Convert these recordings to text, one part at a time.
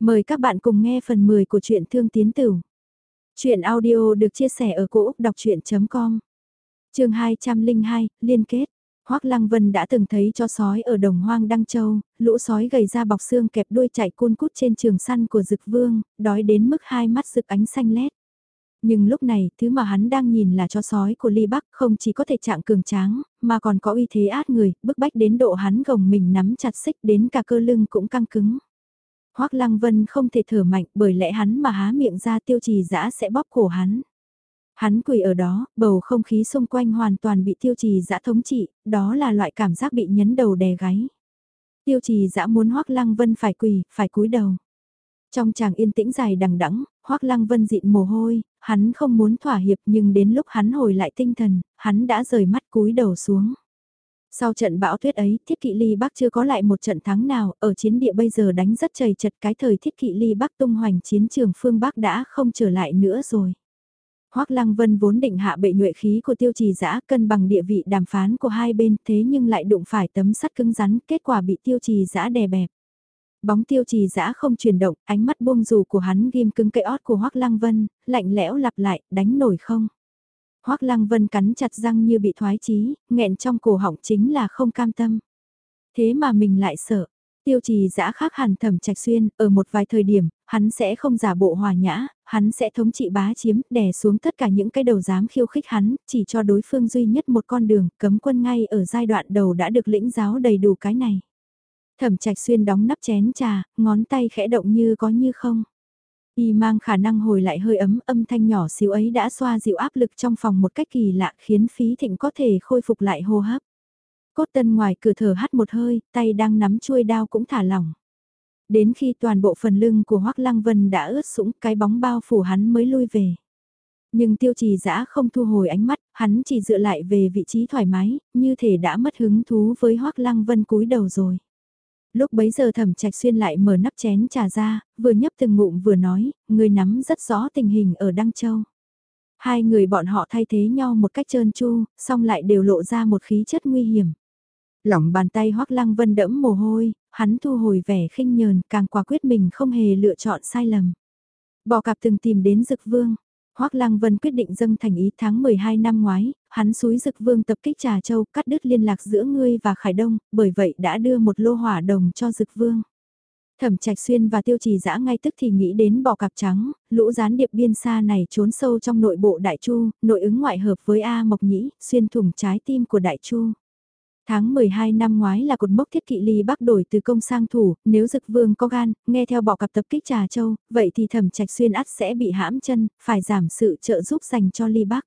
Mời các bạn cùng nghe phần 10 của truyện Thương Tiến Tử. Chuyện audio được chia sẻ ở cỗ đọc chuyện.com Trường 202, Liên kết. Hoác Lăng Vân đã từng thấy cho sói ở đồng hoang Đăng Châu, lũ sói gầy ra bọc xương kẹp đuôi chạy cun cút trên trường săn của dực vương, đói đến mức hai mắt rực ánh xanh lét. Nhưng lúc này, thứ mà hắn đang nhìn là cho sói của Ly Bắc không chỉ có thể trạng cường tráng, mà còn có uy thế át người, bức bách đến độ hắn gồng mình nắm chặt xích đến cả cơ lưng cũng căng cứng. Hoác Lăng Vân không thể thở mạnh bởi lẽ hắn mà há miệng ra tiêu trì dã sẽ bóp cổ hắn. Hắn quỳ ở đó, bầu không khí xung quanh hoàn toàn bị tiêu trì dã thống trị, đó là loại cảm giác bị nhấn đầu đè gáy. Tiêu trì dã muốn Hoác Lăng Vân phải quỳ, phải cúi đầu. Trong chàng yên tĩnh dài đằng đẵng, Hoác Lăng Vân dịn mồ hôi, hắn không muốn thỏa hiệp nhưng đến lúc hắn hồi lại tinh thần, hắn đã rời mắt cúi đầu xuống. Sau trận bão tuyết ấy, thiết kỵ ly Bắc chưa có lại một trận thắng nào, ở chiến địa bây giờ đánh rất chầy chật cái thời thiết kỵ ly Bắc tung hoành chiến trường phương Bắc đã không trở lại nữa rồi. hoắc Lăng Vân vốn định hạ bệ nhuệ khí của tiêu trì giã cân bằng địa vị đàm phán của hai bên thế nhưng lại đụng phải tấm sắt cứng rắn, kết quả bị tiêu trì giã đè bẹp. Bóng tiêu trì giã không chuyển động, ánh mắt buông dù của hắn ghim cứng cây ót của hoắc Lăng Vân, lạnh lẽo lặp lại, đánh nổi không? Hoác Lăng Vân cắn chặt răng như bị thoái chí, nghẹn trong cổ họng chính là không cam tâm. Thế mà mình lại sợ. Tiêu trì giã khác hẳn thẩm trạch xuyên, ở một vài thời điểm, hắn sẽ không giả bộ hòa nhã, hắn sẽ thống trị bá chiếm, đè xuống tất cả những cái đầu dám khiêu khích hắn, chỉ cho đối phương duy nhất một con đường, cấm quân ngay ở giai đoạn đầu đã được lĩnh giáo đầy đủ cái này. Thẩm trạch xuyên đóng nắp chén trà, ngón tay khẽ động như có như không. Y mang khả năng hồi lại hơi ấm âm thanh nhỏ xíu ấy đã xoa dịu áp lực trong phòng một cách kỳ lạ khiến phí thịnh có thể khôi phục lại hô hấp. Cốt tân ngoài cửa thở hắt một hơi, tay đang nắm chuôi đao cũng thả lỏng. Đến khi toàn bộ phần lưng của Hoác Lăng Vân đã ướt sũng cái bóng bao phủ hắn mới lui về. Nhưng tiêu trì dã không thu hồi ánh mắt, hắn chỉ dựa lại về vị trí thoải mái, như thể đã mất hứng thú với Hoác Lăng Vân cúi đầu rồi. Lúc bấy giờ thẩm trạch xuyên lại mở nắp chén trà ra, vừa nhấp từng ngụm vừa nói, người nắm rất rõ tình hình ở Đăng Châu. Hai người bọn họ thay thế nhau một cách trơn tru, song lại đều lộ ra một khí chất nguy hiểm. Lỏng bàn tay hoắc lăng vân đẫm mồ hôi, hắn thu hồi vẻ khinh nhờn, càng quả quyết mình không hề lựa chọn sai lầm. Bò cạp từng tìm đến dực vương, Hoắc Lăng Vân quyết định dâng thành ý tháng 12 năm ngoái, hắn suối dực vương tập kích Trà Châu cắt đứt liên lạc giữa ngươi và Khải Đông, bởi vậy đã đưa một lô hỏa đồng cho dực vương. Thẩm Trạch Xuyên và Tiêu Trì Dã ngay tức thì nghĩ đến bò cạp trắng, lũ gián điệp biên xa này trốn sâu trong nội bộ Đại Chu, nội ứng ngoại hợp với A Mộc Nhĩ, xuyên thủng trái tim của Đại Chu. Tháng 12 năm ngoái là cột mốc thiết kỵ ly bắc đổi từ công sang thủ, nếu dực vương có gan, nghe theo bọ cặp tập kích trà châu, vậy thì thẩm trạch xuyên ắt sẽ bị hãm chân, phải giảm sự trợ giúp dành cho ly bắc.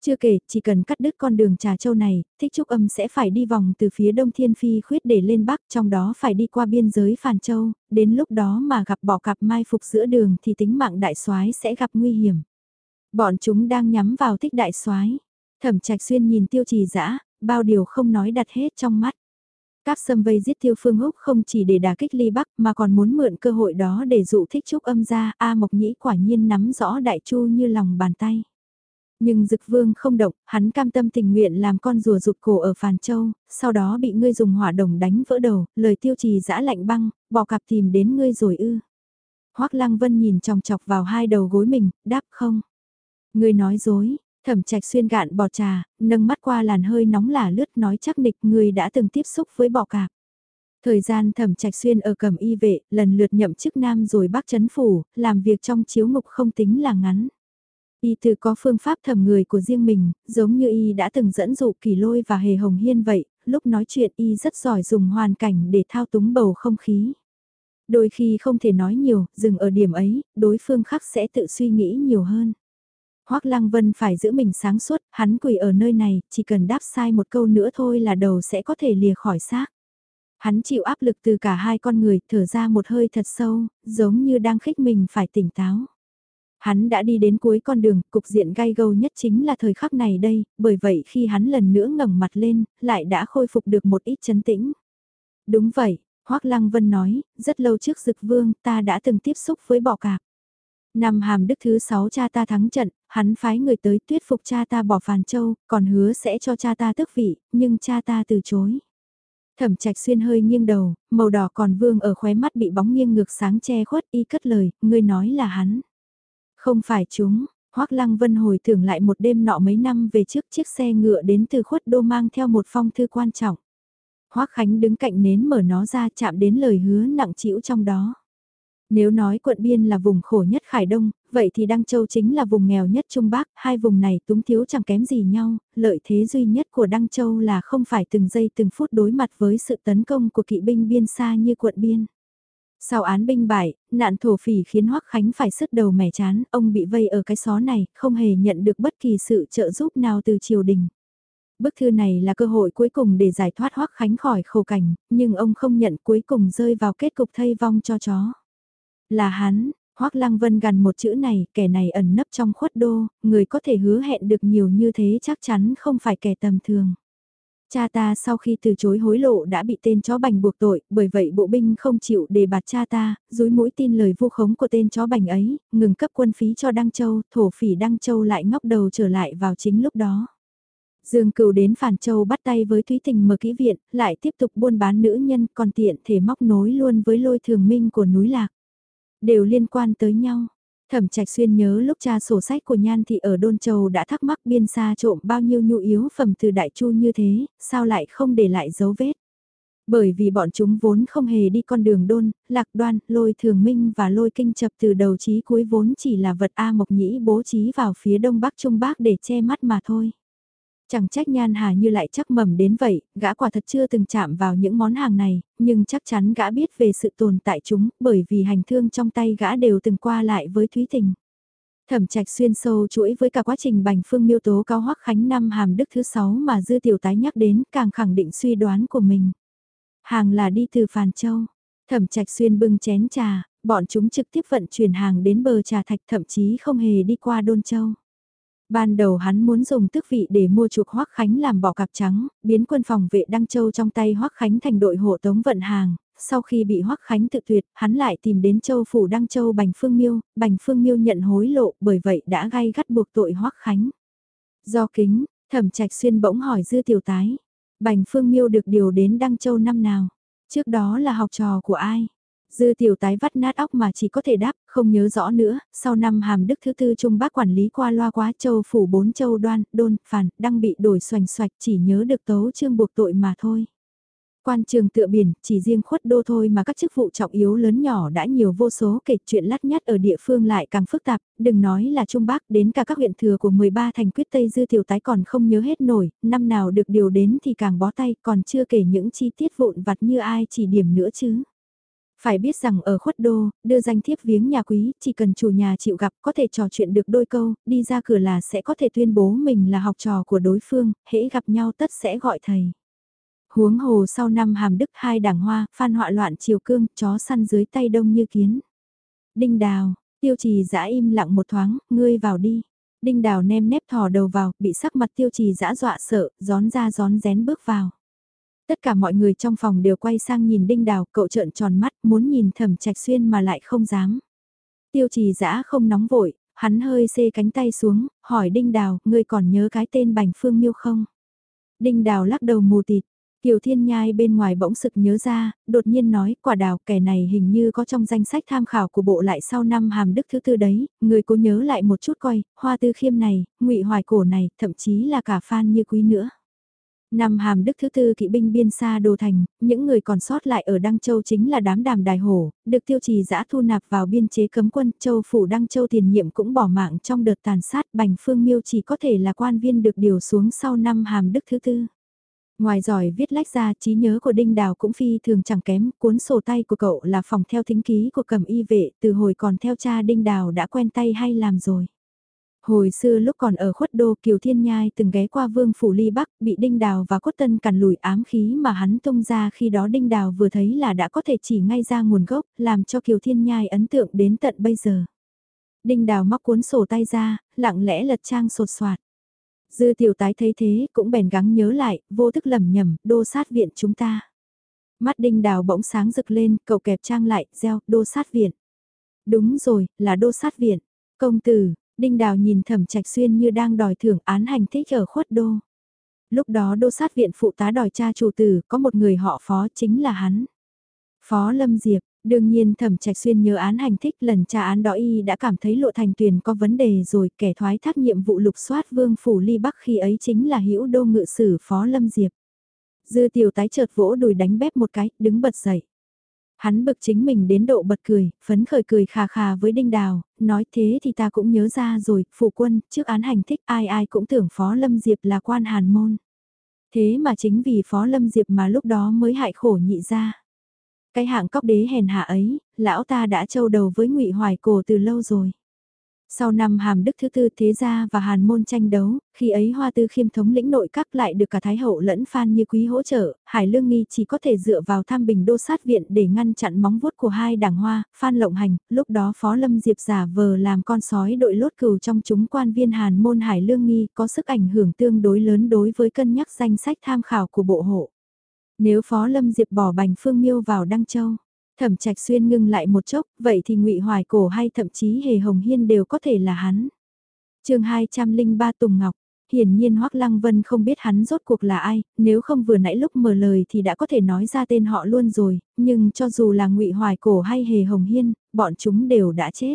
Chưa kể, chỉ cần cắt đứt con đường trà châu này, thích trúc âm sẽ phải đi vòng từ phía đông thiên phi khuyết để lên bắc, trong đó phải đi qua biên giới phàn châu, đến lúc đó mà gặp bọ cặp mai phục giữa đường thì tính mạng đại soái sẽ gặp nguy hiểm. Bọn chúng đang nhắm vào thích đại soái. Thẩm Trạch Xuyên nhìn Tiêu Trì Dã, bao điều không nói đặt hết trong mắt. Các xâm vây giết tiêu phương húc không chỉ để đả kích ly bắc mà còn muốn mượn cơ hội đó để dụ thích trúc âm ra, A Mộc Nhĩ quả nhiên nắm rõ đại chu như lòng bàn tay. Nhưng dực vương không động, hắn cam tâm tình nguyện làm con rùa rụt cổ ở Phàn Châu, sau đó bị ngươi dùng hỏa đồng đánh vỡ đầu, lời tiêu trì dã lạnh băng, bỏ cặp tìm đến ngươi rồi ư. Hoác Lăng Vân nhìn chòng chọc vào hai đầu gối mình, đáp không. Ngươi nói dối, Thẩm trạch xuyên gạn bò trà, nâng mắt qua làn hơi nóng là lướt nói chắc nịch người đã từng tiếp xúc với bò cạp. Thời gian thẩm trạch xuyên ở cầm y vệ, lần lượt nhậm chức nam rồi bác chấn phủ, làm việc trong chiếu ngục không tính là ngắn. Y từ có phương pháp thẩm người của riêng mình, giống như Y đã từng dẫn dụ kỳ lôi và hề hồng hiên vậy, lúc nói chuyện Y rất giỏi dùng hoàn cảnh để thao túng bầu không khí. Đôi khi không thể nói nhiều, dừng ở điểm ấy, đối phương khác sẽ tự suy nghĩ nhiều hơn. Hoác Lăng Vân phải giữ mình sáng suốt, hắn quỳ ở nơi này, chỉ cần đáp sai một câu nữa thôi là đầu sẽ có thể lìa khỏi xác. Hắn chịu áp lực từ cả hai con người, thở ra một hơi thật sâu, giống như đang khích mình phải tỉnh táo. Hắn đã đi đến cuối con đường, cục diện gai gâu nhất chính là thời khắc này đây, bởi vậy khi hắn lần nữa ngẩng mặt lên, lại đã khôi phục được một ít chấn tĩnh. Đúng vậy, Hoác Lăng Vân nói, rất lâu trước dực vương ta đã từng tiếp xúc với bọ cạp. Năm hàm đức thứ sáu cha ta thắng trận, hắn phái người tới tuyết phục cha ta bỏ phàn châu, còn hứa sẽ cho cha ta tước vị, nhưng cha ta từ chối. Thẩm trạch xuyên hơi nghiêng đầu, màu đỏ còn vương ở khóe mắt bị bóng nghiêng ngược sáng che khuất y cất lời, ngươi nói là hắn. Không phải chúng, Hoắc Lăng Vân hồi tưởng lại một đêm nọ mấy năm về trước chiếc xe ngựa đến từ khuất đô mang theo một phong thư quan trọng. Hoắc Khánh đứng cạnh nến mở nó ra chạm đến lời hứa nặng trĩu trong đó. Nếu nói quận biên là vùng khổ nhất Khải Đông, vậy thì Đăng Châu chính là vùng nghèo nhất Trung Bắc, hai vùng này túng thiếu chẳng kém gì nhau, lợi thế duy nhất của Đăng Châu là không phải từng giây từng phút đối mặt với sự tấn công của kỵ binh biên xa như quận biên. Sau án binh bại, nạn thổ phỉ khiến Hoắc Khánh phải sứt đầu mẻ chán, ông bị vây ở cái xó này, không hề nhận được bất kỳ sự trợ giúp nào từ triều đình. Bức thư này là cơ hội cuối cùng để giải thoát Hoắc Khánh khỏi khổ cảnh, nhưng ông không nhận cuối cùng rơi vào kết cục thây vong cho chó. Là hắn, Hoác Lăng Vân gần một chữ này, kẻ này ẩn nấp trong khuất đô, người có thể hứa hẹn được nhiều như thế chắc chắn không phải kẻ tầm thường. Cha ta sau khi từ chối hối lộ đã bị tên chó bành buộc tội, bởi vậy bộ binh không chịu để bạt cha ta, dối mũi tin lời vu khống của tên chó bành ấy, ngừng cấp quân phí cho Đăng Châu, thổ phỉ Đăng Châu lại ngóc đầu trở lại vào chính lúc đó. Dương Cửu đến phản Châu bắt tay với Thúy Tình mở kỹ viện, lại tiếp tục buôn bán nữ nhân còn tiện thể móc nối luôn với lôi thường minh của núi Lạc. Đều liên quan tới nhau. Thẩm Trạch Xuyên nhớ lúc cha sổ sách của Nhan Thị ở Đôn Châu đã thắc mắc biên xa trộm bao nhiêu nhu yếu phẩm từ Đại Chu như thế, sao lại không để lại dấu vết. Bởi vì bọn chúng vốn không hề đi con đường đôn, lạc đoan, lôi thường minh và lôi kinh chập từ đầu chí cuối vốn chỉ là vật A Mộc Nhĩ bố trí vào phía đông bắc trung bắc để che mắt mà thôi. Chẳng trách nhan hà như lại chắc mầm đến vậy, gã quả thật chưa từng chạm vào những món hàng này, nhưng chắc chắn gã biết về sự tồn tại chúng, bởi vì hành thương trong tay gã đều từng qua lại với Thúy Tình. Thẩm trạch xuyên sâu chuỗi với cả quá trình bành phương miêu tố cao hoắc khánh năm hàm đức thứ sáu mà dư tiểu tái nhắc đến càng khẳng định suy đoán của mình. Hàng là đi từ Phàn Châu. Thẩm trạch xuyên bưng chén trà, bọn chúng trực tiếp vận chuyển hàng đến bờ trà thạch thậm chí không hề đi qua Đôn Châu. Ban đầu hắn muốn dùng tước vị để mua chuộc Hoắc Khánh làm bỏ cạp trắng, biến quân phòng vệ Đăng Châu trong tay Hoắc Khánh thành đội hộ tống vận hàng. Sau khi bị Hoắc Khánh tự tuyệt, hắn lại tìm đến Châu phủ Đăng Châu Bành Phương Miêu, Bành Phương Miêu nhận hối lộ, bởi vậy đã gay gắt buộc tội Hoắc Khánh. Do kính, Thẩm Trạch Xuyên bỗng hỏi Dư Tiểu Tái, Bành Phương Miêu được điều đến Đăng Châu năm nào? Trước đó là học trò của ai? Dư tiểu tái vắt nát óc mà chỉ có thể đáp, không nhớ rõ nữa, sau năm hàm đức thứ tư trung bác quản lý qua loa quá châu phủ bốn châu đoan, đôn, phản, đang bị đổi xoành xoạch chỉ nhớ được tấu chương buộc tội mà thôi. Quan trường tựa biển, chỉ riêng khuất đô thôi mà các chức vụ trọng yếu lớn nhỏ đã nhiều vô số kể chuyện lắt nhắt ở địa phương lại càng phức tạp, đừng nói là Trung Bắc đến cả các huyện thừa của 13 thành quyết Tây Dư Tiểu Tái còn không nhớ hết nổi, năm nào được điều đến thì càng bó tay còn chưa kể những chi tiết vụn vặt như ai chỉ điểm nữa chứ. Phải biết rằng ở khuất đô, đưa danh thiếp viếng nhà quý, chỉ cần chủ nhà chịu gặp có thể trò chuyện được đôi câu, đi ra cửa là sẽ có thể tuyên bố mình là học trò của đối phương, hễ gặp nhau tất sẽ gọi thầy. Huống hồ sau năm hàm đức hai đảng hoa, phan họa loạn triều cương, chó săn dưới tay đông như kiến. Đinh đào, tiêu trì giã im lặng một thoáng, ngươi vào đi. Đinh đào nem nép thò đầu vào, bị sắc mặt tiêu trì giã dọa sợ, gión ra gión rén bước vào. Tất cả mọi người trong phòng đều quay sang nhìn Đinh Đào, cậu trợn tròn mắt, muốn nhìn Thẩm Trạch Xuyên mà lại không dám. Tiêu trì dã không nóng vội, hắn hơi xê cánh tay xuống, hỏi Đinh Đào, ngươi còn nhớ cái tên Bành Phương Miêu không? Đinh Đào lắc đầu mù tịt, Kiều Thiên Nhai bên ngoài bỗng sực nhớ ra, đột nhiên nói, quả đào kẻ này hình như có trong danh sách tham khảo của bộ lại sau năm hàm đức thứ tư đấy, người cố nhớ lại một chút coi, hoa tư khiêm này, ngụy hoài cổ này, thậm chí là cả phan như quý nữa. Năm hàm đức thứ tư kỵ binh biên xa đồ thành, những người còn sót lại ở Đăng Châu chính là đám đàm đài hổ, được tiêu trì giã thu nạp vào biên chế cấm quân Châu Phủ Đăng Châu tiền nhiệm cũng bỏ mạng trong đợt tàn sát Bành Phương Miêu chỉ có thể là quan viên được điều xuống sau năm hàm đức thứ tư. Ngoài giỏi viết lách ra trí nhớ của Đinh Đào cũng phi thường chẳng kém, cuốn sổ tay của cậu là phòng theo thính ký của cầm y vệ, từ hồi còn theo cha Đinh Đào đã quen tay hay làm rồi. Hồi xưa lúc còn ở khuất đô Kiều Thiên Nhai từng ghé qua vương phủ ly bắc bị Đinh Đào và Cốt Tân cằn lùi ám khí mà hắn tung ra khi đó Đinh Đào vừa thấy là đã có thể chỉ ngay ra nguồn gốc làm cho Kiều Thiên Nhai ấn tượng đến tận bây giờ. Đinh Đào móc cuốn sổ tay ra, lặng lẽ lật trang sột soạt. Dư tiểu tái thấy thế cũng bèn gắng nhớ lại, vô thức lầm nhầm, đô sát viện chúng ta. Mắt đinh đào bỗng sáng rực lên, cậu kẹp trang lại, gieo, đô sát viện. Đúng rồi, là đô sát viện. Công tử, Đinh Đào nhìn Thẩm Trạch Xuyên như đang đòi thưởng án hành thích ở khuất đô. Lúc đó đô sát viện phụ tá đòi cha chủ tử, có một người họ phó chính là hắn. Phó Lâm Diệp, đương nhiên thẩm trạch xuyên nhớ án hành thích lần tra án đó y đã cảm thấy lộ thành tuyển có vấn đề rồi kẻ thoái thác nhiệm vụ lục soát vương phủ ly bắc khi ấy chính là hữu đô ngự sử Phó Lâm Diệp. Dư tiểu tái chợt vỗ đùi đánh bếp một cái, đứng bật dậy. Hắn bực chính mình đến độ bật cười, phấn khởi cười khà khà với Đinh Đào, nói thế thì ta cũng nhớ ra rồi, phụ quân, trước án hành thích ai ai cũng tưởng Phó Lâm Diệp là quan hàn môn. Thế mà chính vì Phó Lâm Diệp mà lúc đó mới hại khổ nhị ra. Cái hạng cóc đế hèn hạ ấy, lão ta đã trâu đầu với ngụy Hoài Cổ từ lâu rồi. Sau năm hàm đức thứ tư thế gia và hàn môn tranh đấu, khi ấy hoa tư khiêm thống lĩnh nội các lại được cả thái hậu lẫn phan như quý hỗ trợ, hải lương nghi chỉ có thể dựa vào tham bình đô sát viện để ngăn chặn móng vuốt của hai đảng hoa, phan lộng hành, lúc đó phó lâm diệp giả vờ làm con sói đội lốt cừu trong chúng quan viên hàn môn hải lương nghi có sức ảnh hưởng tương đối lớn đối với cân nhắc danh sách tham khảo của bộ hộ. Nếu phó lâm diệp bỏ bành phương miêu vào Đăng Châu Thẩm Trạch Xuyên ngưng lại một chốc, vậy thì Ngụy Hoài Cổ hay thậm chí Hề Hồng Hiên đều có thể là hắn. Chương 203 Tùng Ngọc Hiển nhiên Hoắc Lăng Vân không biết hắn rốt cuộc là ai, nếu không vừa nãy lúc mở lời thì đã có thể nói ra tên họ luôn rồi, nhưng cho dù là Ngụy Hoài Cổ hay Hề Hồng Hiên, bọn chúng đều đã chết.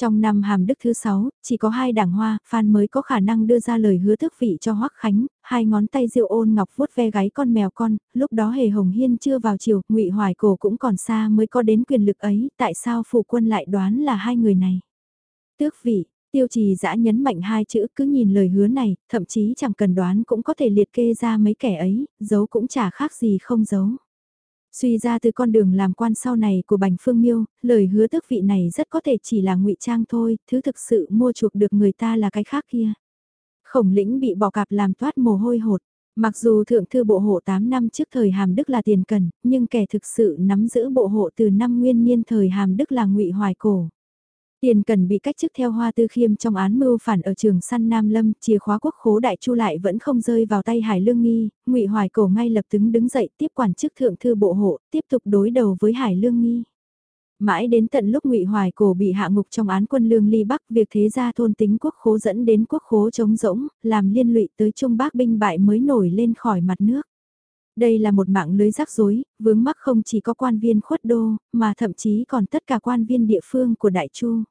Trong năm hàm đức thứ sáu, chỉ có hai đảng hoa, Phan mới có khả năng đưa ra lời hứa thức vị cho Hoắc Khánh, hai ngón tay diêu ôn ngọc vuốt ve gáy con mèo con, lúc đó hề hồng hiên chưa vào chiều, ngụy Hoài Cổ cũng còn xa mới có đến quyền lực ấy, tại sao phủ quân lại đoán là hai người này? Tước vị, tiêu trì dã nhấn mạnh hai chữ cứ nhìn lời hứa này, thậm chí chẳng cần đoán cũng có thể liệt kê ra mấy kẻ ấy, giấu cũng chả khác gì không giấu. Suy ra từ con đường làm quan sau này của Bành Phương Miêu, lời hứa tước vị này rất có thể chỉ là ngụy trang thôi, thứ thực sự mua chuộc được người ta là cái khác kia. Khổng lĩnh bị bỏ cạp làm toát mồ hôi hột. Mặc dù thượng thư bộ hộ 8 năm trước thời hàm đức là tiền cần, nhưng kẻ thực sự nắm giữ bộ hộ từ năm nguyên niên thời hàm đức là ngụy hoài cổ. Tiền cần bị cách chức theo Hoa Tư Khiêm trong án mưu phản ở trường săn Nam Lâm, chìa khóa quốc khố đại chu lại vẫn không rơi vào tay Hải Lương Nghi, Ngụy Hoài Cổ ngay lập tức đứng dậy tiếp quản chức thượng thư bộ hộ, tiếp tục đối đầu với Hải Lương Nghi. Mãi đến tận lúc Ngụy Hoài Cổ bị hạ ngục trong án quân lương ly Bắc, việc thế gia thôn tính quốc khố dẫn đến quốc khố trống rỗng, làm liên lụy tới Trung Bắc binh bại mới nổi lên khỏi mặt nước. Đây là một mạng lưới rắc rối, vướng mắc không chỉ có quan viên khuất đô, mà thậm chí còn tất cả quan viên địa phương của Đại Chu.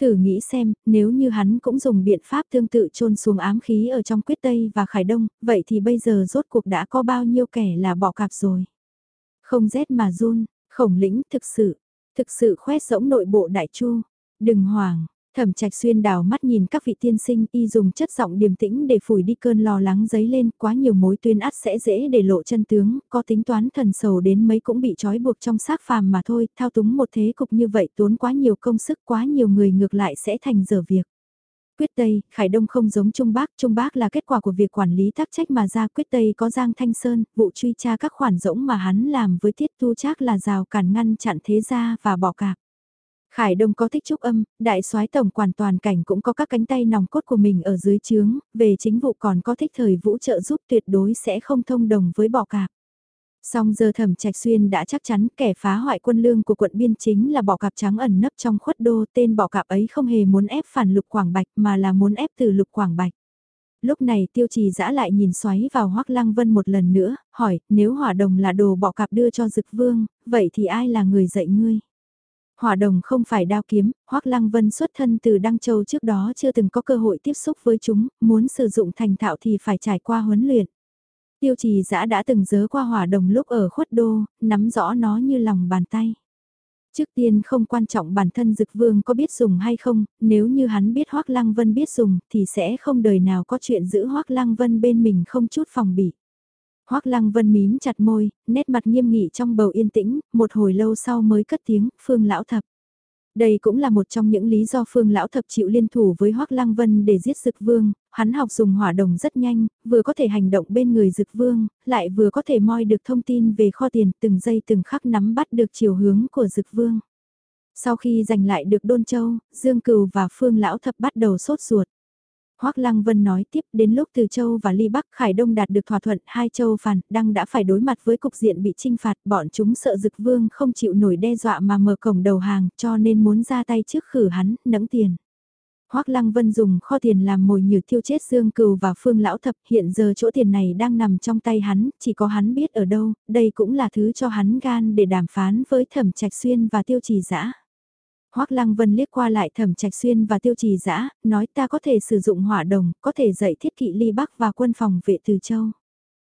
Thử nghĩ xem, nếu như hắn cũng dùng biện pháp tương tự trôn xuống ám khí ở trong quyết Tây và Khải Đông, vậy thì bây giờ rốt cuộc đã có bao nhiêu kẻ là bỏ cạp rồi. Không rét mà run, khổng lĩnh thực sự, thực sự khoét rỗng nội bộ đại chu. Đừng hoảng, Thẩm trạch xuyên đào mắt nhìn các vị tiên sinh y dùng chất giọng điềm tĩnh để phủi đi cơn lo lắng giấy lên quá nhiều mối tuyên át sẽ dễ để lộ chân tướng, có tính toán thần sầu đến mấy cũng bị trói buộc trong xác phàm mà thôi, thao túng một thế cục như vậy tốn quá nhiều công sức quá nhiều người ngược lại sẽ thành dở việc. Quyết Tây, Khải Đông không giống Trung Bắc, Trung Bắc là kết quả của việc quản lý tác trách mà ra Quyết Tây có Giang Thanh Sơn, vụ truy tra các khoản rỗng mà hắn làm với Tiết Tu Trác là rào cản ngăn chặn thế gia và bỏ cạp. Khải Đông có thích trúc âm, đại soái tổng quản toàn cảnh cũng có các cánh tay nòng cốt của mình ở dưới trướng, về chính vụ còn có thích thời vũ trợ giúp tuyệt đối sẽ không thông đồng với bỏ cạp. Song giờ thẩm trạch xuyên đã chắc chắn kẻ phá hoại quân lương của quận biên chính là bọ cạp trắng ẩn nấp trong khuất đô tên bọ cạp ấy không hề muốn ép phản lục quảng bạch mà là muốn ép từ lục quảng bạch. Lúc này tiêu trì dã lại nhìn xoáy vào hoắc lăng vân một lần nữa, hỏi nếu hỏa đồng là đồ bọ cạp đưa cho dực vương, vậy thì ai là người dạy ngươi? Hỏa đồng không phải đao kiếm, Hoắc Lăng Vân xuất thân từ Đăng Châu trước đó chưa từng có cơ hội tiếp xúc với chúng, muốn sử dụng thành thạo thì phải trải qua huấn luyện. Tiêu trì giã đã từng dớ qua hỏa đồng lúc ở khuất đô, nắm rõ nó như lòng bàn tay. Trước tiên không quan trọng bản thân dực vương có biết dùng hay không, nếu như hắn biết Hoắc Lăng Vân biết dùng thì sẽ không đời nào có chuyện giữ Hoắc Lăng Vân bên mình không chút phòng bị. Hoác Lăng Vân mím chặt môi, nét mặt nghiêm nghị trong bầu yên tĩnh, một hồi lâu sau mới cất tiếng, Phương Lão Thập. Đây cũng là một trong những lý do Phương Lão Thập chịu liên thủ với Hoác Lăng Vân để giết Dực Vương, hắn học dùng hỏa đồng rất nhanh, vừa có thể hành động bên người Dực Vương, lại vừa có thể moi được thông tin về kho tiền từng giây từng khắc nắm bắt được chiều hướng của Dực Vương. Sau khi giành lại được Đôn Châu, Dương Cừu và Phương Lão Thập bắt đầu sốt ruột. Hoắc Lăng Vân nói tiếp đến lúc từ Châu và Ly Bắc Khải Đông đạt được thỏa thuận hai Châu phản đang đã phải đối mặt với cục diện bị trinh phạt bọn chúng sợ dực vương không chịu nổi đe dọa mà mở cổng đầu hàng cho nên muốn ra tay trước khử hắn, nẫng tiền. Hoắc Lăng Vân dùng kho tiền làm mồi nhử tiêu chết Dương Cừu và Phương Lão Thập, hiện giờ chỗ tiền này đang nằm trong tay hắn, chỉ có hắn biết ở đâu, đây cũng là thứ cho hắn gan để đàm phán với Thẩm Trạch Xuyên và Tiêu Trì Dã. Hoắc Lăng Vân liếc qua lại Thẩm Trạch Xuyên và Tiêu Trì Dã, nói ta có thể sử dụng hỏa đồng, có thể dạy thiết kỵ ly bắc và quân phòng vệ từ châu.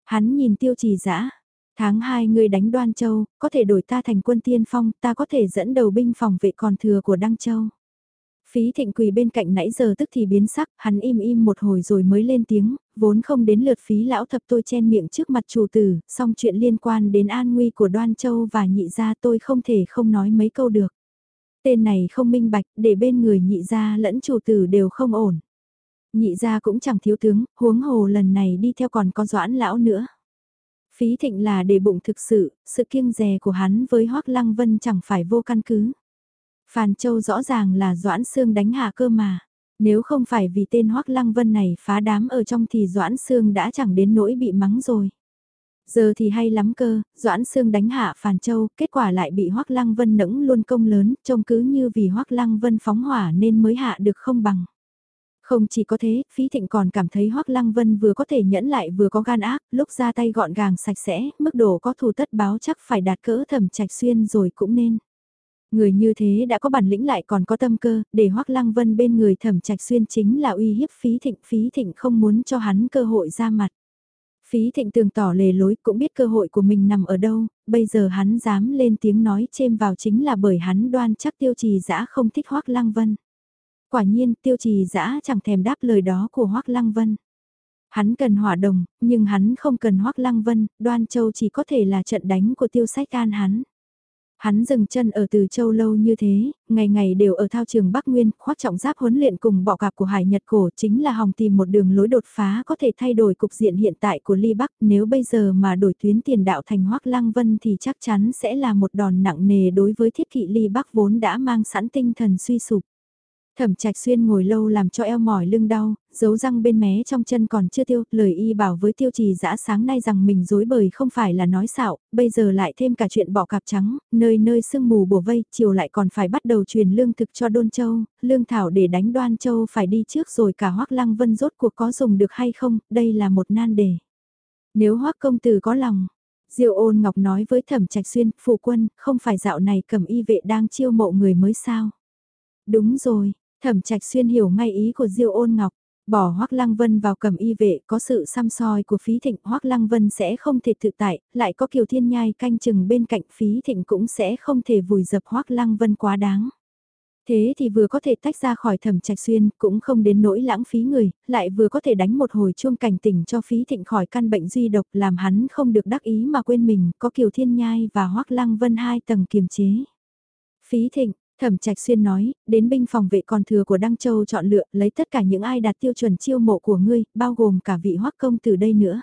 Hắn nhìn Tiêu Trì Dã, tháng 2 người đánh Đoan Châu, có thể đổi ta thành quân tiên phong, ta có thể dẫn đầu binh phòng vệ còn thừa của Đăng Châu. Phí thịnh quỳ bên cạnh nãy giờ tức thì biến sắc, hắn im im một hồi rồi mới lên tiếng, vốn không đến lượt phí lão thập tôi chen miệng trước mặt chủ tử, song chuyện liên quan đến an nguy của đoan châu và nhị gia tôi không thể không nói mấy câu được. Tên này không minh bạch, để bên người nhị gia lẫn chủ tử đều không ổn. Nhị gia cũng chẳng thiếu tướng, huống hồ lần này đi theo còn có doãn lão nữa. Phí thịnh là để bụng thực sự, sự kiêng dè của hắn với hoắc Lăng Vân chẳng phải vô căn cứ. Phàn Châu rõ ràng là Doãn Sương đánh hạ cơ mà. Nếu không phải vì tên Hoác Lăng Vân này phá đám ở trong thì Doãn Sương đã chẳng đến nỗi bị mắng rồi. Giờ thì hay lắm cơ, Doãn Sương đánh hạ Phàn Châu, kết quả lại bị hoắc Lăng Vân nẫng luôn công lớn, trông cứ như vì hoắc Lăng Vân phóng hỏa nên mới hạ được không bằng. Không chỉ có thế, Phí Thịnh còn cảm thấy hoắc Lăng Vân vừa có thể nhẫn lại vừa có gan ác, lúc ra tay gọn gàng sạch sẽ, mức độ có thù tất báo chắc phải đạt cỡ thẩm trạch xuyên rồi cũng nên. Người như thế đã có bản lĩnh lại còn có tâm cơ, để Hoắc Lăng Vân bên người thẩm trạch xuyên chính là uy hiếp phí thịnh. Phí thịnh không muốn cho hắn cơ hội ra mặt. Phí thịnh tường tỏ lề lối cũng biết cơ hội của mình nằm ở đâu, bây giờ hắn dám lên tiếng nói chêm vào chính là bởi hắn đoan chắc tiêu trì dã không thích Hoắc Lăng Vân. Quả nhiên tiêu trì dã chẳng thèm đáp lời đó của Hoắc Lăng Vân. Hắn cần hỏa đồng, nhưng hắn không cần Hoắc Lăng Vân, đoan châu chỉ có thể là trận đánh của tiêu sách an hắn. Hắn dừng chân ở từ châu lâu như thế, ngày ngày đều ở thao trường Bắc Nguyên, khoác trọng giáp huấn luyện cùng bọ cạp của Hải Nhật Cổ chính là hòng tìm một đường lối đột phá có thể thay đổi cục diện hiện tại của Ly Bắc. Nếu bây giờ mà đổi tuyến tiền đạo thành Hoác Lăng Vân thì chắc chắn sẽ là một đòn nặng nề đối với thiết kỵ Ly Bắc vốn đã mang sẵn tinh thần suy sụp. Thẩm trạch xuyên ngồi lâu làm cho eo mỏi lưng đau, dấu răng bên mé trong chân còn chưa tiêu, lời y bảo với tiêu trì dã sáng nay rằng mình dối bời không phải là nói xạo, bây giờ lại thêm cả chuyện bỏ cạp trắng, nơi nơi sương mù bổ vây, chiều lại còn phải bắt đầu truyền lương thực cho đôn châu, lương thảo để đánh đoan châu phải đi trước rồi cả hoắc lăng vân rốt cuộc có dùng được hay không, đây là một nan đề. Nếu hoắc công tử có lòng, Diêu ôn ngọc nói với thẩm trạch xuyên, phụ quân, không phải dạo này cầm y vệ đang chiêu mộ người mới sao. Đúng rồi, Thẩm Trạch Xuyên hiểu ngay ý của Diêu Ôn Ngọc, bỏ Hoắc Lăng Vân vào cầm y vệ, có sự xăm soi của Phí Thịnh, Hoắc Lăng Vân sẽ không thể tự tại, lại có Kiều Thiên Nhai canh chừng bên cạnh Phí Thịnh cũng sẽ không thể vùi dập Hoắc Lăng Vân quá đáng. Thế thì vừa có thể tách ra khỏi thẩm trạch xuyên, cũng không đến nỗi lãng phí người, lại vừa có thể đánh một hồi chuông cảnh tỉnh cho phí thịnh khỏi căn bệnh duy độc làm hắn không được đắc ý mà quên mình, có Kiều Thiên Nhai và Hoắc Lăng Vân hai tầng kiềm chế. Phí thịnh, Thẩm Trạch Xuyên nói, đến binh phòng vệ còn thừa của Đăng Châu chọn lựa, lấy tất cả những ai đạt tiêu chuẩn chiêu mộ của ngươi, bao gồm cả vị hoắc công từ đây nữa.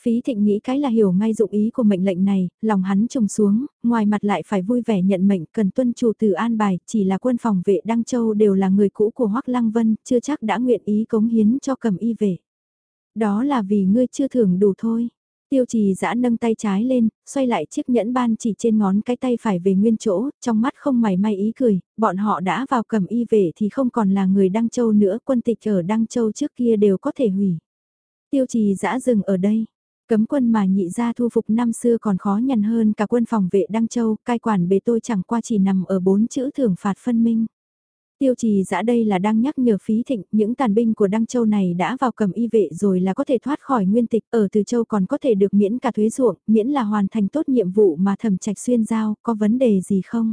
Phí thịnh nghĩ cái là hiểu ngay dụng ý của mệnh lệnh này, lòng hắn trùng xuống, ngoài mặt lại phải vui vẻ nhận mệnh cần tuân chủ từ an bài, chỉ là quân phòng vệ Đăng Châu đều là người cũ của hoắc Lăng Vân, chưa chắc đã nguyện ý cống hiến cho cầm y về Đó là vì ngươi chưa thưởng đủ thôi. Tiêu trì giã nâng tay trái lên, xoay lại chiếc nhẫn ban chỉ trên ngón cái tay phải về nguyên chỗ, trong mắt không mảy may ý cười, bọn họ đã vào cầm y về thì không còn là người Đăng Châu nữa, quân tịch ở Đăng Châu trước kia đều có thể hủy. Tiêu trì giã dừng ở đây. Cấm quân mà nhị ra thu phục năm xưa còn khó nhằn hơn cả quân phòng vệ Đăng Châu, cai quản bề tôi chẳng qua chỉ nằm ở bốn chữ thưởng phạt phân minh. Tiêu trì dã đây là đang nhắc nhở phí thịnh, những tàn binh của Đăng Châu này đã vào cầm y vệ rồi là có thể thoát khỏi nguyên tịch, ở Từ Châu còn có thể được miễn cả thuế ruộng, miễn là hoàn thành tốt nhiệm vụ mà thẩm trạch xuyên giao, có vấn đề gì không?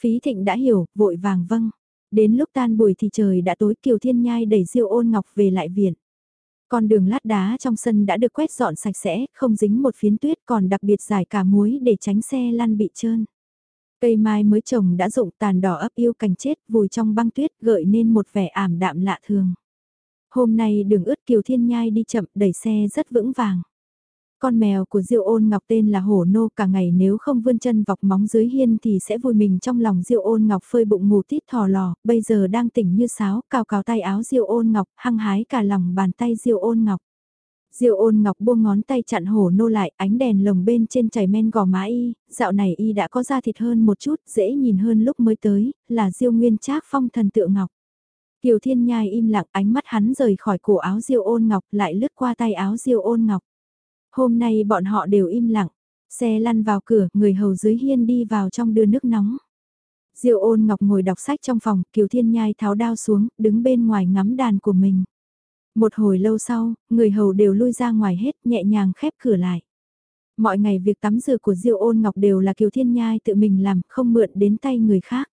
Phí thịnh đã hiểu, vội vàng vâng. Đến lúc tan buổi thì trời đã tối Kiều Thiên Nhai đẩy Diêu ôn ngọc về lại viện. Con đường lát đá trong sân đã được quét dọn sạch sẽ, không dính một phiến tuyết còn đặc biệt giải cả muối để tránh xe lăn bị trơn. Cây mai mới trồng đã rụng tàn đỏ ấp yêu cành chết vùi trong băng tuyết gợi nên một vẻ ảm đạm lạ thường. Hôm nay đường ướt Kiều Thiên Nhai đi chậm đẩy xe rất vững vàng. Con mèo của Diêu ôn ngọc tên là hổ nô cả ngày nếu không vươn chân vọc móng dưới hiên thì sẽ vui mình trong lòng Diêu ôn ngọc phơi bụng ngủ tít thò lò, bây giờ đang tỉnh như sáo, cào cào tay áo Diêu ôn ngọc, hăng hái cả lòng bàn tay Diêu ôn ngọc. Diêu ôn ngọc buông ngón tay chặn hổ nô lại, ánh đèn lồng bên trên chảy men gò má y, dạo này y đã có da thịt hơn một chút, dễ nhìn hơn lúc mới tới, là diêu nguyên trác phong thần tượng ngọc. Kiều Thiên Nhai im lặng ánh mắt hắn rời khỏi cổ áo diêu ôn ngọc lại lướt qua tay áo diêu ôn ngọc. Hôm nay bọn họ đều im lặng, xe lăn vào cửa, người hầu dưới hiên đi vào trong đưa nước nóng. Diêu ôn ngọc ngồi đọc sách trong phòng, Kiều Thiên Nhai tháo đao xuống, đứng bên ngoài ngắm đàn của mình. Một hồi lâu sau, người hầu đều lui ra ngoài hết, nhẹ nhàng khép cửa lại. Mọi ngày việc tắm rửa của Diêu ôn ngọc đều là Kiều Thiên Nhai tự mình làm, không mượn đến tay người khác.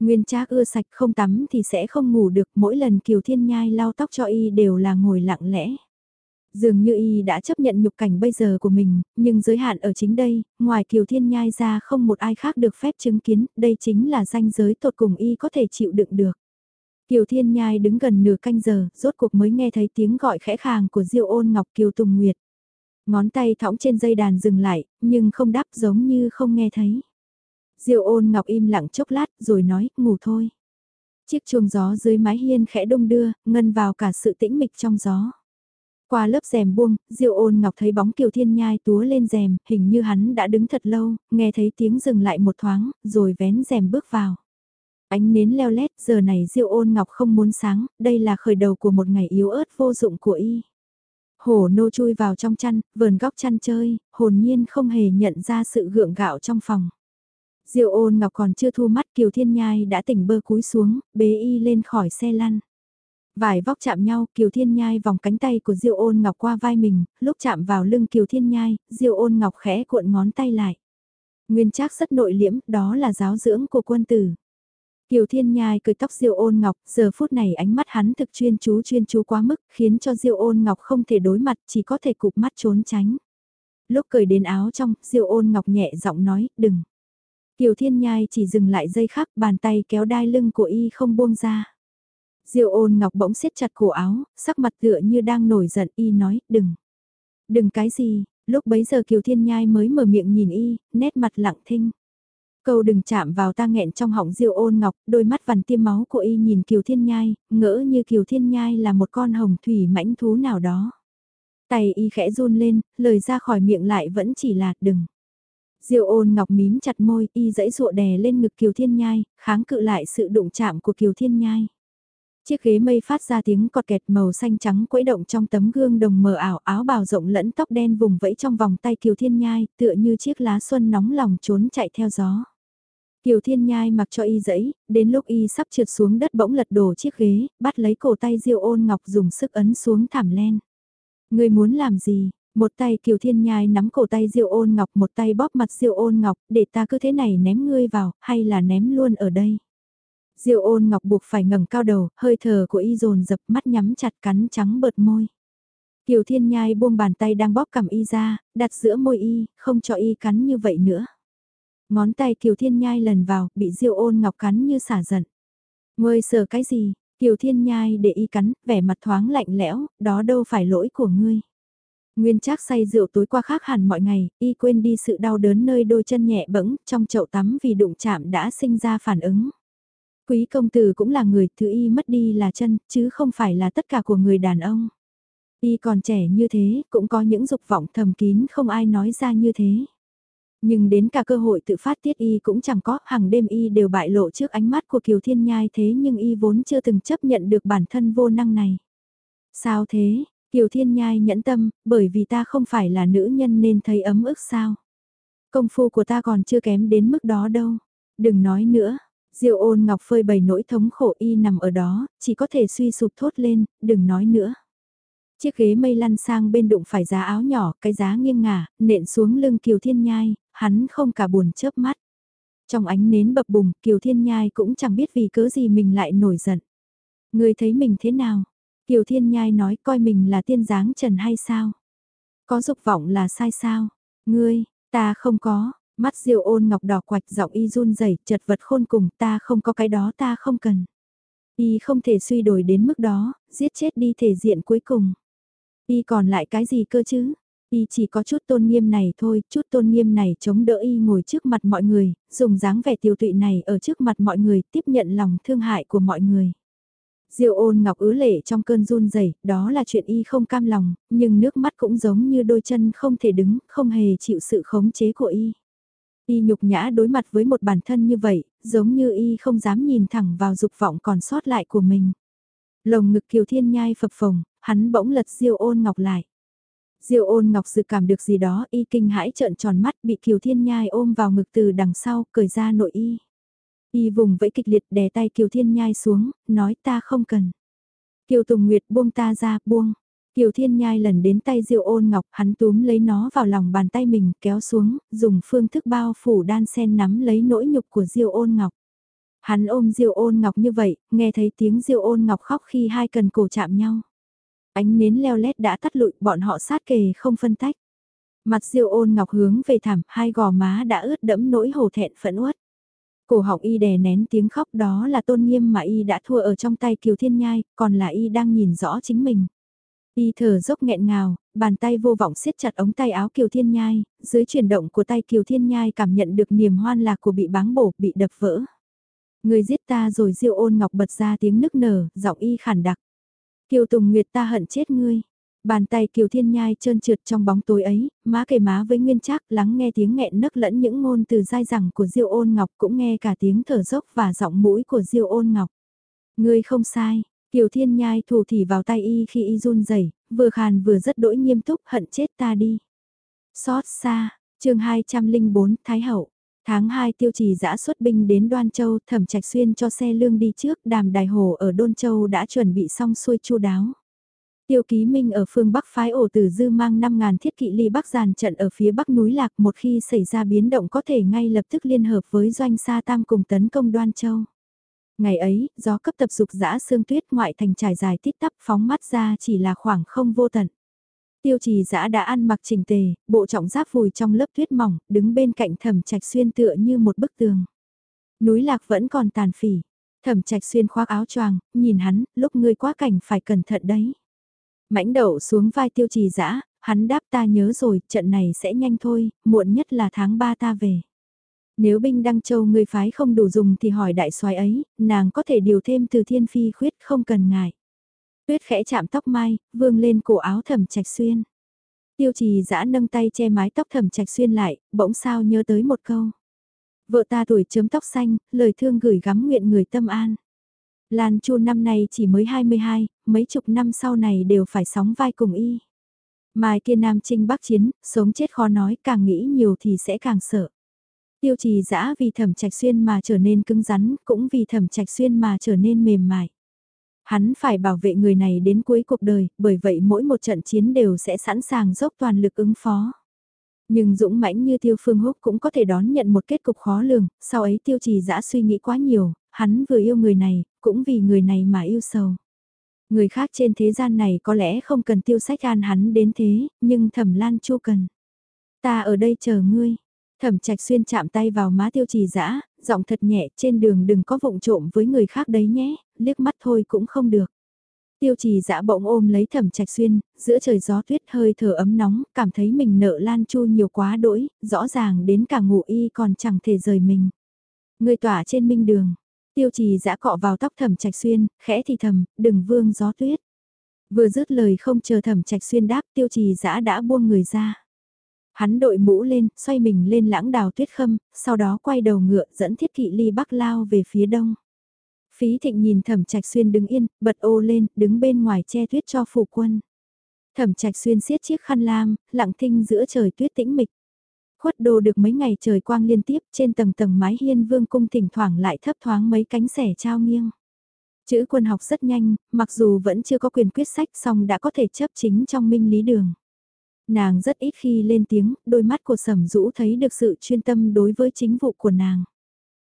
Nguyên Trác ưa sạch không tắm thì sẽ không ngủ được, mỗi lần Kiều Thiên Nhai lau tóc cho y đều là ngồi lặng lẽ. Dường như y đã chấp nhận nhục cảnh bây giờ của mình, nhưng giới hạn ở chính đây, ngoài Kiều Thiên Nhai ra không một ai khác được phép chứng kiến, đây chính là ranh giới tột cùng y có thể chịu đựng được. Kiều Thiên Nhai đứng gần nửa canh giờ, rốt cuộc mới nghe thấy tiếng gọi khẽ khàng của Diêu Ôn Ngọc Kiều Tùng Nguyệt. Ngón tay thõng trên dây đàn dừng lại, nhưng không đáp giống như không nghe thấy. Diêu ôn ngọc im lặng chốc lát rồi nói, ngủ thôi. Chiếc chuông gió dưới mái hiên khẽ đông đưa, ngân vào cả sự tĩnh mịch trong gió. Qua lớp rèm buông, Diêu ôn ngọc thấy bóng Kiều Thiên Nhai túa lên rèm, hình như hắn đã đứng thật lâu, nghe thấy tiếng dừng lại một thoáng, rồi vén rèm bước vào. Ánh nến leo lét, giờ này Diêu ôn ngọc không muốn sáng, đây là khởi đầu của một ngày yếu ớt vô dụng của y. Hổ nô chui vào trong chăn, vườn góc chăn chơi, hồn nhiên không hề nhận ra sự gượng gạo trong phòng. Diêu ôn ngọc còn chưa thu mắt Kiều Thiên Nhai đã tỉnh bơ cúi xuống, bế y lên khỏi xe lăn. Vài vóc chạm nhau, Kiều Thiên Nhai vòng cánh tay của Diêu Ôn Ngọc qua vai mình, lúc chạm vào lưng Kiều Thiên Nhai, Diêu Ôn Ngọc khẽ cuộn ngón tay lại. Nguyên Trác rất nội liễm, đó là giáo dưỡng của quân tử. Kiều Thiên Nhai cười tóc Diêu Ôn Ngọc, giờ phút này ánh mắt hắn thực chuyên chú chuyên chú quá mức, khiến cho Diêu Ôn Ngọc không thể đối mặt, chỉ có thể cụp mắt trốn tránh. Lúc cười đến áo trong, Diêu Ôn Ngọc nhẹ giọng nói, đừng. Kiều Thiên Nhai chỉ dừng lại dây khắc, bàn tay kéo đai lưng của y không buông ra. Diêu ôn ngọc bỗng siết chặt cổ áo, sắc mặt tựa như đang nổi giận y nói, đừng. Đừng cái gì, lúc bấy giờ Kiều Thiên Nhai mới mở miệng nhìn y, nét mặt lặng thinh. Câu đừng chạm vào ta nghẹn trong họng Diêu ôn ngọc, đôi mắt vằn tiêm máu của y nhìn Kiều Thiên Nhai, ngỡ như Kiều Thiên Nhai là một con hồng thủy mãnh thú nào đó. Tay y khẽ run lên, lời ra khỏi miệng lại vẫn chỉ là đừng. Diêu ôn ngọc mím chặt môi, y dãy dụa đè lên ngực Kiều Thiên Nhai, kháng cự lại sự đụng chạm của Kiều Thiên Nhai. Chiếc ghế mây phát ra tiếng cọt kẹt màu xanh trắng quẫy động trong tấm gương đồng mờ ảo áo bào rộng lẫn tóc đen vùng vẫy trong vòng tay Kiều Thiên Nhai, tựa như chiếc lá xuân nóng lòng trốn chạy theo gió. Kiều Thiên Nhai mặc cho y dẫy, đến lúc y sắp trượt xuống đất bỗng lật đổ chiếc ghế, bắt lấy cổ tay Diêu ôn ngọc dùng sức ấn xuống thảm len. Người muốn làm gì, một tay Kiều Thiên Nhai nắm cổ tay Diêu Ôn Ngọc, một tay bóp mặt Diêu Ôn Ngọc, để ta cứ thế này ném ngươi vào, hay là ném luôn ở đây. Diêu Ôn Ngọc buộc phải ngẩng cao đầu, hơi thở của y dồn dập mắt nhắm chặt cắn trắng bợt môi. Kiều Thiên Nhai buông bàn tay đang bóp cầm y ra, đặt giữa môi y, không cho y cắn như vậy nữa. Ngón tay Kiều Thiên Nhai lần vào, bị Diêu Ôn Ngọc cắn như xả giận. Ngươi sợ cái gì? Kiều Thiên Nhai để y cắn, vẻ mặt thoáng lạnh lẽo, đó đâu phải lỗi của ngươi. Nguyên Trác say rượu tối qua khác hẳn mọi ngày, y quên đi sự đau đớn nơi đôi chân nhẹ bẫng, trong chậu tắm vì đụng chạm đã sinh ra phản ứng. Quý công tử cũng là người, thứ y mất đi là chân, chứ không phải là tất cả của người đàn ông. Y còn trẻ như thế, cũng có những dục vọng thầm kín không ai nói ra như thế. Nhưng đến cả cơ hội tự phát tiết y cũng chẳng có, hàng đêm y đều bại lộ trước ánh mắt của Kiều Thiên Nhai thế nhưng y vốn chưa từng chấp nhận được bản thân vô năng này. Sao thế, Kiều Thiên Nhai nhẫn tâm, bởi vì ta không phải là nữ nhân nên thấy ấm ức sao. Công phu của ta còn chưa kém đến mức đó đâu. Đừng nói nữa. Diệu ôn ngọc phơi bày nỗi thống khổ y nằm ở đó, chỉ có thể suy sụp thốt lên, đừng nói nữa. Chiếc ghế mây lăn sang bên đụng phải giá áo nhỏ, cái giá nghiêng ngả, nện xuống lưng Kiều Thiên Nhai, hắn không cả buồn chớp mắt. Trong ánh nến bập bùng, Kiều Thiên Nhai cũng chẳng biết vì cớ gì mình lại nổi giận. Người thấy mình thế nào? Kiều Thiên Nhai nói coi mình là tiên dáng trần hay sao? Có dục vọng là sai sao? Ngươi, ta không có, mắt diêu ôn ngọc đỏ quạch giọng y run rẩy chật vật khôn cùng ta không có cái đó ta không cần. Y không thể suy đổi đến mức đó, giết chết đi thể diện cuối cùng. Y còn lại cái gì cơ chứ? Y chỉ có chút tôn nghiêm này thôi, chút tôn nghiêm này chống đỡ y ngồi trước mặt mọi người, dùng dáng vẻ tiêu tụy này ở trước mặt mọi người, tiếp nhận lòng thương hại của mọi người. diêu ôn ngọc ứ lệ trong cơn run rẩy, đó là chuyện y không cam lòng, nhưng nước mắt cũng giống như đôi chân không thể đứng, không hề chịu sự khống chế của y. Y nhục nhã đối mặt với một bản thân như vậy, giống như y không dám nhìn thẳng vào dục vọng còn sót lại của mình. Lồng ngực Kiều Thiên Nhai phập phồng, hắn bỗng lật Diêu ôn ngọc lại. Diêu ôn ngọc dự cảm được gì đó y kinh hãi trợn tròn mắt bị Kiều Thiên Nhai ôm vào ngực từ đằng sau, cởi ra nội y. Y vùng vẫy kịch liệt đè tay Kiều Thiên Nhai xuống, nói ta không cần. Kiều Tùng Nguyệt buông ta ra, buông. Kiều Thiên Nhai lần đến tay Diêu ôn ngọc, hắn túm lấy nó vào lòng bàn tay mình, kéo xuống, dùng phương thức bao phủ đan sen nắm lấy nỗi nhục của Diêu ôn ngọc. Hắn ôm Diêu ôn ngọc như vậy, nghe thấy tiếng Diêu ôn ngọc khóc khi hai cần cổ chạm nhau. Ánh nến leo lét đã tắt lụi, bọn họ sát kề không phân tách. Mặt Diêu ôn ngọc hướng về thảm, hai gò má đã ướt đẫm nỗi hổ thẹn phẫn uất. Cổ họng y đè nén tiếng khóc đó là tôn nghiêm mà y đã thua ở trong tay Kiều Thiên Nhai, còn là y đang nhìn rõ chính mình. Y thở dốc nghẹn ngào, bàn tay vô vọng siết chặt ống tay áo Kiều Thiên Nhai, dưới chuyển động của tay Kiều Thiên Nhai cảm nhận được niềm hoan lạc của bị báng bổ, bị đập vỡ. Người giết ta rồi diêu ôn ngọc bật ra tiếng nức nở, giọng y khản đặc. Kiều Tùng Nguyệt ta hận chết ngươi. Bàn tay Kiều Thiên Nhai trơn trượt trong bóng tối ấy, má kề má với Nguyên Trác lắng nghe tiếng nghẹn nấc lẫn những ngôn từ dai dẳng của Diêu Ôn Ngọc cũng nghe cả tiếng thở dốc và giọng mũi của Diêu Ôn Ngọc. Ngươi không sai, Kiều Thiên Nhai thủ thỉ vào tay y khi y run rẩy, vừa khàn vừa rất đỗi nghiêm túc hận chết ta đi. Xót xa, chương 204 Thái Hậu. Tháng 2 tiêu trì giã xuất binh đến Đoan Châu thẩm trạch xuyên cho xe lương đi trước đàm đài hồ ở Đôn Châu đã chuẩn bị xong xuôi chu đáo. Tiêu ký minh ở phương Bắc phái ổ tử dư mang 5.000 thiết kỵ ly Bắc giàn trận ở phía Bắc núi Lạc một khi xảy ra biến động có thể ngay lập tức liên hợp với doanh sa tam cùng tấn công Đoan Châu. Ngày ấy, gió cấp tập dục giã sương tuyết ngoại thành trải dài tít tắp phóng mắt ra chỉ là khoảng không vô tận. Tiêu trì giã đã ăn mặc chỉnh tề, bộ trọng giáp vùi trong lớp tuyết mỏng, đứng bên cạnh thẩm trạch xuyên tựa như một bức tường. Núi lạc vẫn còn tàn phỉ. Thẩm trạch xuyên khoác áo choàng, nhìn hắn, lúc ngươi quá cảnh phải cẩn thận đấy. Mãnh đậu xuống vai tiêu trì giã, hắn đáp ta nhớ rồi, trận này sẽ nhanh thôi, muộn nhất là tháng 3 ta về. Nếu binh đăng châu người phái không đủ dùng thì hỏi đại soái ấy, nàng có thể điều thêm từ thiên phi khuyết không cần ngại. Tuyết khẽ chạm tóc mai, vương lên cổ áo thẩm trạch xuyên. Tiêu trì giã nâng tay che mái tóc thẩm trạch xuyên lại, bỗng sao nhớ tới một câu. Vợ ta tuổi chấm tóc xanh, lời thương gửi gắm nguyện người tâm an. Lan Chu năm nay chỉ mới 22, mấy chục năm sau này đều phải sóng vai cùng y. Mai kia Nam Trinh Bắc Chiến, sống chết khó nói, càng nghĩ nhiều thì sẽ càng sợ. Tiêu trì dã vì thẩm trạch xuyên mà trở nên cứng rắn, cũng vì thẩm trạch xuyên mà trở nên mềm mại. Hắn phải bảo vệ người này đến cuối cuộc đời, bởi vậy mỗi một trận chiến đều sẽ sẵn sàng dốc toàn lực ứng phó. Nhưng dũng mãnh như Tiêu Phương Húc cũng có thể đón nhận một kết cục khó lường, sau ấy Tiêu Trì dã suy nghĩ quá nhiều, hắn vừa yêu người này, cũng vì người này mà yêu sầu. Người khác trên thế gian này có lẽ không cần tiêu sách an hắn đến thế, nhưng thẩm lan chu cần. Ta ở đây chờ ngươi. Thẩm trạch xuyên chạm tay vào má tiêu trì dã giọng thật nhẹ trên đường đừng có vụng trộm với người khác đấy nhé, liếc mắt thôi cũng không được. Tiêu trì dã bỗng ôm lấy thẩm trạch xuyên, giữa trời gió tuyết hơi thở ấm nóng, cảm thấy mình nợ lan chu nhiều quá đỗi, rõ ràng đến cả ngủ y còn chẳng thể rời mình. Người tỏa trên minh đường, tiêu trì dã cọ vào tóc thẩm trạch xuyên, khẽ thì thầm, đừng vương gió tuyết. Vừa dứt lời không chờ thẩm trạch xuyên đáp tiêu trì dã đã buông người ra. Hắn đội mũ lên, xoay mình lên lãng đào tuyết khâm, sau đó quay đầu ngựa dẫn thiết kỵ ly bắc lao về phía đông. Phí thịnh nhìn thẩm trạch xuyên đứng yên, bật ô lên, đứng bên ngoài che tuyết cho phủ quân. Thẩm trạch xuyên siết chiếc khăn lam, lặng thinh giữa trời tuyết tĩnh mịch. Khuất đồ được mấy ngày trời quang liên tiếp trên tầng tầng mái hiên vương cung thỉnh thoảng lại thấp thoáng mấy cánh sẻ trao nghiêng. Chữ quân học rất nhanh, mặc dù vẫn chưa có quyền quyết sách song đã có thể chấp chính trong minh lý đường. Nàng rất ít khi lên tiếng, đôi mắt của sầm rũ thấy được sự chuyên tâm đối với chính vụ của nàng.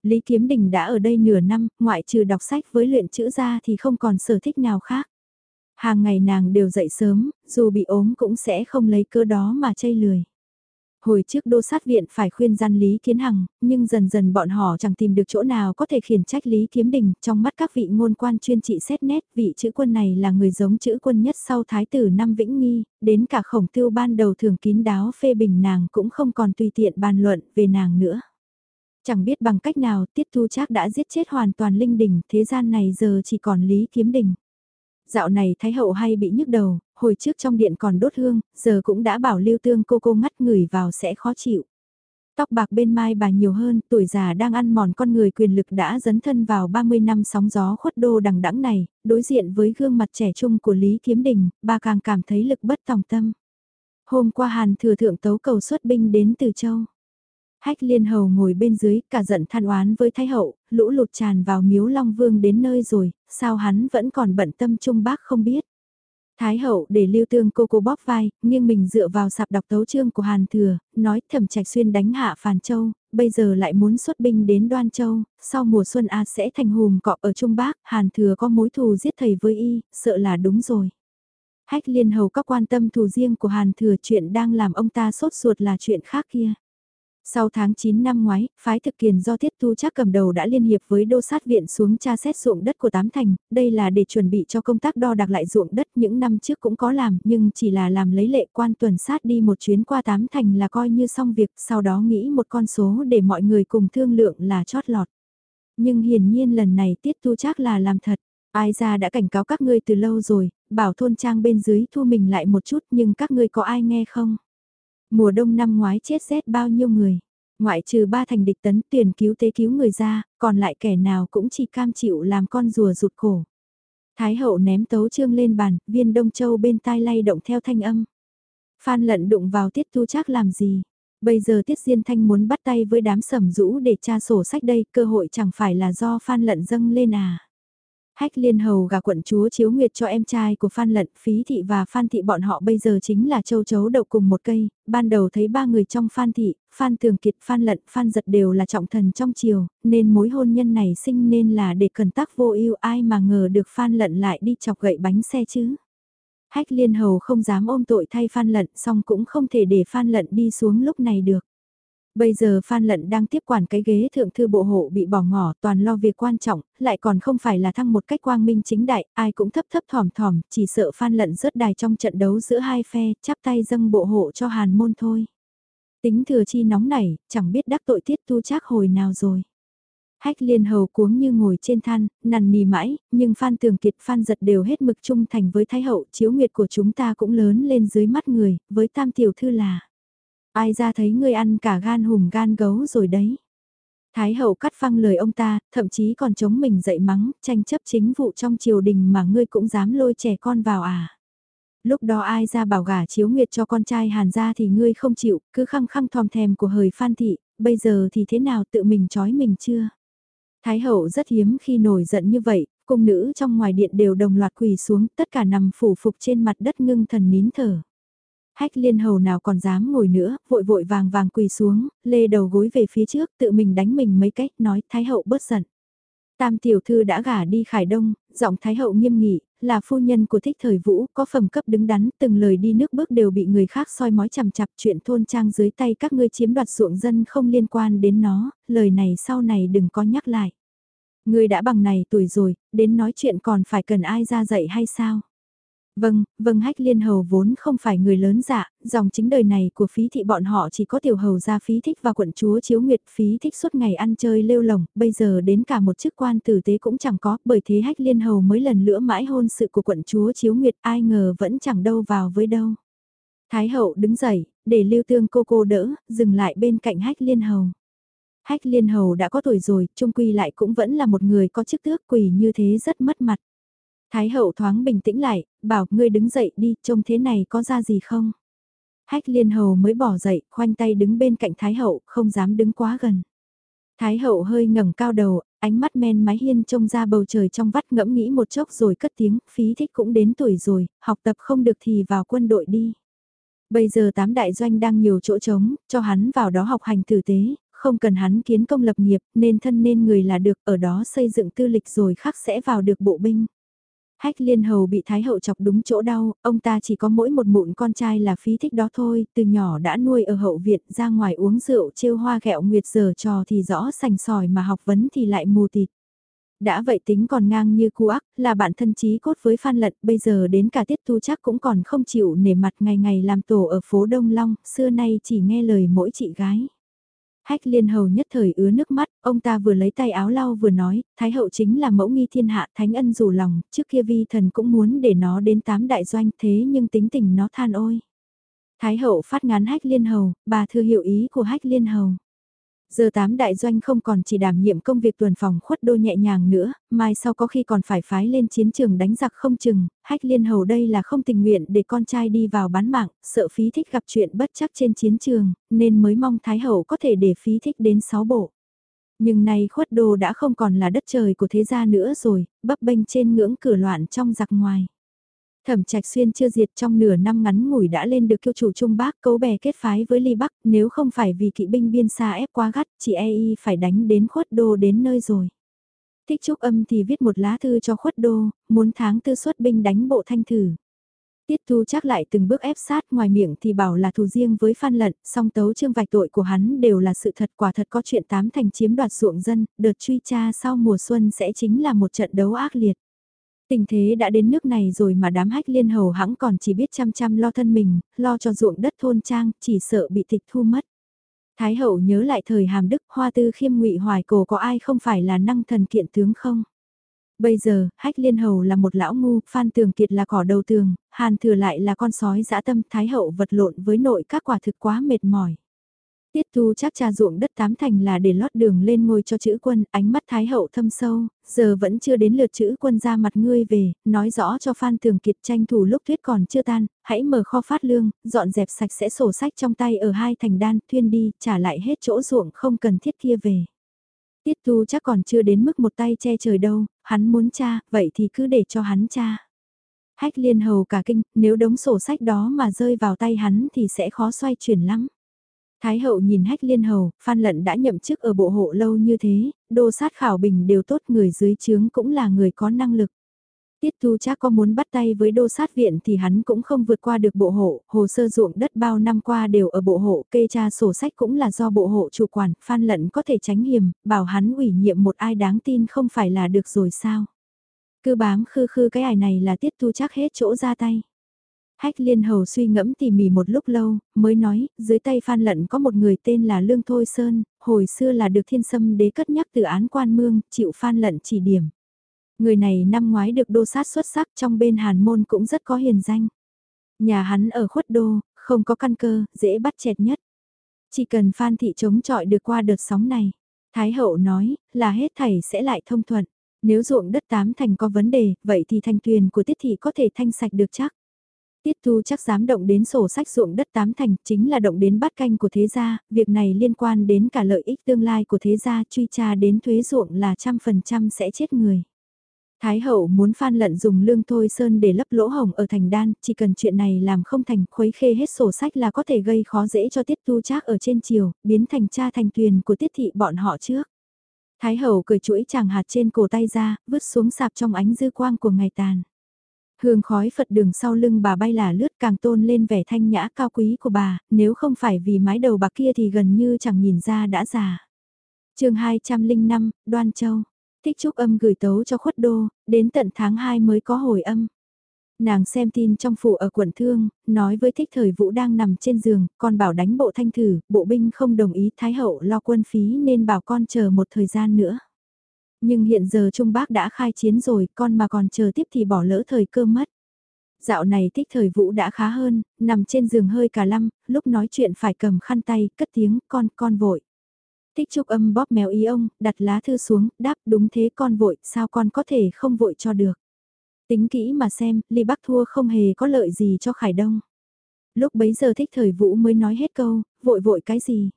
Lý Kiếm Đình đã ở đây nửa năm, ngoại trừ đọc sách với luyện chữ ra thì không còn sở thích nào khác. Hàng ngày nàng đều dậy sớm, dù bị ốm cũng sẽ không lấy cơ đó mà chây lười. Hồi trước đô sát viện phải khuyên gian Lý Kiến Hằng, nhưng dần dần bọn họ chẳng tìm được chỗ nào có thể khiển trách Lý Kiếm Đình, trong mắt các vị ngôn quan chuyên trị xét nét, vị chữ quân này là người giống chữ quân nhất sau Thái tử năm Vĩnh Nghi, đến cả khổng tiêu ban đầu thường kín đáo phê bình nàng cũng không còn tùy tiện bàn luận về nàng nữa. Chẳng biết bằng cách nào Tiết Thu Trác đã giết chết hoàn toàn Linh Đình, thế gian này giờ chỉ còn Lý Kiếm Đình. Dạo này Thái Hậu hay bị nhức đầu, hồi trước trong điện còn đốt hương, giờ cũng đã bảo lưu tương cô cô ngắt người vào sẽ khó chịu. Tóc bạc bên mai bà nhiều hơn, tuổi già đang ăn mòn con người quyền lực đã dấn thân vào 30 năm sóng gió khuất đô đằng đẵng này, đối diện với gương mặt trẻ trung của Lý Kiếm Đình, bà càng cảm thấy lực bất tòng tâm. Hôm qua Hàn thừa thượng tấu cầu xuất binh đến từ châu. Hách liên hầu ngồi bên dưới, cả giận than oán với Thái Hậu, lũ lụt tràn vào miếu Long Vương đến nơi rồi, sao hắn vẫn còn bận tâm trung bác không biết. Thái hậu để lưu tương cô cô bóp vai, nghiêng mình dựa vào sạp đọc tấu chương của Hàn Thừa, nói thẩm trạch xuyên đánh hạ Phàn Châu, bây giờ lại muốn xuất binh đến Đoan Châu, sau mùa xuân A sẽ thành hùm cọp ở Trung Bắc, Hàn Thừa có mối thù giết thầy với y, sợ là đúng rồi. Hách liên hầu các quan tâm thù riêng của Hàn Thừa chuyện đang làm ông ta sốt ruột là chuyện khác kia. Sau tháng 9 năm ngoái, phái thực kiền do Tiết Tu Trác cầm đầu đã liên hiệp với đô sát viện xuống tra xét ruộng đất của Tám Thành, đây là để chuẩn bị cho công tác đo đạc lại ruộng đất những năm trước cũng có làm nhưng chỉ là làm lấy lệ quan tuần sát đi một chuyến qua Tám Thành là coi như xong việc, sau đó nghĩ một con số để mọi người cùng thương lượng là chót lọt. Nhưng hiển nhiên lần này Tiết Tu Trác là làm thật. Ai ra đã cảnh cáo các ngươi từ lâu rồi, bảo thôn trang bên dưới thu mình lại một chút nhưng các ngươi có ai nghe không? Mùa đông năm ngoái chết rét bao nhiêu người. Ngoại trừ ba thành địch tấn tiền cứu tế cứu người ra, còn lại kẻ nào cũng chỉ cam chịu làm con rùa rụt cổ. Thái hậu ném tấu trương lên bàn, viên đông châu bên tai lay động theo thanh âm. Phan lận đụng vào tiết tu chắc làm gì? Bây giờ tiết diên thanh muốn bắt tay với đám sầm rũ để tra sổ sách đây, cơ hội chẳng phải là do phan lận dâng lên à. Hách liên hầu gà quận chúa chiếu nguyệt cho em trai của Phan Lận, Phí Thị và Phan Thị bọn họ bây giờ chính là châu chấu đậu cùng một cây, ban đầu thấy ba người trong Phan Thị, Phan Tường Kiệt, Phan Lận, Phan Giật đều là trọng thần trong triều, nên mối hôn nhân này sinh nên là để cần tác vô ưu ai mà ngờ được Phan Lận lại đi chọc gậy bánh xe chứ. Hách liên hầu không dám ôm tội thay Phan Lận song cũng không thể để Phan Lận đi xuống lúc này được. Bây giờ Phan Lận đang tiếp quản cái ghế thượng thư bộ hộ bị bỏ ngỏ toàn lo việc quan trọng, lại còn không phải là thăng một cách quang minh chính đại, ai cũng thấp thấp thỏm thỏm, chỉ sợ Phan Lận rớt đài trong trận đấu giữa hai phe, chắp tay dâng bộ hộ cho Hàn môn thôi. Tính thừa chi nóng nảy, chẳng biết đắc tội tiết tu trác hồi nào rồi. Hách liên hầu cuống như ngồi trên than, nằn nì mãi, nhưng Phan Tường Kiệt Phan giật đều hết mực trung thành với Thái Hậu, chiếu nguyệt của chúng ta cũng lớn lên dưới mắt người, với tam tiểu thư là. Ai ra thấy ngươi ăn cả gan hùm gan gấu rồi đấy. Thái hậu cắt phăng lời ông ta, thậm chí còn chống mình dậy mắng, tranh chấp chính vụ trong triều đình mà ngươi cũng dám lôi trẻ con vào à. Lúc đó ai ra bảo gả chiếu nguyệt cho con trai hàn ra thì ngươi không chịu, cứ khăng khăng thòm thèm của hời phan thị, bây giờ thì thế nào tự mình trói mình chưa? Thái hậu rất hiếm khi nổi giận như vậy, cung nữ trong ngoài điện đều đồng loạt quỳ xuống, tất cả nằm phủ phục trên mặt đất ngưng thần nín thở. Hách liên hầu nào còn dám ngồi nữa, vội vội vàng vàng quỳ xuống, lê đầu gối về phía trước, tự mình đánh mình mấy cách, nói Thái hậu bớt giận. Tam tiểu thư đã gả đi Khải Đông, giọng Thái hậu nghiêm nghị, là phu nhân của thích thời vũ, có phẩm cấp đứng đắn, từng lời đi nước bước đều bị người khác soi mói chằm chặp chuyện thôn trang dưới tay các ngươi chiếm đoạt ruộng dân không liên quan đến nó, lời này sau này đừng có nhắc lại. Ngươi đã bằng này tuổi rồi, đến nói chuyện còn phải cần ai ra dạy hay sao? Vâng, vâng hách liên hầu vốn không phải người lớn dạ, dòng chính đời này của phí thị bọn họ chỉ có tiểu hầu gia phí thích và quận chúa chiếu nguyệt phí thích suốt ngày ăn chơi lêu lồng, bây giờ đến cả một chức quan tử tế cũng chẳng có, bởi thế hách liên hầu mới lần lữa mãi hôn sự của quận chúa chiếu nguyệt ai ngờ vẫn chẳng đâu vào với đâu. Thái hậu đứng dậy, để lưu tương cô cô đỡ, dừng lại bên cạnh hách liên hầu. Hách liên hầu đã có tuổi rồi, trung quy lại cũng vẫn là một người có chức tước quỷ như thế rất mất mặt. Thái hậu thoáng bình tĩnh lại, bảo ngươi đứng dậy đi, trông thế này có ra gì không? Hách liên hầu mới bỏ dậy, khoanh tay đứng bên cạnh Thái hậu, không dám đứng quá gần. Thái hậu hơi ngẩng cao đầu, ánh mắt men mái hiên trông ra bầu trời trong vắt ngẫm nghĩ một chốc rồi cất tiếng, phí thích cũng đến tuổi rồi, học tập không được thì vào quân đội đi. Bây giờ tám đại doanh đang nhiều chỗ trống, cho hắn vào đó học hành tử tế, không cần hắn kiến công lập nghiệp, nên thân nên người là được, ở đó xây dựng tư lịch rồi khác sẽ vào được bộ binh. Hách liên hầu bị thái hậu chọc đúng chỗ đau, ông ta chỉ có mỗi một mụn con trai là phí thích đó thôi, từ nhỏ đã nuôi ở hậu viện ra ngoài uống rượu trêu hoa ghẹo nguyệt giờ trò thì rõ sành sỏi mà học vấn thì lại mù tịt. Đã vậy tính còn ngang như cu ác, là bạn thân chí cốt với Phan Lận, bây giờ đến cả tiết tu chắc cũng còn không chịu nể mặt ngày ngày làm tổ ở phố Đông Long, xưa nay chỉ nghe lời mỗi chị gái. Hách liên hầu nhất thời ứa nước mắt, ông ta vừa lấy tay áo lau vừa nói, Thái hậu chính là mẫu nghi thiên hạ thánh ân rủ lòng, trước kia vi thần cũng muốn để nó đến tám đại doanh thế nhưng tính tình nó than ôi. Thái hậu phát ngán hách liên hầu, bà thừa hiểu ý của hách liên hầu. Giờ tám đại doanh không còn chỉ đảm nhiệm công việc tuần phòng khuất đô nhẹ nhàng nữa, mai sau có khi còn phải phái lên chiến trường đánh giặc không chừng, hách liên hầu đây là không tình nguyện để con trai đi vào bán mạng, sợ phí thích gặp chuyện bất chắc trên chiến trường, nên mới mong Thái Hậu có thể để phí thích đến 6 bộ. Nhưng nay khuất đô đã không còn là đất trời của thế gia nữa rồi, bấp bênh trên ngưỡng cửa loạn trong giặc ngoài. Thẩm Trạch Xuyên chưa diệt trong nửa năm ngắn ngủi đã lên được kiêu chủ Trung Bắc cấu bè kết phái với Ly Bắc, nếu không phải vì kỵ binh biên xa ép quá gắt, chị e y phải đánh đến khuất đô đến nơi rồi. Thích Trúc Âm thì viết một lá thư cho khuất đô, muốn tháng tư xuất binh đánh bộ thanh thử. Tiết Thu chắc lại từng bước ép sát ngoài miệng thì bảo là thù riêng với Phan Lận, song tấu trương vạch tội của hắn đều là sự thật quả thật có chuyện tám thành chiếm đoạt ruộng dân, đợt truy tra sau mùa xuân sẽ chính là một trận đấu ác liệt. Tình thế đã đến nước này rồi mà đám hách liên hầu hãng còn chỉ biết chăm chăm lo thân mình, lo cho ruộng đất thôn trang, chỉ sợ bị tịch thu mất. Thái hậu nhớ lại thời hàm đức hoa tư khiêm ngụy hoài cổ có ai không phải là năng thần kiện tướng không? Bây giờ, hách liên hầu là một lão ngu, phan tường kiệt là cỏ đầu tường, hàn thừa lại là con sói dã tâm, thái hậu vật lộn với nội các quả thực quá mệt mỏi. Tiết thu chắc cha ruộng đất tám thành là để lót đường lên ngôi cho chữ quân, ánh mắt thái hậu thâm sâu, giờ vẫn chưa đến lượt chữ quân ra mặt ngươi về, nói rõ cho Phan Tường Kiệt tranh thủ lúc tuyết còn chưa tan, hãy mở kho phát lương, dọn dẹp sạch sẽ sổ sách trong tay ở hai thành đan, thuyên đi, trả lại hết chỗ ruộng không cần thiết kia về. Tiết thu chắc còn chưa đến mức một tay che trời đâu, hắn muốn cha, vậy thì cứ để cho hắn cha. Hách liên hầu cả kinh, nếu đống sổ sách đó mà rơi vào tay hắn thì sẽ khó xoay chuyển lắm. Thái hậu nhìn hách liên hầu, Phan Lận đã nhậm chức ở bộ hộ lâu như thế, đô sát khảo bình đều tốt người dưới chướng cũng là người có năng lực. Tiết Thu chắc có muốn bắt tay với đô sát viện thì hắn cũng không vượt qua được bộ hộ, hồ sơ ruộng đất bao năm qua đều ở bộ hộ, kê tra sổ sách cũng là do bộ hộ chủ quản, Phan Lận có thể tránh hiểm, bảo hắn ủy nhiệm một ai đáng tin không phải là được rồi sao. Cứ bám khư khư cái ải này là Tiết Thu chắc hết chỗ ra tay. Hách liên hầu suy ngẫm tỉ mỉ một lúc lâu, mới nói, dưới tay Phan Lận có một người tên là Lương Thôi Sơn, hồi xưa là được thiên sâm đế cất nhắc từ án quan mương, chịu Phan Lận chỉ điểm. Người này năm ngoái được đô sát xuất sắc trong bên hàn môn cũng rất có hiền danh. Nhà hắn ở khuất đô, không có căn cơ, dễ bắt chẹt nhất. Chỉ cần Phan Thị chống chọi được qua đợt sóng này. Thái hậu nói, là hết thảy sẽ lại thông thuận. Nếu ruộng đất tám thành có vấn đề, vậy thì thanh tuyền của tiết thị có thể thanh sạch được chắc. Tiết Thu chắc dám động đến sổ sách ruộng đất tám thành chính là động đến bát canh của thế gia, việc này liên quan đến cả lợi ích tương lai của thế gia truy tra đến thuế ruộng là trăm phần trăm sẽ chết người. Thái hậu muốn phan lận dùng lương thôi sơn để lấp lỗ hồng ở thành đan, chỉ cần chuyện này làm không thành khuấy khê hết sổ sách là có thể gây khó dễ cho tiết tu trác ở trên chiều, biến thành cha thành tuyền của tiết thị bọn họ trước. Thái hậu cười chuỗi chàng hạt trên cổ tay ra, vứt xuống sạp trong ánh dư quang của ngày tàn. Hương khói Phật đường sau lưng bà bay là lướt càng tôn lên vẻ thanh nhã cao quý của bà, nếu không phải vì mái đầu bạc kia thì gần như chẳng nhìn ra đã già. chương 205, Đoan Châu. Thích Trúc Âm gửi tấu cho khuất đô, đến tận tháng 2 mới có hồi âm. Nàng xem tin trong phủ ở quận Thương, nói với thích thời vũ đang nằm trên giường, con bảo đánh bộ thanh thử, bộ binh không đồng ý Thái Hậu lo quân phí nên bảo con chờ một thời gian nữa. Nhưng hiện giờ Trung Bác đã khai chiến rồi, con mà còn chờ tiếp thì bỏ lỡ thời cơ mất. Dạo này thích thời vũ đã khá hơn, nằm trên giường hơi cả lăm, lúc nói chuyện phải cầm khăn tay, cất tiếng, con, con vội. Thích trúc âm bóp mèo ý ông, đặt lá thư xuống, đáp đúng thế con vội, sao con có thể không vội cho được. Tính kỹ mà xem, Ly Bắc thua không hề có lợi gì cho Khải Đông. Lúc bấy giờ thích thời vũ mới nói hết câu, vội vội cái gì.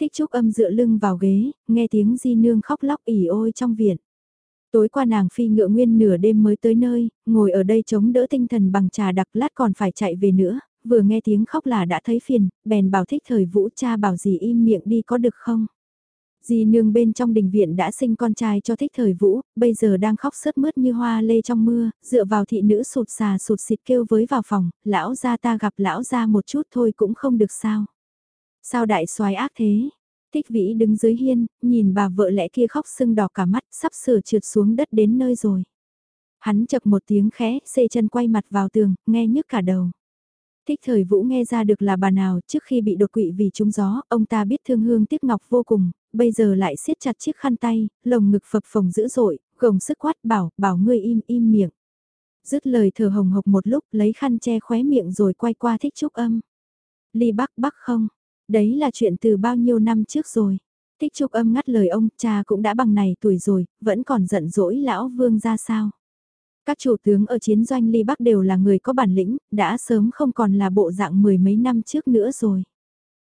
Thích Trúc âm dựa lưng vào ghế, nghe tiếng di nương khóc lóc ỉ ôi trong viện. Tối qua nàng phi ngựa nguyên nửa đêm mới tới nơi, ngồi ở đây chống đỡ tinh thần bằng trà đặc lát còn phải chạy về nữa, vừa nghe tiếng khóc là đã thấy phiền, bèn bảo thích thời vũ cha bảo gì im miệng đi có được không. Di nương bên trong đình viện đã sinh con trai cho thích thời vũ, bây giờ đang khóc sớt mướt như hoa lê trong mưa, dựa vào thị nữ sụt xà sụt xịt kêu với vào phòng, lão gia ta gặp lão gia một chút thôi cũng không được sao. Sao đại soái ác thế? Thích vĩ đứng dưới hiên, nhìn bà vợ lẽ kia khóc sưng đỏ cả mắt, sắp sửa trượt xuống đất đến nơi rồi. Hắn chập một tiếng khẽ, xê chân quay mặt vào tường, nghe nhức cả đầu. Thích thời vũ nghe ra được là bà nào trước khi bị đột quỵ vì trúng gió, ông ta biết thương hương tiếc ngọc vô cùng, bây giờ lại siết chặt chiếc khăn tay, lồng ngực phập phồng dữ dội, gồng sức quát bảo, bảo ngươi im im miệng. Dứt lời thở hồng hộc một lúc lấy khăn che khóe miệng rồi quay qua thích trúc âm. Ly bắc bắc không, Đấy là chuyện từ bao nhiêu năm trước rồi. Thích trúc âm ngắt lời ông, cha cũng đã bằng này tuổi rồi, vẫn còn giận dỗi lão vương ra sao. Các chủ tướng ở chiến doanh ly Bắc đều là người có bản lĩnh, đã sớm không còn là bộ dạng mười mấy năm trước nữa rồi.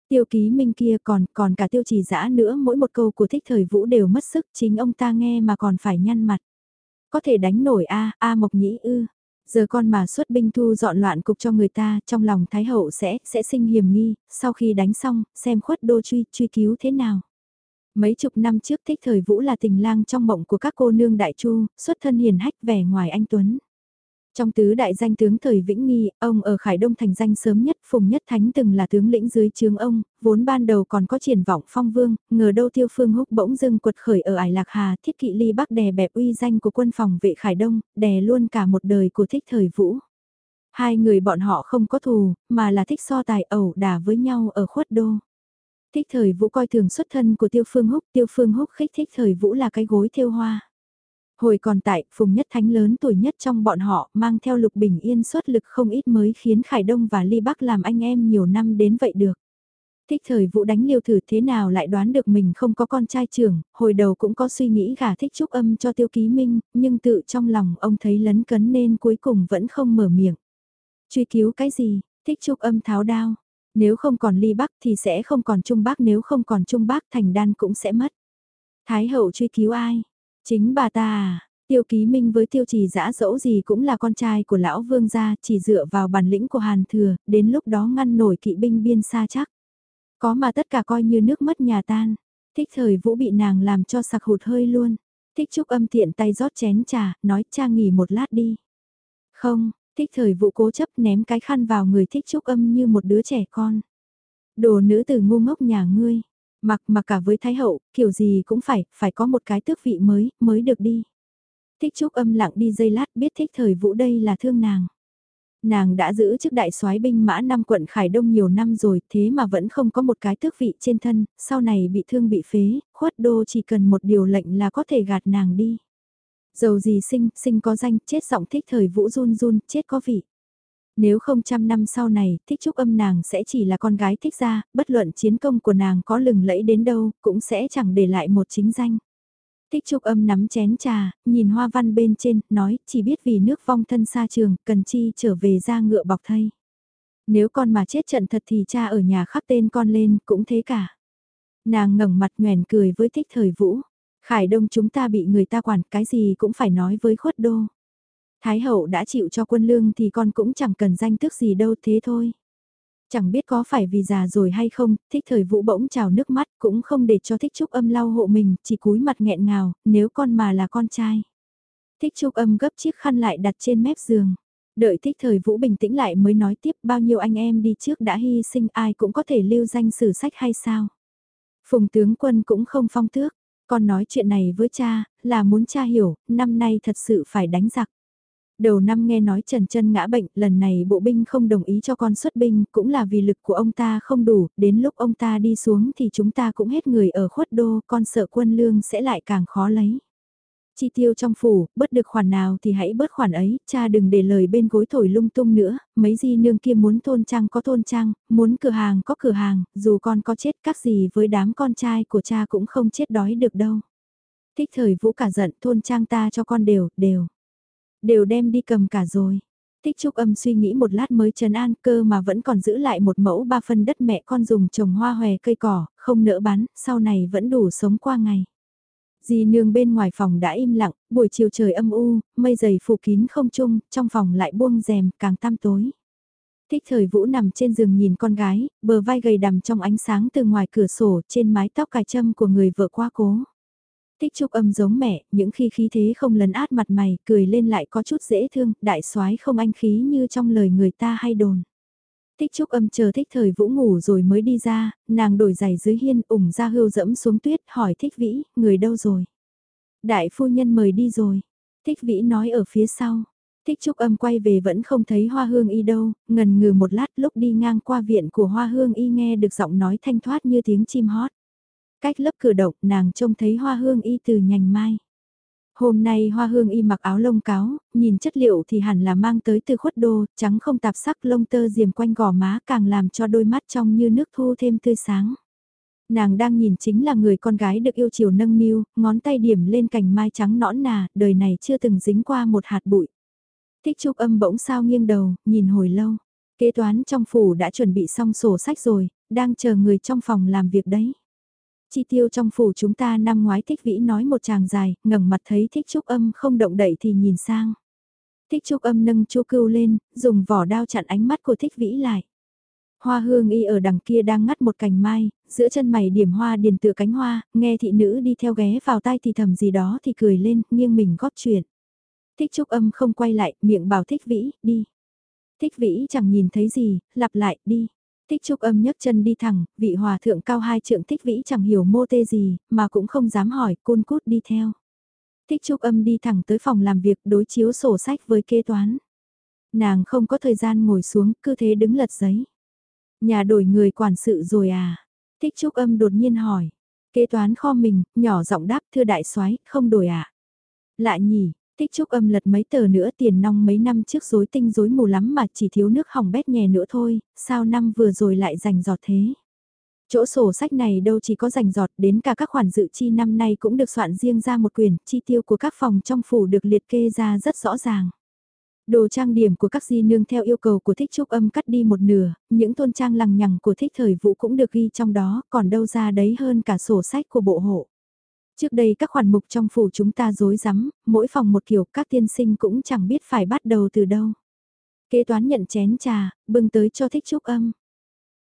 Tiêu ký minh kia còn, còn cả tiêu trì dã nữa mỗi một câu của thích thời vũ đều mất sức chính ông ta nghe mà còn phải nhăn mặt. Có thể đánh nổi A, A Mộc Nhĩ ư. Giờ con mà xuất binh thu dọn loạn cục cho người ta, trong lòng Thái Hậu sẽ, sẽ sinh hiểm nghi, sau khi đánh xong, xem khuất đô truy, truy cứu thế nào. Mấy chục năm trước thích thời vũ là tình lang trong mộng của các cô nương đại chu, xuất thân hiền hách vẻ ngoài anh Tuấn. Trong tứ đại danh tướng thời Vĩnh Nghi, ông ở Khải Đông thành danh sớm nhất, Phùng Nhất Thánh từng là tướng lĩnh dưới trướng ông, vốn ban đầu còn có triển vọng phong vương, ngờ đâu tiêu phương húc bỗng dưng quật khởi ở Ải Lạc Hà, thiết kỵ ly bắc đè bẹp uy danh của quân phòng vệ Khải Đông, đè luôn cả một đời của thích thời Vũ. Hai người bọn họ không có thù, mà là thích so tài ẩu đả với nhau ở khuất đô. Thích thời Vũ coi thường xuất thân của tiêu phương húc, tiêu phương húc khích thích thời Vũ là cái gối thêu hoa. Hồi còn tại, Phùng Nhất Thánh lớn tuổi nhất trong bọn họ, mang theo Lục Bình Yên xuất lực không ít mới khiến Khải Đông và Ly Bắc làm anh em nhiều năm đến vậy được. Thích thời vụ đánh liêu thử thế nào lại đoán được mình không có con trai trưởng, hồi đầu cũng có suy nghĩ gả thích trúc âm cho tiêu ký minh, nhưng tự trong lòng ông thấy lấn cấn nên cuối cùng vẫn không mở miệng. Truy cứu cái gì, thích trúc âm tháo đao, nếu không còn ly bắc thì sẽ không còn trung bắc nếu không còn trung bắc thành đan cũng sẽ mất. Thái hậu truy cứu ai, Chính bà ta à, tiêu ký minh với tiêu trì dã dẫu gì cũng là con trai của lão vương gia, chỉ dựa vào bản lĩnh của Hàn Thừa, đến lúc đó ngăn nổi kỵ binh biên xa chắc. Có mà tất cả coi như nước mất nhà tan, thích thời vũ bị nàng làm cho sặc hụt hơi luôn. Thích trúc âm tiện tay rót chén trà, nói cha nghỉ một lát đi. Không, thích thời vũ cố chấp ném cái khăn vào người thích trúc âm như một đứa trẻ con. Đồ nữ từ ngu ngốc nhà ngươi, Mặc mà cả với Thái Hậu, kiểu gì cũng phải, phải có một cái tước vị mới, mới được đi. Thích Trúc âm lặng đi dây lát biết thích thời vũ đây là thương nàng. Nàng đã giữ chức đại soái binh mã năm quận Khải Đông nhiều năm rồi thế mà vẫn không có một cái tước vị trên thân, sau này bị thương bị phế, khuất đô chỉ cần một điều lệnh là có thể gạt nàng đi. Dầu gì sinh, sinh có danh, chết giọng thích thời vũ run run, chết có vị. Nếu không trăm năm sau này, thích trúc âm nàng sẽ chỉ là con gái thích ra, bất luận chiến công của nàng có lừng lẫy đến đâu, cũng sẽ chẳng để lại một chính danh. Thích trúc âm nắm chén trà, nhìn hoa văn bên trên, nói, chỉ biết vì nước vong thân xa trường, cần chi trở về ra ngựa bọc thây. Nếu con mà chết trận thật thì cha ở nhà khắc tên con lên, cũng thế cả. Nàng ngẩng mặt nhoèn cười với thích thời vũ. Khải đông chúng ta bị người ta quản, cái gì cũng phải nói với khuất đô. Thái hậu đã chịu cho quân lương thì con cũng chẳng cần danh tước gì đâu thế thôi. Chẳng biết có phải vì già rồi hay không, thích thời vũ bỗng trào nước mắt cũng không để cho thích trúc âm lau hộ mình, chỉ cúi mặt nghẹn ngào, nếu con mà là con trai. Thích trúc âm gấp chiếc khăn lại đặt trên mép giường. Đợi thích thời vũ bình tĩnh lại mới nói tiếp bao nhiêu anh em đi trước đã hy sinh ai cũng có thể lưu danh sử sách hay sao. Phùng tướng quân cũng không phong tước, con nói chuyện này với cha, là muốn cha hiểu, năm nay thật sự phải đánh giặc. Đầu năm nghe nói Trần Trân ngã bệnh, lần này bộ binh không đồng ý cho con xuất binh, cũng là vì lực của ông ta không đủ, đến lúc ông ta đi xuống thì chúng ta cũng hết người ở khuất đô, con sợ quân lương sẽ lại càng khó lấy. Chi tiêu trong phủ, bớt được khoản nào thì hãy bớt khoản ấy, cha đừng để lời bên gối thổi lung tung nữa, mấy di nương kia muốn thôn trang có thôn trang, muốn cửa hàng có cửa hàng, dù con có chết các gì với đám con trai của cha cũng không chết đói được đâu. Thích thời vũ cả giận thôn trang ta cho con đều, đều đều đem đi cầm cả rồi. Tích Trúc Âm suy nghĩ một lát mới trấn an cơ mà vẫn còn giữ lại một mẫu ba phân đất mẹ con dùng trồng hoa hòe cây cỏ, không nỡ bán, sau này vẫn đủ sống qua ngày. Dì nương bên ngoài phòng đã im lặng, buổi chiều trời âm u, mây dày phủ kín không trung, trong phòng lại buông rèm, càng tăm tối. Thích thời vũ nằm trên giường nhìn con gái, bờ vai gầy đầm trong ánh sáng từ ngoài cửa sổ trên mái tóc cài châm của người vợ quá cố. Tích trúc âm giống mẹ, những khi khí thế không lấn át mặt mày, cười lên lại có chút dễ thương, đại soái không anh khí như trong lời người ta hay đồn. Tích trúc âm chờ thích thời vũ ngủ rồi mới đi ra, nàng đổi giày dưới hiên ủng ra hưu dẫm xuống tuyết hỏi thích vĩ, người đâu rồi? Đại phu nhân mời đi rồi. Thích vĩ nói ở phía sau. Thích trúc âm quay về vẫn không thấy hoa hương y đâu, ngần ngừ một lát lúc đi ngang qua viện của hoa hương y nghe được giọng nói thanh thoát như tiếng chim hót. Cách lớp cửa động nàng trông thấy hoa hương y từ nhành mai. Hôm nay hoa hương y mặc áo lông cáo, nhìn chất liệu thì hẳn là mang tới từ khuất đô, trắng không tạp sắc lông tơ diềm quanh gò má càng làm cho đôi mắt trong như nước thu thêm tươi sáng. Nàng đang nhìn chính là người con gái được yêu chiều nâng niu, ngón tay điểm lên cành mai trắng nõn nà, đời này chưa từng dính qua một hạt bụi. Thích trúc âm bỗng sao nghiêng đầu, nhìn hồi lâu. Kế toán trong phủ đã chuẩn bị xong sổ sách rồi, đang chờ người trong phòng làm việc đấy. Chi tiêu trong phủ chúng ta năm ngoái thích vĩ nói một chàng dài, ngẩng mặt thấy thích trúc âm không động đậy thì nhìn sang. Thích trúc âm nâng chu cưu lên, dùng vỏ đao chặn ánh mắt của thích vĩ lại. Hoa hương y ở đằng kia đang ngắt một cành mai, giữa chân mày điểm hoa điền tựa cánh hoa, nghe thị nữ đi theo ghé vào tai thì thầm gì đó thì cười lên, nghiêng mình góp chuyện. Thích trúc âm không quay lại, miệng bảo thích vĩ, đi. Thích vĩ chẳng nhìn thấy gì, lặp lại, đi. Thích trúc âm nhấc chân đi thẳng, vị hòa thượng cao hai trượng thích vĩ chẳng hiểu mô tê gì, mà cũng không dám hỏi, côn cút đi theo. Thích trúc âm đi thẳng tới phòng làm việc đối chiếu sổ sách với kế toán. Nàng không có thời gian ngồi xuống, cứ thế đứng lật giấy. Nhà đổi người quản sự rồi à? Thích trúc âm đột nhiên hỏi. Kế toán kho mình, nhỏ giọng đáp thưa đại soái không đổi à? Lạ nhỉ, Tích trúc âm lật mấy tờ nữa tiền nong mấy năm trước rối tinh rối mù lắm mà chỉ thiếu nước hỏng bét nhè nữa thôi, sao năm vừa rồi lại rành giọt thế. Chỗ sổ sách này đâu chỉ có rành giọt đến cả các khoản dự chi năm nay cũng được soạn riêng ra một quyển, chi tiêu của các phòng trong phủ được liệt kê ra rất rõ ràng. Đồ trang điểm của các di nương theo yêu cầu của thích trúc âm cắt đi một nửa, những tôn trang lằng nhằng của thích thời vũ cũng được ghi trong đó, còn đâu ra đấy hơn cả sổ sách của bộ hộ. Trước đây các khoản mục trong phủ chúng ta dối rắm mỗi phòng một kiểu các tiên sinh cũng chẳng biết phải bắt đầu từ đâu. Kế toán nhận chén trà, bưng tới cho thích trúc âm.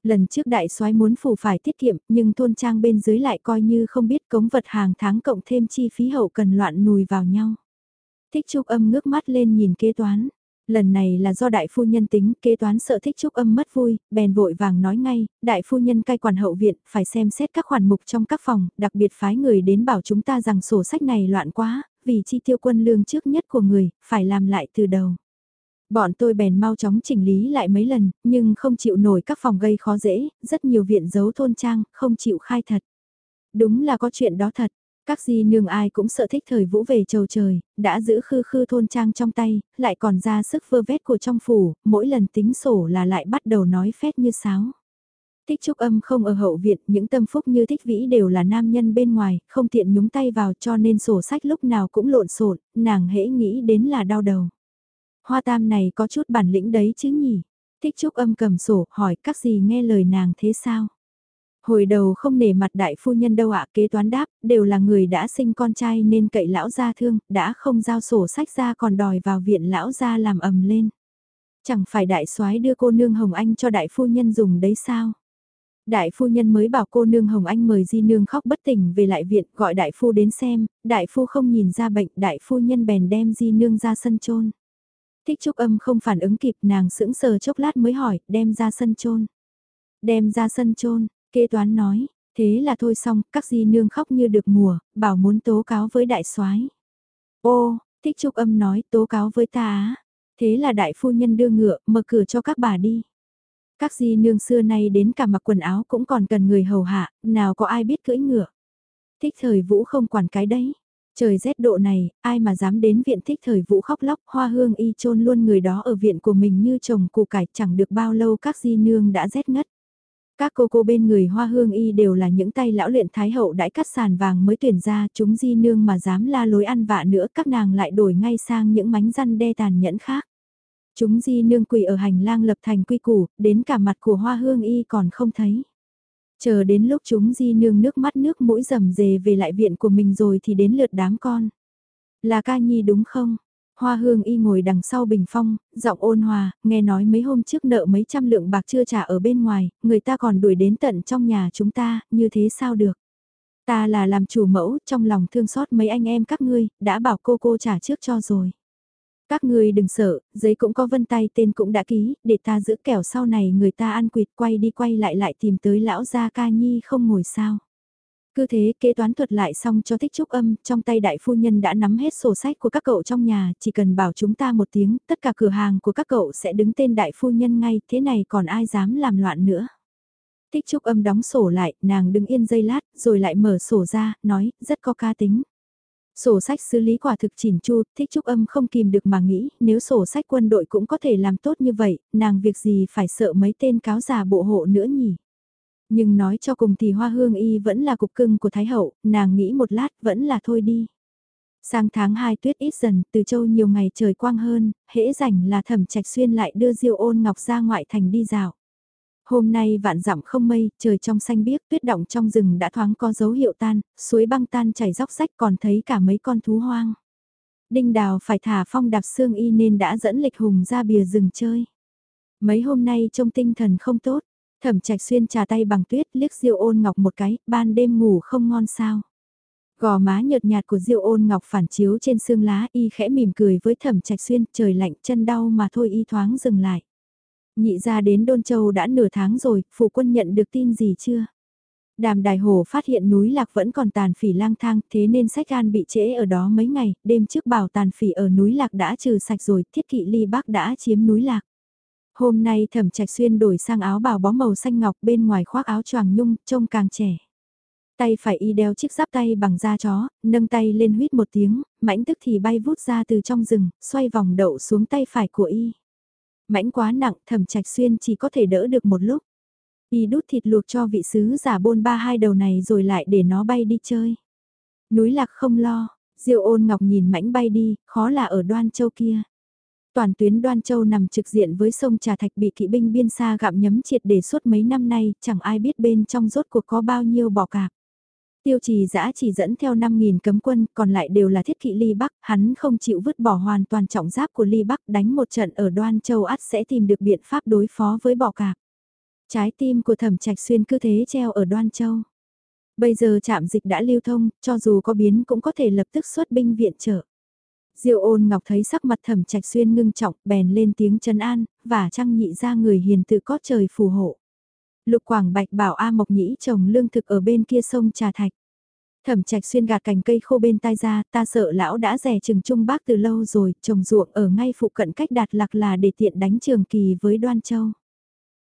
Lần trước đại soái muốn phủ phải tiết kiệm nhưng thôn trang bên dưới lại coi như không biết cống vật hàng tháng cộng thêm chi phí hậu cần loạn nùi vào nhau. Thích trúc âm ngước mắt lên nhìn kế toán. Lần này là do đại phu nhân tính, kế toán sợ thích trúc âm mất vui, bèn vội vàng nói ngay, đại phu nhân cai quản hậu viện, phải xem xét các khoản mục trong các phòng, đặc biệt phái người đến bảo chúng ta rằng sổ sách này loạn quá, vì chi tiêu quân lương trước nhất của người, phải làm lại từ đầu. Bọn tôi bèn mau chóng chỉnh lý lại mấy lần, nhưng không chịu nổi các phòng gây khó dễ, rất nhiều viện giấu thôn trang, không chịu khai thật. Đúng là có chuyện đó thật, các di nương ai cũng sợ thích thời vũ về trầu trời, đã giữ khư khư thôn trang trong tay, lại còn ra sức vơ vét của trong phủ, mỗi lần tính sổ là lại bắt đầu nói phét như sáo. Thích trúc âm không ở hậu viện, những tâm phúc như thích vĩ đều là nam nhân bên ngoài, không tiện nhúng tay vào cho nên sổ sách lúc nào cũng lộn xộn, nàng hễ nghĩ đến là đau đầu. Hoa tam này có chút bản lĩnh đấy chứ nhỉ? Thích trúc âm cầm sổ, hỏi các gì nghe lời nàng thế sao? Hồi đầu không nể mặt đại phu nhân đâu ạ kế toán đáp, đều là người đã sinh con trai nên cậy lão gia thương, đã không giao sổ sách ra còn đòi vào viện lão gia làm ầm lên. Chẳng phải đại soái đưa cô nương Hồng Anh cho đại phu nhân dùng đấy sao? Đại phu nhân mới bảo cô nương Hồng Anh mời di nương khóc bất tỉnh về lại viện gọi đại phu đến xem, đại phu không nhìn ra bệnh, đại phu nhân bèn đem di nương ra sân chôn Thích trúc âm không phản ứng kịp nàng sững sờ chốc lát mới hỏi, đem ra sân chôn Đem ra sân chôn Kế toán nói, thế là thôi xong, các di nương khóc như được mùa, bảo muốn tố cáo với đại soái. Ô, thích trúc âm nói tố cáo với ta á. Thế là đại phu nhân đưa ngựa, mở cửa cho các bà đi. Các di nương xưa nay đến cả mặc quần áo cũng còn cần người hầu hạ, nào có ai biết cưỡi ngựa. Thích thời vũ không quản cái đấy. Trời rét độ này, ai mà dám đến viện thích thời vũ khóc lóc, hoa hương y chôn luôn người đó ở viện của mình như chồng củ cải chẳng được bao lâu các di nương đã rét ngất. Các cô cô bên người hoa hương y đều là những tay lão luyện thái hậu đãi cắt sàn vàng mới tuyển ra chúng di nương mà dám la lối ăn vạ nữa các nàng lại đổi ngay sang những mánh răn đe tàn nhẫn khác. Chúng di nương quỳ ở hành lang lập thành quy củ, đến cả mặt của hoa hương y còn không thấy. Chờ đến lúc chúng di nương nước mắt nước mũi rầm rề về lại viện của mình rồi thì đến lượt đám con. Là ca nhi đúng không? Hoa hương y ngồi đằng sau bình phong, giọng ôn hòa, nghe nói mấy hôm trước nợ mấy trăm lượng bạc chưa trả ở bên ngoài, người ta còn đuổi đến tận trong nhà chúng ta, như thế sao được? Ta là làm chủ mẫu, trong lòng thương xót mấy anh em các ngươi, đã bảo cô cô trả trước cho rồi. Các ngươi đừng sợ, giấy cũng có vân tay tên cũng đã ký, để ta giữ kẻo sau này người ta ăn quỵt quay đi quay lại lại tìm tới lão gia ca nhi không ngồi sao. Cứ thế kế toán thuật lại xong cho thích trúc âm, trong tay đại phu nhân đã nắm hết sổ sách của các cậu trong nhà, chỉ cần bảo chúng ta một tiếng, tất cả cửa hàng của các cậu sẽ đứng tên đại phu nhân ngay, thế này còn ai dám làm loạn nữa. Thích trúc âm đóng sổ lại, nàng đứng yên giây lát, rồi lại mở sổ ra, nói, rất có ca tính. Sổ sách xử lý quả thực chỉn chu, thích trúc âm không kìm được mà nghĩ, nếu sổ sách quân đội cũng có thể làm tốt như vậy, nàng việc gì phải sợ mấy tên cáo già bộ hộ nữa nhỉ? Nhưng nói cho cùng thì hoa hương y vẫn là cục cưng của Thái Hậu, nàng nghĩ một lát vẫn là thôi đi. Sang tháng 2 tuyết ít dần, từ châu nhiều ngày trời quang hơn, hễ rảnh là thẩm trạch xuyên lại đưa diêu ôn ngọc ra ngoại thành đi dạo. Hôm nay vạn dặm không mây, trời trong xanh biếc, tuyết động trong rừng đã thoáng có dấu hiệu tan, suối băng tan chảy róc rách còn thấy cả mấy con thú hoang. Đinh đào phải thả phong đạp xương y nên đã dẫn lịch hùng ra bìa rừng chơi. Mấy hôm nay trông tinh thần không tốt, thẩm trạch xuyên trà tay bằng tuyết liếc diêu ôn ngọc một cái, ban đêm ngủ không ngon sao. Gò má nhợt nhạt của Diêu Ôn Ngọc phản chiếu trên xương lá y khẽ mỉm cười với Thẩm Trạch Xuyên, trời lạnh chân đau mà thôi y thoáng dừng lại. Nhị ra đến Đôn Châu đã nửa tháng rồi, phụ quân nhận được tin gì chưa? Đàm Đài Hồ phát hiện núi Lạc vẫn còn tàn phỉ lang thang, thế nên sách gan bị trễ ở đó mấy ngày, đêm trước bảo tàn phỉ ở núi Lạc đã trừ sạch rồi, thiết kỵ ly bắc đã chiếm núi Lạc. Hôm nay Thẩm Trạch Xuyên đổi sang áo bào bó màu xanh ngọc bên ngoài khoác áo choàng nhung, trông càng trẻ. Tay phải y đeo chiếc giáp tay bằng da chó, nâng tay lên huyết một tiếng, mãnh tức thì bay vút ra từ trong rừng, xoay vòng đậu xuống tay phải của y. Mãnh quá nặng, thẩm trạch xuyên chỉ có thể đỡ được một lúc. Y đút thịt luộc cho vị sứ giả bôn ba hai đầu này rồi lại để nó bay đi chơi. Núi lạc không lo, diệu ôn ngọc nhìn mãnh bay đi, khó là ở đoan châu kia. Toàn tuyến Đoan Châu nằm trực diện với sông Trà Thạch bị kỵ binh biên xa gặm nhấm triệt để suốt mấy năm nay, chẳng ai biết bên trong rốt cuộc có bao nhiêu bọ cạp. Tiêu trì giã chỉ dẫn theo 5.000 cấm quân, còn lại đều là thiết kỵ ly Bắc, hắn không chịu vứt bỏ hoàn toàn trọng giáp của ly Bắc đánh một trận ở đoan châu ắt sẽ tìm được biện pháp đối phó với bọ cạp. Trái tim của thẩm trạch xuyên cứ thế treo ở đoan châu. Bây giờ trạm dịch đã lưu thông, cho dù có biến cũng có thể lập tức xuất binh viện trợ. Diêu ôn ngọc thấy sắc mặt thẩm trạch xuyên ngưng trọng, bèn lên tiếng trấn an, và trăng nhị ra người hiền tự có trời phù hộ. Lục Quảng Bạch bảo A Mộc Nhĩ trồng lương thực ở bên kia sông Trà Thạch. Thẩm trạch xuyên gạt cành cây khô bên tai ra, ta sợ lão đã rẻ trừng trung bác từ lâu rồi, trồng ruộng ở ngay phụ cận cách đạt lạc là để tiện đánh trường kỳ với Đoan Châu.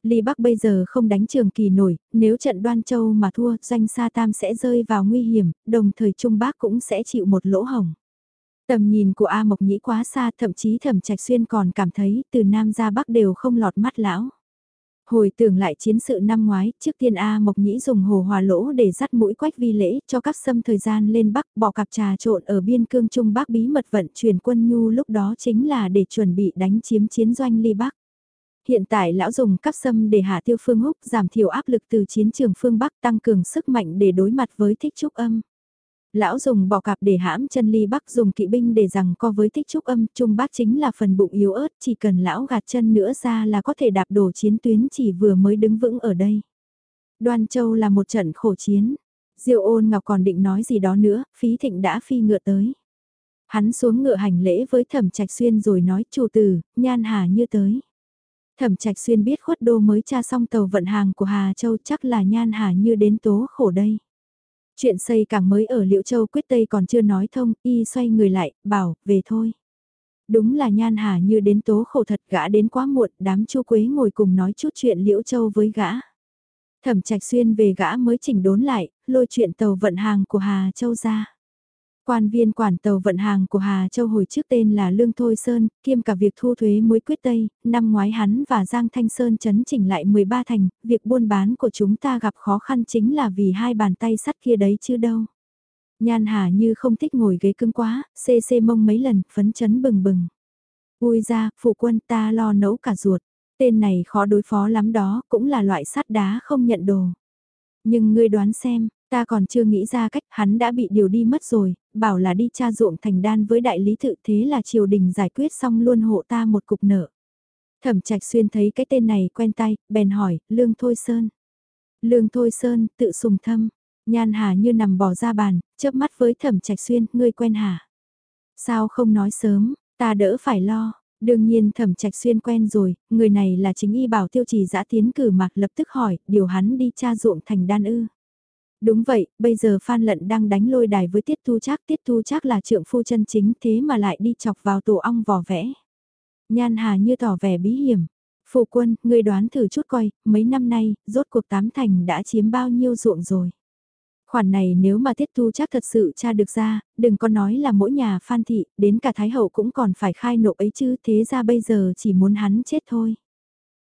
Ly Bắc bây giờ không đánh trường kỳ nổi, nếu trận Đoan Châu mà thua, doanh Sa Tam sẽ rơi vào nguy hiểm, đồng thời Trung Bắc cũng sẽ chịu một lỗ hồng. Tầm nhìn của A Mộc Nhĩ quá xa, thậm chí Thẩm Trạch Xuyên còn cảm thấy từ Nam ra Bắc đều không lọt mắt lão. Hồi tưởng lại chiến sự năm ngoái, trước tiên A Mộc Nhĩ dùng hồ hòa lỗ để dắt mũi quách vi lễ cho các xâm thời gian lên Bắc bỏ cặp trà trộn ở biên cương Trung Bắc bí mật vận chuyển quân nhu lúc đó chính là để chuẩn bị đánh chiếm chiến doanh ly Bắc. Hiện tại lão dùng cắp xâm để hạ tiêu phương húc giảm thiểu áp lực từ chiến trường phương Bắc tăng cường sức mạnh để đối mặt với thích trúc âm lão dùng bò cạp để hãm chân ly bắc dùng kỵ binh để rằng co với tích trúc âm trung bắc chính là phần bụng yếu ớt chỉ cần lão gạt chân nữa ra là có thể đạp đổ chiến tuyến chỉ vừa mới đứng vững ở đây. Đoan Châu là một trận khổ chiến. diêu ôn ngọc còn định nói gì đó nữa, phí thịnh đã phi ngựa tới. Hắn xuống ngựa hành lễ với thẩm trạch xuyên rồi nói chủ tử, nhan hà như tới. Thẩm trạch xuyên biết khuất đô mới tra xong tàu vận hàng của Hà Châu chắc là nhan hà như đến tố khổ đây. Chuyện xây càng mới ở Liễu Châu quyết Tây còn chưa nói thông, y xoay người lại, bảo, về thôi. Đúng là nhan hà như đến tố khổ thật gã đến quá muộn, đám chu quế ngồi cùng nói chút chuyện Liễu Châu với gã. Thẩm trạch xuyên về gã mới chỉnh đốn lại, lôi chuyện tàu vận hàng của Hà Châu ra. Quan viên quản tàu vận hàng của Hà Châu hồi trước tên là Lương Thôi Sơn, kiêm cả việc thu thuế muối quyết Tây, năm ngoái hắn và Giang Thanh Sơn chấn chỉnh lại 13 thành, việc buôn bán của chúng ta gặp khó khăn chính là vì hai bàn tay sắt kia đấy chứ đâu. Nhan Hà như không thích ngồi ghế cứng quá, xê xê mông mấy lần, phấn chấn bừng bừng. Ui ra, phụ quân ta lo nấu cả ruột, tên này khó đối phó lắm đó, cũng là loại sắt đá không nhận đồ. Nhưng ngươi đoán xem, Ta còn chưa nghĩ ra cách hắn đã bị điều đi mất rồi, bảo là đi tra ruộng thành đan với đại lý tự thế là triều đình giải quyết xong luôn hộ ta một cục nợ. Thẩm trạch xuyên thấy cái tên này quen tay, bèn hỏi, Lương Thôi Sơn. Lương Thôi Sơn, tự sùng thâm, nhan hà như nằm bỏ ra bàn, chớp mắt với thẩm trạch xuyên, ngươi quen hả? Sao không nói sớm, ta đỡ phải lo. Đương nhiên thẩm trạch xuyên quen rồi, người này là chính y bảo tiêu trì giã tiến cử mà lập tức hỏi, điều hắn đi tra ruộng thành đan ư. Đúng vậy, bây giờ Phan Lận đang đánh lôi đài với Tiết Thu Trác, Tiết Thu Trác là trượng phu chân chính thế mà lại đi chọc vào tổ ong vò vẽ. Nhan Hà như tỏ vẻ bí hiểm. Phụ quân, ngươi đoán thử chút coi, mấy năm nay, rốt cuộc tám thành đã chiếm bao nhiêu ruộng rồi. Khoản này nếu mà Tiết Thu Trác thật sự tra được ra, đừng có nói là mỗi nhà Phan Thị, đến cả Thái Hậu cũng còn phải khai nộp ấy chứ, thế ra bây giờ chỉ muốn hắn chết thôi.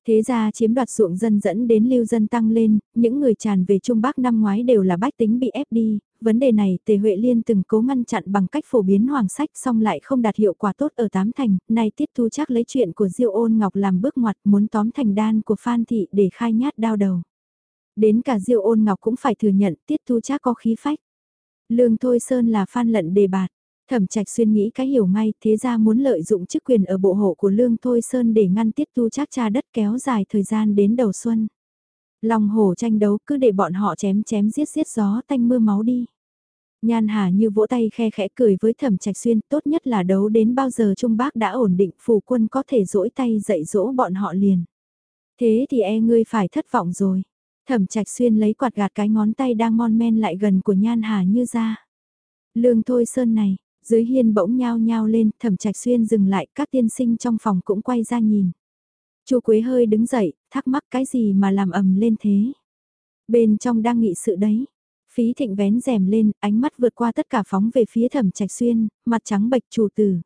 Thế ra chiếm đoạt ruộng dân dẫn đến lưu dân tăng lên, những người tràn về Trung Bắc năm ngoái đều là bách tính bị ép đi, vấn đề này Tề Huệ Liên từng cố ngăn chặn bằng cách phổ biến hoàng sách song lại không đạt hiệu quả tốt ở Tám Thành, nay Tiết Thu chắc lấy chuyện của Diêu Ôn Ngọc làm bước ngoặt muốn tóm thành đan của Phan Thị để khai nhát đao đầu. Đến cả Diêu Ôn Ngọc cũng phải thừa nhận Tiết Thu chắc có khí phách. Lương Thôi Sơn là Phan lận đề bạt. Thẩm trạch xuyên nghĩ cái hiểu ngay, thế ra muốn lợi dụng chức quyền ở bộ hộ của Lương Thôi Sơn để ngăn tiết tu chắc cha đất kéo dài thời gian đến đầu xuân. Lòng hổ tranh đấu cứ để bọn họ chém chém giết giết gió tanh mưa máu đi. Nhan Hà như vỗ tay khe khẽ cười với thẩm trạch xuyên, tốt nhất là đấu đến bao giờ Trung Bác đã ổn định phủ quân có thể dỗi tay dạy dỗ bọn họ liền. Thế thì e ngươi phải thất vọng rồi. Thẩm trạch xuyên lấy quạt gạt cái ngón tay đang mon men lại gần của Nhan Hà như ra. Lương thôi sơn này, dưới hiên bỗng nhao nhao lên, thẩm trạch xuyên dừng lại, các tiên sinh trong phòng cũng quay ra nhìn. Chu Quế hơi đứng dậy, thắc mắc cái gì mà làm ầm lên thế. Bên trong đang nghị sự đấy. Phí thịnh vén rèm lên, ánh mắt vượt qua tất cả phóng về phía thẩm trạch xuyên, mặt trắng bệch chủ tử.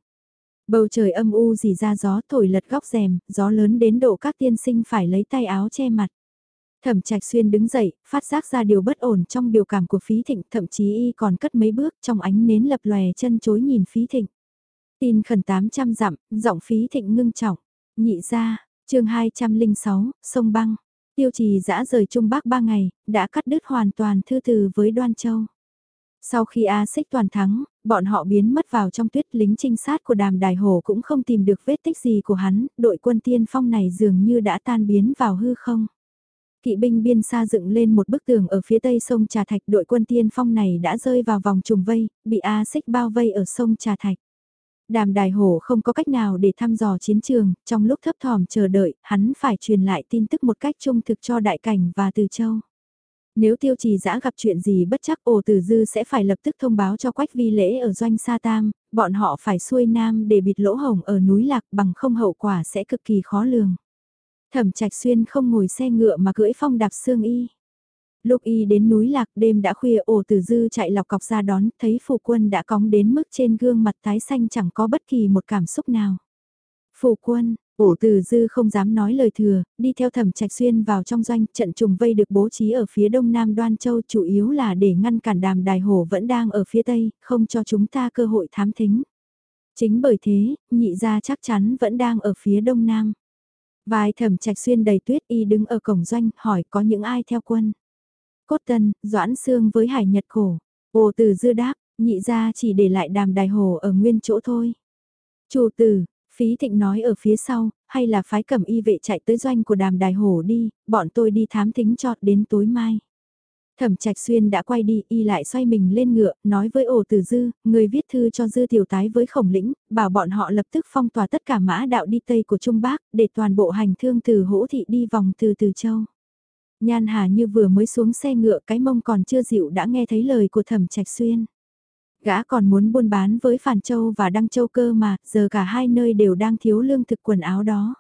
Bầu trời âm u dì ra gió thổi lật góc rèm, gió lớn đến độ các tiên sinh phải lấy tay áo che mặt. Thẩm Trạch Xuyên đứng dậy, phát giác ra điều bất ổn trong biểu cảm của Phí Thịnh, thậm chí y còn cất mấy bước trong ánh nến lập lòe chân chối nhìn Phí Thịnh. Tin khẩn 800 dặm, giọng Phí Thịnh ngưng trọng. Nhị ra, chương 206, sông băng. Tiêu trì dã rời Trung Bắc 3 ngày, đã cắt đứt hoàn toàn thư từ với Đoan Châu. Sau khi A Xích toàn thắng, bọn họ biến mất vào trong tuyết lính trinh sát của đàm đài hồ cũng không tìm được vết tích gì của hắn, đội quân tiên phong này dường như đã tan biến vào hư không. Kỵ binh biên xa dựng lên một bức tường ở phía tây sông Trà Thạch đội quân tiên phong này đã rơi vào vòng trùng vây, bị A xích bao vây ở sông Trà Thạch. Đàm đài hổ không có cách nào để thăm dò chiến trường, trong lúc thấp thỏm chờ đợi, hắn phải truyền lại tin tức một cách trung thực cho đại cảnh và từ châu. Nếu tiêu trì giã gặp chuyện gì bất chắc ổ tử dư sẽ phải lập tức thông báo cho quách vi lễ ở doanh sa tam, bọn họ phải xuôi nam để bịt lỗ hồng ở núi lạc bằng không hậu quả sẽ cực kỳ khó lường. Thẩm Trạch Xuyên không ngồi xe ngựa mà cưỡi phong đạp xương y. Lúc y đến núi lạc đêm đã khuya ổ tử dư chạy lọc cọc ra đón, thấy phụ quân đã cóng đến mức trên gương mặt tái xanh chẳng có bất kỳ một cảm xúc nào. Phụ quân, ổ tử dư không dám nói lời thừa, đi theo thẩm trạch xuyên vào trong doanh, trận trùng vây được bố trí ở phía đông nam đoan châu chủ yếu là để ngăn cản đàm đài hổ vẫn đang ở phía tây, không cho chúng ta cơ hội thám thính. Chính bởi thế, nhị gia chắc chắn vẫn đang ở phía đông nam. Vài thẩm trạch xuyên đầy tuyết y đứng ở cổng doanh hỏi có những ai theo quân. Cốt tân, doãn xương với hải nhật khổ. Ô từ dư đáp, nhị ra chỉ để lại đàm đài hồ ở nguyên chỗ thôi. Chủ tử, phí thịnh nói ở phía sau, hay là phái cẩm y vệ chạy tới doanh của đàm đài hồ đi, bọn tôi đi thám thính trọt đến tối mai. Thẩm Trạch Xuyên đã quay đi, y lại xoay mình lên ngựa, nói với ổ tử dư, người viết thư cho dư tiểu tái với khổng lĩnh, bảo bọn họ lập tức phong tỏa tất cả mã đạo đi Tây của Trung Bắc, để toàn bộ hành thương từ hỗ thị đi vòng từ Từ Châu. Nhan Hà như vừa mới xuống xe ngựa cái mông còn chưa dịu đã nghe thấy lời của Thẩm Trạch Xuyên. Gã còn muốn buôn bán với phản Châu và Đăng Châu cơ mà, giờ cả hai nơi đều đang thiếu lương thực quần áo đó.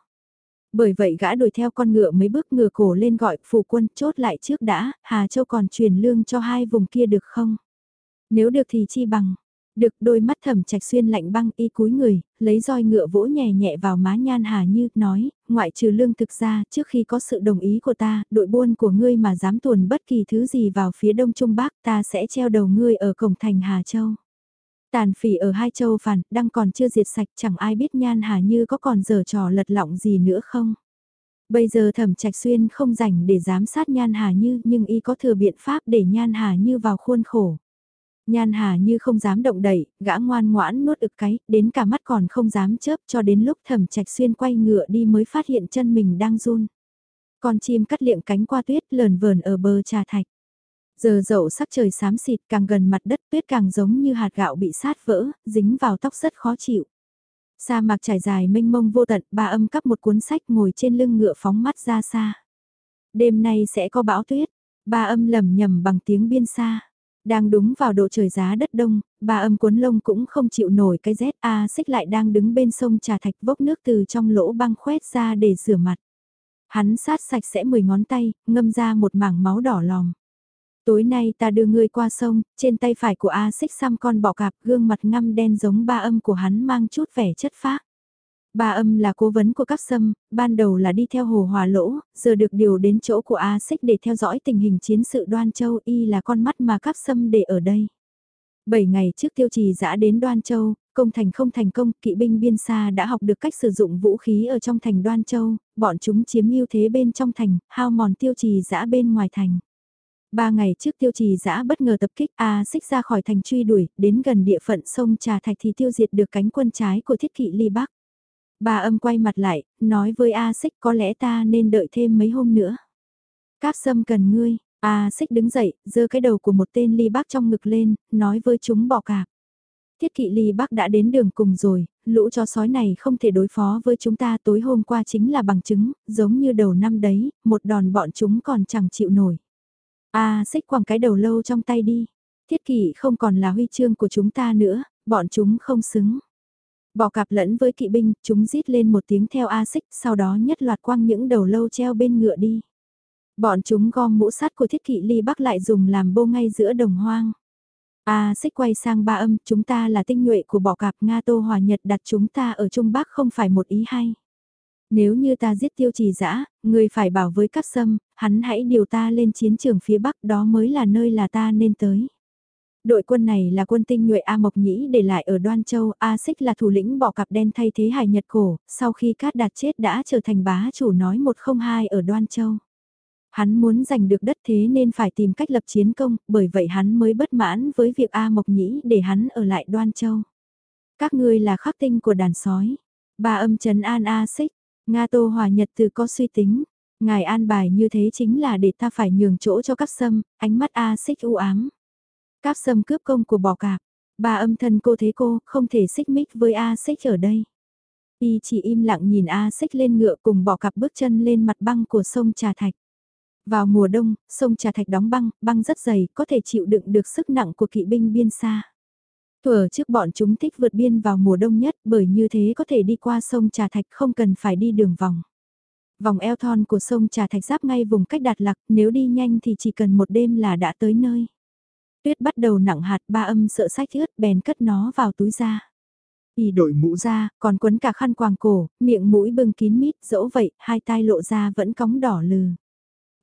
Bởi vậy gã đuổi theo con ngựa mấy bước ngựa cổ lên gọi phụ quân chốt lại trước đã, Hà Châu còn truyền lương cho hai vùng kia được không? Nếu được thì chi bằng. Được đôi mắt thẩm trạch xuyên lạnh băng y cúi người, lấy roi ngựa vỗ nhẹ nhẹ vào má nhan hà như, nói, ngoại trừ lương thực ra, trước khi có sự đồng ý của ta, đội buôn của ngươi mà dám tuồn bất kỳ thứ gì vào phía đông trung bắc, ta sẽ treo đầu ngươi ở cổng thành Hà Châu. Tàn phỉ ở hai châu phản, đang còn chưa diệt sạch chẳng ai biết nhan hà như có còn giờ trò lật lọng gì nữa không. Bây giờ thẩm trạch xuyên không rảnh để giám sát nhan hà như nhưng y có thừa biện pháp để nhan hà như vào khuôn khổ. Nhan hà như không dám động đẩy, gã ngoan ngoãn nuốt ực cái, đến cả mắt còn không dám chớp cho đến lúc thẩm trạch xuyên quay ngựa đi mới phát hiện chân mình đang run. Con chim cắt liệng cánh qua tuyết lờn vờn ở bờ trà thạch. Giờ dậu sắc trời xám xịt càng gần mặt đất tuyết càng giống như hạt gạo bị sát vỡ, dính vào tóc rất khó chịu. Sa mạc trải dài mênh mông vô tận, ba âm cắp một cuốn sách ngồi trên lưng ngựa phóng mắt ra xa. Đêm nay sẽ có bão tuyết, ba âm lầm nhầm bằng tiếng biên xa. Đang đúng vào độ trời giá đất đông, ba âm cuốn lông cũng không chịu nổi cái rét A xích lại đang đứng bên sông trà thạch vốc nước từ trong lỗ băng khoét ra để rửa mặt. Hắn sát sạch sẽ mười ngón tay, ngâm ra một mảng máu đỏ lòm. Tối nay ta đưa ngươi qua sông, trên tay phải của A xích xăm con bọ cạp gương mặt ngăm đen giống ba âm của hắn mang chút vẻ chất phác. Ba âm là cố vấn của các sâm, ban đầu là đi theo hồ hòa lỗ, giờ được điều đến chỗ của A Xích để theo dõi tình hình chiến sự Đoan Châu y là con mắt mà các sâm để ở đây. Bảy ngày trước tiêu trì dã đến Đoan Châu, công thành không thành công, kỵ binh biên xa đã học được cách sử dụng vũ khí ở trong thành Đoan Châu, bọn chúng chiếm ưu thế bên trong thành, hao mòn tiêu trì dã bên ngoài thành. Ba ngày trước tiêu trì dã bất ngờ tập kích A xích ra khỏi thành truy đuổi, đến gần địa phận sông Trà Thạch thì tiêu diệt được cánh quân trái của thiết kỵ ly bắc. Ba âm quay mặt lại, nói với A xích có lẽ ta nên đợi thêm mấy hôm nữa. Các sâm cần ngươi, A xích đứng dậy, giơ cái đầu của một tên ly bắc trong ngực lên, nói với chúng bỏ cạp. Thiết kỵ ly bắc đã đến đường cùng rồi, lũ chó sói này không thể đối phó với chúng ta tối hôm qua chính là bằng chứng, giống như đầu năm đấy, một đòn bọn chúng còn chẳng chịu nổi. A xích quẳng cái đầu lâu trong tay đi. Thiết kỵ không còn là huy chương của chúng ta nữa, bọn chúng không xứng. Bỏ cặp lẫn với kỵ binh, chúng rít lên một tiếng theo A xích, sau đó nhất loạt quăng những đầu lâu treo bên ngựa đi. Bọn chúng gom mũ sắt của thiết kỵ ly bắc lại dùng làm bô ngay giữa đồng hoang. A xích quay sang ba âm, chúng ta là tinh nhuệ của bỏ cặp Nga Tô Hòa Nhật đặt chúng ta ở Trung Bắc không phải một ý hay. Nếu như ta giết tiêu trì dã người phải bảo với các sâm, hắn hãy điều ta lên chiến trường phía Bắc đó mới là nơi là ta nên tới. Đội quân này là quân tinh nhuệ A Mộc Nhĩ để lại ở Đoan Châu, A Xích là thủ lĩnh bỏ cặp đen thay thế hải Nhật cổ, sau khi Cát Đạt chết đã trở thành bá chủ nói 102 ở Đoan Châu. Hắn muốn giành được đất thế nên phải tìm cách lập chiến công, bởi vậy hắn mới bất mãn với việc A Mộc Nhĩ để hắn ở lại Đoan Châu. Các ngươi là khắc tinh của đàn sói. Ba âm trấn an A Xích, Nga Tô Hòa Nhật từ có suy tính. Ngài an bài như thế chính là để ta phải nhường chỗ cho các sâm, ánh mắt A Xích u ám. Các sâm cướp công của bò cạp. Bà âm thân cô thế cô, không thể xích mích với A Xích ở đây. Y chỉ im lặng nhìn A Xích lên ngựa cùng bỏ cặp bước chân lên mặt băng của sông Trà Thạch. Vào mùa đông, sông Trà Thạch đóng băng, băng rất dày, có thể chịu đựng được sức nặng của kỵ binh biên xa. Thuở trước bọn chúng thích vượt biên vào mùa đông nhất bởi như thế có thể đi qua sông Trà Thạch không cần phải đi đường vòng. Vòng eo thon của sông Trà Thạch giáp ngay vùng cách đạt lạc, nếu đi nhanh thì chỉ cần một đêm là đã tới nơi. Tuyết bắt đầu nặng hạt ba âm sợ sách ướt bèn cất nó vào túi ra. Y đội mũ ra, còn quấn cả khăn quàng cổ, miệng mũi bưng kín mít, dẫu vậy, hai tai lộ ra vẫn cóng đỏ lừ.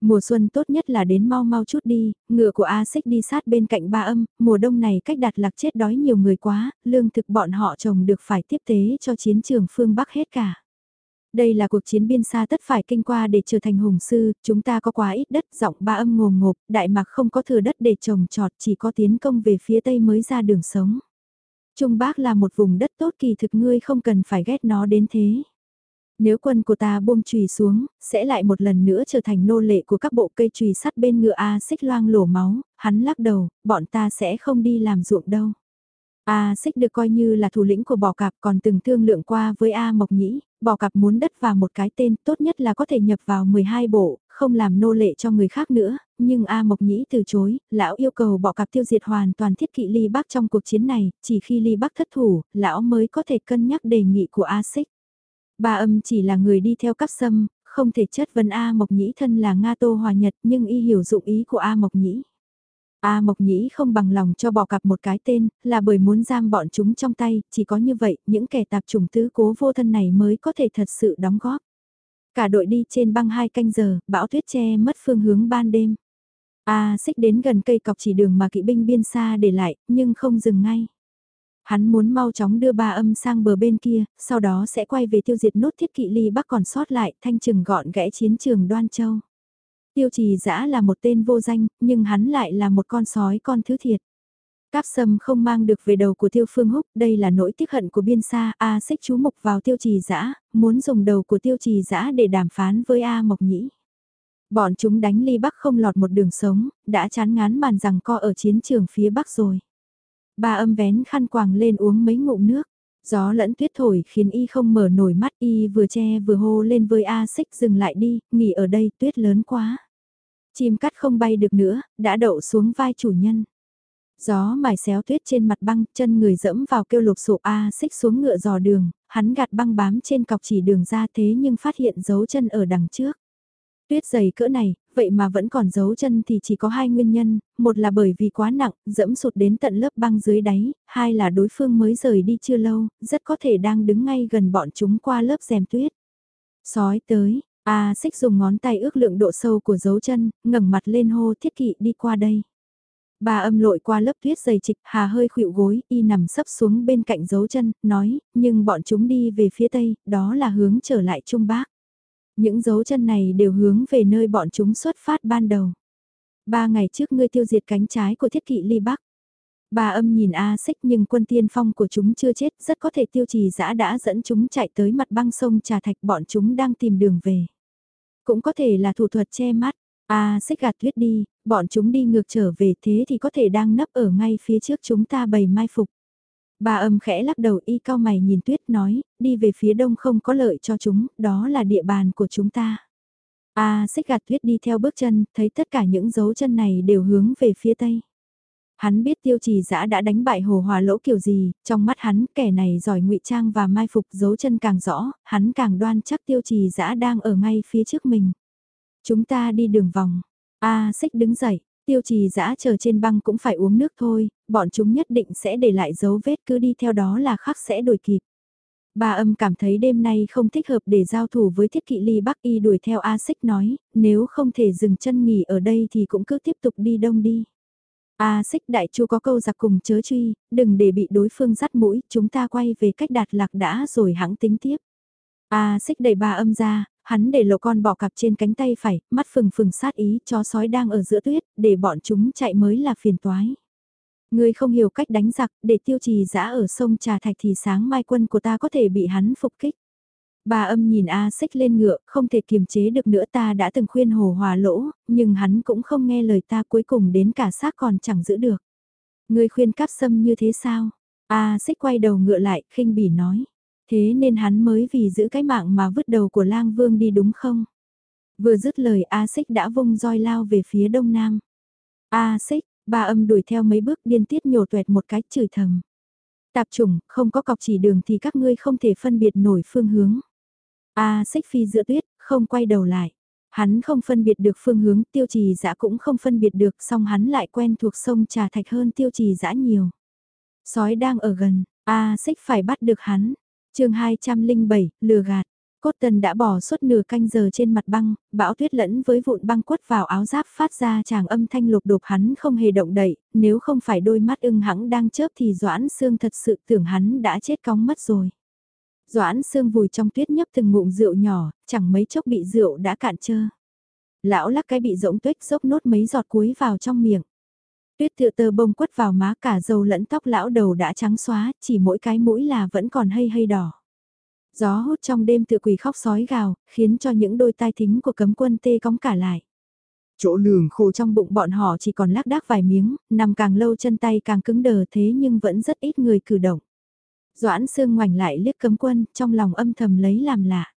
Mùa xuân tốt nhất là đến mau mau chút đi, ngựa của A xích đi sát bên cạnh ba âm, mùa đông này cách đặt lạc chết đói nhiều người quá, lương thực bọn họ trồng được phải tiếp tế cho chiến trường phương Bắc hết cả. Đây là cuộc chiến biên xa tất phải kinh qua để trở thành hùng sư, chúng ta có quá ít đất, giọng ba âm ngồm ngộp, đại mạc không có thừa đất để trồng trọt, chỉ có tiến công về phía tây mới ra đường sống. Trung Bắc là một vùng đất tốt kỳ thực ngươi không cần phải ghét nó đến thế. Nếu quân của ta buông chùy xuống, sẽ lại một lần nữa trở thành nô lệ của các bộ cây chùy sắt bên ngựa A xích loang lổ máu, hắn lắc đầu, bọn ta sẽ không đi làm ruộng đâu. A xích được coi như là thủ lĩnh của bò cạp còn từng thương lượng qua với A Mộc Nhĩ, bò cạp muốn đất và một cái tên tốt nhất là có thể nhập vào 12 bộ, không làm nô lệ cho người khác nữa, nhưng A Mộc Nhĩ từ chối, lão yêu cầu bọ cạp tiêu diệt hoàn toàn thiết kỵ ly bắc trong cuộc chiến này, chỉ khi ly bắc thất thủ, lão mới có thể cân nhắc đề nghị của A xích. Ba âm chỉ là người đi theo cắp sâm, không thể chất vấn A Mộc Nhĩ thân là Nga Tô Hòa Nhật nhưng y hiểu dụng ý của A Mộc Nhĩ. A Mộc Nhĩ không bằng lòng cho bỏ cặp một cái tên, là bởi muốn giam bọn chúng trong tay, chỉ có như vậy, những kẻ tạp chủng tứ cố vô thân này mới có thể thật sự đóng góp. Cả đội đi trên băng hai canh giờ, bão tuyết che mất phương hướng ban đêm. A xích đến gần cây cọc chỉ đường mà kỵ binh biên xa để lại, nhưng không dừng ngay. Hắn muốn mau chóng đưa ba âm sang bờ bên kia, sau đó sẽ quay về tiêu diệt nốt thiết kỵ ly bắc còn sót lại, thanh trừng gọn gẽ chiến trường đoan châu. Tiêu trì dã là một tên vô danh, nhưng hắn lại là một con sói con thứ thiệt. Cáp sâm không mang được về đầu của tiêu phương húc, đây là nỗi tiếc hận của biên xa, A xích chú mục vào tiêu trì dã muốn dùng đầu của tiêu trì dã để đàm phán với A mộc nhĩ. Bọn chúng đánh ly bắc không lọt một đường sống, đã chán ngán màn rằng co ở chiến trường phía bắc rồi. Ba âm vén khăn quàng lên uống mấy ngụm nước. Gió lẫn tuyết thổi khiến y không mở nổi mắt y vừa che vừa hô lên với A xích dừng lại đi, nghỉ ở đây tuyết lớn quá. Chim cắt không bay được nữa, đã đậu xuống vai chủ nhân. Gió mài xéo tuyết trên mặt băng, chân người dẫm vào kêu lục sụp A xích xuống ngựa dò đường, hắn gạt băng bám trên cọc chỉ đường ra thế nhưng phát hiện dấu chân ở đằng trước. Tuyết dày cỡ này, vậy mà vẫn còn giấu chân thì chỉ có hai nguyên nhân, một là bởi vì quá nặng, dẫm sụt đến tận lớp băng dưới đáy, hai là đối phương mới rời đi chưa lâu, rất có thể đang đứng ngay gần bọn chúng qua lớp rèm tuyết. Sói tới, A xích dùng ngón tay ước lượng độ sâu của dấu chân, ngẩng mặt lên hô thiết kỵ đi qua đây. Bà âm lội qua lớp tuyết dày trịch, hà hơi khuỵu gối, y nằm sấp xuống bên cạnh dấu chân, nói, nhưng bọn chúng đi về phía tây, đó là hướng trở lại Trung Bắc. Những dấu chân này đều hướng về nơi bọn chúng xuất phát ban đầu. Ba ngày trước ngươi tiêu diệt cánh trái của thiết kỵ ly Bắc. Bà âm nhìn A xích nhưng quân tiên phong của chúng chưa chết, rất có thể tiêu trì giã đã dẫn chúng chạy tới mặt băng sông Trà Thạch bọn chúng đang tìm đường về. Cũng có thể là thủ thuật che mắt, A xích gạt tuyết đi, bọn chúng đi ngược trở về thế thì có thể đang nấp ở ngay phía trước chúng ta bày mai phục. Bà âm khẽ lắc đầu y cao mày nhìn tuyết nói, đi về phía đông không có lợi cho chúng, đó là địa bàn của chúng ta. A xích gạt tuyết đi theo bước chân, thấy tất cả những dấu chân này đều hướng về phía tây. Hắn biết tiêu trì giã đã đánh bại hồ hòa lỗ kiểu gì, trong mắt hắn kẻ này giỏi ngụy trang và mai phục dấu chân càng rõ, hắn càng đoan chắc tiêu trì giã đang ở ngay phía trước mình. Chúng ta đi đường vòng. A xích đứng dậy, tiêu trì dã chờ trên băng cũng phải uống nước thôi, bọn chúng nhất định sẽ để lại dấu vết cứ đi theo đó là khắc sẽ đổi kịp. Ba âm cảm thấy đêm nay không thích hợp để giao thủ với thiết kỵ ly bắc y đuổi theo A xích nói, nếu không thể dừng chân nghỉ ở đây thì cũng cứ tiếp tục đi đông đi. A xích đại chu có câu giặc cùng chớ truy, đừng để bị đối phương dắt mũi, chúng ta quay về cách đạt lạc đã rồi hãng tính tiếp. A xích đẩy ba âm ra, hắn để lộ con bò cặp trên cánh tay phải, mắt phừng phừng sát ý, chó sói đang ở giữa tuyết, để bọn chúng chạy mới là phiền toái. Người không hiểu cách đánh giặc, để tiêu trì giã ở sông Trà Thạch thì sáng mai quân của ta có thể bị hắn phục kích. Bà âm nhìn A xích lên ngựa, không thể kiềm chế được nữa ta đã từng khuyên hồ hòa lỗ, nhưng hắn cũng không nghe lời ta cuối cùng đến cả xác còn chẳng giữ được. ngươi khuyên cáp sâm như thế sao? A xích quay đầu ngựa lại, khinh bỉ nói. Thế nên hắn mới vì giữ cái mạng mà vứt đầu của lang vương đi đúng không? Vừa dứt lời A xích đã vung roi lao về phía đông nam. A xích, ba âm đuổi theo mấy bước điên tiết nhổ tuẹt một cái chửi thầm. Tạp chủng, không có cọc chỉ đường thì các ngươi không thể phân biệt nổi phương hướng. A xích phi giữa tuyết, không quay đầu lại. Hắn không phân biệt được phương hướng, tiêu trì dã cũng không phân biệt được, song hắn lại quen thuộc sông trà thạch hơn tiêu trì dã nhiều. Sói đang ở gần, A xích phải bắt được hắn chương 207, lừa gạt. Cốt tần đã bỏ suốt nửa canh giờ trên mặt băng, bão tuyết lẫn với vụn băng quất vào áo giáp phát ra chàng âm thanh lục đục hắn không hề động đậy, nếu không phải đôi mắt ưng hãng đang chớp thì Doãn Sương thật sự tưởng hắn đã chết cóng mất rồi. Doãn Sương vùi trong tuyết nhấp từng ngụm rượu nhỏ, chẳng mấy chốc bị rượu đã cạn trơ. Lão lắc cái bị rỗng tuyết dốc nốt mấy giọt cuối vào trong miệng. Tuyết tựa tơ bông quất vào má cả dầu lẫn tóc lão đầu đã trắng xóa, chỉ mỗi cái mũi là vẫn còn hay hay đỏ. Gió hút trong đêm tự quỷ khóc sói gào, khiến cho những đôi tai thính của cấm quân tê cóng cả lại. Chỗ lường khô trong bụng bọn họ chỉ còn lác đác vài miếng, nằm càng lâu chân tay càng cứng đờ thế nhưng vẫn rất ít người cử động. Doãn Sương ngoảnh lại liếc cấm quân, trong lòng âm thầm lấy làm lạ.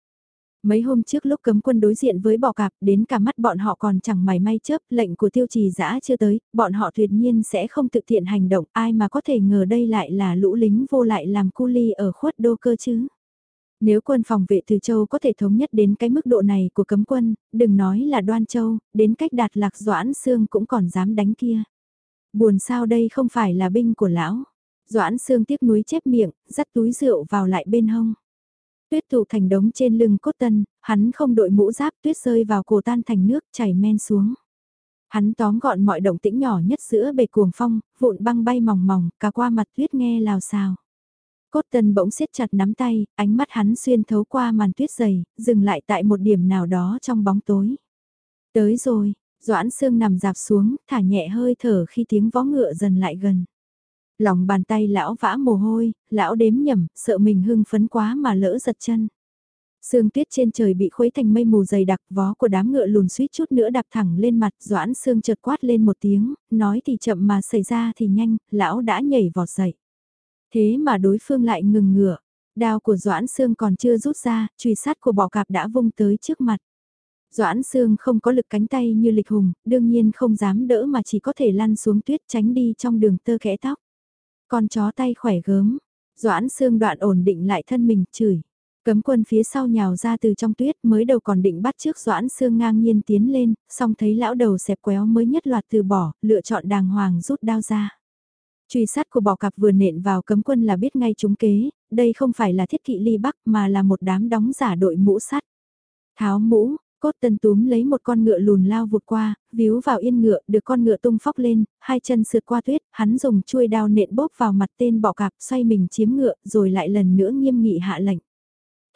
Mấy hôm trước lúc cấm quân đối diện với bò cạp, đến cả mắt bọn họ còn chẳng mày may chớp, lệnh của tiêu trì giã chưa tới, bọn họ tuyệt nhiên sẽ không tự tiện hành động, ai mà có thể ngờ đây lại là lũ lính vô lại làm cu ly ở khuất đô cơ chứ. Nếu quân phòng vệ từ châu có thể thống nhất đến cái mức độ này của cấm quân, đừng nói là đoan châu, đến cách đạt lạc doãn xương cũng còn dám đánh kia. Buồn sao đây không phải là binh của lão. Doãn xương tiếc núi chép miệng, dắt túi rượu vào lại bên hông. Tuyết tụ thành đống trên lưng cốt tân, hắn không đội mũ giáp tuyết rơi vào cổ tan thành nước chảy men xuống. Hắn tóm gọn mọi động tĩnh nhỏ nhất giữa bề cuồng phong, vụn băng bay mỏng mỏng, cả qua mặt tuyết nghe lào xào. Cốt tân bỗng siết chặt nắm tay, ánh mắt hắn xuyên thấu qua màn tuyết dày, dừng lại tại một điểm nào đó trong bóng tối. Tới rồi, Doãn Sương nằm dạp xuống, thả nhẹ hơi thở khi tiếng vó ngựa dần lại gần. Lòng bàn tay lão vã mồ hôi, lão đếm nhầm, sợ mình hưng phấn quá mà lỡ giật chân. Sương tuyết trên trời bị khuấy thành mây mù dày đặc vó của đám ngựa lùn suýt chút nữa đạp thẳng lên mặt doãn sương chợt quát lên một tiếng, nói thì chậm mà xảy ra thì nhanh, lão đã nhảy vọt dậy. Thế mà đối phương lại ngừng ngựa, đao của doãn sương còn chưa rút ra, truy sát của bọ cạp đã vung tới trước mặt. Doãn Sương không có lực cánh tay như lịch hùng, đương nhiên không dám đỡ mà chỉ có thể lăn xuống tuyết tránh đi trong đường tơ kẽ tóc. Con chó tay khỏe gớm, Doãn Sương đoạn ổn định lại thân mình, chửi. Cấm quân phía sau nhào ra từ trong tuyết mới đầu còn định bắt trước Doãn Sương ngang nhiên tiến lên, xong thấy lão đầu xẹp quéo mới nhất loạt từ bỏ, lựa chọn đàng hoàng rút đao ra. Truy sát của bò cặp vừa nện vào cấm quân là biết ngay chúng kế, đây không phải là thiết kỵ ly bắc mà là một đám đóng giả đội mũ sắt. Tháo mũ, cốt tân túm lấy một con ngựa lùn lao vụt qua, víu vào yên ngựa, được con ngựa tung phóc lên, hai chân sượt qua tuyết, hắn dùng chuôi đao nện bóp vào mặt tên bỏ cạp xoay mình chiếm ngựa rồi lại lần nữa nghiêm nghị hạ lệnh.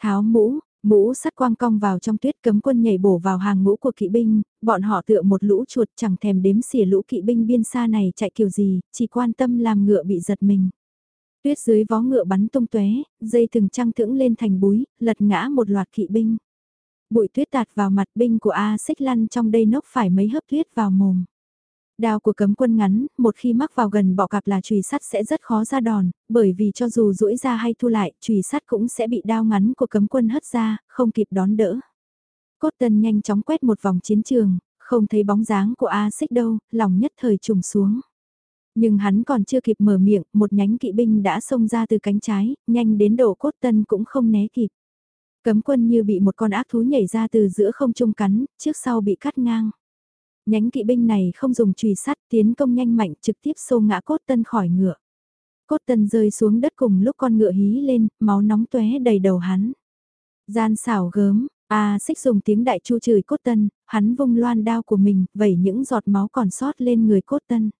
Tháo mũ, mũ sắt quang cong vào trong tuyết cấm quân nhảy bổ vào hàng ngũ của kỵ binh, bọn họ tựa một lũ chuột chẳng thèm đếm xỉa lũ kỵ binh biên xa này chạy kiểu gì, chỉ quan tâm làm ngựa bị giật mình. Tuyết dưới vó ngựa bắn tung tóe, dây từng trăng thững lên thành búi, lật ngã một loạt kỵ binh. Bụi tuyết tạt vào mặt binh của A xích lăn trong đây nốc phải mấy hớp tuyết vào mồm. Đao của cấm quân ngắn, một khi mắc vào gần bọ cạp là chùy sắt sẽ rất khó ra đòn, bởi vì cho dù duỗi ra hay thu lại, chùy sắt cũng sẽ bị đao ngắn của cấm quân hất ra, không kịp đón đỡ. Cốt tân nhanh chóng quét một vòng chiến trường, không thấy bóng dáng của A xích đâu, lòng nhất thời trùng xuống. Nhưng hắn còn chưa kịp mở miệng, một nhánh kỵ binh đã xông ra từ cánh trái, nhanh đến độ cốt tân cũng không né kịp. Cấm quân như bị một con ác thú nhảy ra từ giữa không trung cắn, trước sau bị cắt ngang. Nhánh kỵ binh này không dùng chùy sắt tiến công nhanh mạnh trực tiếp xô ngã cốt tân khỏi ngựa. Cốt tân rơi xuống đất cùng lúc con ngựa hí lên, máu nóng tóe đầy đầu hắn. Gian xảo gớm, A xích dùng tiếng đại chu chửi cốt tân, hắn vung loan đao của mình, vẩy những giọt máu còn sót lên người cốt tân.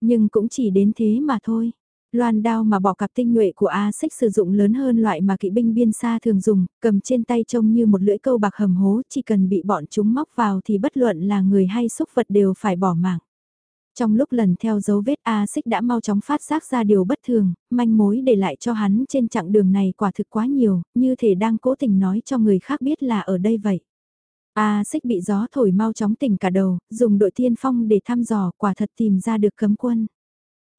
Nhưng cũng chỉ đến thế mà thôi. Loan đao mà bỏ cặp tinh nhuệ của A xích sử dụng lớn hơn loại mà kỵ binh biên xa thường dùng, cầm trên tay trông như một lưỡi câu bạc hầm hố, chỉ cần bị bọn chúng móc vào thì bất luận là người hay xúc vật đều phải bỏ mạng. Trong lúc lần theo dấu vết A xích đã mau chóng phát giác ra điều bất thường, manh mối để lại cho hắn trên chặng đường này quả thực quá nhiều, như thể đang cố tình nói cho người khác biết là ở đây vậy. A xích bị gió thổi mau chóng tỉnh cả đầu, dùng đội tiên phong để thăm dò quả thật tìm ra được cấm quân.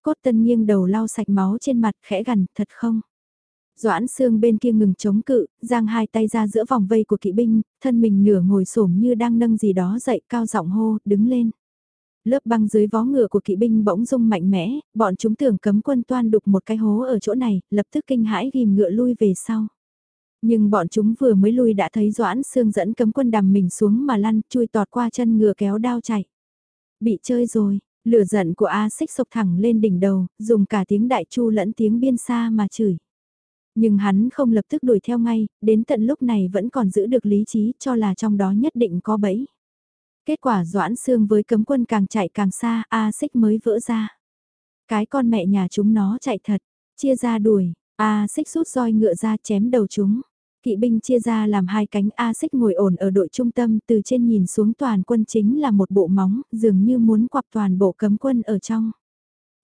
Cốt tân nghiêng đầu lau sạch máu trên mặt khẽ gần, thật không? Doãn xương bên kia ngừng chống cự, giang hai tay ra giữa vòng vây của kỵ binh, thân mình nửa ngồi xổm như đang nâng gì đó dậy cao giọng hô, đứng lên. Lớp băng dưới vó ngựa của kỵ binh bỗng rung mạnh mẽ, bọn chúng tưởng cấm quân toan đục một cái hố ở chỗ này, lập tức kinh hãi ghim ngựa lui về sau. Nhưng bọn chúng vừa mới lui đã thấy Doãn Sương dẫn cấm quân đầm mình xuống mà lăn chui tọt qua chân ngựa kéo đao chạy. Bị chơi rồi, lửa giận của A xích sộc thẳng lên đỉnh đầu, dùng cả tiếng đại chu lẫn tiếng biên xa mà chửi. Nhưng hắn không lập tức đuổi theo ngay, đến tận lúc này vẫn còn giữ được lý trí cho là trong đó nhất định có bẫy. Kết quả Doãn Sương với cấm quân càng chạy càng xa, A xích mới vỡ ra. Cái con mẹ nhà chúng nó chạy thật, chia ra đuổi, A xích rút roi ngựa ra chém đầu chúng. Kỵ binh chia ra làm hai cánh A xích ngồi ổn ở đội trung tâm từ trên nhìn xuống toàn quân chính là một bộ móng, dường như muốn quặp toàn bộ cấm quân ở trong.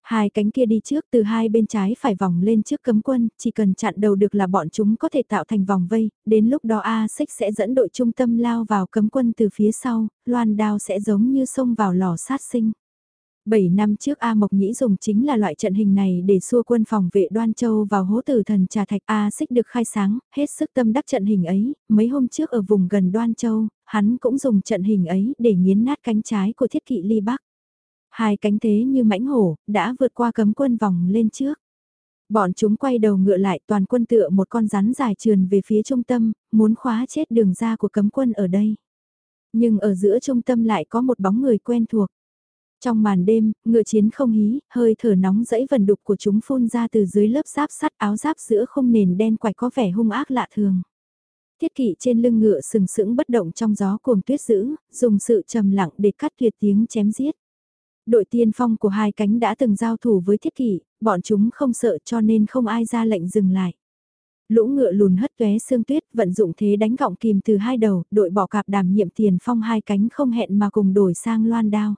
Hai cánh kia đi trước từ hai bên trái phải vòng lên trước cấm quân, chỉ cần chặn đầu được là bọn chúng có thể tạo thành vòng vây, đến lúc đó A xích sẽ dẫn đội trung tâm lao vào cấm quân từ phía sau, loan đao sẽ giống như xông vào lò sát sinh. 7 năm trước A Mộc Nhĩ dùng chính là loại trận hình này để xua quân phòng vệ Đoan Châu vào hố tử thần trà thạch A xích được khai sáng, hết sức tâm đắc trận hình ấy, mấy hôm trước ở vùng gần Đoan Châu, hắn cũng dùng trận hình ấy để nghiến nát cánh trái của thiết kỵ ly bắc. Hai cánh thế như mãnh hổ, đã vượt qua cấm quân vòng lên trước. Bọn chúng quay đầu ngựa lại toàn quân tựa một con rắn dài trườn về phía trung tâm, muốn khóa chết đường ra của cấm quân ở đây. Nhưng ở giữa trung tâm lại có một bóng người quen thuộc. Trong màn đêm, ngựa chiến không hí, hơi thở nóng dẫy vần đục của chúng phun ra từ dưới lớp giáp sắt áo giáp giữa không nền đen quạch có vẻ hung ác lạ thường. Thiết kỵ trên lưng ngựa sừng sững bất động trong gió cuồng tuyết dữ, dùng sự trầm lặng để cắt tuyệt tiếng chém giết. Đội tiên phong của hai cánh đã từng giao thủ với thiết kỵ, bọn chúng không sợ cho nên không ai ra lệnh dừng lại. Lũ ngựa lùn hất tóe xương tuyết vận dụng thế đánh gọng kìm từ hai đầu, đội bỏ cạp đảm nhiệm tiền phong hai cánh không hẹn mà cùng đổi sang loan đao.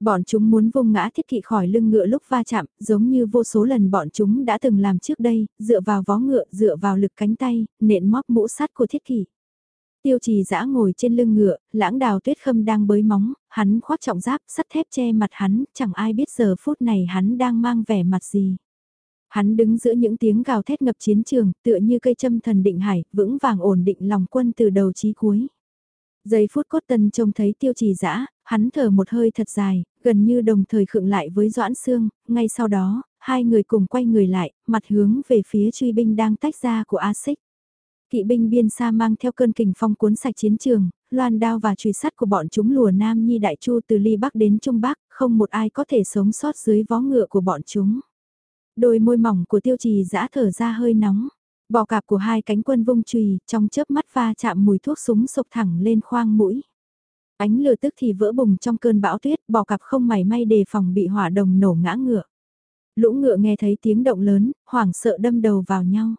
Bọn chúng muốn vung ngã thiết kỵ khỏi lưng ngựa lúc va chạm, giống như vô số lần bọn chúng đã từng làm trước đây, dựa vào vó ngựa, dựa vào lực cánh tay, nện móc mũ sắt của thiết kỵ. Tiêu trì dã ngồi trên lưng ngựa, lãng đào tuyết khâm đang bới móng, hắn khoác trọng giáp, sắt thép che mặt hắn, chẳng ai biết giờ phút này hắn đang mang vẻ mặt gì. Hắn đứng giữa những tiếng gào thét ngập chiến trường, tựa như cây châm thần định hải, vững vàng ổn định lòng quân từ đầu chí cuối. Giây phút cốt tân trông thấy tiêu trì dã hắn thở một hơi thật dài, gần như đồng thời khựng lại với Doãn Sương, ngay sau đó, hai người cùng quay người lại, mặt hướng về phía truy binh đang tách ra của A Xích. Kỵ binh biên xa mang theo cơn kình phong cuốn sạch chiến trường, loan đao và truy sắt của bọn chúng lùa Nam Nhi Đại Chu từ ly Bắc đến Trung Bắc, không một ai có thể sống sót dưới vó ngựa của bọn chúng. Đôi môi mỏng của tiêu trì giã thở ra hơi nóng. Bò cạp của hai cánh quân vung trùy, trong chớp mắt va chạm mùi thuốc súng sộc thẳng lên khoang mũi. Ánh lửa tức thì vỡ bùng trong cơn bão tuyết, bò cạp không mảy may đề phòng bị hỏa đồng nổ ngã ngựa. Lũ ngựa nghe thấy tiếng động lớn, hoảng sợ đâm đầu vào nhau.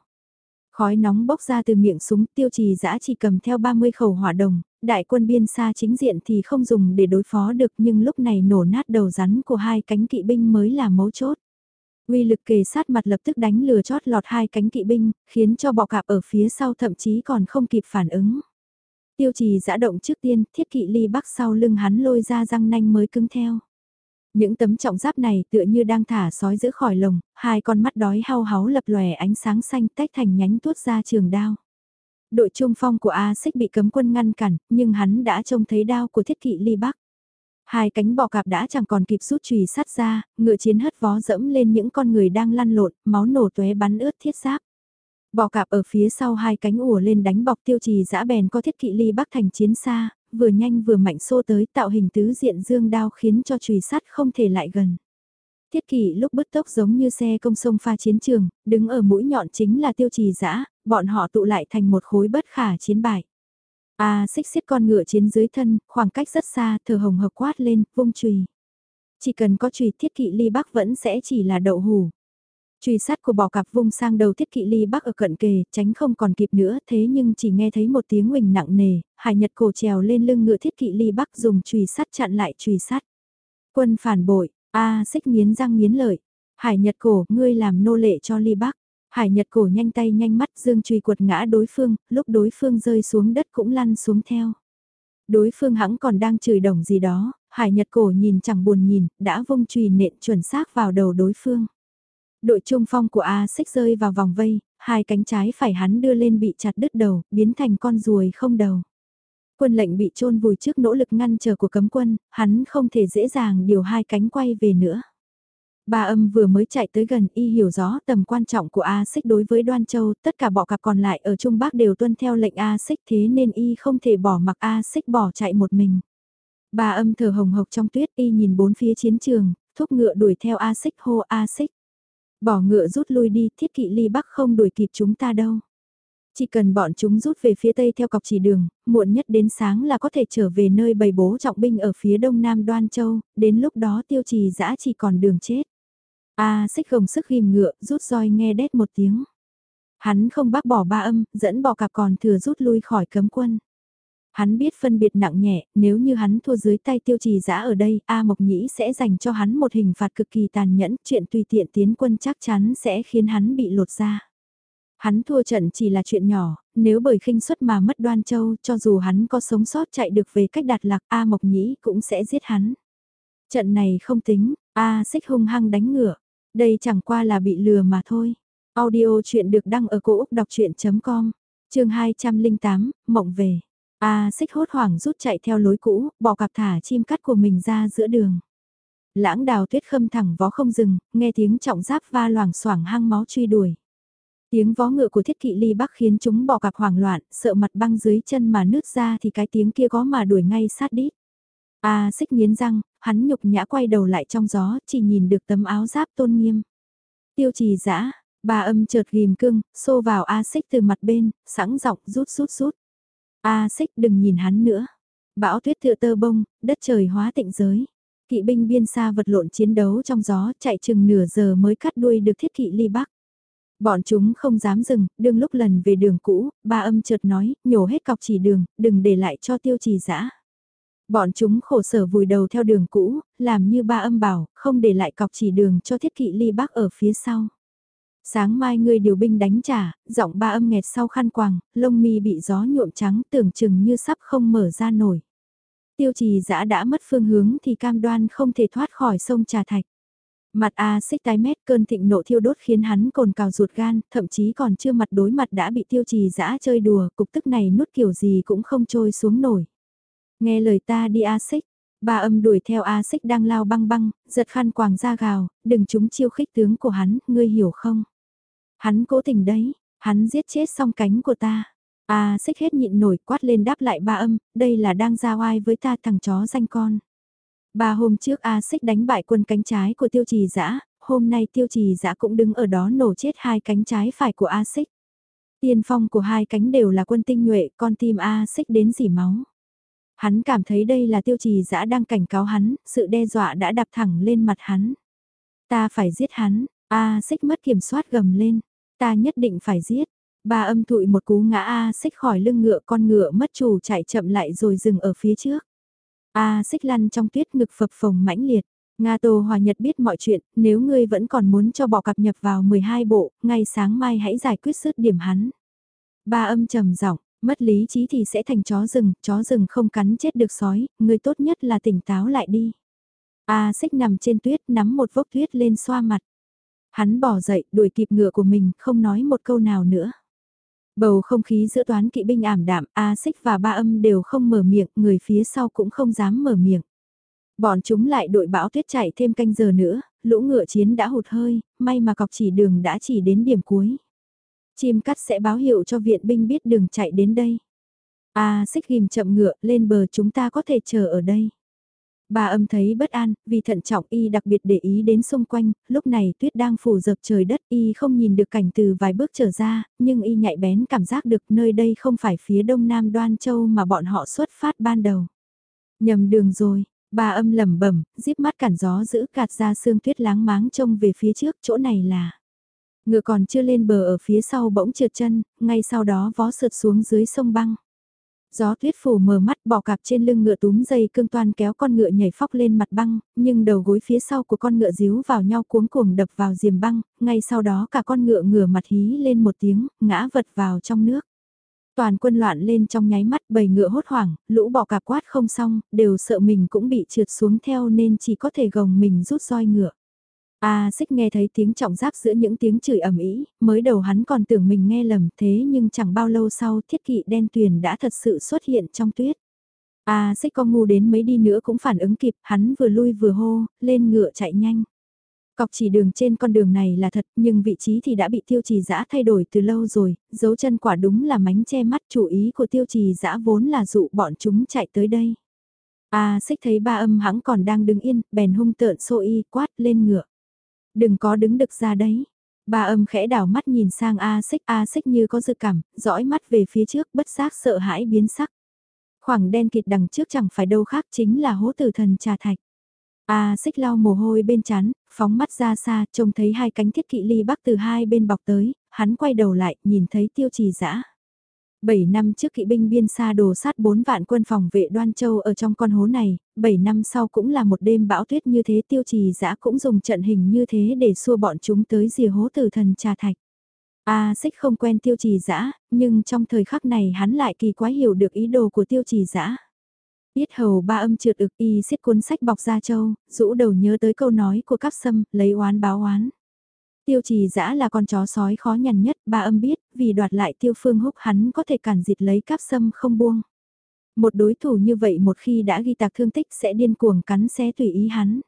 Khói nóng bốc ra từ miệng súng tiêu trì giã chỉ cầm theo 30 khẩu hỏa đồng, đại quân biên xa chính diện thì không dùng để đối phó được nhưng lúc này nổ nát đầu rắn của hai cánh kỵ binh mới là mấu chốt. Uy lực kề sát mặt lập tức đánh lừa chót lọt hai cánh kỵ binh, khiến cho bọ cạp ở phía sau thậm chí còn không kịp phản ứng. Tiêu trì giã động trước tiên, thiết kỵ ly bắc sau lưng hắn lôi ra răng nanh mới cứng theo. Những tấm trọng giáp này tựa như đang thả sói giữa khỏi lồng, hai con mắt đói hao háo lập lòe ánh sáng xanh tách thành nhánh tuốt ra trường đao. Đội trung phong của A xích bị cấm quân ngăn cản, nhưng hắn đã trông thấy đao của thiết kỵ ly bắc. Hai cánh bò cạp đã chẳng còn kịp rút chùy sát ra, ngựa chiến hất vó dẫm lên những con người đang lăn lộn, máu nổ tóe bắn ướt thiết giáp. Bò cạp ở phía sau hai cánh ùa lên đánh bọc tiêu trì dã bèn có thiết kỵ ly bắc thành chiến xa, vừa nhanh vừa mạnh xô tới tạo hình tứ diện dương đao khiến cho trùy sắt không thể lại gần. Thiết kỵ lúc bứt tốc giống như xe công sông pha chiến trường, đứng ở mũi nhọn chính là tiêu trì dã bọn họ tụ lại thành một khối bất khả chiến bại. A xích xiết con ngựa chiến dưới thân, khoảng cách rất xa, thở hồng hợp quát lên, vung chùy. Chỉ cần có chùy thiết kỵ ly bắc vẫn sẽ chỉ là đậu hủ truy sát của bò cặp vung sang đầu thiết kỵ ly bắc ở cận kề, tránh không còn kịp nữa, thế nhưng chỉ nghe thấy một tiếng huỳnh nặng nề, hải nhật cổ trèo lên lưng ngựa thiết kỵ ly bắc dùng truy sát chặn lại truy sát Quân phản bội, A xích nghiến răng nghiến lợi. Hải nhật cổ, ngươi làm nô lệ cho ly bắc. Hải Nhật cổ nhanh tay nhanh mắt dương truy quật ngã đối phương, lúc đối phương rơi xuống đất cũng lăn xuống theo. Đối phương hãng còn đang chửi đồng gì đó, Hải Nhật cổ nhìn chẳng buồn nhìn, đã vung truy nện chuẩn xác vào đầu đối phương. Đội trung phong của A xích rơi vào vòng vây, hai cánh trái phải hắn đưa lên bị chặt đứt đầu, biến thành con ruồi không đầu. Quân lệnh bị chôn vùi trước nỗ lực ngăn trở của cấm quân, hắn không thể dễ dàng điều hai cánh quay về nữa. Ba âm vừa mới chạy tới gần y hiểu rõ tầm quan trọng của A xích đối với Đoan Châu, tất cả bọ cặp còn lại ở Trung Bắc đều tuân theo lệnh A xích thế nên y không thể bỏ mặc A xích bỏ chạy một mình. Ba âm thở hồng hộc trong tuyết y nhìn bốn phía chiến trường, thúc ngựa đuổi theo A xích hô A xích. Bỏ ngựa rút lui đi, thiết kỵ ly bắc không đuổi kịp chúng ta đâu. Chỉ cần bọn chúng rút về phía tây theo cọc chỉ đường, muộn nhất đến sáng là có thể trở về nơi bày bố trọng binh ở phía đông nam Đoan Châu, đến lúc đó tiêu trì dã chỉ còn đường chết. A xích gồng sức ghim ngựa, rút roi nghe đét một tiếng. Hắn không bác bỏ ba âm, dẫn bỏ cạp còn thừa rút lui khỏi cấm quân. Hắn biết phân biệt nặng nhẹ, nếu như hắn thua dưới tay tiêu trì giã ở đây, A Mộc Nhĩ sẽ dành cho hắn một hình phạt cực kỳ tàn nhẫn, chuyện tùy tiện tiến quân chắc chắn sẽ khiến hắn bị lột ra. Hắn thua trận chỉ là chuyện nhỏ, nếu bởi khinh suất mà mất đoan châu, cho dù hắn có sống sót chạy được về cách đạt lạc A Mộc Nhĩ cũng sẽ giết hắn. Trận này không tính, A xích hung hăng đánh ngựa, đây chẳng qua là bị lừa mà thôi. Audio chuyện được đăng ở cổ Úc đọc chuyện.com, trường 208, Mộng về. A xích hốt hoảng rút chạy theo lối cũ, bỏ cặp thả chim cắt của mình ra giữa đường. Lãng đào tuyết khâm thẳng vó không dừng, nghe tiếng trọng giáp va loảng xoảng hang máu truy đuổi. Tiếng vó ngựa của thiết kỵ ly bắc khiến chúng bỏ cặp hoảng loạn, sợ mặt băng dưới chân mà nứt ra thì cái tiếng kia có mà đuổi ngay sát đít. A xích nghiến răng, hắn nhục nhã quay đầu lại trong gió, chỉ nhìn được tấm áo giáp tôn nghiêm. Tiêu trì dã bà âm chợt ghim cưng, xô vào A xích từ mặt bên, sẵn giọng rút rút rút. A xích đừng nhìn hắn nữa. Bão tuyết tựa tơ bông, đất trời hóa tịnh giới. Kỵ binh biên xa vật lộn chiến đấu trong gió, chạy chừng nửa giờ mới cắt đuôi được thiết kỵ ly bắc. Bọn chúng không dám dừng, đương lúc lần về đường cũ, ba âm chợt nói, nhổ hết cọc chỉ đường, đừng để lại cho tiêu trì dã Bọn chúng khổ sở vùi đầu theo đường cũ, làm như ba âm bảo, không để lại cọc chỉ đường cho thiết kỵ ly bắc ở phía sau. Sáng mai ngươi điều binh đánh trả, giọng ba âm nghẹt sau khăn quàng, lông mi bị gió nhuộm trắng tưởng chừng như sắp không mở ra nổi. Tiêu trì giã đã mất phương hướng thì cam đoan không thể thoát khỏi sông Trà Thạch. Mặt A xích tái mét cơn thịnh nộ thiêu đốt khiến hắn cồn cào ruột gan, thậm chí còn chưa mặt đối mặt đã bị tiêu trì giã chơi đùa, cục tức này nuốt kiểu gì cũng không trôi xuống nổi. Nghe lời ta đi A xích, ba âm đuổi theo A xích đang lao băng băng, giật khăn quàng ra gào, đừng chúng chiêu khích tướng của hắn, ngươi hiểu không? Hắn cố tình đấy, hắn giết chết xong cánh của ta. A xích hết nhịn nổi quát lên đáp lại ba âm, đây là đang ra oai với ta thằng chó danh con. Ba hôm trước A xích đánh bại quân cánh trái của tiêu trì dã hôm nay tiêu trì dã cũng đứng ở đó nổ chết hai cánh trái phải của A xích. Tiên phong của hai cánh đều là quân tinh nhuệ, con tim A xích đến dỉ máu. Hắn cảm thấy đây là tiêu trì dã đang cảnh cáo hắn, sự đe dọa đã đập thẳng lên mặt hắn. Ta phải giết hắn, A xích mất kiểm soát gầm lên, ta nhất định phải giết. Ba âm thụi một cú ngã A xích khỏi lưng ngựa con ngựa mất chủ chạy chậm lại rồi dừng ở phía trước. A xích lăn trong tuyết ngực phập phồng mãnh liệt. Nga Tô Hòa Nhật biết mọi chuyện, nếu ngươi vẫn còn muốn cho bỏ cặp nhập vào 12 bộ, ngay sáng mai hãy giải quyết sứt điểm hắn. Ba âm trầm giọng, mất lý trí thì sẽ thành chó rừng, chó rừng không cắn chết được sói, ngươi tốt nhất là tỉnh táo lại đi. A xích nằm trên tuyết nắm một vốc tuyết lên xoa mặt. Hắn bỏ dậy, đuổi kịp ngựa của mình, không nói một câu nào nữa. Bầu không khí giữa toán kỵ binh ảm đạm, A xích và ba âm đều không mở miệng, người phía sau cũng không dám mở miệng. Bọn chúng lại đội bão tuyết chạy thêm canh giờ nữa, lũ ngựa chiến đã hụt hơi, may mà cọc chỉ đường đã chỉ đến điểm cuối. Chim cắt sẽ báo hiệu cho viện binh biết đường chạy đến đây. A xích ghim chậm ngựa lên bờ chúng ta có thể chờ ở đây. Bà âm thấy bất an, vì thận trọng y đặc biệt để ý đến xung quanh, lúc này tuyết đang phủ dập trời đất y không nhìn được cảnh từ vài bước trở ra, nhưng y nhạy bén cảm giác được nơi đây không phải phía đông nam đoan châu mà bọn họ xuất phát ban đầu. Nhầm đường rồi, bà âm lẩm bẩm, díp mắt cản gió giữ cạt ra sương tuyết láng máng trông về phía trước, chỗ này là... Ngựa còn chưa lên bờ ở phía sau bỗng trượt chân, ngay sau đó vó sượt xuống dưới sông băng. Gió tuyết phủ mờ mắt bỏ cạp trên lưng ngựa túm dây cương toan kéo con ngựa nhảy phóc lên mặt băng, nhưng đầu gối phía sau của con ngựa díu vào nhau cuống cuồng đập vào diềm băng, ngay sau đó cả con ngựa ngửa mặt hí lên một tiếng, ngã vật vào trong nước. Toàn quân loạn lên trong nháy mắt bầy ngựa hốt hoảng, lũ bỏ cạp quát không xong, đều sợ mình cũng bị trượt xuống theo nên chỉ có thể gồng mình rút roi ngựa. A à, xích nghe thấy tiếng trọng giáp giữa những tiếng chửi ầm ĩ, mới đầu hắn còn tưởng mình nghe lầm thế nhưng chẳng bao lâu sau thiết kỵ đen tuyền đã thật sự xuất hiện trong tuyết. A à, xích con ngu đến mấy đi nữa cũng phản ứng kịp, hắn vừa lui vừa hô, lên ngựa chạy nhanh. Cọc chỉ đường trên con đường này là thật, nhưng vị trí thì đã bị tiêu trì Giã thay đổi từ lâu rồi, dấu chân quả đúng là mánh che mắt chủ ý của tiêu trì Giã vốn là dụ bọn chúng chạy tới đây. A à, xích thấy ba âm hãng còn đang đứng yên, bèn hung tợn xô y quát lên ngựa. Đừng có đứng đực ra đấy. Ba âm khẽ đảo mắt nhìn sang A xích A xích như có dự cảm, dõi mắt về phía trước bất giác sợ hãi biến sắc. Khoảng đen kịt đằng trước chẳng phải đâu khác chính là hố tử thần trà thạch. A xích lau mồ hôi bên chán, phóng mắt ra xa, trông thấy hai cánh thiết kỵ ly bắc từ hai bên bọc tới, hắn quay đầu lại, nhìn thấy tiêu trì dã 7 năm trước kỵ binh biên xa đồ sát 4 vạn quân phòng vệ đoan châu ở trong con hố này, 7 năm sau cũng là một đêm bão tuyết như thế tiêu trì giã cũng dùng trận hình như thế để xua bọn chúng tới rìa hố tử thần trà thạch. A xích không quen tiêu trì giã, nhưng trong thời khắc này hắn lại kỳ quái hiểu được ý đồ của tiêu trì giã. Biết hầu ba âm trượt ực y xiết cuốn sách bọc ra châu, rũ đầu nhớ tới câu nói của cắp sâm, lấy oán báo oán. Tiêu trì dã là con chó sói khó nhằn nhất, ba âm biết, vì đoạt lại tiêu phương húc hắn có thể cản dịt lấy cáp sâm không buông. Một đối thủ như vậy một khi đã ghi tạc thương tích sẽ điên cuồng cắn xé tùy ý hắn.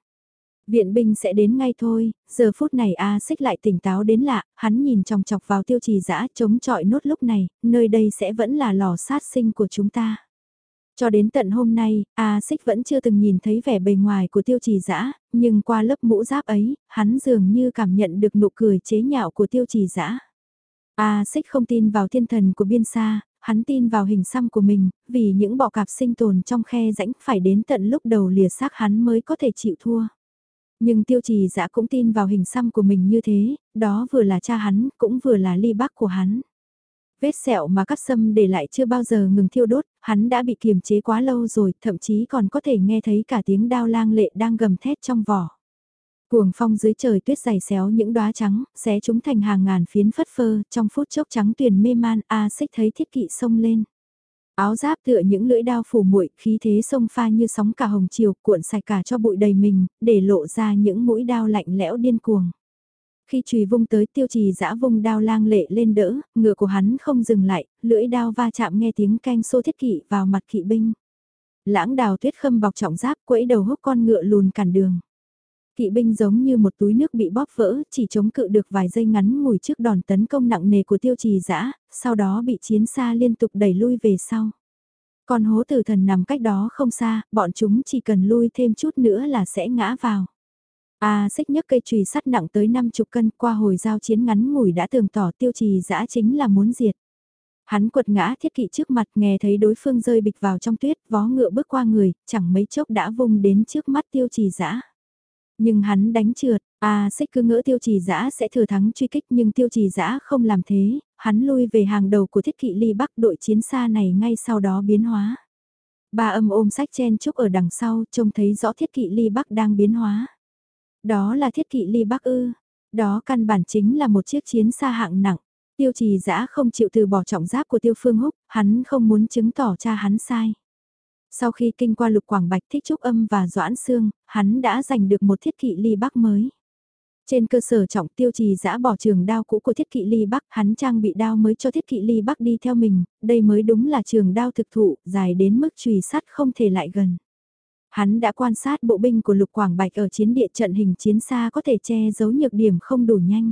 Viện binh sẽ đến ngay thôi, giờ phút này A xích lại tỉnh táo đến lạ, hắn nhìn chòng chọc vào tiêu trì dã chống chọi nốt lúc này, nơi đây sẽ vẫn là lò sát sinh của chúng ta. Cho đến tận hôm nay, A Xích vẫn chưa từng nhìn thấy vẻ bề ngoài của tiêu trì dã nhưng qua lớp mũ giáp ấy, hắn dường như cảm nhận được nụ cười chế nhạo của tiêu trì dã A Xích không tin vào thiên thần của biên xa, hắn tin vào hình xăm của mình, vì những bọ cạp sinh tồn trong khe rãnh phải đến tận lúc đầu lìa xác hắn mới có thể chịu thua. Nhưng tiêu trì dã cũng tin vào hình xăm của mình như thế, đó vừa là cha hắn, cũng vừa là ly bác của hắn. Vết sẹo mà cắt sâm để lại chưa bao giờ ngừng thiêu đốt, hắn đã bị kiềm chế quá lâu rồi, thậm chí còn có thể nghe thấy cả tiếng đao lang lệ đang gầm thét trong vỏ. Cuồng phong dưới trời tuyết dày xéo những đóa trắng, xé chúng thành hàng ngàn phiến phất phơ, trong phút chốc trắng tuyền mê man, A xích thấy thiết kỵ sông lên. Áo giáp tựa những lưỡi đao phủ muội khí thế sông pha như sóng cả hồng chiều, cuộn sạch cả cho bụi đầy mình, để lộ ra những mũi đao lạnh lẽo điên cuồng. Khi chùy vung tới tiêu trì dã vung đao lang lệ lên đỡ, ngựa của hắn không dừng lại, lưỡi đao va chạm nghe tiếng canh xô thiết kỵ vào mặt kỵ binh. Lãng đào tuyết khâm bọc trọng giáp quẫy đầu húc con ngựa lùn cản đường. Kỵ binh giống như một túi nước bị bóp vỡ, chỉ chống cự được vài giây ngắn ngủi trước đòn tấn công nặng nề của tiêu trì dã sau đó bị chiến xa liên tục đẩy lui về sau. Còn hố tử thần nằm cách đó không xa, bọn chúng chỉ cần lui thêm chút nữa là sẽ ngã vào. A xích nhấc cây chùy sắt nặng tới 50 cân qua hồi giao chiến ngắn ngủi đã tường tỏ tiêu trì dã chính là muốn diệt. Hắn quật ngã thiết kỵ trước mặt nghe thấy đối phương rơi bịch vào trong tuyết vó ngựa bước qua người, chẳng mấy chốc đã vùng đến trước mắt tiêu trì dã Nhưng hắn đánh trượt, A xích cứ ngỡ tiêu trì dã sẽ thừa thắng truy kích nhưng tiêu trì dã không làm thế, hắn lui về hàng đầu của thiết kỵ ly bắc đội chiến xa này ngay sau đó biến hóa. Ba âm ôm sách chen chúc ở đằng sau trông thấy rõ thiết kỵ ly bắc đang biến hóa. Đó là thiết kỵ ly bắc ư, đó căn bản chính là một chiếc chiến xa hạng nặng. Tiêu trì dã không chịu từ bỏ trọng giáp của tiêu phương húc, hắn không muốn chứng tỏ cha hắn sai. Sau khi kinh qua lục quảng bạch thích trúc âm và doãn xương, hắn đã giành được một thiết kỵ ly bắc mới. Trên cơ sở trọng tiêu trì giã bỏ trường đao cũ của thiết kỵ ly bắc, hắn trang bị đao mới cho thiết kỵ ly bắc đi theo mình, đây mới đúng là trường đao thực thụ, dài đến mức trùy sắt không thể lại gần. Hắn đã quan sát bộ binh của lục quảng bạch ở chiến địa trận hình chiến xa có thể che giấu nhược điểm không đủ nhanh.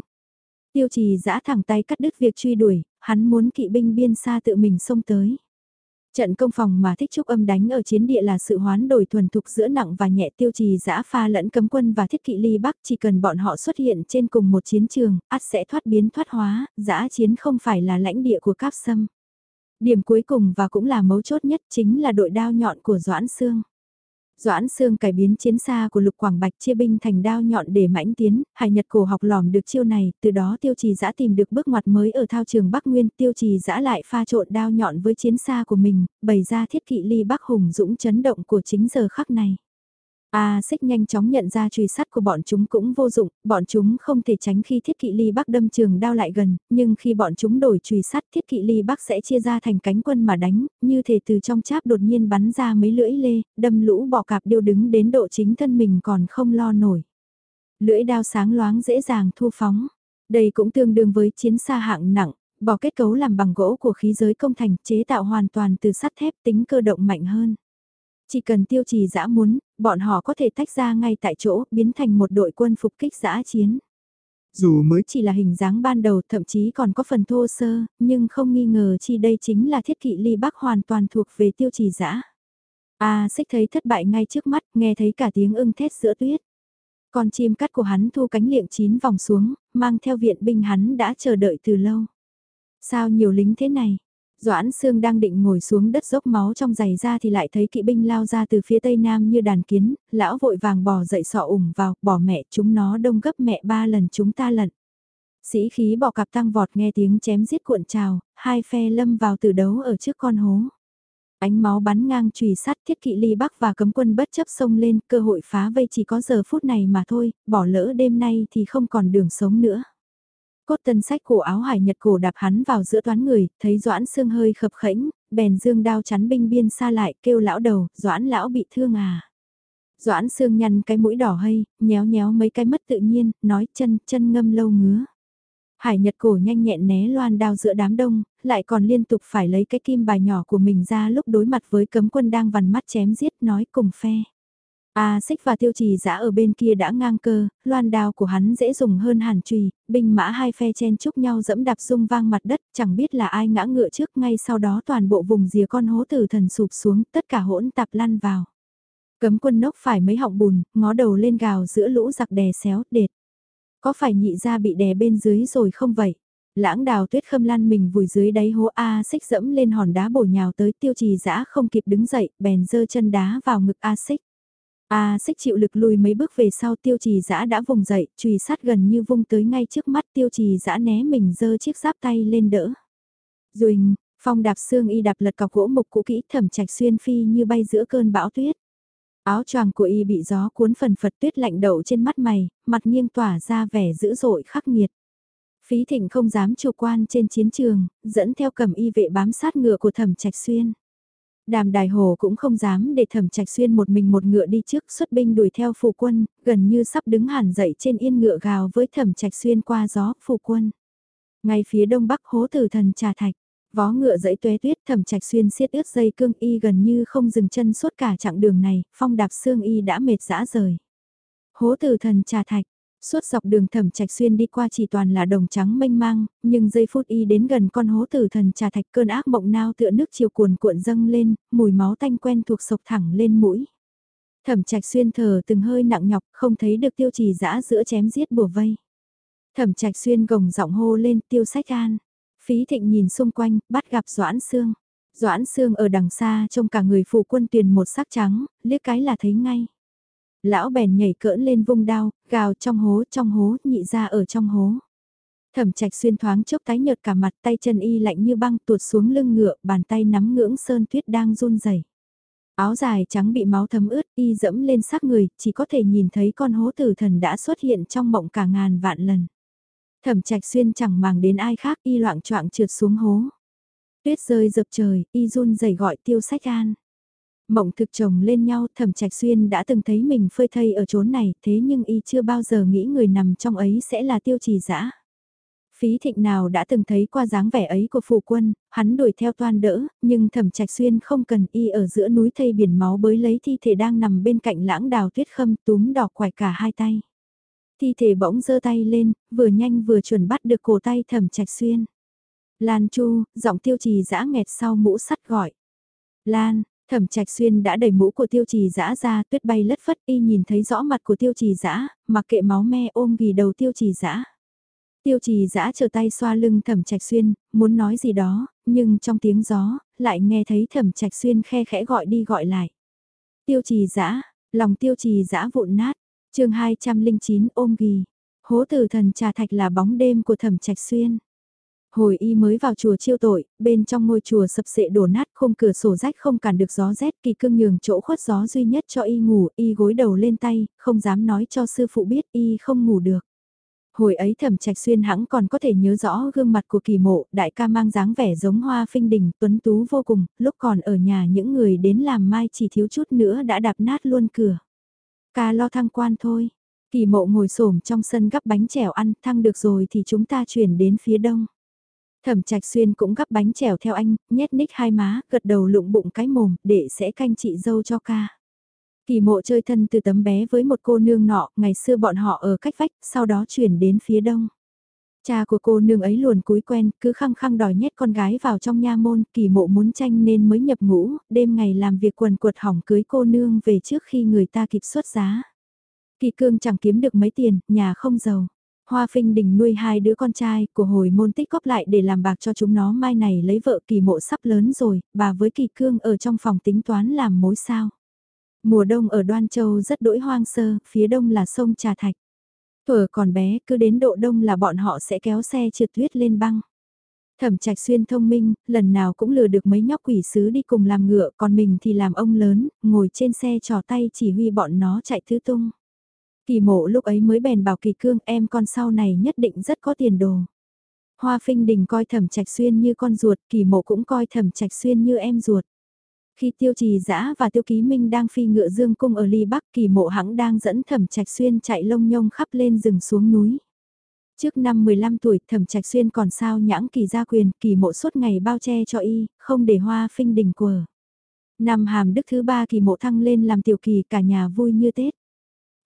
Tiêu trì giã thẳng tay cắt đứt việc truy đuổi, hắn muốn kỵ binh biên xa tự mình xông tới. Trận công phòng mà thích trúc âm đánh ở chiến địa là sự hoán đổi thuần thục giữa nặng và nhẹ tiêu trì giã pha lẫn cấm quân và thiết kỵ ly bắc chỉ cần bọn họ xuất hiện trên cùng một chiến trường, ắt sẽ thoát biến thoát hóa, giã chiến không phải là lãnh địa của cáp sâm. Điểm cuối cùng và cũng là mấu chốt nhất chính là đội đao nhọn của Doãn Sương. Doãn Sương cải biến chiến xa của Lục Quảng Bạch chia binh thành đao nhọn để mãnh tiến, Hải Nhật cổ học lỏm được chiêu này, từ đó Tiêu Trì Dã tìm được bước ngoặt mới ở thao trường Bắc Nguyên, Tiêu Trì Dã lại pha trộn đao nhọn với chiến xa của mình, bày ra thiết kỵ ly Bắc Hùng dũng chấn động của chính giờ khắc này. A xích nhanh chóng nhận ra truy sát của bọn chúng cũng vô dụng, bọn chúng không thể tránh khi thiết kỵ ly bắc đâm trường đao lại gần, nhưng khi bọn chúng đổi truy sát thiết kỵ ly bắc sẽ chia ra thành cánh quân mà đánh, như thể từ trong cháp đột nhiên bắn ra mấy lưỡi lê, đâm lũ bò cạp điêu đứng đến độ chính thân mình còn không lo nổi. Lưỡi đao sáng loáng dễ dàng thu phóng, đây cũng tương đương với chiến xa hạng nặng, bỏ kết cấu làm bằng gỗ của khí giới công thành chế tạo hoàn toàn từ sắt thép tính cơ động mạnh hơn. Chỉ cần tiêu trì dã muốn, bọn họ có thể tách ra ngay tại chỗ, biến thành một đội quân phục kích dã chiến. Dù mới chỉ là hình dáng ban đầu thậm chí còn có phần thô sơ, nhưng không nghi ngờ chi đây chính là thiết kỵ ly bắc hoàn toàn thuộc về tiêu trì dã. A à, xích thấy thất bại ngay trước mắt, nghe thấy cả tiếng ưng thét giữa tuyết. Con chim cắt của hắn thu cánh liệng chín vòng xuống, mang theo viện binh hắn đã chờ đợi từ lâu. Sao nhiều lính thế này? Doãn Sương đang định ngồi xuống đất dốc máu trong giày ra thì lại thấy kỵ binh lao ra từ phía tây nam như đàn kiến, lão vội vàng bò dậy sọ ủng vào, bỏ mẹ chúng nó đông gấp mẹ ba lần chúng ta lận. Sĩ khí bò cặp tăng vọt nghe tiếng chém giết cuộn trào, hai phe lâm vào từ đấu ở trước con hố. Ánh máu bắn ngang trùy sắt thiết kỵ ly bắc và cấm quân bất chấp sông lên, cơ hội phá vây chỉ có giờ phút này mà thôi, bỏ lỡ đêm nay thì không còn đường sống nữa. Cốt tân sách cổ áo hải nhật cổ đạp hắn vào giữa toán người, thấy Doãn Sương hơi khập khẽnh, bèn dương đao chắn binh biên xa lại, kêu lão đầu, Doãn lão bị thương à. Doãn Sương nhăn cái mũi đỏ hay, nhéo nhéo mấy cái mất tự nhiên, nói chân, chân ngâm lâu ngứa. Hải Nhật cổ nhanh nhẹn né loan đao giữa đám đông, lại còn liên tục phải lấy cái kim bài nhỏ của mình ra lúc đối mặt với cấm quân đang vằn mắt chém giết nói cùng phe. A xích và tiêu trì giã ở bên kia đã ngang cơ, loan đao của hắn dễ dùng hơn hàn trùy, binh mã hai phe chen chúc nhau dẫm đạp rung vang mặt đất, chẳng biết là ai ngã ngựa trước ngay sau đó toàn bộ vùng rìa con hố tử thần sụp xuống, tất cả hỗn tạp lăn vào. Cấm quân nốc phải mấy họng bùn, ngó đầu lên gào giữa lũ giặc đè xéo, đệt. Có phải nhị ra bị đè bên dưới rồi không vậy? Lãng đào tuyết khâm lan mình vùi dưới đáy hố A xích dẫm lên hòn đá bổ nhào tới tiêu trì giã không kịp đứng dậy, bèn dơ chân đá vào ngực A xích. A xích chịu lực lùi mấy bước về sau tiêu trì giã đã vùng dậy, chùy sát gần như vung tới ngay trước mắt tiêu trì giã né mình giơ chiếc giáp tay lên đỡ. Duỳnh, phong đạp xương y đạp lật cọc gỗ mục cũ kỹ thẩm trạch xuyên phi như bay giữa cơn bão tuyết. Áo choàng của y bị gió cuốn phần phật tuyết lạnh đậu trên mắt mày, mặt nghiêng tỏa ra vẻ dữ dội khắc nghiệt. Phí thịnh không dám chủ quan trên chiến trường, dẫn theo cầm y vệ bám sát ngựa của thẩm trạch xuyên. Đàm đài hồ cũng không dám để thẩm trạch xuyên một mình một ngựa đi trước xuất binh đuổi theo phù quân, gần như sắp đứng hẳn dậy trên yên ngựa gào với thẩm trạch xuyên qua gió phù quân. Ngay phía đông bắc hố tử thần trà thạch, vó ngựa dẫy tuế tuyết thẩm trạch xuyên siết ướt dây cương y gần như không dừng chân suốt cả chặng đường này, phong đạp xương y đã mệt dã rời. Hố tử thần trà thạch, Suốt dọc đường thẩm trạch xuyên đi qua chỉ toàn là đồng trắng mênh mang, nhưng giây phút y đến gần con hố tử thần trà thạch cơn ác mộng nao tựa nước chiều cuồn cuộn dâng lên, mùi máu tanh quen thuộc sộc thẳng lên mũi. Thẩm trạch xuyên thở từng hơi nặng nhọc không thấy được tiêu trì dã giữa chém giết bùa vây. Thẩm trạch xuyên gồng giọng hô lên tiêu sách an. Phí thịnh nhìn xung quanh, bắt gặp Doãn Sương. Doãn Sương ở đằng xa trông cả người phụ quân tuyền một sắc trắng, liếc cái là thấy ngay. Lão bèn nhảy cỡn lên vung đao, gào trong hố trong hố, nhị ra ở trong hố. Thẩm trạch xuyên thoáng chốc tái nhợt cả mặt tay chân y lạnh như băng tuột xuống lưng ngựa, bàn tay nắm ngưỡng sơn tuyết đang run rẩy. Áo dài trắng bị máu thấm ướt, y dẫm lên xác người, chỉ có thể nhìn thấy con hố tử thần đã xuất hiện trong mộng cả ngàn vạn lần. Thẩm trạch xuyên chẳng màng đến ai khác, y loạn choạng trượt xuống hố. Tuyết rơi dập trời, y run rẩy gọi tiêu sách an. Mộng thực chồng lên nhau thẩm trạch xuyên đã từng thấy mình phơi thây ở chốn này thế nhưng y chưa bao giờ nghĩ người nằm trong ấy sẽ là tiêu trì dã Phí thịnh nào đã từng thấy qua dáng vẻ ấy của phụ quân, hắn đuổi theo toan đỡ, nhưng thẩm trạch xuyên không cần y ở giữa núi thây biển máu bới lấy thi thể đang nằm bên cạnh lãng đào tuyết khâm túm đỏ quải cả hai tay. Thi thể bỗng giơ tay lên, vừa nhanh vừa chuẩn bắt được cổ tay thẩm trạch xuyên. Lan Chu, giọng tiêu trì dã nghẹt sau mũ sắt gọi. Lan, Thẩm Trạch Xuyên đã đẩy mũ của Tiêu Trì Dã ra, tuyết bay lất phất y nhìn thấy rõ mặt của Tiêu Trì Dã, mặc kệ máu me ôm vì đầu Tiêu Trì Dã. Tiêu Trì Dã chờ tay xoa lưng Thẩm Trạch Xuyên, muốn nói gì đó, nhưng trong tiếng gió, lại nghe thấy Thẩm Trạch Xuyên khe khẽ gọi đi gọi lại. Tiêu Trì Dã, lòng Tiêu Trì Dã vụn nát. Chương 209 ôm ghi. Hố Tử Thần trà thạch là bóng đêm của Thẩm Trạch Xuyên. Hồi y mới vào chùa chiêu tội, bên trong ngôi chùa sập sệ đổ nát khung cửa sổ rách không cản được gió rét kỳ cương nhường chỗ khuất gió duy nhất cho y ngủ, y gối đầu lên tay, không dám nói cho sư phụ biết y không ngủ được. Hồi ấy thẩm trạch xuyên hãng còn có thể nhớ rõ gương mặt của kỳ mộ, đại ca mang dáng vẻ giống hoa phinh đình, tuấn tú vô cùng, lúc còn ở nhà những người đến làm mai chỉ thiếu chút nữa đã đạp nát luôn cửa. Ca lo thăng quan thôi. Kỳ mộ ngồi xổm trong sân gắp bánh chèo ăn, thăng được rồi thì chúng ta chuyển đến phía đông. Thẩm Trạch Xuyên cũng gắp bánh chèo theo anh, nhét ních hai má, gật đầu lụng bụng cái mồm, để sẽ canh chị dâu cho ca. Kỳ mộ chơi thân từ tấm bé với một cô nương nọ, ngày xưa bọn họ ở cách vách, sau đó chuyển đến phía đông. Cha của cô nương ấy luồn cúi quen, cứ khăng khăng đòi nhét con gái vào trong nha môn, kỳ mộ muốn tranh nên mới nhập ngũ, đêm ngày làm việc quần quật hỏng cưới cô nương về trước khi người ta kịp xuất giá. Kỳ cương chẳng kiếm được mấy tiền, nhà không giàu. Hoa Phinh Đình nuôi hai đứa con trai của hồi môn tích góp lại để làm bạc cho chúng nó mai này lấy vợ kỳ mộ sắp lớn rồi, bà với kỳ cương ở trong phòng tính toán làm mối sao. Mùa đông ở Đoan Châu rất đỗi hoang sơ, phía đông là sông Trà Thạch. Thuở còn bé, cứ đến độ đông là bọn họ sẽ kéo xe trượt tuyết lên băng. Thẩm trạch xuyên thông minh, lần nào cũng lừa được mấy nhóc quỷ sứ đi cùng làm ngựa, còn mình thì làm ông lớn, ngồi trên xe trò tay chỉ huy bọn nó chạy thứ tung. Kỳ mộ lúc ấy mới bèn bảo kỳ cương em con sau này nhất định rất có tiền đồ. Hoa Phinh Đình coi thẩm trạch xuyên như con ruột, kỳ mộ cũng coi thẩm trạch xuyên như em ruột. Khi tiêu trì dã và tiêu ký minh đang phi ngựa dương cung ở ly bắc kỳ mộ hãng đang dẫn thẩm trạch xuyên chạy lông nhông khắp lên rừng xuống núi. Trước năm 15 tuổi thẩm trạch xuyên còn sao nhãng kỳ gia quyền, kỳ mộ suốt ngày bao che cho y, không để hoa phinh đình quờ. Năm hàm đức thứ ba kỳ mộ thăng lên làm tiểu kỳ cả nhà vui như Tết.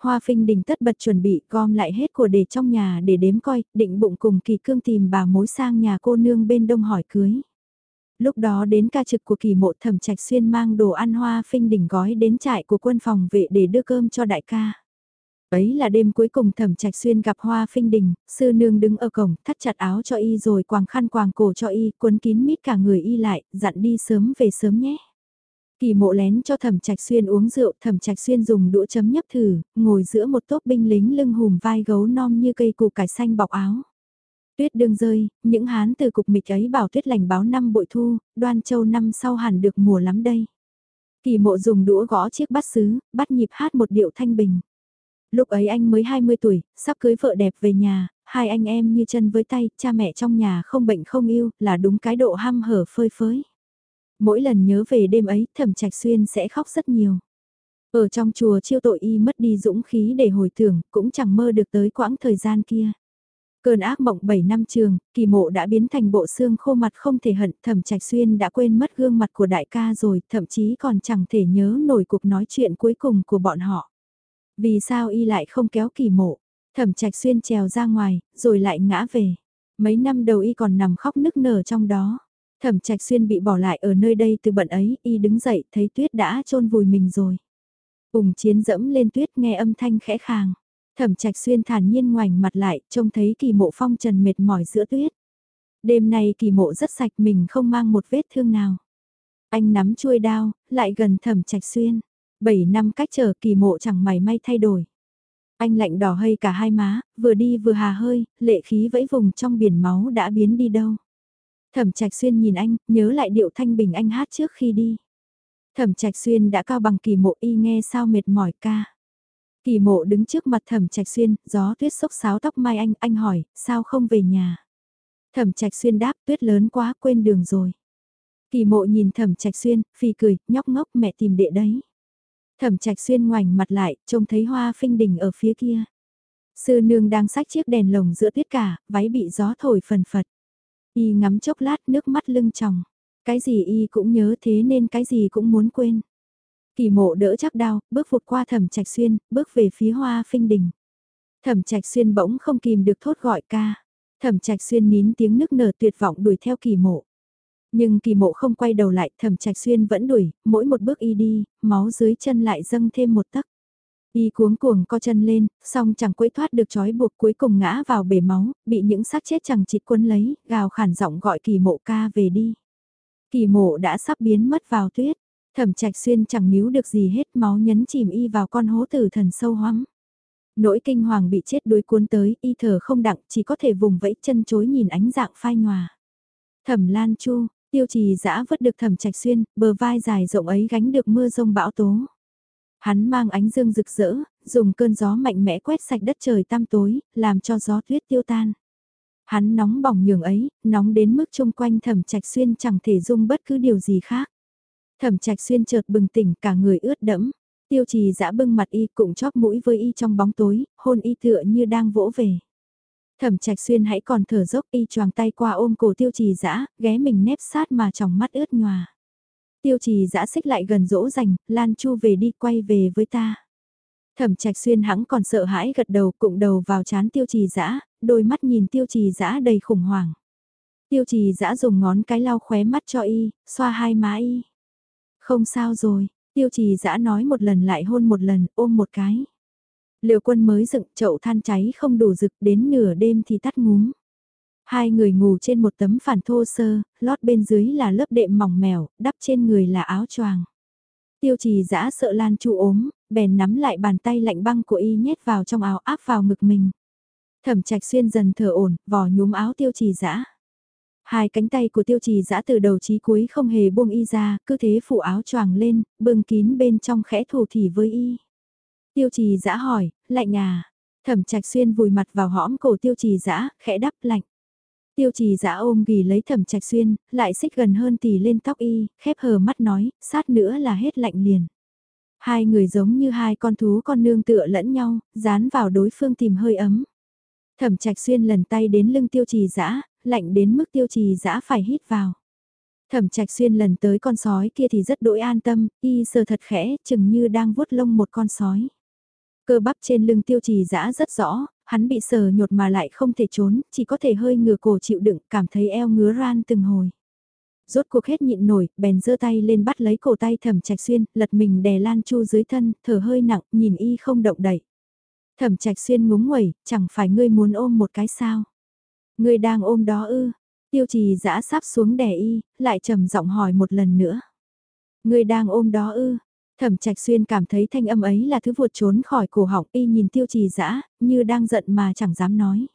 Hoa Phinh Đình tất bật chuẩn bị gom lại hết của để trong nhà để đếm coi, định bụng cùng kỳ cương tìm bà mối sang nhà cô nương bên đông hỏi cưới. Lúc đó đến ca trực của kỳ mộ thẩm trạch xuyên mang đồ ăn Hoa Phinh Đình gói đến trại của quân phòng vệ để đưa cơm cho đại ca. Ấy là đêm cuối cùng thẩm trạch xuyên gặp Hoa Phinh Đình, sư nương đứng ở cổng, thắt chặt áo cho y rồi quàng khăn quàng cổ cho y, cuốn kín mít cả người y lại, dặn đi sớm về sớm nhé. Kỳ mộ lén cho thẩm trạch xuyên uống rượu, thẩm trạch xuyên dùng đũa chấm nhấp thử, ngồi giữa một tốp binh lính lưng hùm vai gấu non như cây củ cải xanh bọc áo. Tuyết đương rơi, những hán từ cục mịch ấy bảo tuyết lành báo năm bội thu, đoan châu năm sau hẳn được mùa lắm đây. Kỳ mộ dùng đũa gõ chiếc bát sứ, bắt nhịp hát một điệu thanh bình. Lúc ấy anh mới 20 tuổi, sắp cưới vợ đẹp về nhà, hai anh em như chân với tay, cha mẹ trong nhà không bệnh không yêu, là đúng cái độ ham hở phơi phới. Mỗi lần nhớ về đêm ấy, thẩm trạch xuyên sẽ khóc rất nhiều. Ở trong chùa chiêu tội y mất đi dũng khí để hồi tưởng, cũng chẳng mơ được tới quãng thời gian kia. Cơn ác mộng 7 năm trường, kỳ mộ đã biến thành bộ xương khô mặt không thể hận, thẩm trạch xuyên đã quên mất gương mặt của đại ca rồi, thậm chí còn chẳng thể nhớ nổi cuộc nói chuyện cuối cùng của bọn họ. Vì sao y lại không kéo kỳ mộ? Thẩm trạch xuyên trèo ra ngoài, rồi lại ngã về. Mấy năm đầu y còn nằm khóc nức nở trong đó. Thẩm trạch xuyên bị bỏ lại ở nơi đây từ bận ấy, y đứng dậy thấy tuyết đã chôn vùi mình rồi. Ùng chiến dẫm lên tuyết nghe âm thanh khẽ khàng. Thẩm trạch xuyên thản nhiên ngoảnh mặt lại, trông thấy kỳ mộ phong trần mệt mỏi giữa tuyết. Đêm nay kỳ mộ rất sạch mình không mang một vết thương nào. Anh nắm chuôi đao, lại gần thẩm trạch xuyên. Bảy năm cách chờ kỳ mộ chẳng mày may thay đổi. Anh lạnh đỏ hơi cả hai má, vừa đi vừa hà hơi, lệ khí vẫy vùng trong biển máu đã biến đi đâu. Thẩm Trạch Xuyên nhìn anh, nhớ lại điệu thanh bình anh hát trước khi đi. Thẩm Trạch Xuyên đã cao bằng kỳ mộ y nghe sao mệt mỏi ca. Kỳ mộ đứng trước mặt Thẩm Trạch Xuyên, gió tuyết xốc xáo tóc mai anh, anh hỏi, sao không về nhà? Thẩm Trạch Xuyên đáp, tuyết lớn quá, quên đường rồi. Kỳ mộ nhìn Thẩm Trạch Xuyên, phì cười, nhóc ngốc mẹ tìm đệ đấy. Thẩm Trạch Xuyên ngoảnh mặt lại, trông thấy hoa phinh đình ở phía kia. Sư nương đang sách chiếc đèn lồng giữa tuyết cả, váy bị gió thổi phần phật. Y ngắm chốc lát nước mắt lưng tròng. Cái gì y cũng nhớ thế nên cái gì cũng muốn quên. Kỳ mộ đỡ chắc đau, bước vụt qua thẩm trạch xuyên, bước về phía hoa phinh đình. Thẩm trạch xuyên bỗng không kìm được thốt gọi ca. Thẩm trạch xuyên nín tiếng nức nở tuyệt vọng đuổi theo kỳ mộ. Nhưng kỳ mộ không quay đầu lại, thẩm trạch xuyên vẫn đuổi, mỗi một bước y đi, máu dưới chân lại dâng thêm một tấc. Y cuống cuồng co chân lên, song chẳng quấy thoát được trói buộc cuối cùng ngã vào bể máu, bị những xác chết chẳng chịt quân lấy, gào khản giọng gọi kỳ mộ ca về đi. Kỳ mộ đã sắp biến mất vào tuyết, thẩm trạch xuyên chẳng níu được gì hết máu nhấn chìm y vào con hố tử thần sâu hoắm. Nỗi kinh hoàng bị chết đuối cuốn tới, y thở không đặng, chỉ có thể vùng vẫy chân chối nhìn ánh dạng phai nhòa. Thẩm Lan Chu, tiêu trì dã vứt được thẩm trạch xuyên, bờ vai dài rộng ấy gánh được mưa rông bão tố. Hắn mang ánh dương rực rỡ, dùng cơn gió mạnh mẽ quét sạch đất trời tăm tối, làm cho gió tuyết tiêu tan. Hắn nóng bỏng nhường ấy, nóng đến mức chung quanh thẩm trạch xuyên chẳng thể dung bất cứ điều gì khác. Thẩm trạch xuyên chợt bừng tỉnh cả người ướt đẫm. Tiêu trì dã bưng mặt y cũng chóp mũi với y trong bóng tối, hôn y tựa như đang vỗ về. Thẩm trạch xuyên hãy còn thở dốc y choàng tay qua ôm cổ tiêu trì dã ghé mình nép sát mà trong mắt ướt nhòa. Tiêu trì giã xích lại gần dỗ dành, Lan Chu về đi quay về với ta. Thẩm trạch xuyên hãng còn sợ hãi gật đầu cụng đầu vào chán tiêu trì giã, đôi mắt nhìn tiêu trì giã đầy khủng hoảng. Tiêu trì giã dùng ngón cái lau khóe mắt cho y, xoa hai má y. Không sao rồi, tiêu trì giã nói một lần lại hôn một lần, ôm một cái. Liệu quân mới dựng chậu than cháy không đủ rực đến nửa đêm thì tắt ngúm. Hai người ngủ trên một tấm phản thô sơ, lót bên dưới là lớp đệm mỏng mèo, đắp trên người là áo choàng. Tiêu trì dã sợ Lan Chu ốm, bèn nắm lại bàn tay lạnh băng của y nhét vào trong áo áp vào ngực mình. Thẩm trạch xuyên dần thở ổn, vò nhúm áo tiêu trì dã Hai cánh tay của tiêu trì dã từ đầu chí cuối không hề buông y ra, cứ thế phủ áo choàng lên, bưng kín bên trong khẽ thủ thỉ với y. Tiêu trì dã hỏi, lạnh à? Thẩm trạch xuyên vùi mặt vào hõm cổ tiêu trì dã khẽ đắp lạnh. Tiêu trì dã ôm ghi lấy thẩm trạch xuyên, lại xích gần hơn tì lên tóc y, khép hờ mắt nói, sát nữa là hết lạnh liền. Hai người giống như hai con thú con nương tựa lẫn nhau, dán vào đối phương tìm hơi ấm. Thẩm trạch xuyên lần tay đến lưng tiêu trì dã lạnh đến mức tiêu trì dã phải hít vào. Thẩm trạch xuyên lần tới con sói kia thì rất đỗi an tâm, y sờ thật khẽ, chừng như đang vuốt lông một con sói. Cơ bắp trên lưng tiêu trì dã rất rõ, hắn bị sờ nhột mà lại không thể trốn, chỉ có thể hơi ngửa cổ chịu đựng, cảm thấy eo ngứa ran từng hồi. Rốt cuộc hết nhịn nổi, bèn giơ tay lên bắt lấy cổ tay thẩm trạch xuyên, lật mình đè Lan Chu dưới thân, thở hơi nặng, nhìn y không động đậy. Thẩm trạch xuyên ngúng nguẩy, chẳng phải ngươi muốn ôm một cái sao? Ngươi đang ôm đó ư? Tiêu trì giã sắp xuống đè y, lại trầm giọng hỏi một lần nữa. Ngươi đang ôm đó ư? Thẩm trạch xuyên cảm thấy thanh âm ấy là thứ vụt trốn khỏi cổ họng y nhìn tiêu trì dã như đang giận mà chẳng dám nói.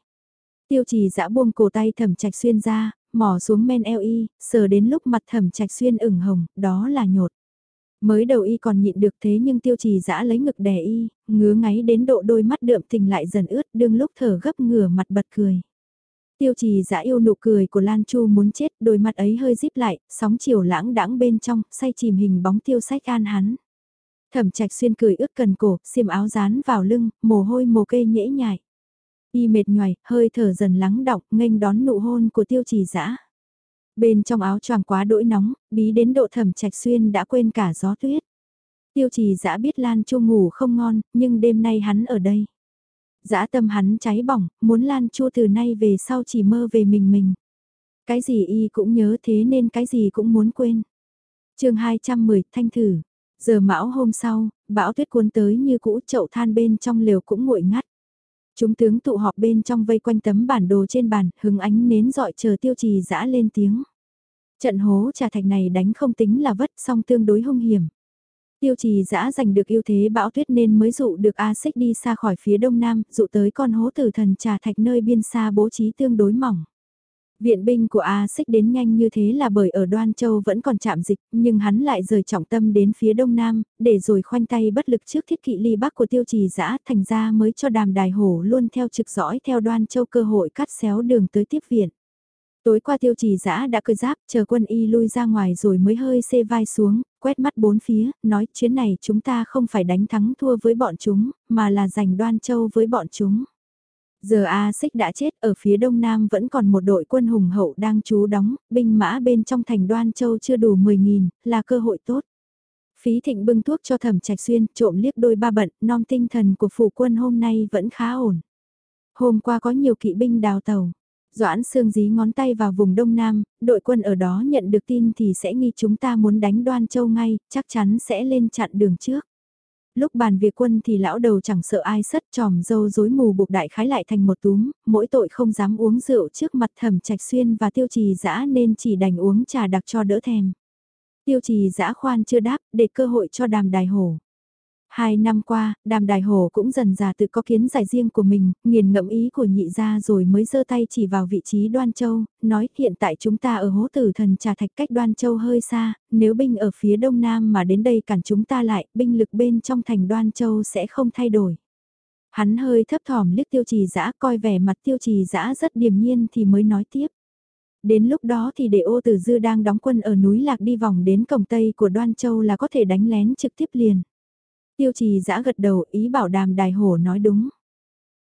Tiêu trì dã buông cổ tay thẩm trạch xuyên ra, mò xuống men eo y, sờ đến lúc mặt thẩm trạch xuyên ửng hồng, đó là nhột. Mới đầu y còn nhịn được thế nhưng tiêu trì dã lấy ngực đè y, ngứa ngáy đến độ đôi mắt đượm tình lại dần ướt đương lúc thở gấp ngửa mặt bật cười. Tiêu trì dã yêu nụ cười của Lan Chu muốn chết, đôi mặt ấy hơi díp lại, sóng chiều lãng đãng bên trong, say chìm hình bóng tiêu sách an hắn. Thẩm trạch xuyên cười ướt cần cổ, xiêm áo dán vào lưng, mồ hôi mồ kê nhễ nhại. Y mệt nhoài, hơi thở dần lắng đọng, nghênh đón nụ hôn của tiêu trì dã Bên trong áo choàng quá đỗi nóng, bí đến độ thẩm trạch xuyên đã quên cả gió tuyết. Tiêu trì dã biết Lan Chu ngủ không ngon, nhưng đêm nay hắn ở đây. Dã tâm hắn cháy bỏng, muốn Lan Chu từ nay về sau chỉ mơ về mình mình. Cái gì y cũng nhớ thế nên cái gì cũng muốn quên. chương 210 Thanh Thử. Giờ mão hôm sau, bão tuyết cuốn tới như cũ chậu than bên trong lều cũng nguội ngắt. Chúng tướng tụ họp bên trong vây quanh tấm bản đồ trên bàn, hứng ánh nến dọi chờ tiêu trì dã lên tiếng. Trận hố trà thạch này đánh không tính là vất song tương đối hung hiểm. Tiêu trì dã giành được ưu thế bão tuyết nên mới dụ được A xích đi xa khỏi phía đông nam, dụ tới con hố tử thần trà thạch nơi biên xa bố trí tương đối mỏng. Viện binh của A xích đến nhanh như thế là bởi ở Đoan Châu vẫn còn chạm dịch, nhưng hắn lại rời trọng tâm đến phía đông nam, để rồi khoanh tay bất lực trước thiết kỵ ly bắc của tiêu trì giã thành ra mới cho đàm đài hổ luôn theo trực dõi theo Đoan Châu cơ hội cắt xéo đường tới tiếp viện. Tối qua tiêu trì giã đã cười giáp, chờ quân y lui ra ngoài rồi mới hơi xê vai xuống, quét mắt bốn phía, nói chuyến này chúng ta không phải đánh thắng thua với bọn chúng, mà là giành đoan châu với bọn chúng. Giờ A Xích đã chết, ở phía đông nam vẫn còn một đội quân hùng hậu đang trú đóng, binh mã bên trong thành đoan châu chưa đủ 10.000, là cơ hội tốt. Phí thịnh bưng thuốc cho thẩm trạch xuyên, trộm liếc đôi ba bận, non tinh thần của phủ quân hôm nay vẫn khá ổn. Hôm qua có nhiều kỵ binh đào tàu. Doãn Sương dí ngón tay vào vùng Đông Nam, đội quân ở đó nhận được tin thì sẽ nghi chúng ta muốn đánh đoan châu ngay, chắc chắn sẽ lên chặn đường trước. Lúc bàn việc quân thì lão đầu chẳng sợ ai sất tròm dâu rối mù buộc đại khái lại thành một túm, mỗi tội không dám uống rượu trước mặt thẩm trạch xuyên và tiêu trì dã nên chỉ đành uống trà đặc cho đỡ thèm. Tiêu trì dã khoan chưa đáp, để cơ hội cho đàm đài hổ. Hai năm qua, đàm đài hồ cũng dần già tự có kiến giải riêng của mình, nghiền ngẫm ý của nhị gia rồi mới giơ tay chỉ vào vị trí đoan châu, nói hiện tại chúng ta ở hố tử thần trà thạch cách đoan châu hơi xa, nếu binh ở phía đông nam mà đến đây cản chúng ta lại, binh lực bên trong thành đoan châu sẽ không thay đổi. Hắn hơi thấp thỏm liếc tiêu trì dã coi vẻ mặt tiêu trì dã rất điềm nhiên thì mới nói tiếp. Đến lúc đó thì để ô tử dư đang đóng quân ở núi Lạc đi vòng đến cổng Tây của Đoan Châu là có thể đánh lén trực tiếp liền. Tiêu trì giã gật đầu ý bảo đàm đài hổ nói đúng.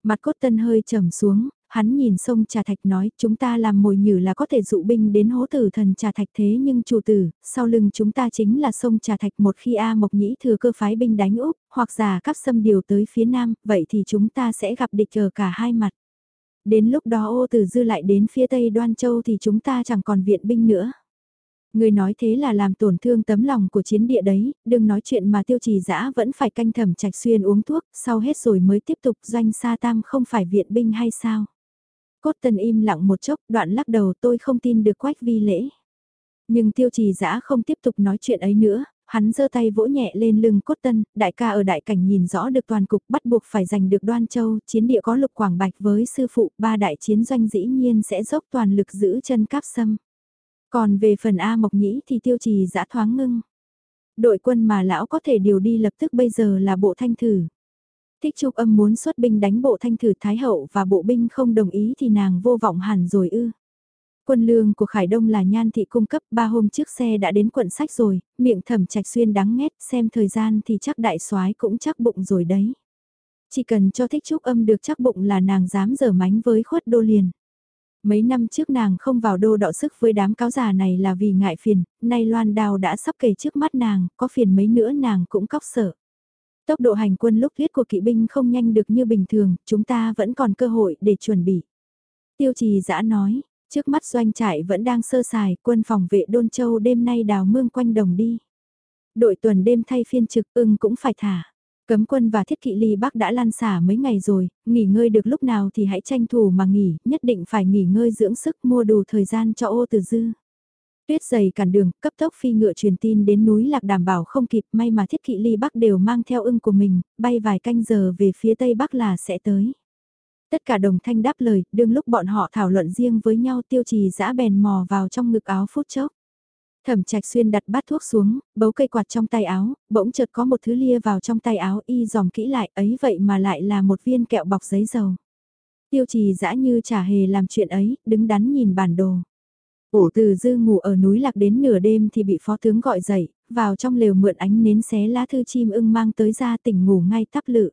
Mặt cốt tân hơi trầm xuống, hắn nhìn sông Trà Thạch nói chúng ta làm mồi nhử là có thể dụ binh đến hố tử thần Trà Thạch thế nhưng chủ tử, sau lưng chúng ta chính là sông Trà Thạch một khi A Mộc Nhĩ thừa cơ phái binh đánh Úc, hoặc giả cắp xâm điều tới phía nam, vậy thì chúng ta sẽ gặp địch ở cả hai mặt. Đến lúc đó ô tử dư lại đến phía tây đoan châu thì chúng ta chẳng còn viện binh nữa. Người nói thế là làm tổn thương tấm lòng của chiến địa đấy, đừng nói chuyện mà tiêu trì dã vẫn phải canh thẩm trạch xuyên uống thuốc, sau hết rồi mới tiếp tục doanh sa tam không phải viện binh hay sao. Cốt tần im lặng một chốc, đoạn lắc đầu tôi không tin được quách vi lễ. Nhưng tiêu trì dã không tiếp tục nói chuyện ấy nữa, hắn giơ tay vỗ nhẹ lên lưng cốt tân, đại ca ở đại cảnh nhìn rõ được toàn cục bắt buộc phải giành được đoan châu, chiến địa có lục quảng bạch với sư phụ, ba đại chiến doanh dĩ nhiên sẽ dốc toàn lực giữ chân cáp sâm. Còn về phần A Mộc Nhĩ thì tiêu trì dã thoáng ngưng. Đội quân mà lão có thể điều đi lập tức bây giờ là bộ thanh thử. Thích trúc âm muốn xuất binh đánh bộ thanh thử Thái Hậu và bộ binh không đồng ý thì nàng vô vọng hẳn rồi ư. Quân lương của Khải Đông là nhan thị cung cấp ba hôm trước xe đã đến quận sách rồi, miệng thẩm trạch xuyên đáng ngét xem thời gian thì chắc đại soái cũng chắc bụng rồi đấy. Chỉ cần cho thích trúc âm được chắc bụng là nàng dám dở mánh với khuất đô liền. Mấy năm trước nàng không vào đô đọ sức với đám cáo già này là vì ngại phiền, nay loan đào đã sắp kể trước mắt nàng, có phiền mấy nữa nàng cũng cóc sợ. Tốc độ hành quân lúc huyết của kỵ binh không nhanh được như bình thường, chúng ta vẫn còn cơ hội để chuẩn bị. Tiêu trì giã nói, trước mắt doanh trại vẫn đang sơ sài, quân phòng vệ Đôn Châu đêm nay đào mương quanh đồng đi. Đội tuần đêm thay phiên trực ưng cũng phải thả. Cấm quân và thiết kỵ ly bắc đã lan xả mấy ngày rồi, nghỉ ngơi được lúc nào thì hãy tranh thủ mà nghỉ, nhất định phải nghỉ ngơi dưỡng sức mua đủ thời gian cho ô từ dư. Tuyết dày cản đường, cấp tốc phi ngựa truyền tin đến núi lạc đảm bảo không kịp may mà thiết kỵ ly bắc đều mang theo ưng của mình, bay vài canh giờ về phía tây bắc là sẽ tới. Tất cả đồng thanh đáp lời, đương lúc bọn họ thảo luận riêng với nhau tiêu trì giã bèn mò vào trong ngực áo phút chốc. Thẩm trạch xuyên đặt bát thuốc xuống, bấu cây quạt trong tay áo, bỗng chợt có một thứ lia vào trong tay áo y dòm kỹ lại ấy vậy mà lại là một viên kẹo bọc giấy dầu. Tiêu trì dã như chả hề làm chuyện ấy, đứng đắn nhìn bản đồ. Ổ từ dư ngủ ở núi lạc đến nửa đêm thì bị phó tướng gọi dậy, vào trong lều mượn ánh nến xé lá thư chim ưng mang tới ra tỉnh ngủ ngay tắp lự.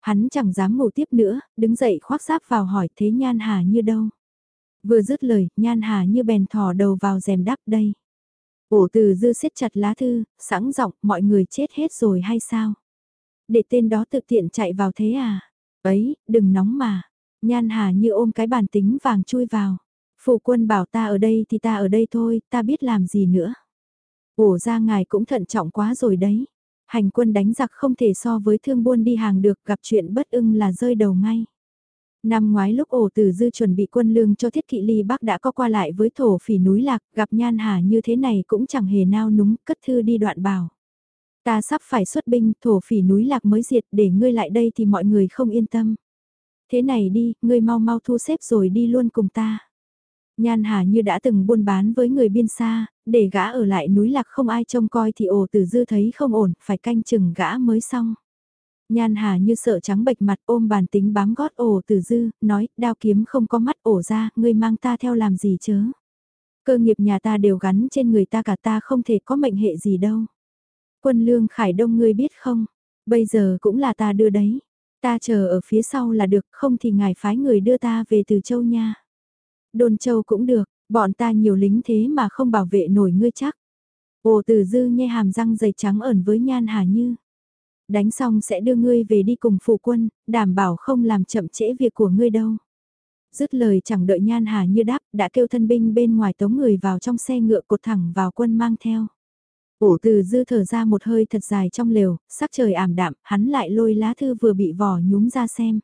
Hắn chẳng dám ngủ tiếp nữa, đứng dậy khoác giáp vào hỏi thế nhan hà như đâu. Vừa dứt lời, nhan hà như bèn thò đầu vào rèm đắp đây. Ổ từ dư siết chặt lá thư, sẵn giọng mọi người chết hết rồi hay sao? Để tên đó tự tiện chạy vào thế à? Ấy, đừng nóng mà. Nhan Hà như ôm cái bàn tính vàng chui vào. Phụ quân bảo ta ở đây thì ta ở đây thôi, ta biết làm gì nữa. Ổ ra ngài cũng thận trọng quá rồi đấy. Hành quân đánh giặc không thể so với thương buôn đi hàng được gặp chuyện bất ưng là rơi đầu ngay. Năm ngoái lúc ổ tử dư chuẩn bị quân lương cho thiết kỵ ly bắc đã có qua lại với thổ phỉ núi lạc, gặp nhan hà như thế này cũng chẳng hề nao núng, cất thư đi đoạn bảo. Ta sắp phải xuất binh, thổ phỉ núi lạc mới diệt, để ngươi lại đây thì mọi người không yên tâm. Thế này đi, ngươi mau mau thu xếp rồi đi luôn cùng ta. Nhan Hà như đã từng buôn bán với người biên xa, để gã ở lại núi lạc không ai trông coi thì ổ tử dư thấy không ổn, phải canh chừng gã mới xong. Nhan Hà như sợ trắng bệch mặt ôm bàn tính bám gót ổ tử dư, nói, đao kiếm không có mắt ổ ra, ngươi mang ta theo làm gì chớ. Cơ nghiệp nhà ta đều gắn trên người ta cả ta không thể có mệnh hệ gì đâu. Quân lương khải đông ngươi biết không, bây giờ cũng là ta đưa đấy. Ta chờ ở phía sau là được, không thì ngài phái người đưa ta về từ châu nha. đồn châu cũng được, bọn ta nhiều lính thế mà không bảo vệ nổi ngươi chắc. Ồ từ dư nhe hàm răng dày trắng ẩn với nhan hà như. Đánh xong sẽ đưa ngươi về đi cùng phụ quân, đảm bảo không làm chậm trễ việc của ngươi đâu. Dứt lời chẳng đợi nhan hà như đáp, đã kêu thân binh bên ngoài tống người vào trong xe ngựa cột thẳng vào quân mang theo. Ổ từ dư thở ra một hơi thật dài trong lều, sắc trời ảm đạm, hắn lại lôi lá thư vừa bị vỏ nhúm ra xem.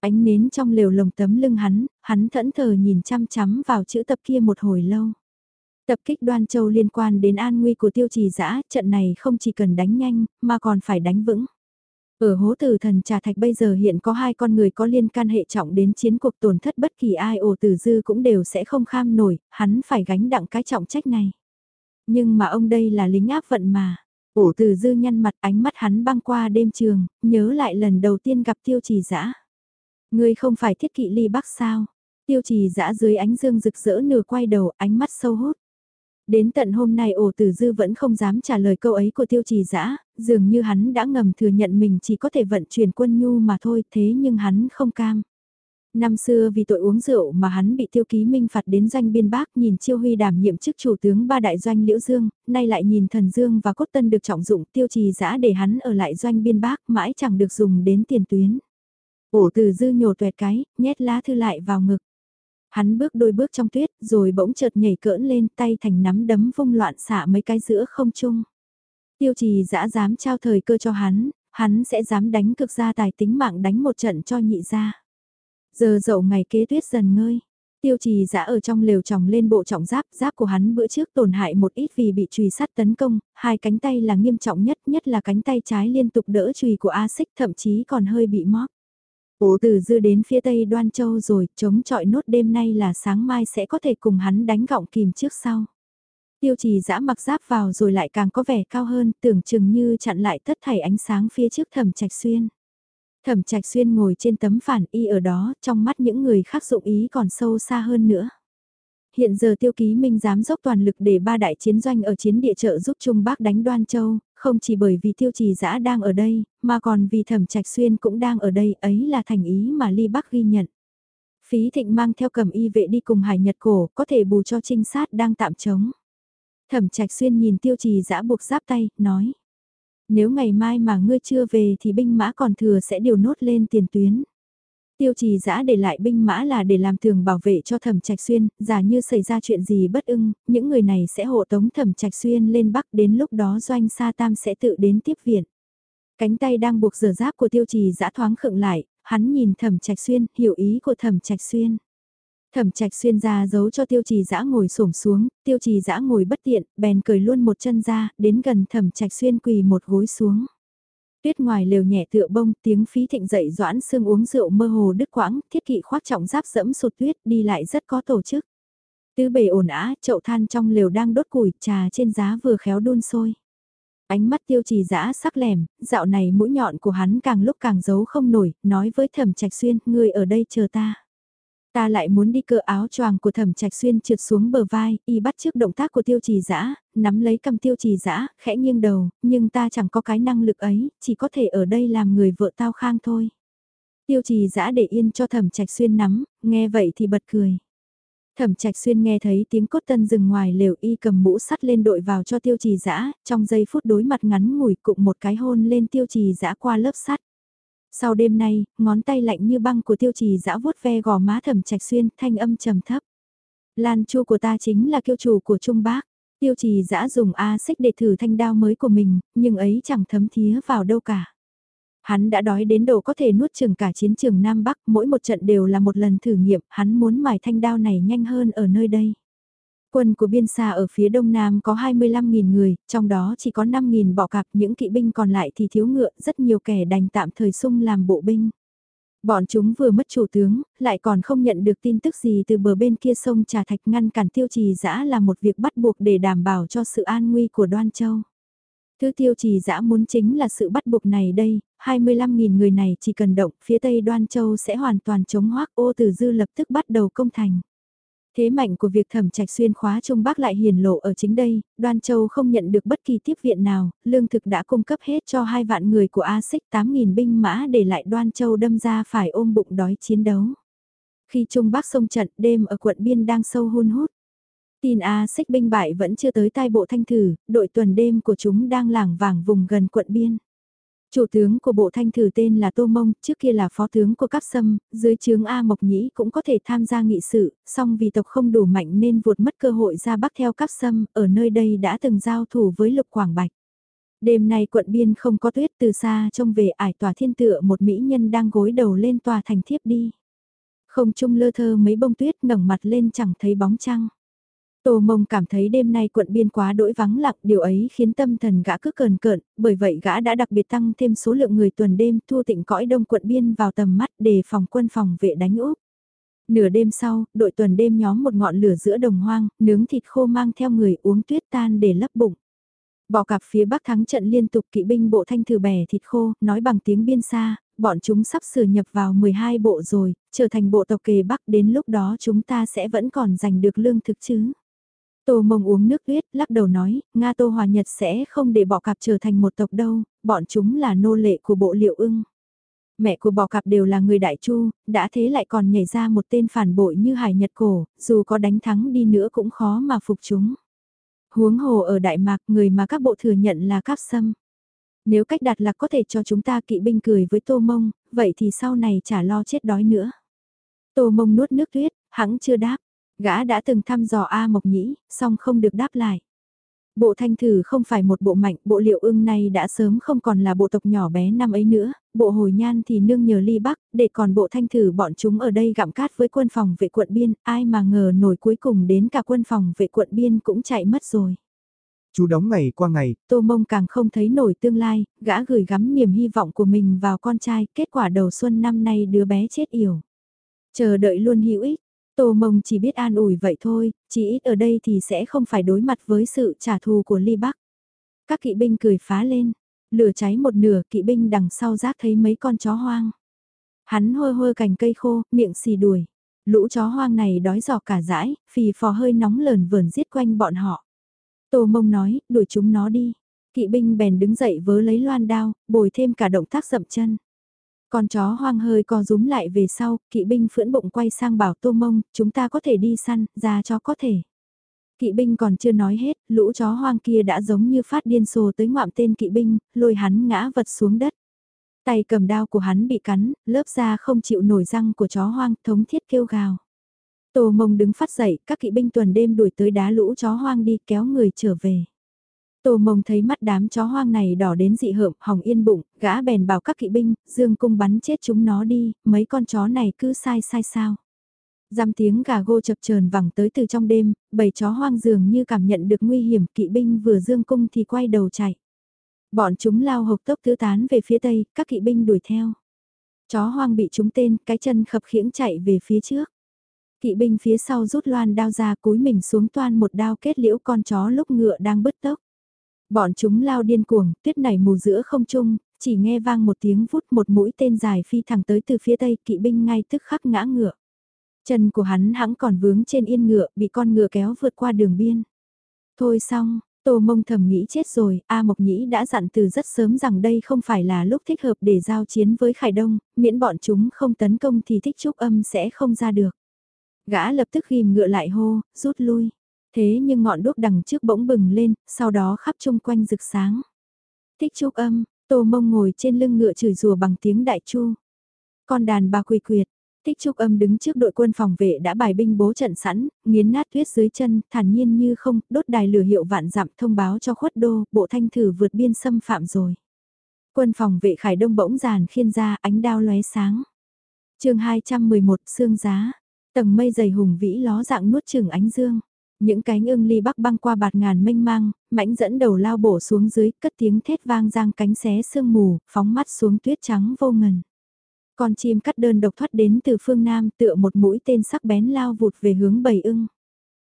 Ánh nến trong lều lồng tấm lưng hắn, hắn thẫn thờ nhìn chăm chăm vào chữ tập kia một hồi lâu. Tập kích đoan châu liên quan đến an nguy của tiêu trì dã trận này không chỉ cần đánh nhanh, mà còn phải đánh vững. Ở hố tử thần trà thạch bây giờ hiện có hai con người có liên can hệ trọng đến chiến cuộc tổn thất bất kỳ ai ổ tử dư cũng đều sẽ không kham nổi, hắn phải gánh đặng cái trọng trách này. Nhưng mà ông đây là lính áp vận mà. Ổ tử dư nhăn mặt ánh mắt hắn băng qua đêm trường, nhớ lại lần đầu tiên gặp tiêu trì dã Ngươi không phải thiết kỵ ly bắc sao? Tiêu trì dã dưới ánh dương rực rỡ nửa quay đầu ánh mắt sâu hút. Đến tận hôm nay ổ tử dư vẫn không dám trả lời câu ấy của tiêu trì dã dường như hắn đã ngầm thừa nhận mình chỉ có thể vận chuyển quân nhu mà thôi thế nhưng hắn không cam. Năm xưa vì tội uống rượu mà hắn bị tiêu ký minh phạt đến doanh biên bác nhìn chiêu huy đảm nhiệm chức chủ tướng ba đại doanh liễu dương, nay lại nhìn thần dương và cốt tân được trọng dụng tiêu trì dã để hắn ở lại doanh biên bác mãi chẳng được dùng đến tiền tuyến. Ổ từ dư nhổ tuẹt cái, nhét lá thư lại vào ngực. Hắn bước đôi bước trong tuyết, rồi bỗng chợt nhảy cỡn lên tay thành nắm đấm vung loạn xạ mấy cái giữa không trung. Tiêu trì dã dám trao thời cơ cho hắn, hắn sẽ dám đánh cực ra tài tính mạng đánh một trận cho nhị gia. Giờ dậu ngày kế tuyết dần ngơi, tiêu trì dã ở trong lều tròng lên bộ trọng giáp, giáp của hắn bữa trước tổn hại một ít vì bị chùy sắt tấn công, hai cánh tay là nghiêm trọng nhất, nhất là cánh tay trái liên tục đỡ chùy của A xích thậm chí còn hơi bị móp. Ổ từ dư đến phía tây đoan châu rồi, chống chọi nốt đêm nay là sáng mai sẽ có thể cùng hắn đánh gọng kìm trước sau. Tiêu trì dã mặc giáp vào rồi lại càng có vẻ cao hơn, tưởng chừng như chặn lại tất thảy ánh sáng phía trước thẩm trạch xuyên. Thẩm trạch xuyên ngồi trên tấm phản y ở đó, trong mắt những người khác dụng ý còn sâu xa hơn nữa. Hiện giờ tiêu ký minh dám dốc toàn lực để ba đại chiến doanh ở chiến địa trợ giúp Trung Bắc đánh đoan châu, không chỉ bởi vì tiêu trì dã đang ở đây, mà còn vì thẩm trạch xuyên cũng đang ở đây, ấy là thành ý mà ly bắc ghi nhận. Phí thịnh mang theo cầm y vệ đi cùng hải nhật cổ, có thể bù cho trinh sát đang tạm chống. Thẩm trạch xuyên nhìn tiêu trì dã buộc giáp tay, nói. Nếu ngày mai mà ngươi chưa về thì binh mã còn thừa sẽ điều nốt lên tiền tuyến. Tiêu trì giã để lại binh mã là để làm tường bảo vệ cho thẩm trạch xuyên, giả như xảy ra chuyện gì bất ưng, những người này sẽ hộ tống thẩm trạch xuyên lên bắc đến lúc đó doanh sa tam sẽ tự đến tiếp viện. Cánh tay đang buộc giờ giáp của tiêu trì giã thoáng khựng lại, hắn nhìn thẩm trạch xuyên, hiểu ý của thẩm trạch xuyên. Thẩm trạch xuyên ra giấu cho tiêu trì giã ngồi xổm xuống, tiêu trì giã ngồi bất tiện, bèn cười luôn một chân ra, đến gần thẩm trạch xuyên quỳ một gối xuống. Tuyết ngoài lều nhẹ tựa bông, tiếng phí thịnh dậy doãn sương uống rượu mơ hồ đứt quãng, thiết kỵ khoác trọng giáp dẫm sụt tuyết đi lại rất có tổ chức. Tứ bề ổn á, chậu than trong lều đang đốt củi, trà trên giá vừa khéo đun sôi. Ánh mắt tiêu trì dã sắc lẻm, dạo này mũi nhọn của hắn càng lúc càng giấu không nổi, nói với thẩm trạch xuyên, ngươi ở đây chờ ta. Ta lại muốn đi cựa áo choàng của thẩm trạch xuyên trượt xuống bờ vai, y bắt trước động tác của tiêu trì dã nắm lấy cầm tiêu trì dã khẽ nghiêng đầu, nhưng ta chẳng có cái năng lực ấy, chỉ có thể ở đây làm người vợ tao khang thôi. Tiêu trì dã để yên cho thẩm trạch xuyên nắm, nghe vậy thì bật cười. Thẩm Trạch Xuyên nghe thấy tiếng cốt tân dừng ngoài lều y cầm mũ sắt lên đội vào cho tiêu trì dã trong giây phút đối mặt ngắn ngủi cụm một cái hôn lên tiêu trì dã qua lớp sắt. Sau đêm nay, ngón tay lạnh như băng của tiêu trì dã vuốt ve gò má Thẩm Trạch Xuyên thanh âm trầm thấp. Lan chu của ta chính là kiêu chủ của Trung Bác. Tiêu trì dã dùng A xích để thử thanh đao mới của mình, nhưng ấy chẳng thấm thía vào đâu cả. Hắn đã đói đến độ có thể nuốt chừng cả chiến trường Nam Bắc, mỗi một trận đều là một lần thử nghiệm, hắn muốn mài thanh đao này nhanh hơn ở nơi đây. Quân của biên xa ở phía đông nam có 25.000 người, trong đó chỉ có 5.000 bỏ cạp, những kỵ binh còn lại thì thiếu ngựa, rất nhiều kẻ đành tạm thời sung làm bộ binh. Bọn chúng vừa mất chủ tướng, lại còn không nhận được tin tức gì từ bờ bên kia sông Trà Thạch ngăn cản tiêu trì dã là một việc bắt buộc để đảm bảo cho sự an nguy của Đoan Châu. Thứ tiêu trì dã muốn chính là sự bắt buộc này đây, 25.000 người này chỉ cần động, phía tây Đoan Châu sẽ hoàn toàn chống hoác ô từ dư lập tức bắt đầu công thành. Thế mạnh của việc thẩm trạch xuyên khóa Trung Bắc lại hiển lộ ở chính đây, Đoan Châu không nhận được bất kỳ tiếp viện nào, lương thực đã cung cấp hết cho hai vạn người của A Xích 8.000 binh mã để lại Đoan Châu đâm ra phải ôm bụng đói chiến đấu. Khi Trung Bắc sông trận đêm ở quận biên đang sâu hun hút, tin A Xích binh bại vẫn chưa tới tai bộ thanh thử, đội tuần đêm của chúng đang lảng vảng vùng gần quận biên. Chủ tướng của bộ thanh thử tên là Tô Mông, trước kia là phó tướng của Cáp Sâm, dưới trướng A Mộc Nhĩ cũng có thể tham gia nghị sự, song vì tộc không đủ mạnh nên vụt mất cơ hội ra bắc theo Cáp Sâm, ở nơi đây đã từng giao thủ với Lục Quảng Bạch. Đêm nay quận biên không có tuyết từ xa trông về ải tòa thiên tựa một mỹ nhân đang gối đầu lên tòa thành thiếp đi. Không trung lơ thơ mấy bông tuyết ngẩng mặt lên chẳng thấy bóng trăng. Tô mông cảm thấy đêm nay quận biên quá đỗi vắng lặng, điều ấy khiến tâm thần gã cứ cờn cợn, bởi vậy gã đã đặc biệt tăng thêm số lượng người tuần đêm thu tịnh cõi đông quận biên vào tầm mắt để phòng quân phòng vệ đánh úp. Nửa đêm sau, đội tuần đêm nhóm một ngọn lửa giữa đồng hoang, nướng thịt khô mang theo người uống tuyết tan để lấp bụng. Bỏ cặp phía bắc thắng trận liên tục kỵ binh bộ thanh thử bè thịt khô, nói bằng tiếng biên xa, bọn chúng sắp sửa nhập vào 12 bộ rồi, trở thành bộ tộc kề bắc đến lúc đó chúng ta sẽ vẫn còn giành được lương thực chứ. Tô mông uống nước tuyết, lắc đầu nói, Nga Tô Hòa Nhật sẽ không để bọ cạp trở thành một tộc đâu, bọn chúng là nô lệ của bộ liệu ưng. Mẹ của bọ cạp đều là người đại chu, đã thế lại còn nhảy ra một tên phản bội như Hải Nhật Cổ, dù có đánh thắng đi nữa cũng khó mà phục chúng. Huống hồ ở Đại Mạc, người mà các bộ thừa nhận là cáp sâm. Nếu cách đặt lạc có thể cho chúng ta kỵ binh cười với tô mông, vậy thì sau này chả lo chết đói nữa. Tô mông nuốt nước tuyết, hãng chưa đáp, Gã đã từng thăm dò A Mộc Nhĩ, song không được đáp lại. Bộ thanh thử không phải một bộ mạnh, bộ liệu ưng này đã sớm không còn là bộ tộc nhỏ bé năm ấy nữa, bộ hồi nhan thì nương nhờ ly bắc, để còn bộ thanh thử bọn chúng ở đây gặm cát với quân phòng vệ quận biên, ai mà ngờ nổi cuối cùng đến cả quân phòng vệ quận biên cũng chạy mất rồi. Chú đóng ngày qua ngày, Tô Mông càng không thấy nổi tương lai, gã gửi gắm niềm hy vọng của mình vào con trai, kết quả đầu xuân năm nay đứa bé chết yểu. Chờ đợi luôn hữu ích, Tô Mông chỉ biết an ủi vậy thôi, chỉ ít ở đây thì sẽ không phải đối mặt với sự trả thù của Ly Bắc. Các kỵ binh cười phá lên, lửa cháy một nửa kỵ binh đằng sau rác thấy mấy con chó hoang. Hắn hôi hôi cành cây khô, miệng xì đuổi. Lũ chó hoang này đói giò cả dãi, phì phò hơi nóng lờn vờn giết quanh bọn họ. Tô mông nói, đuổi chúng nó đi. Kỵ binh bèn đứng dậy vớ lấy loan đao, bồi thêm cả động tác dậm chân. Con chó hoang hơi co rúm lại về sau, kỵ binh phưỡn bụng quay sang bảo tô mông, chúng ta có thể đi săn, ra cho có thể. Kỵ binh còn chưa nói hết, lũ chó hoang kia đã giống như phát điên sồ tới ngoạm tên kỵ binh, lôi hắn ngã vật xuống đất. Tay cầm đao của hắn bị cắn, lớp da không chịu nổi răng của chó hoang, thống thiết kêu gào. Tô mông đứng phát dậy, các kỵ binh tuần đêm đuổi tới đá lũ chó hoang đi kéo người trở về. Tô mông thấy mắt đám chó hoang này đỏ đến dị hợm, hỏng yên bụng, gã bèn bảo các kỵ binh, dương cung bắn chết chúng nó đi, mấy con chó này cứ sai sai sao. Giam tiếng gà gô chập chờn vẳng tới từ trong đêm, bầy chó hoang dường như cảm nhận được nguy hiểm, kỵ binh vừa dương cung thì quay đầu chạy. Bọn chúng lao hộc tốc tứ tán về phía tây, các kỵ binh đuổi theo. Chó hoang bị chúng tên, cái chân khập khiễng chạy về phía trước. Kỵ binh phía sau rút loan đao ra cúi mình xuống toan một đao kết liễu con chó lúc ngựa đang bứt tốc. Bọn chúng lao điên cuồng, tuyết nảy mù giữa không trung, chỉ nghe vang một tiếng vút một mũi tên dài phi thẳng tới từ phía tây, kỵ binh ngay tức khắc ngã ngựa. Chân của hắn hãng còn vướng trên yên ngựa, bị con ngựa kéo vượt qua đường biên. Thôi xong, Tô Mông thầm nghĩ chết rồi, A Mộc Nhĩ đã dặn từ rất sớm rằng đây không phải là lúc thích hợp để giao chiến với Khải Đông, miễn bọn chúng không tấn công thì thích trúc âm sẽ không ra được. Gã lập tức ghim ngựa lại hô, rút lui. Thế nhưng ngọn đuốc đằng trước bỗng bừng lên, sau đó khắp chung quanh rực sáng. Thích trúc âm, tô mông ngồi trên lưng ngựa chửi rùa bằng tiếng đại chu. Con đàn bà quỳ quyệt, Thích Trúc Âm đứng trước đội quân phòng vệ đã bài binh bố trận sẵn, nghiến nát tuyết dưới chân, thản nhiên như không, đốt đài lửa hiệu vạn dặm thông báo cho khuất đô, bộ thanh thử vượt biên xâm phạm rồi. Quân phòng vệ khải đông bỗng giàn khiên ra, ánh đao lóe sáng. chương 211 Sương Giá, tầng mây dày hùng vĩ ló dạng nuốt chừng ánh dương. Những cánh ưng ly bắc băng qua bạt ngàn mênh mang, mãnh dẫn đầu lao bổ xuống dưới, cất tiếng thét vang giang cánh xé sương mù, phóng mắt xuống tuyết trắng vô ngần. Con chim cắt đơn độc thoát đến từ phương Nam tựa một mũi tên sắc bén lao vụt về hướng bầy ưng.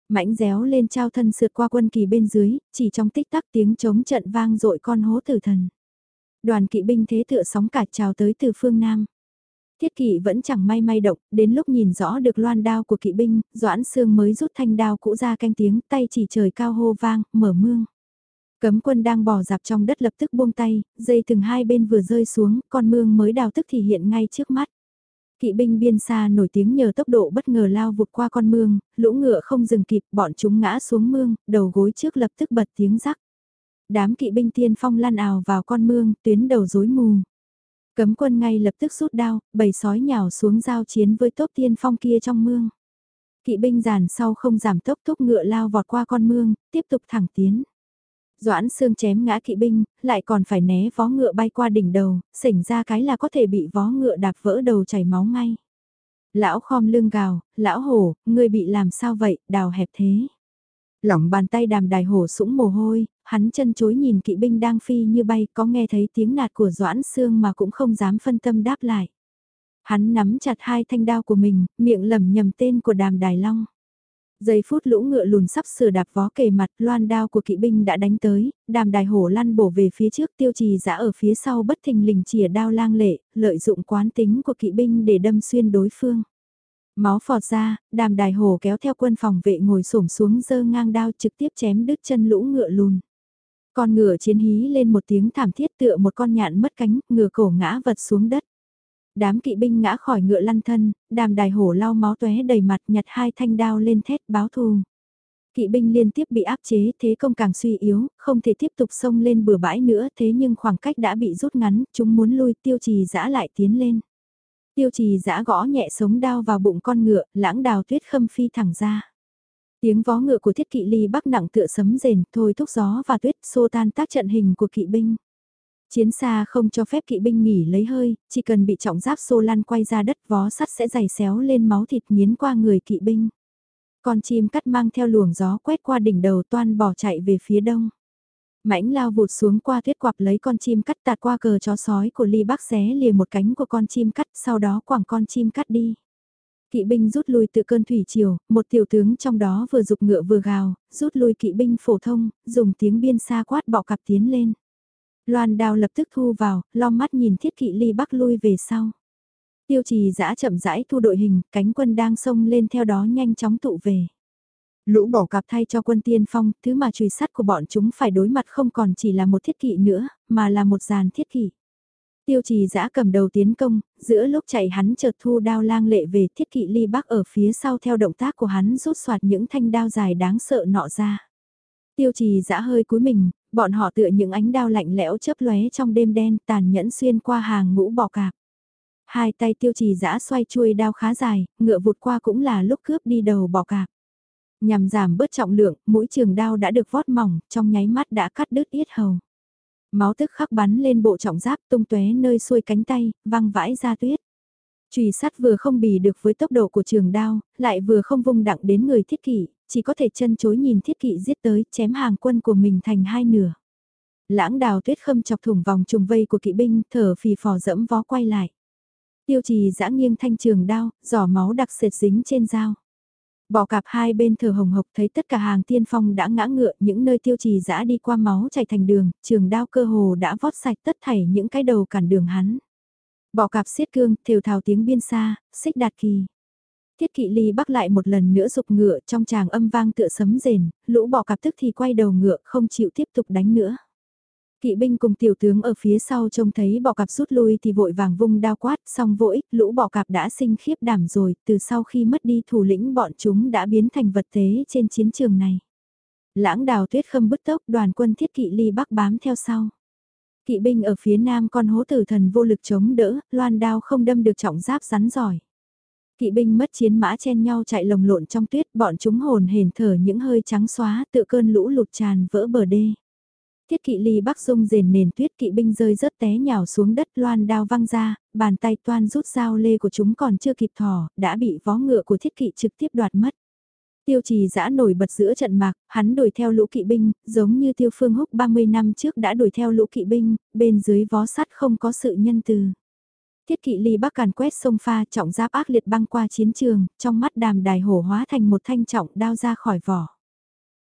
Mãnh réo lên trao thân sượt qua quân kỳ bên dưới, chỉ trong tích tắc tiếng chống trận vang dội con hố tử thần. Đoàn kỵ binh thế tựa sóng cả trào tới từ phương Nam. Thiết kỵ vẫn chẳng may may động, đến lúc nhìn rõ được loan đao của kỵ binh, Doãn Sương mới rút thanh đao cũ ra canh tiếng, tay chỉ trời cao hô vang, mở mương. Cấm quân đang bò dạp trong đất lập tức buông tay, dây từng hai bên vừa rơi xuống, con mương mới đào tức thì hiện ngay trước mắt. Kỵ binh biên xa nổi tiếng nhờ tốc độ bất ngờ lao vụt qua con mương, lũ ngựa không dừng kịp, bọn chúng ngã xuống mương, đầu gối trước lập tức bật tiếng rắc. Đám kỵ binh tiên phong lan ào vào con mương, tuyến đầu rối mù. Cấm quân ngay lập tức rút đao, bầy sói nhào xuống giao chiến với tốp tiên phong kia trong mương. Kỵ binh giàn sau không giảm tốc thúc ngựa lao vọt qua con mương, tiếp tục thẳng tiến. Doãn xương chém ngã kỵ binh, lại còn phải né vó ngựa bay qua đỉnh đầu, xảy ra cái là có thể bị vó ngựa đạp vỡ đầu chảy máu ngay. Lão khom lưng gào, lão hổ, ngươi bị làm sao vậy, đào hẹp thế. Lỏng bàn tay đàm đài hổ sũng mồ hôi, hắn chân chối nhìn kỵ binh đang phi như bay có nghe thấy tiếng nạt của Doãn xương mà cũng không dám phân tâm đáp lại. Hắn nắm chặt hai thanh đao của mình, miệng lẩm nhầm tên của đàm đài long. Giây phút lũ ngựa lùn sắp sửa đạp vó kề mặt, loan đao của kỵ binh đã đánh tới, đàm đài hổ lăn bổ về phía trước tiêu trì giã ở phía sau bất thình lình chìa đao lang lệ, lợi dụng quán tính của kỵ binh để đâm xuyên đối phương. Máu phọt ra, đàm đài hổ kéo theo quân phòng vệ ngồi xổm xuống dơ ngang đao trực tiếp chém đứt chân lũ ngựa lùn. Con ngựa chiến hí lên một tiếng thảm thiết tựa một con nhạn mất cánh, ngựa cổ ngã vật xuống đất. Đám kỵ binh ngã khỏi ngựa lăn thân, đàm đài hổ lau máu tóe đầy mặt nhặt hai thanh đao lên thét báo thù. Kỵ binh liên tiếp bị áp chế thế công càng suy yếu, không thể tiếp tục xông lên bừa bãi nữa thế nhưng khoảng cách đã bị rút ngắn, chúng muốn lui tiêu trì giã lại tiến lên. Tiêu trì giã gõ nhẹ sống đao vào bụng con ngựa, lãng đào tuyết khâm phi thẳng ra. Tiếng vó ngựa của thiết kỵ ly bắc nặng tựa sấm rền, thôi thúc gió và tuyết xô tan tác trận hình của kỵ binh. Chiến xa không cho phép kỵ binh nghỉ lấy hơi, chỉ cần bị trọng giáp xô lan quay ra đất vó sắt sẽ dày xéo lên máu thịt nghiến qua người kỵ binh. Con chim cắt mang theo luồng gió quét qua đỉnh đầu toan bỏ chạy về phía đông. Mãnh lao vụt xuống qua tuyết quạp lấy con chim cắt tạt qua cờ chó sói của ly bác xé lìa một cánh của con chim cắt sau đó quẳng con chim cắt đi. Kỵ binh rút lui từ cơn thủy triều, một tiểu tướng trong đó vừa dục ngựa vừa gào, rút lui kỵ binh phổ thông, dùng tiếng biên xa quát bọ cặp tiến lên. Loan đao lập tức thu vào, lo mắt nhìn thiết kỵ ly bắc lui về sau. Tiêu trì giã chậm rãi thu đội hình, cánh quân đang xông lên theo đó nhanh chóng tụ về. Lũ bỏ cặp thay cho quân tiên phong, thứ mà truy sát của bọn chúng phải đối mặt không còn chỉ là một thiết kỵ nữa, mà là một dàn thiết kỵ. Tiêu trì giã cầm đầu tiến công, giữa lúc chạy hắn chợt thu đao lang lệ về thiết kỵ ly bắc ở phía sau theo động tác của hắn rút soạt những thanh đao dài đáng sợ nọ ra. Tiêu trì giã hơi cúi mình, bọn họ tựa những ánh đao lạnh lẽo chớp lóe trong đêm đen tàn nhẫn xuyên qua hàng ngũ bò cạp. Hai tay tiêu trì giã xoay chuôi đao khá dài, ngựa vụt qua cũng là lúc cướp đi đầu bò cạp. Nhằm giảm bớt trọng lượng, mũi trường đao đã được vót mỏng, trong nháy mắt đã cắt đứt yết hầu. Máu tức khắc bắn lên bộ trọng giáp tung tóe nơi xuôi cánh tay, văng vãi ra tuyết. Chùy sắt vừa không bì được với tốc độ của trường đao, lại vừa không vung đặng đến người thiết kỷ, chỉ có thể chân chối nhìn thiết kỵ giết tới, chém hàng quân của mình thành hai nửa. Lãng đào tuyết khâm chọc thủng vòng trùng vây của kỵ binh, thở phì phò dẫm vó quay lại. Tiêu trì giã nghiêng thanh trường đao, giỏ máu đặc sệt dính trên dao. Bò cạp hai bên thờ hồng hộc thấy tất cả hàng tiên phong đã ngã ngựa những nơi tiêu trì dã đi qua máu chảy thành đường, trường đao cơ hồ đã vót sạch tất thảy những cái đầu cản đường hắn. Bò cạp xiết cương, thều thào tiếng biên xa, xích đạt kỳ. Thiết kỵ ly bắc lại một lần nữa dục ngựa trong tràng âm vang tựa sấm rền, lũ bò cặp tức thì quay đầu ngựa không chịu tiếp tục đánh nữa. Kỵ binh cùng tiểu tướng ở phía sau trông thấy bọ cạp rút lui thì vội vàng vung đao quát, xong vội, lũ bọ cạp đã sinh khiếp đảm rồi, từ sau khi mất đi thủ lĩnh bọn chúng đã biến thành vật tế trên chiến trường này. Lãng đào tuyết khâm bứt tốc đoàn quân thiết kỵ ly bắc bám theo sau. Kỵ binh ở phía nam con hố tử thần vô lực chống đỡ, loan đao không đâm được trọng giáp rắn giỏi. Kỵ binh mất chiến mã chen nhau chạy lồng lộn trong tuyết, bọn chúng hồn hển thở những hơi trắng xóa, tự cơn lũ lụt tràn vỡ bờ đê. Thiết kỵ ly bắc dung rền nền tuyết kỵ binh rơi rớt té nhào xuống đất loan đao văng ra, bàn tay toan rút dao lê của chúng còn chưa kịp thỏ, đã bị vó ngựa của thiết kỵ trực tiếp đoạt mất. Tiêu trì giã nổi bật giữa trận mạc, hắn đuổi theo lũ kỵ binh, giống như tiêu phương húc 30 năm trước đã đuổi theo lũ kỵ binh, bên dưới vó sắt không có sự nhân từ. Thiết kỵ ly bắc càn quét sông pha trọng giáp ác liệt băng qua chiến trường, trong mắt đàm đài hổ hóa thành một thanh trọng đao ra khỏi vỏ.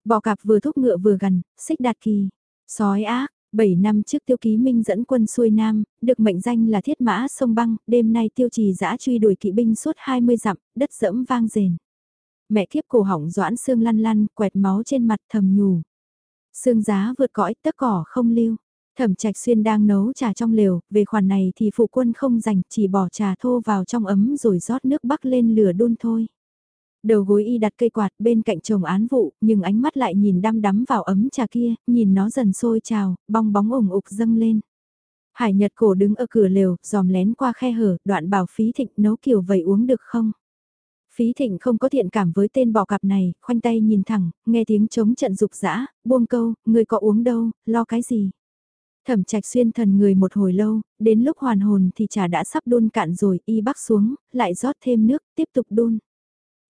Bọ cạp vừa thúc ngựa vừa gần, xích đạt kỳ, sói ác, 7 năm trước tiêu ký minh dẫn quân xuôi nam, được mệnh danh là thiết mã sông băng, đêm nay tiêu trì giã truy đuổi kỵ binh suốt 20 dặm, đất dẫm vang rền. Mẹ kiếp cổ hỏng doãn xương lăn lăn, quẹt máu trên mặt thầm nhủ. Xương giá vượt cõi tất cỏ không lưu. Thẩm Trạch Xuyên đang nấu trà trong lều, về khoản này thì phụ quân không dành, chỉ bỏ trà thô vào trong ấm rồi rót nước bắc lên lửa đun thôi. Đầu gối y đặt cây quạt bên cạnh chồng án vụ, nhưng ánh mắt lại nhìn đăm đắm vào ấm trà kia, nhìn nó dần sôi trào, bong bóng ủng ục dâng lên. Hải Nhật cổ đứng ở cửa lều, dòm lén qua khe hở, đoạn bảo phí thịnh nấu kiểu vậy uống được không? Phí thịnh không có thiện cảm với tên bò cặp này, khoanh tay nhìn thẳng, nghe tiếng chống trận dục dã buông câu, người có uống đâu, lo cái gì? Thẩm trạch xuyên thần người một hồi lâu, đến lúc hoàn hồn thì trà đã sắp đun cạn rồi, y bắc xuống, lại rót thêm nước, tiếp tục đun.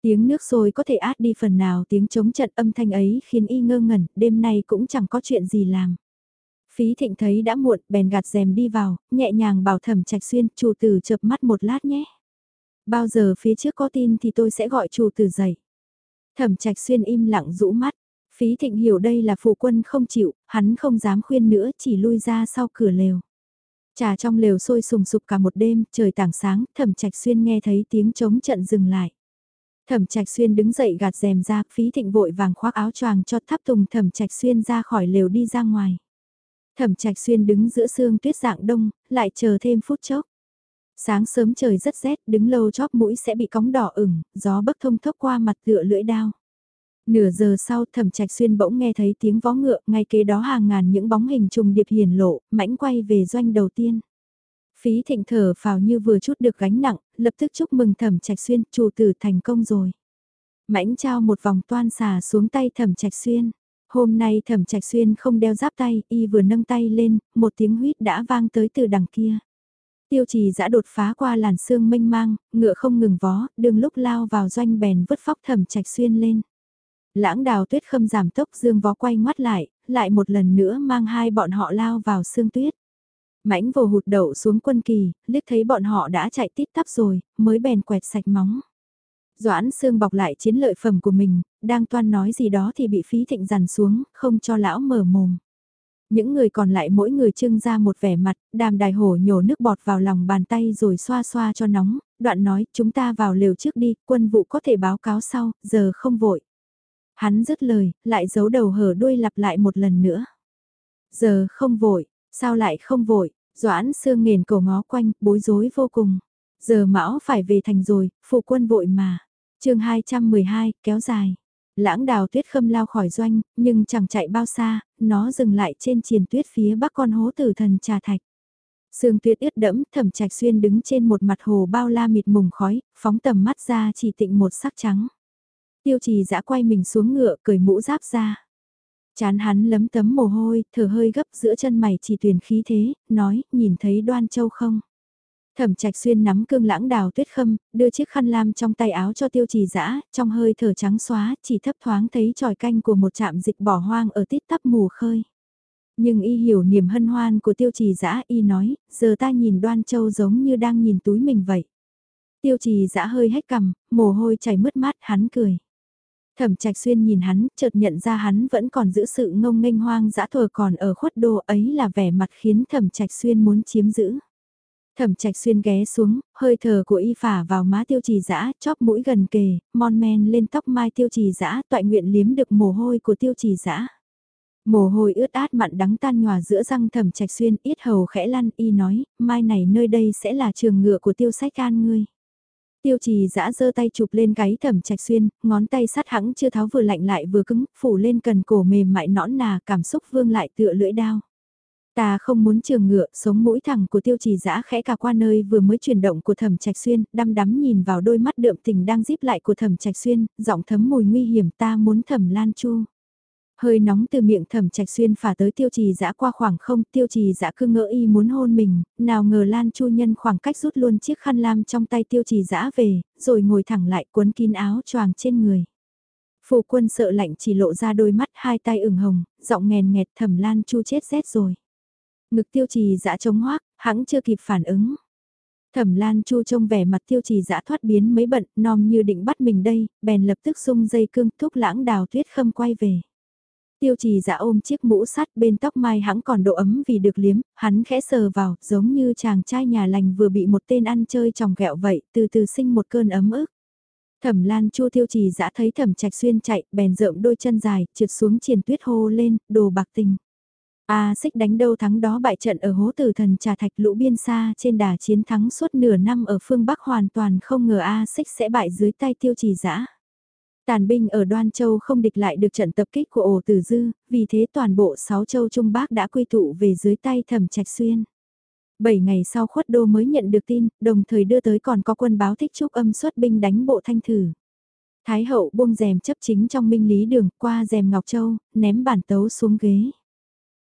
Tiếng nước sôi có thể át đi phần nào tiếng chống trận âm thanh ấy khiến y ngơ ngẩn, đêm nay cũng chẳng có chuyện gì làm. Phí thịnh thấy đã muộn, bèn gạt rèm đi vào, nhẹ nhàng bảo thẩm trạch xuyên, chủ tử chợp mắt một lát nhé. Bao giờ phía trước có tin thì tôi sẽ gọi chủ tử dậy. Thẩm trạch xuyên im lặng rũ mắt, Phí thịnh hiểu đây là phụ quân không chịu, hắn không dám khuyên nữa chỉ lui ra sau cửa lều. Trà trong lều sôi sùng sục cả một đêm, trời tảng sáng, thẩm trạch xuyên nghe thấy tiếng chống trận dừng lại. Thẩm Trạch Xuyên đứng dậy gạt rèm ra, Phí Thịnh vội vàng khoác áo choàng cho Tháp Tùng Thẩm Trạch Xuyên ra khỏi lều đi ra ngoài. Thẩm Trạch Xuyên đứng giữa sương tuyết dạng đông, lại chờ thêm phút chốc. Sáng sớm trời rất rét, đứng lâu chóp mũi sẽ bị cóng đỏ ửng, gió bấc thông thốc qua mặt tựa lưỡi đao. Nửa giờ sau thẩm trạch xuyên bỗng nghe thấy tiếng vó ngựa, ngay kế đó hàng ngàn những bóng hình trùng điệp hiển lộ, mãnh quay về doanh đầu tiên. Phí thịnh thở phào như vừa chút được gánh nặng, lập tức chúc mừng thẩm trạch xuyên, chủ tử thành công rồi. Mãnh trao một vòng toan xà xuống tay thẩm trạch xuyên. Hôm nay thẩm trạch xuyên không đeo giáp tay, y vừa nâng tay lên, một tiếng huýt đã vang tới từ đằng kia. Tiêu trì giã đột phá qua làn xương mênh mang, ngựa không ngừng vó, đường lúc lao vào doanh bèn vứt phóc thẩm trạch xuyên lên. Lãng đào tuyết khâm giảm tốc dương vó quay ngoắt lại, lại một lần nữa mang hai bọn họ lao vào xương tuyết. Mãnh vồ hụt đậu xuống quân kỳ, liếc thấy bọn họ đã chạy tít tắp rồi, mới bèn quẹt sạch móng. Doãn xương bọc lại chiến lợi phẩm của mình, đang toan nói gì đó thì bị phí thịnh dằn xuống, không cho lão mở mồm. Những người còn lại mỗi người trưng ra một vẻ mặt, đàm đài hổ nhổ nước bọt vào lòng bàn tay rồi xoa xoa cho nóng, đoạn nói chúng ta vào lều trước đi, quân vụ có thể báo cáo sau, giờ không vội. Hắn dứt lời, lại giấu đầu hở đuôi lặp lại một lần nữa. Giờ không vội, sao lại không vội, Doãn sương nghền cổ ngó quanh, bối rối vô cùng. Giờ mão phải về thành rồi, phụ quân vội mà. chương 212, kéo dài. Lãng đào tuyết khâm lao khỏi doanh, nhưng chẳng chạy bao xa, nó dừng lại trên triền tuyết phía bắc con hố tử thần trà thạch. Sương tuyết ướt đẫm, thẩm trạch xuyên đứng trên một mặt hồ bao la mịt mùng khói, phóng tầm mắt ra chỉ tịnh một sắc trắng. Tiêu trì dã quay mình xuống ngựa, cởi mũ giáp ra. Chán hắn lấm tấm mồ hôi, thở hơi gấp giữa chân mày chỉ tuyển khí thế, nói, nhìn thấy đoan châu không? Thẩm trạch xuyên nắm cương lãng đào tuyết khâm, đưa chiếc khăn lam trong tay áo cho tiêu trì dã trong hơi thở trắng xóa, chỉ thấp thoáng thấy tròi canh của một trạm dịch bỏ hoang ở tít tắp mù khơi. Nhưng y hiểu niềm hân hoan của tiêu trì dã y nói, giờ ta nhìn đoan châu giống như đang nhìn túi mình vậy. Tiêu trì dã hơi hét cằm, mồ hôi chảy mất mát, hắn cười. Thẩm Trạch Xuyên nhìn hắn, chợt nhận ra hắn vẫn còn giữ sự ngông nghênh hoang dã thừa còn ở khuất đô ấy là vẻ mặt khiến Thẩm Trạch Xuyên muốn chiếm giữ. Thẩm Trạch Xuyên ghé xuống, hơi thở của y phả vào má tiêu trì dã chóp mũi gần kề, mon men lên tóc mai tiêu trì dã toại nguyện liếm được mồ hôi của tiêu trì dã Mồ hôi ướt át mặn đắng tan nhòa giữa răng thẩm trạch xuyên, ít hầu khẽ lăn y nói, mai này nơi đây sẽ là trường ngựa của tiêu sách an ngươi. Tiêu trì giã giơ tay chụp lên gáy thẩm trạch xuyên, ngón tay sát hẳn chưa tháo vừa lạnh lại vừa cứng, phủ lên cần cổ mềm mại nõn nà cảm xúc vương lại tựa lưỡi đao. Ta không muốn trường ngựa, sống mũi thẳng của tiêu trì giã khẽ cả qua nơi vừa mới chuyển động của thẩm trạch xuyên, đăm đắm nhìn vào đôi mắt đượm tình đang díp lại của thẩm trạch xuyên, giọng thấm mùi nguy hiểm ta muốn thẩm lan chu. Hơi nóng từ miệng thẩm trạch xuyên phả tới tiêu trì dã qua khoảng không, tiêu trì dã cứ ngỡ y muốn hôn mình, nào ngờ Lan Chu Nhân khoảng cách rút luôn chiếc khăn lam trong tay tiêu trì dã về, rồi ngồi thẳng lại cuốn kín áo choàng trên người. Phù quân sợ lạnh chỉ lộ ra đôi mắt hai tay ửng hồng, giọng nghèn nghẹt thẩm Lan Chu chết rét rồi. Ngực tiêu trì dã chống hoác, hãng chưa kịp phản ứng. Thẩm Lan Chu trông vẻ mặt tiêu trì dã thoát biến mấy bận, nom như định bắt mình đây, bèn lập tức sung dây cương thúc lãng đào tuyết khâm quay về. Tiêu trì dạ ôm chiếc mũ sắt bên tóc mai hãng còn độ ấm vì được liếm, hắn khẽ sờ vào, giống như chàng trai nhà lành vừa bị một tên ăn chơi tròng ghẹo vậy, từ từ sinh một cơn ấm ức. Thẩm Lan Chu Tiêu Trì dã thấy Thẩm Trạch Xuyên chạy, bèn rợm đôi chân dài, trượt xuống triền tuyết hô lên, đồ bạc tình. A xích đánh đâu thắng đó bại trận ở hố tử thần trà thạch lũ biên xa trên đà chiến thắng suốt nửa năm ở phương Bắc hoàn toàn không ngờ A xích sẽ bại dưới tay tiêu trì dã Tàn binh ở Đoan Châu không địch lại được trận tập kích của ổ tử dư, vì thế toàn bộ sáu châu Trung Bắc đã quy tụ về dưới tay thẩm trạch xuyên. Bảy ngày sau khuất đô mới nhận được tin, đồng thời đưa tới còn có quân báo thích trúc âm xuất binh đánh bộ thanh thử. Thái hậu buông rèm chấp chính trong minh lý đường qua rèm Ngọc Châu, ném bản tấu xuống ghế.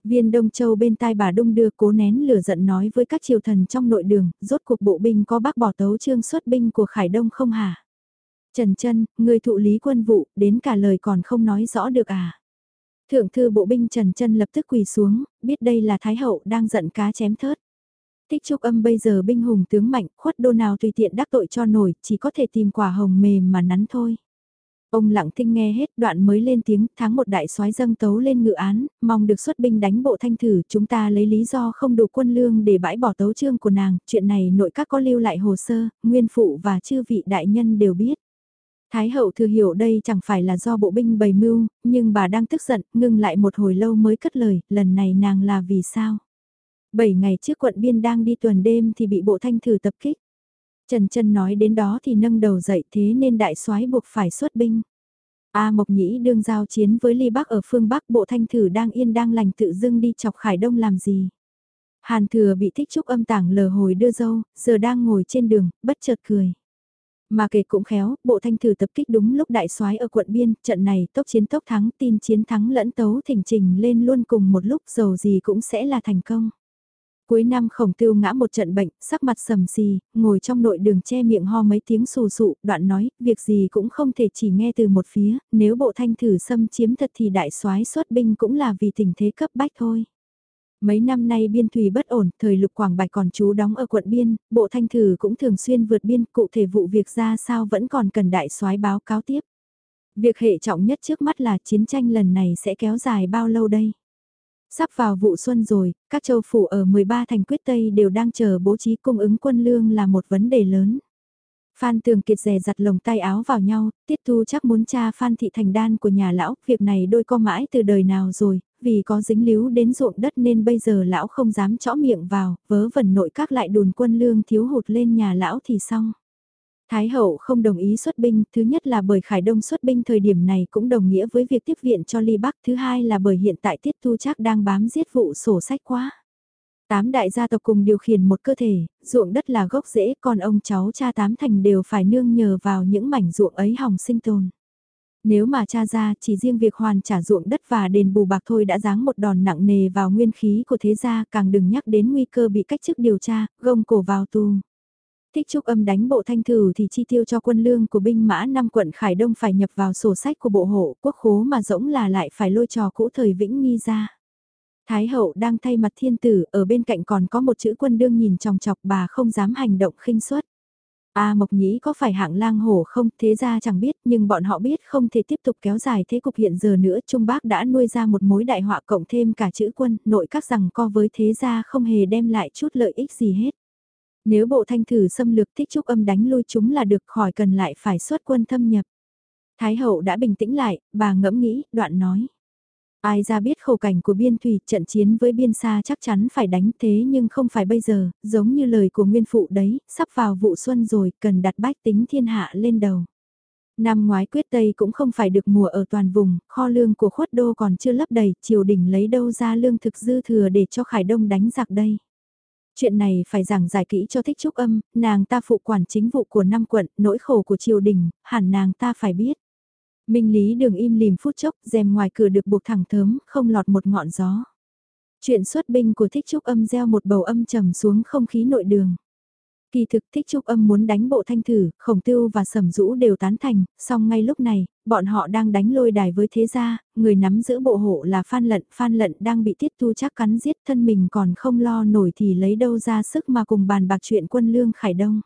Viên Đông Châu bên tai bà Đông đưa cố nén lửa giận nói với các triều thần trong nội đường, rốt cuộc bộ binh có bác bỏ tấu trương xuất binh của Khải Đông không hả? Trần chân, người thụ lý quân vụ, đến cả lời còn không nói rõ được à? Thượng thư bộ binh Trần chân lập tức quỳ xuống, biết đây là Thái Hậu đang giận cá chém thớt. Tích trúc âm bây giờ binh hùng tướng mạnh, khuất đô nào tùy tiện đắc tội cho nổi, chỉ có thể tìm quả hồng mềm mà nắn thôi. Ông lặng thinh nghe hết đoạn mới lên tiếng tháng một đại soái dâng tấu lên ngự án, mong được xuất binh đánh bộ thanh thử, chúng ta lấy lý do không đủ quân lương để bãi bỏ tấu trương của nàng, chuyện này nội các có lưu lại hồ sơ, nguyên phụ và chư vị đại nhân đều biết. Thái hậu thừa hiểu đây chẳng phải là do bộ binh bày mưu, nhưng bà đang tức giận, ngưng lại một hồi lâu mới cất lời, lần này nàng là vì sao? Bảy ngày trước quận biên đang đi tuần đêm thì bị bộ thanh thử tập kích. Trần Trân nói đến đó thì nâng đầu dậy thế nên đại soái buộc phải xuất binh. A Mộc Nhĩ đương giao chiến với Ly Bắc ở phương Bắc bộ thanh thử đang yên đang lành tự dưng đi chọc Khải Đông làm gì. Hàn thừa bị thích trúc âm tảng lờ hồi đưa dâu, giờ đang ngồi trên đường, bất chợt cười. Mà kể cũng khéo, bộ thanh thử tập kích đúng lúc đại soái ở quận biên, trận này tốc chiến tốc thắng tin chiến thắng lẫn tấu thỉnh trình lên luôn cùng một lúc dầu gì cũng sẽ là thành công. Cuối năm khổng tiêu ngã một trận bệnh, sắc mặt sầm xì, ngồi trong nội đường che miệng ho mấy tiếng xù sụ, đoạn nói, việc gì cũng không thể chỉ nghe từ một phía, nếu bộ thanh thử xâm chiếm thật thì đại soái xuất binh cũng là vì tình thế cấp bách thôi. Mấy năm nay biên thủy bất ổn, thời lục Quảng Bạch còn chú đóng ở quận biên, bộ thanh thử cũng thường xuyên vượt biên, cụ thể vụ việc ra sao vẫn còn cần đại soái báo cáo tiếp. Việc hệ trọng nhất trước mắt là chiến tranh lần này sẽ kéo dài bao lâu đây? Sắp vào vụ xuân rồi, các châu phủ ở 13 thành quyết Tây đều đang chờ bố trí cung ứng quân lương là một vấn đề lớn. Phan Tường Kiệt rè giặt lồng tay áo vào nhau, Tiết thu chắc muốn cha Phan Thị Thành đan của nhà lão, việc này đôi co mãi từ đời nào rồi, vì có dính líu đến ruộng đất nên bây giờ lão không dám chõ miệng vào, vớ vẩn nội các lại đùn quân lương thiếu hụt lên nhà lão thì xong. Thái hậu không đồng ý xuất binh, thứ nhất là bởi Khải Đông xuất binh thời điểm này cũng đồng nghĩa với việc tiếp viện cho Ly Bắc, thứ hai là bởi hiện tại Tiết Tu chắc đang bám giết vụ sổ sách quá. Tám đại gia tộc cùng điều khiển một cơ thể, ruộng đất là gốc rễ, còn ông cháu cha tám thành đều phải nương nhờ vào những mảnh ruộng ấy hòng sinh tồn. Nếu mà cha ra, chỉ riêng việc hoàn trả ruộng đất và đền bù bạc thôi đã giáng một đòn nặng nề vào nguyên khí của thế gia, càng đừng nhắc đến nguy cơ bị cách chức điều tra, gông cổ vào tù. Thích trúc âm đánh bộ thanh thử thì chi tiêu cho quân lương của binh mã năm quận Khải Đông phải nhập vào sổ sách của bộ hộ quốc khố mà rỗng là lại phải lôi trò cũ thời vĩnh nghi ra. Thái hậu đang thay mặt thiên tử, ở bên cạnh còn có một chữ quân đương nhìn chòng chọc bà không dám hành động khinh suất. A Mộc Nhĩ có phải hạng lang hổ không, thế ra chẳng biết, nhưng bọn họ biết không thể tiếp tục kéo dài thế cục hiện giờ nữa. Trung Bác đã nuôi ra một mối đại họa cộng thêm cả chữ quân, nội các rằng co với thế gia không hề đem lại chút lợi ích gì hết. Nếu bộ thanh thử xâm lược thích trúc âm đánh lui chúng là được khỏi cần lại phải xuất quân thâm nhập. Thái hậu đã bình tĩnh lại, bà ngẫm nghĩ, đoạn nói. Ai ra biết khổ cảnh của biên thủy, trận chiến với biên xa chắc chắn phải đánh thế nhưng không phải bây giờ, giống như lời của nguyên phụ đấy, sắp vào vụ xuân rồi, cần đặt bách tính thiên hạ lên đầu. Năm ngoái quyết Tây cũng không phải được mùa ở toàn vùng, kho lương của khuất đô còn chưa lấp đầy, triều đình lấy đâu ra lương thực dư thừa để cho Khải Đông đánh giặc đây. Chuyện này phải giảng giải kỹ cho thích trúc âm, nàng ta phụ quản chính vụ của năm quận, nỗi khổ của triều đình, hẳn nàng ta phải biết. Minh Lý đường im lìm phút chốc, rèm ngoài cửa được buộc thẳng thớm, không lọt một ngọn gió. Chuyện xuất binh của thích trúc âm gieo một bầu âm trầm xuống không khí nội đường. Kỳ thực thích trúc âm muốn đánh bộ thanh thử, khổng tiêu và sầm rũ đều tán thành, song ngay lúc này, bọn họ đang đánh lôi đài với thế gia, người nắm giữ bộ hộ là Phan Lận, Phan Lận đang bị tiết tu chắc cắn giết thân mình còn không lo nổi thì lấy đâu ra sức mà cùng bàn bạc chuyện quân lương Khải Đông.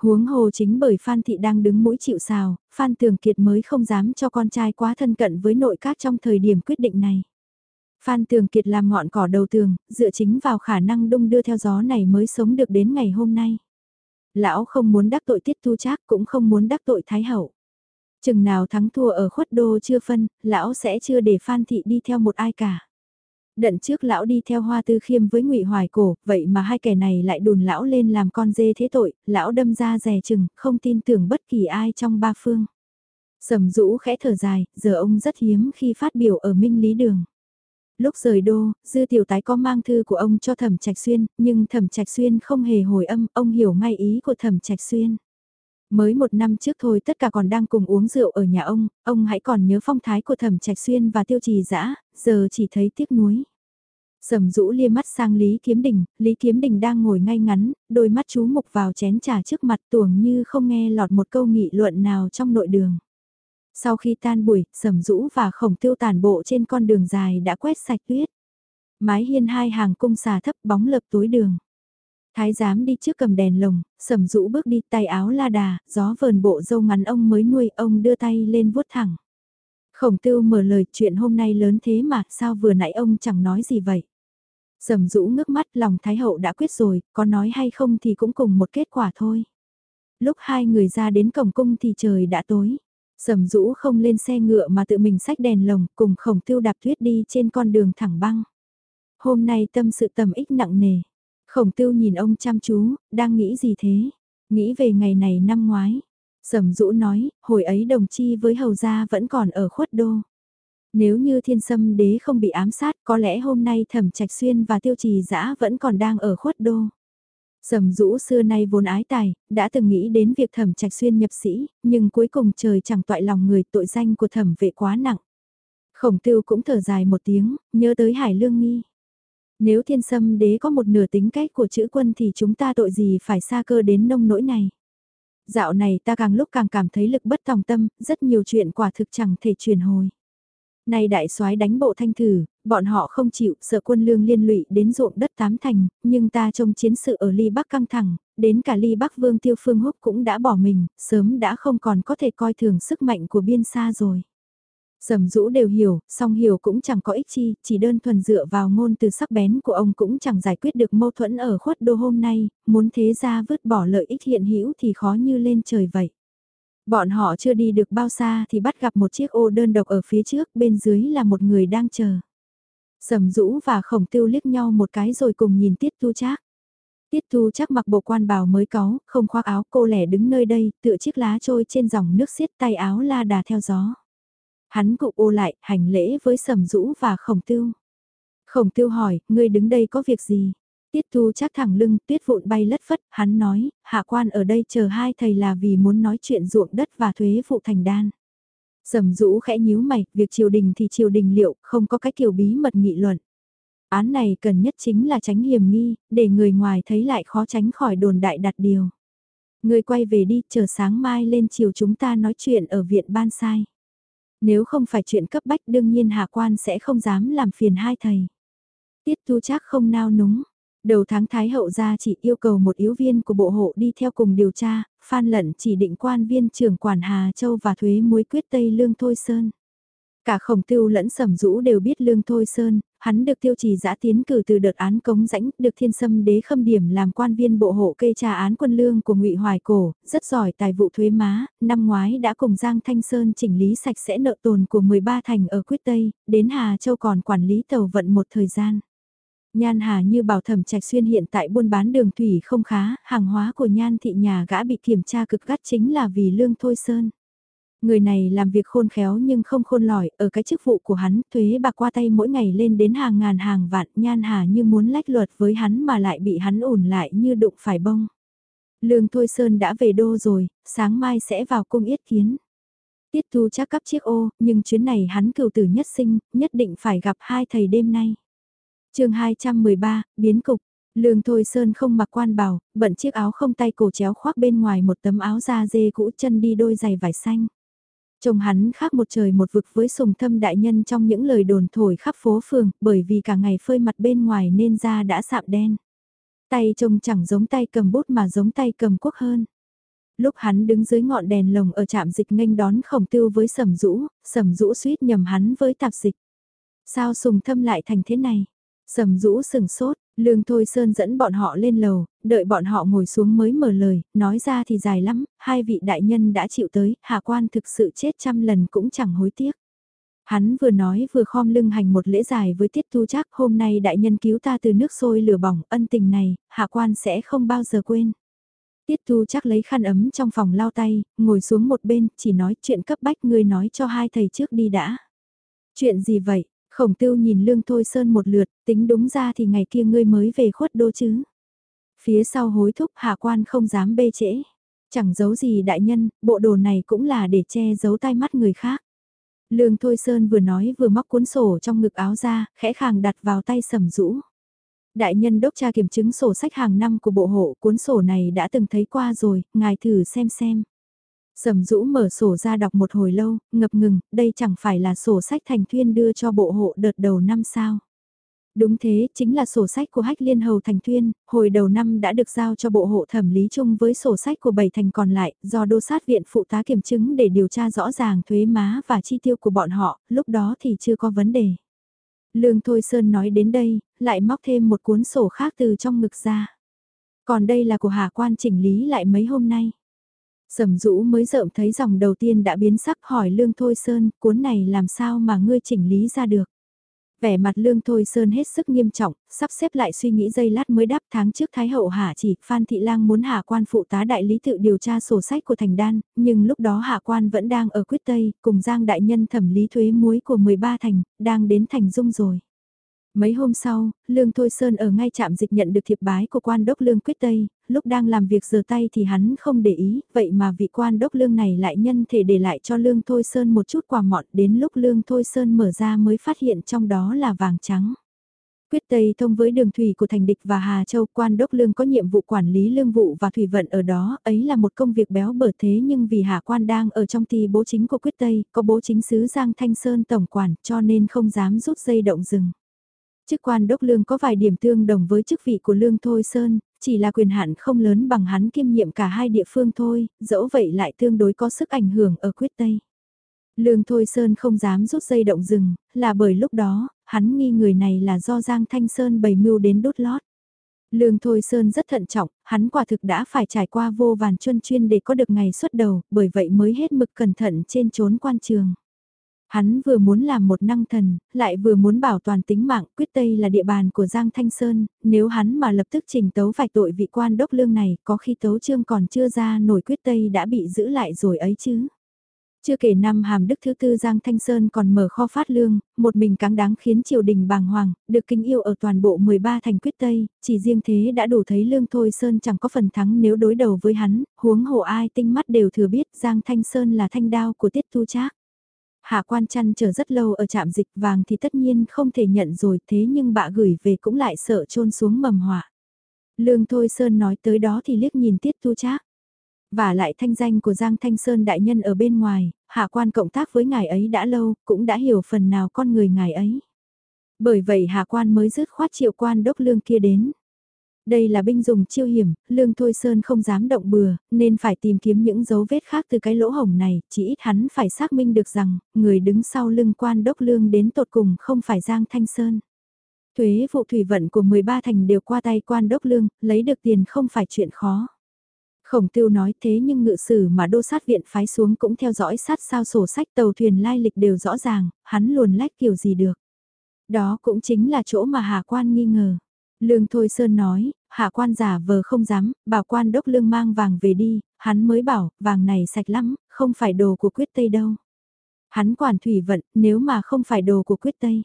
Huống hồ chính bởi Phan Thị đang đứng mũi chịu sào, Phan Tường Kiệt mới không dám cho con trai quá thân cận với nội các trong thời điểm quyết định này. Phan Tường Kiệt làm ngọn cỏ đầu tường, dựa chính vào khả năng đung đưa theo gió này mới sống được đến ngày hôm nay. Lão không muốn đắc tội tiết tu trác cũng không muốn đắc tội thái hậu. Chừng nào thắng thua ở khuất đô chưa phân, lão sẽ chưa để Phan Thị đi theo một ai cả. Đận trước lão đi theo hoa tư khiêm với ngụy hoài cổ, vậy mà hai kẻ này lại đùn lão lên làm con dê thế tội, lão đâm ra rè chừng, không tin tưởng bất kỳ ai trong ba phương. Sầm rũ khẽ thở dài, giờ ông rất hiếm khi phát biểu ở Minh Lý Đường lúc rời đô, dư tiểu tái có mang thư của ông cho thẩm trạch xuyên, nhưng thẩm trạch xuyên không hề hồi âm, ông hiểu ngay ý của thẩm trạch xuyên. Mới một năm trước thôi tất cả còn đang cùng uống rượu ở nhà ông, ông hãy còn nhớ phong thái của thẩm trạch xuyên và tiêu trì dã giờ chỉ thấy tiếc nuối. Sầm rũ lia mắt sang Lý Kiếm Đình, Lý Kiếm Đình đang ngồi ngay ngắn, đôi mắt chú mục vào chén trà trước mặt tuồng như không nghe lọt một câu nghị luận nào trong nội đường. Sau khi tan buổi, sầm rũ và khổng tiêu tàn bộ trên con đường dài đã quét sạch tuyết. Mái hiên hai hàng cung xà thấp bóng lập tối đường. Thái giám đi trước cầm đèn lồng, sầm rũ bước đi tay áo la đà, gió vờn bộ dâu ngắn ông mới nuôi ông đưa tay lên vuốt thẳng. Khổng tiêu mở lời chuyện hôm nay lớn thế mà sao vừa nãy ông chẳng nói gì vậy. Sầm rũ ngước mắt lòng Thái hậu đã quyết rồi, có nói hay không thì cũng cùng một kết quả thôi. Lúc hai người ra đến cổng cung thì trời đã tối. Sầm rũ không lên xe ngựa mà tự mình xách đèn lồng cùng khổng tiêu đạp tuyết đi trên con đường thẳng băng. Hôm nay tâm sự tầm ích nặng nề. Khổng tiêu nhìn ông chăm chú, đang nghĩ gì thế? Nghĩ về ngày này năm ngoái. Sầm rũ nói, hồi ấy đồng chi với hầu gia vẫn còn ở khuất đô. Nếu như thiên sâm đế không bị ám sát có lẽ hôm nay thẩm trạch xuyên và tiêu trì dã vẫn còn đang ở khuất đô. Sầm rũ xưa nay vốn ái tài, đã từng nghĩ đến việc thẩm trạch xuyên nhập sĩ, nhưng cuối cùng trời chẳng toại lòng người tội danh của thẩm vệ quá nặng. Khổng tiêu cũng thở dài một tiếng, nhớ tới hải lương nghi. Nếu thiên sâm đế có một nửa tính cách của chữ quân thì chúng ta tội gì phải xa cơ đến nông nỗi này. Dạo này ta càng lúc càng cảm thấy lực bất tòng tâm, rất nhiều chuyện quả thực chẳng thể truyền hồi. Nay đại soái đánh bộ thanh thử, bọn họ không chịu, sợ quân lương liên lụy đến ruộng đất tám thành, nhưng ta trông chiến sự ở ly bắc căng thẳng, đến cả ly bắc vương tiêu phương húc cũng đã bỏ mình, sớm đã không còn có thể coi thường sức mạnh của biên xa rồi. Sầm rũ đều hiểu, song hiểu cũng chẳng có ích chi, chỉ đơn thuần dựa vào ngôn từ sắc bén của ông cũng chẳng giải quyết được mâu thuẫn ở khuất đô hôm nay, muốn thế ra vứt bỏ lợi ích hiện hữu thì khó như lên trời vậy. Bọn họ chưa đi được bao xa thì bắt gặp một chiếc ô đơn độc ở phía trước, bên dưới là một người đang chờ. Sầm rũ và khổng tiêu liếc nhau một cái rồi cùng nhìn tiết tu trác. Tiết tu chắc mặc bộ quan bào mới có, không khoác áo cô lẻ đứng nơi đây, tựa chiếc lá trôi trên dòng nước xiết tay áo la đà theo gió. Hắn cụ ô lại, hành lễ với sầm rũ và khổng tiêu. Khổng tiêu hỏi, ngươi đứng đây có việc gì? Tiết thu chắc thẳng lưng, tuyết vụn bay lất phất, hắn nói, hạ quan ở đây chờ hai thầy là vì muốn nói chuyện ruộng đất và thuế phụ thành đan. Sầm rũ khẽ nhíu mày, việc triều đình thì triều đình liệu, không có cái kiểu bí mật nghị luận. Án này cần nhất chính là tránh hiểm nghi, để người ngoài thấy lại khó tránh khỏi đồn đại đặt điều. Người quay về đi, chờ sáng mai lên chiều chúng ta nói chuyện ở viện ban sai. Nếu không phải chuyện cấp bách đương nhiên hạ quan sẽ không dám làm phiền hai thầy. Tiết tu chắc không nao núng, Đầu tháng Thái Hậu ra chỉ yêu cầu một yếu viên của bộ hộ đi theo cùng điều tra, Phan Lận chỉ định quan viên trưởng quản Hà Châu và thuế muối quyết Tây Lương Thôi Sơn. Cả khổng tiêu lẫn sầm rũ đều biết lương thôi sơn, hắn được tiêu trì giã tiến cử từ đợt án cống rãnh, được thiên sâm đế khâm điểm làm quan viên bộ hộ kê tra án quân lương của ngụy Hoài Cổ, rất giỏi tài vụ thuế má, năm ngoái đã cùng Giang Thanh Sơn chỉnh lý sạch sẽ nợ tồn của 13 thành ở Quyết Tây, đến Hà Châu còn quản lý tàu vận một thời gian. Nhan Hà như bảo thẩm trạch xuyên hiện tại buôn bán đường thủy không khá, hàng hóa của Nhan thị nhà gã bị kiểm tra cực gắt chính là vì lương thôi sơn. Người này làm việc khôn khéo nhưng không khôn lỏi, ở cái chức vụ của hắn, thuế bạc qua tay mỗi ngày lên đến hàng ngàn hàng vạn, nhan hà như muốn lách luật với hắn mà lại bị hắn ủn lại như đụng phải bông. Lương Thôi Sơn đã về đô rồi, sáng mai sẽ vào cung yết kiến. Tiết thu chắc cắp chiếc ô, nhưng chuyến này hắn cựu tử nhất sinh, nhất định phải gặp hai thầy đêm nay. chương 213, biến cục. Lương Thôi Sơn không mặc quan bào, bận chiếc áo không tay cổ chéo khoác bên ngoài một tấm áo da dê cũ chân đi đôi giày vải xanh. Trông hắn khác một trời một vực với sùng thâm đại nhân trong những lời đồn thổi khắp phố phường, bởi vì cả ngày phơi mặt bên ngoài nên da đã sạm đen. Tay trông chẳng giống tay cầm bút mà giống tay cầm quốc hơn. Lúc hắn đứng dưới ngọn đèn lồng ở trạm dịch nghênh đón khổng tiêu với sầm rũ, sầm rũ suýt nhầm hắn với tạp dịch. Sao sùng thâm lại thành thế này? Sầm rũ sừng sốt, Lương Thôi Sơn dẫn bọn họ lên lầu, đợi bọn họ ngồi xuống mới mở lời, nói ra thì dài lắm, hai vị đại nhân đã chịu tới, hạ quan thực sự chết trăm lần cũng chẳng hối tiếc. Hắn vừa nói vừa khom lưng hành một lễ dài với tiết thu chắc hôm nay đại nhân cứu ta từ nước sôi lửa bỏng ân tình này, hạ quan sẽ không bao giờ quên. Tiết thu chắc lấy khăn ấm trong phòng lau tay, ngồi xuống một bên, chỉ nói chuyện cấp bách người nói cho hai thầy trước đi đã. Chuyện gì vậy, Khổng tưu nhìn lương thôi sơn một lượt, tính đúng ra thì ngày kia ngươi mới về khuất đô chứ. Phía sau hối thúc hạ quan không dám bê trễ. Chẳng giấu gì đại nhân, bộ đồ này cũng là để che giấu tai mắt người khác. Lương Thôi Sơn vừa nói vừa móc cuốn sổ trong ngực áo ra, khẽ khàng đặt vào tay sầm rũ. Đại nhân đốc tra kiểm chứng sổ sách hàng năm của bộ hộ, cuốn sổ này đã từng thấy qua rồi, ngài thử xem xem. Sầm rũ mở sổ ra đọc một hồi lâu, ngập ngừng, đây chẳng phải là sổ sách thành thuyên đưa cho bộ hộ đợt đầu năm sao. Đúng thế, chính là sổ sách của Hách Liên Hầu Thành Thuyên, hồi đầu năm đã được giao cho bộ hộ thẩm lý chung với sổ sách của bảy thành còn lại, do đô sát viện phụ tá kiểm chứng để điều tra rõ ràng thuế má và chi tiêu của bọn họ, lúc đó thì chưa có vấn đề. Lương Thôi Sơn nói đến đây, lại móc thêm một cuốn sổ khác từ trong ngực ra. Còn đây là của Hà Quan chỉnh lý lại mấy hôm nay. Sầm rũ mới rợm thấy dòng đầu tiên đã biến sắc hỏi Lương Thôi Sơn, cuốn này làm sao mà ngươi chỉnh lý ra được. Vẻ mặt Lương Thôi Sơn hết sức nghiêm trọng, sắp xếp lại suy nghĩ giây lát mới đáp tháng trước Thái Hậu Hạ chỉ, Phan Thị Lang muốn hạ quan phụ tá đại lý tự điều tra sổ sách của thành đan, nhưng lúc đó hạ quan vẫn đang ở quyết Tây, cùng Giang Đại Nhân thẩm lý thuế muối của 13 thành, đang đến thành dung rồi. Mấy hôm sau, Lương Thôi Sơn ở ngay trạm dịch nhận được thiệp bái của quan đốc Lương Quyết Tây, lúc đang làm việc giờ tay thì hắn không để ý, vậy mà vị quan đốc Lương này lại nhân thể để lại cho Lương Thôi Sơn một chút quà mọn, đến lúc Lương Thôi Sơn mở ra mới phát hiện trong đó là vàng trắng. Quyết Tây thông với đường thủy của thành địch và Hà Châu quan đốc lương có nhiệm vụ quản lý lương vụ và thủy vận ở đó, ấy là một công việc béo bở thế nhưng vì Hà quan đang ở trong ty bố chính của Quyết Tây, có bố chính sứ Giang Thanh Sơn tổng quản cho nên không dám rút dây động rừng. Chức quan đốc lương có vài điểm tương đồng với chức vị của lương Thôi Sơn, chỉ là quyền hạn không lớn bằng hắn kiêm nhiệm cả hai địa phương thôi, dẫu vậy lại tương đối có sức ảnh hưởng ở quyết Tây. Lương Thôi Sơn không dám rút dây động rừng, là bởi lúc đó, hắn nghi người này là do Giang Thanh Sơn bày mưu đến đốt lót. Lương Thôi Sơn rất thận trọng, hắn quả thực đã phải trải qua vô vàn chuân chuyên để có được ngày xuất đầu, bởi vậy mới hết mực cẩn thận trên trốn quan trường. Hắn vừa muốn làm một năng thần, lại vừa muốn bảo toàn tính mạng, quyết tây là địa bàn của Giang Thanh Sơn, nếu hắn mà lập tức trình tấu vạch tội vị quan đốc lương này, có khi tấu trương còn chưa ra nổi quyết tây đã bị giữ lại rồi ấy chứ. Chưa kể năm hàm đức thứ tư Giang Thanh Sơn còn mở kho phát lương, một mình cáng đáng khiến triều đình bàng hoàng, được kinh yêu ở toàn bộ 13 thành quyết Tây, chỉ riêng thế đã đủ thấy lương thôi Sơn chẳng có phần thắng nếu đối đầu với hắn, huống hồ ai tinh mắt đều thừa biết Giang Thanh Sơn là thanh đao của tiết tu trác. Hạ quan chăn chờ rất lâu ở trạm dịch vàng thì tất nhiên không thể nhận rồi thế nhưng bạ gửi về cũng lại sợ trôn xuống mầm họa. Lương Thôi Sơn nói tới đó thì liếc nhìn Tiết Tu Trác. Và lại thanh danh của Giang Thanh Sơn đại nhân ở bên ngoài, hạ quan cộng tác với ngài ấy đã lâu, cũng đã hiểu phần nào con người ngài ấy. Bởi vậy hạ quan mới dứt khoát triệu quan đốc lương kia đến. Đây là binh dùng chiêu hiểm, Lương Thôi Sơn không dám động bừa, nên phải tìm kiếm những dấu vết khác từ cái lỗ hổng này, chỉ ít hắn phải xác minh được rằng, người đứng sau lưng quan đốc lương đến tột cùng không phải Giang Thanh Sơn. Thuế vụ thủy vận của 13 thành đều qua tay quan đốc lương, lấy được tiền không phải chuyện khó. Khổng tiêu nói thế nhưng ngự sử mà đô sát viện phái xuống cũng theo dõi sát sao sổ sách tàu thuyền lai lịch đều rõ ràng, hắn luồn lách kiểu gì được. Đó cũng chính là chỗ mà Hà Quan nghi ngờ. Lương Thôi Sơn nói, Hạ quan giả vờ không dám, bảo quan đốc lương mang vàng về đi, hắn mới bảo, vàng này sạch lắm, không phải đồ của quyết tây đâu. Hắn quản thủy vận, nếu mà không phải đồ của quyết tây.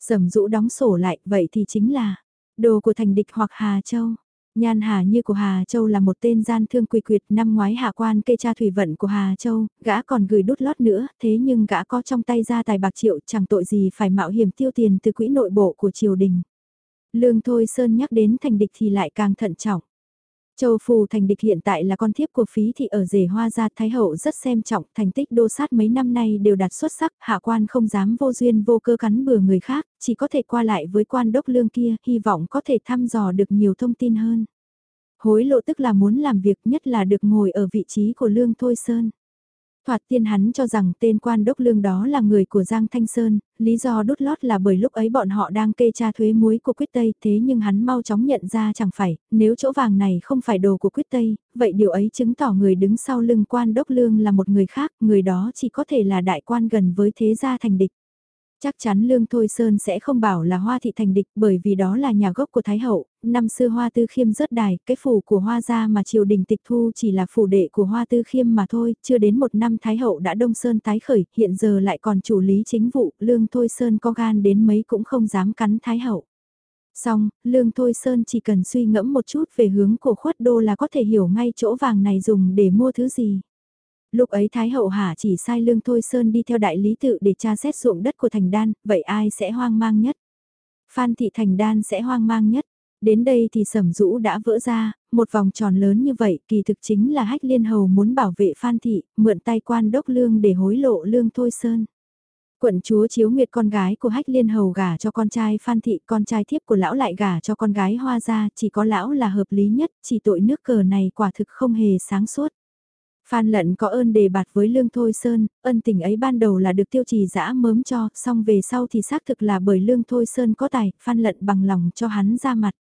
Sầm rũ đóng sổ lại, vậy thì chính là đồ của thành địch hoặc Hà Châu. Nhan Hà như của Hà Châu là một tên gian thương quỳ quyệt năm ngoái hạ quan kê tra thủy vận của Hà Châu, gã còn gửi đút lót nữa, thế nhưng gã có trong tay ra tài bạc triệu chẳng tội gì phải mạo hiểm tiêu tiền từ quỹ nội bộ của triều đình. Lương Thôi Sơn nhắc đến thành địch thì lại càng thận trọng. Châu Phù thành địch hiện tại là con thiếp của phí thị ở rể hoa gia Thái Hậu rất xem trọng, thành tích đô sát mấy năm nay đều đạt xuất sắc, hạ quan không dám vô duyên vô cơ cắn bừa người khác, chỉ có thể qua lại với quan đốc lương kia, hy vọng có thể thăm dò được nhiều thông tin hơn. Hối lộ tức là muốn làm việc nhất là được ngồi ở vị trí của lương Thôi Sơn. Thoạt tiên hắn cho rằng tên quan đốc lương đó là người của Giang Thanh Sơn, lý do đút lót là bởi lúc ấy bọn họ đang kê tra thuế muối của quyết Tây thế nhưng hắn mau chóng nhận ra chẳng phải, nếu chỗ vàng này không phải đồ của quyết Tây, vậy điều ấy chứng tỏ người đứng sau lưng quan đốc lương là một người khác, người đó chỉ có thể là đại quan gần với thế gia thành địch. Chắc chắn Lương Thôi Sơn sẽ không bảo là Hoa Thị thành địch bởi vì đó là nhà gốc của Thái Hậu, năm xưa Hoa Tư Khiêm rớt đài, cái phủ của Hoa gia mà triều đình tịch thu chỉ là phủ đệ của Hoa Tư Khiêm mà thôi, chưa đến một năm Thái Hậu đã Đông Sơn tái khởi, hiện giờ lại còn chủ lý chính vụ, Lương Thôi Sơn có gan đến mấy cũng không dám cắn Thái Hậu. Xong, Lương Thôi Sơn chỉ cần suy ngẫm một chút về hướng của khuất đô là có thể hiểu ngay chỗ vàng này dùng để mua thứ gì. Lúc ấy Thái Hậu Hà chỉ sai Lương Thôi Sơn đi theo đại lý tự để tra xét ruộng đất của Thành Đan, vậy ai sẽ hoang mang nhất? Phan Thị Thành Đan sẽ hoang mang nhất. Đến đây thì sẩm rũ đã vỡ ra, một vòng tròn lớn như vậy kỳ thực chính là hách liên hầu muốn bảo vệ Phan Thị, mượn tay quan đốc lương để hối lộ lương Thôi Sơn. Quận chúa chiếu nguyệt con gái của hách liên hầu gả cho con trai Phan Thị, con trai thiếp của lão lại gả cho con gái hoa gia, chỉ có lão là hợp lý nhất, chỉ tội nước cờ này quả thực không hề sáng suốt. Phan lận có ơn đề bạt với Lương Thôi Sơn, ân tình ấy ban đầu là được tiêu trì dã mớm cho, xong về sau thì xác thực là bởi Lương Thôi Sơn có tài, Phan lận bằng lòng cho hắn ra mặt.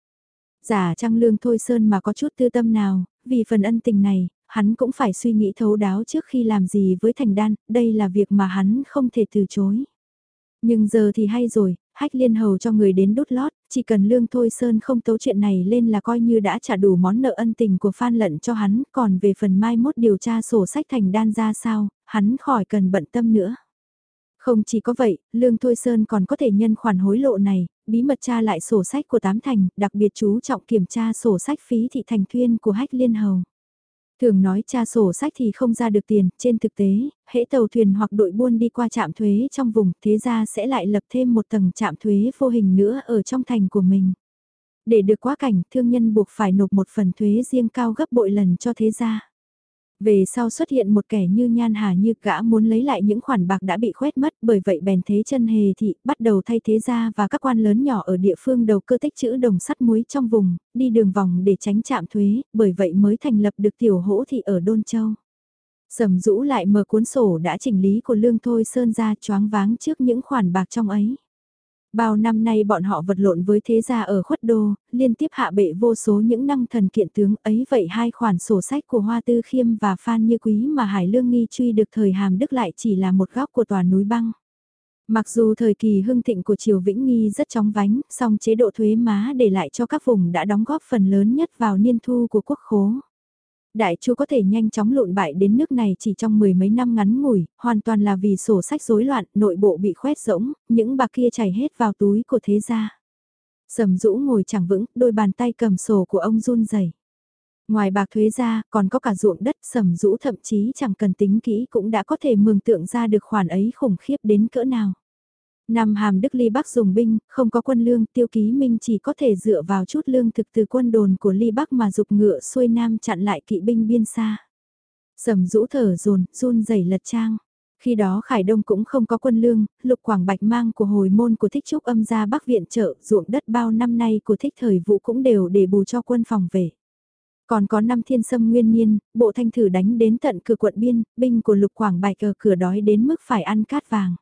Giả trăng Lương Thôi Sơn mà có chút tư tâm nào, vì phần ân tình này, hắn cũng phải suy nghĩ thấu đáo trước khi làm gì với thành đan, đây là việc mà hắn không thể từ chối. Nhưng giờ thì hay rồi, hách liên hầu cho người đến đút lót, chỉ cần lương thôi sơn không tấu chuyện này lên là coi như đã trả đủ món nợ ân tình của Phan Lận cho hắn, còn về phần mai mốt điều tra sổ sách thành đan ra sao, hắn khỏi cần bận tâm nữa. Không chỉ có vậy, Lương Thôi Sơn còn có thể nhân khoản hối lộ này, bí mật tra lại sổ sách của tám thành, đặc biệt chú trọng kiểm tra sổ sách phí thị thành thuyên của hách liên hầu. Thường nói tra sổ sách thì không ra được tiền, trên thực tế, hễ tàu thuyền hoặc đội buôn đi qua trạm thuế trong vùng, thế ra sẽ lại lập thêm một tầng trạm thuế vô hình nữa ở trong thành của mình. Để được quá cảnh, thương nhân buộc phải nộp một phần thuế riêng cao gấp bội lần cho thế gia. Về sau xuất hiện một kẻ như nhan hà như gã muốn lấy lại những khoản bạc đã bị khoét mất bởi vậy bèn thế chân hề thị bắt đầu thay thế ra và các quan lớn nhỏ ở địa phương đầu cơ tích chữ đồng sắt muối trong vùng, đi đường vòng để tránh chạm thuế, bởi vậy mới thành lập được tiểu hỗ thị ở Đôn Châu. Sầm rũ lại mở cuốn sổ đã chỉnh lý của Lương Thôi Sơn ra choáng váng trước những khoản bạc trong ấy. Bao năm nay bọn họ vật lộn với thế gia ở khuất đô, liên tiếp hạ bệ vô số những năng thần kiện tướng ấy vậy hai khoản sổ sách của Hoa Tư Khiêm và Phan Như Quý mà Hải Lương nghi truy được thời hàm đức lại chỉ là một góc của tòa núi băng. Mặc dù thời kỳ hưng thịnh của Triều Vĩnh Nghi rất chóng vánh, song chế độ thuế má để lại cho các vùng đã đóng góp phần lớn nhất vào niên thu của quốc khố. Đại chu có thể nhanh chóng lộn bại đến nước này chỉ trong mười mấy năm ngắn ngủi, hoàn toàn là vì sổ sách rối loạn, nội bộ bị khoét rỗng, những bạc kia chảy hết vào túi của thế gia. Sầm rũ ngồi chẳng vững, đôi bàn tay cầm sổ của ông run rẩy. Ngoài bạc thuế ra, còn có cả ruộng đất sầm rũ thậm chí chẳng cần tính kỹ cũng đã có thể mường tượng ra được khoản ấy khủng khiếp đến cỡ nào. Năm hàm Đức Ly Bắc dùng binh, không có quân lương, tiêu ký minh chỉ có thể dựa vào chút lương thực từ quân đồn của Ly Bắc mà dục ngựa xuôi nam chặn lại kỵ binh biên xa. Sầm rũ thở dồn run rẩy lật trang. Khi đó Khải Đông cũng không có quân lương, Lục Quảng Bạch mang của hồi môn của thích trúc âm ra Bắc Viện trợ, ruộng đất bao năm nay của thích thời vụ cũng đều để bù cho quân phòng về. Còn có năm thiên sâm nguyên nhiên, bộ thanh thử đánh đến tận cửa quận biên, binh của Lục Quảng Bạch ở cửa đói đến mức phải ăn cát vàng.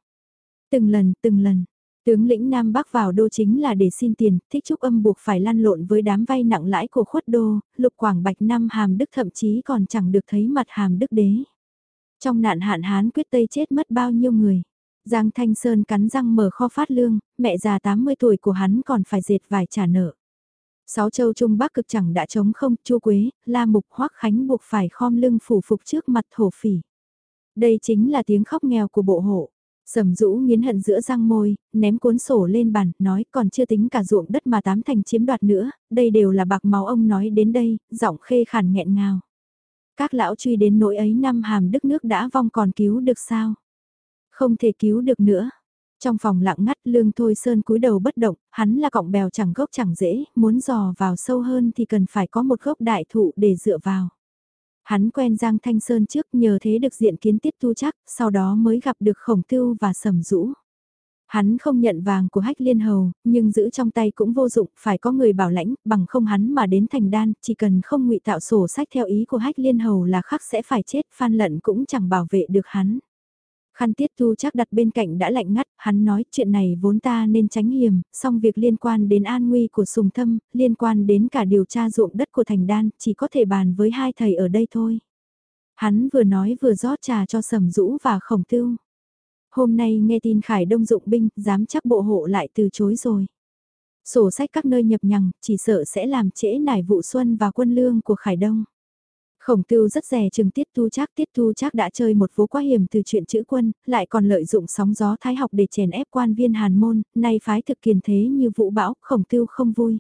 Từng lần, từng lần, tướng lĩnh Nam Bắc vào đô chính là để xin tiền, thích trúc âm buộc phải lăn lộn với đám vay nặng lãi của khuất đô, Lục Quảng Bạch năm hàm đức thậm chí còn chẳng được thấy mặt hàm đức đế. Trong nạn hạn hán quyết tây chết mất bao nhiêu người. Giang Thanh Sơn cắn răng mở kho phát lương, mẹ già 80 tuổi của hắn còn phải dệt vải trả nợ. Sáu châu Trung Bắc cực chẳng đã chống không, Chu Quế, La Mục Hoắc Khánh buộc phải khom lưng phủ phục trước mặt thổ phỉ. Đây chính là tiếng khóc nghèo của bộ hộ. Sầm rũ nghiến hận giữa răng môi, ném cuốn sổ lên bàn, nói còn chưa tính cả ruộng đất mà tám thành chiếm đoạt nữa, đây đều là bạc máu ông nói đến đây, giọng khê khản nghẹn ngào. Các lão truy đến nỗi ấy năm hàm đức nước đã vong còn cứu được sao? Không thể cứu được nữa. Trong phòng lặng ngắt lương thôi sơn cúi đầu bất động, hắn là cọng bèo chẳng gốc chẳng dễ, muốn dò vào sâu hơn thì cần phải có một gốc đại thụ để dựa vào. Hắn quen Giang Thanh Sơn trước nhờ thế được diện kiến tiết tu chắc, sau đó mới gặp được khổng tiêu và sầm rũ. Hắn không nhận vàng của hách liên hầu, nhưng giữ trong tay cũng vô dụng, phải có người bảo lãnh, bằng không hắn mà đến thành đan, chỉ cần không ngụy tạo sổ sách theo ý của hách liên hầu là khắc sẽ phải chết, phan lận cũng chẳng bảo vệ được hắn. Khăn tiết Thu chắc đặt bên cạnh đã lạnh ngắt, hắn nói chuyện này vốn ta nên tránh hiểm, song việc liên quan đến an nguy của sùng thâm, liên quan đến cả điều tra ruộng đất của thành đan, chỉ có thể bàn với hai thầy ở đây thôi. Hắn vừa nói vừa rót trà cho sầm rũ và khổng tiêu. Hôm nay nghe tin Khải Đông dụng binh, dám chắc bộ hộ lại từ chối rồi. Sổ sách các nơi nhập nhằng, chỉ sợ sẽ làm trễ nải vụ xuân và quân lương của Khải Đông. Khổng tưu rất rè chừng tiết tu chắc tiết tu chắc đã chơi một vố quá hiểm từ chuyện chữ quân, lại còn lợi dụng sóng gió thái học để chèn ép quan viên hàn môn, nay phái thực kiền thế như vũ bão, khổng tưu không vui.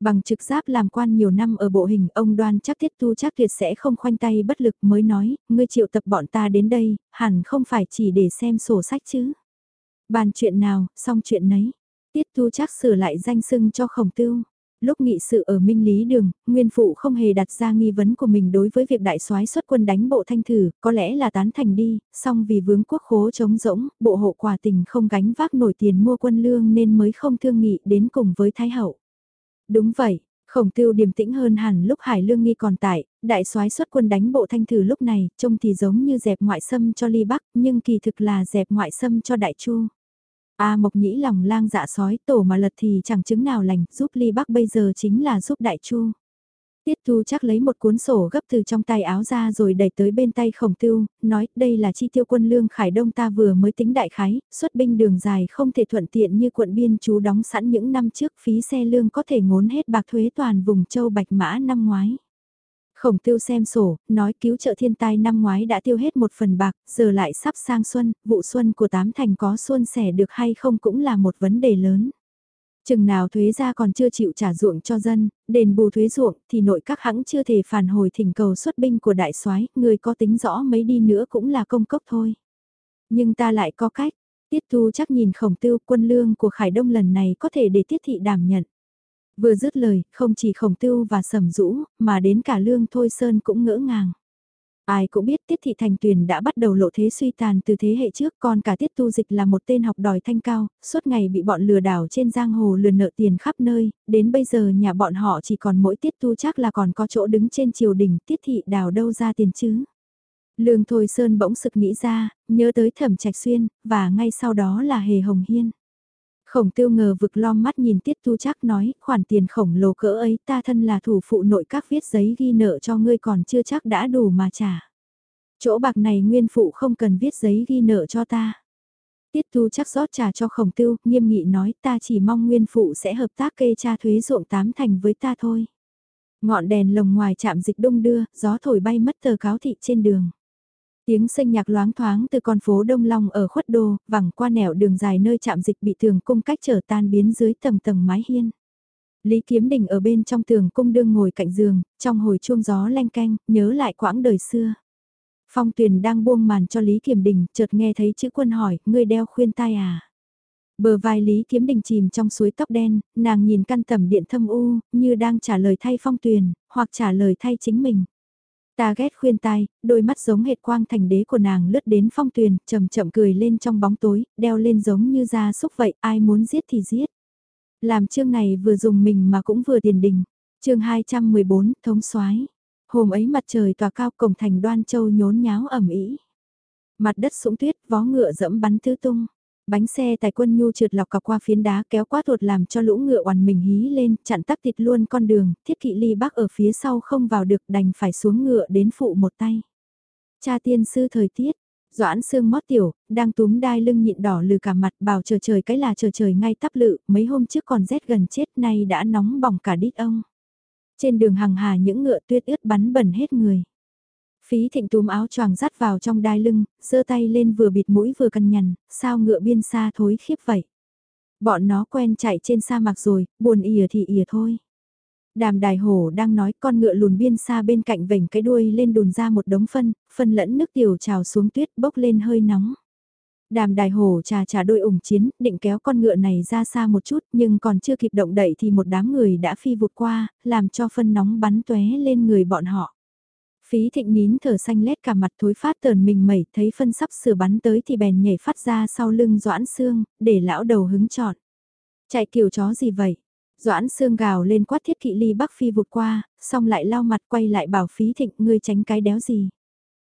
Bằng trực giáp làm quan nhiều năm ở bộ hình, ông đoan chắc tiết tu chắc tuyệt sẽ không khoanh tay bất lực mới nói, ngươi triệu tập bọn ta đến đây, hẳn không phải chỉ để xem sổ sách chứ. Bàn chuyện nào, xong chuyện nấy. Tiết tu chắc sửa lại danh sưng cho khổng tưu. Lúc nghị sự ở Minh Lý Đường, Nguyên Phụ không hề đặt ra nghi vấn của mình đối với việc đại soái xuất quân đánh bộ thanh thử, có lẽ là tán thành đi, song vì vướng quốc khố chống rỗng, bộ hộ quả tình không gánh vác nổi tiền mua quân lương nên mới không thương nghị đến cùng với Thái Hậu. Đúng vậy, khổng tiêu điềm tĩnh hơn hẳn lúc Hải Lương Nghi còn tại, đại soái xuất quân đánh bộ thanh thử lúc này, trông thì giống như dẹp ngoại xâm cho ly bắc, nhưng kỳ thực là dẹp ngoại xâm cho đại chu. A Mộc Nhĩ lòng lang dạ sói tổ mà lật thì chẳng chứng nào lành, giúp ly bắc bây giờ chính là giúp đại chu. Tiết Thu chắc lấy một cuốn sổ gấp từ trong tay áo ra rồi đẩy tới bên tay khổng tiêu, nói đây là chi tiêu quân lương khải đông ta vừa mới tính đại khái, xuất binh đường dài không thể thuận tiện như quận biên chú đóng sẵn những năm trước phí xe lương có thể ngốn hết bạc thuế toàn vùng châu Bạch Mã năm ngoái. Khổng tiêu xem sổ, nói cứu trợ thiên tai năm ngoái đã tiêu hết một phần bạc, giờ lại sắp sang xuân, vụ xuân của tám thành có xuân sẻ được hay không cũng là một vấn đề lớn. Chừng nào thuế ra còn chưa chịu trả ruộng cho dân, đền bù thuế ruộng thì nội các hãng chưa thể phản hồi thỉnh cầu xuất binh của đại soái người có tính rõ mấy đi nữa cũng là công cốc thôi. Nhưng ta lại có cách, tiết thu chắc nhìn khổng tiêu quân lương của Khải Đông lần này có thể để tiết thị đảm nhận. Vừa dứt lời, không chỉ khổng tiêu và sầm rũ, mà đến cả lương thôi sơn cũng ngỡ ngàng. Ai cũng biết Tiết Thị Thành Tuyền đã bắt đầu lộ thế suy tàn từ thế hệ trước còn cả Tiết Tu Dịch là một tên học đòi thanh cao, suốt ngày bị bọn lừa đảo trên giang hồ lừa nợ tiền khắp nơi, đến bây giờ nhà bọn họ chỉ còn mỗi Tiết Tu chắc là còn có chỗ đứng trên triều đình Tiết Thị đào đâu ra tiền chứ. Lương Thôi Sơn bỗng sực nghĩ ra, nhớ tới Thẩm Trạch Xuyên, và ngay sau đó là Hề Hồng Hiên. Khổng tiêu ngờ vực lo mắt nhìn Tiết thu chắc nói, khoản tiền khổng lồ cỡ ấy ta thân là thủ phụ nội các viết giấy ghi nợ cho ngươi còn chưa chắc đã đủ mà trả. Chỗ bạc này nguyên phụ không cần viết giấy ghi nợ cho ta. Tiết thu chắc rót trà cho khổng tiêu, nghiêm nghị nói ta chỉ mong nguyên phụ sẽ hợp tác kê tra thuế ruộng tám thành với ta thôi. Ngọn đèn lồng ngoài chạm dịch đông đưa, gió thổi bay mất tờ cáo thị trên đường. Tiếng sinh nhạc loáng thoáng từ con phố Đông Long ở khuất đô, vẳng qua nẻo đường dài nơi chạm dịch bị tường cung cách trở tan biến dưới tầng tầng mái hiên. Lý Kiếm Đình ở bên trong tường cung đương ngồi cạnh giường, trong hồi chuông gió lanh canh, nhớ lại quãng đời xưa. Phong Tuyền đang buông màn cho Lý Kiếm Đình, chợt nghe thấy chữ quân hỏi, ngươi đeo khuyên tai à? Bờ vai Lý Kiếm Đình chìm trong suối tóc đen, nàng nhìn căn tầm điện thâm u, như đang trả lời thay Phong Tuyền, hoặc trả lời thay chính mình. Ta ghét khuyên tai, đôi mắt giống hệt quang thành đế của nàng lướt đến phong tuyền, chậm chậm cười lên trong bóng tối, đeo lên giống như da súc vậy, ai muốn giết thì giết. Làm chương này vừa dùng mình mà cũng vừa tiền đình. chương 214, thống soái Hôm ấy mặt trời tỏa cao cổng thành đoan châu nhốn nháo ẩm ý. Mặt đất sũng tuyết, vó ngựa dẫm bắn tứ tung. Bánh xe tài quân nhu trượt lọc cọc qua phiến đá kéo quá tuột làm cho lũ ngựa oằn mình hí lên, chặn tắc thịt luôn con đường, thiết kỵ ly bác ở phía sau không vào được đành phải xuống ngựa đến phụ một tay. Cha tiên sư thời tiết, Doãn xương mót tiểu, đang túm đai lưng nhịn đỏ lừ cả mặt bảo chờ trời cái là chờ trời ngay tắp lự, mấy hôm trước còn rét gần chết nay đã nóng bỏng cả đít ông. Trên đường hàng hà những ngựa tuyết ướt bắn bẩn hết người. Phí thịnh túm áo choàng dắt vào trong đai lưng, giơ tay lên vừa bịt mũi vừa cằn nhằn, sao ngựa biên xa thối khiếp vậy. Bọn nó quen chạy trên sa mạc rồi, buồn ỉa thì ỉa thôi. Đàm đài hổ đang nói con ngựa lùn biên xa bên cạnh vành cái đuôi lên đùn ra một đống phân, phân lẫn nước tiểu trào xuống tuyết bốc lên hơi nóng. Đàm đài hổ trà trà đôi ủng chiến, định kéo con ngựa này ra xa một chút nhưng còn chưa kịp động đậy thì một đám người đã phi vụt qua, làm cho phân nóng bắn tóe lên người bọn họ. Phí thịnh nín thở xanh lét cả mặt thối phát tờn mình mẩy thấy phân sắp sửa bắn tới thì bèn nhảy phát ra sau lưng doãn xương, để lão đầu hứng trọn. Chạy kiểu chó gì vậy? Doãn xương gào lên quát thiết kỵ ly bắc phi vụt qua, xong lại lau mặt quay lại bảo phí thịnh ngươi tránh cái đéo gì.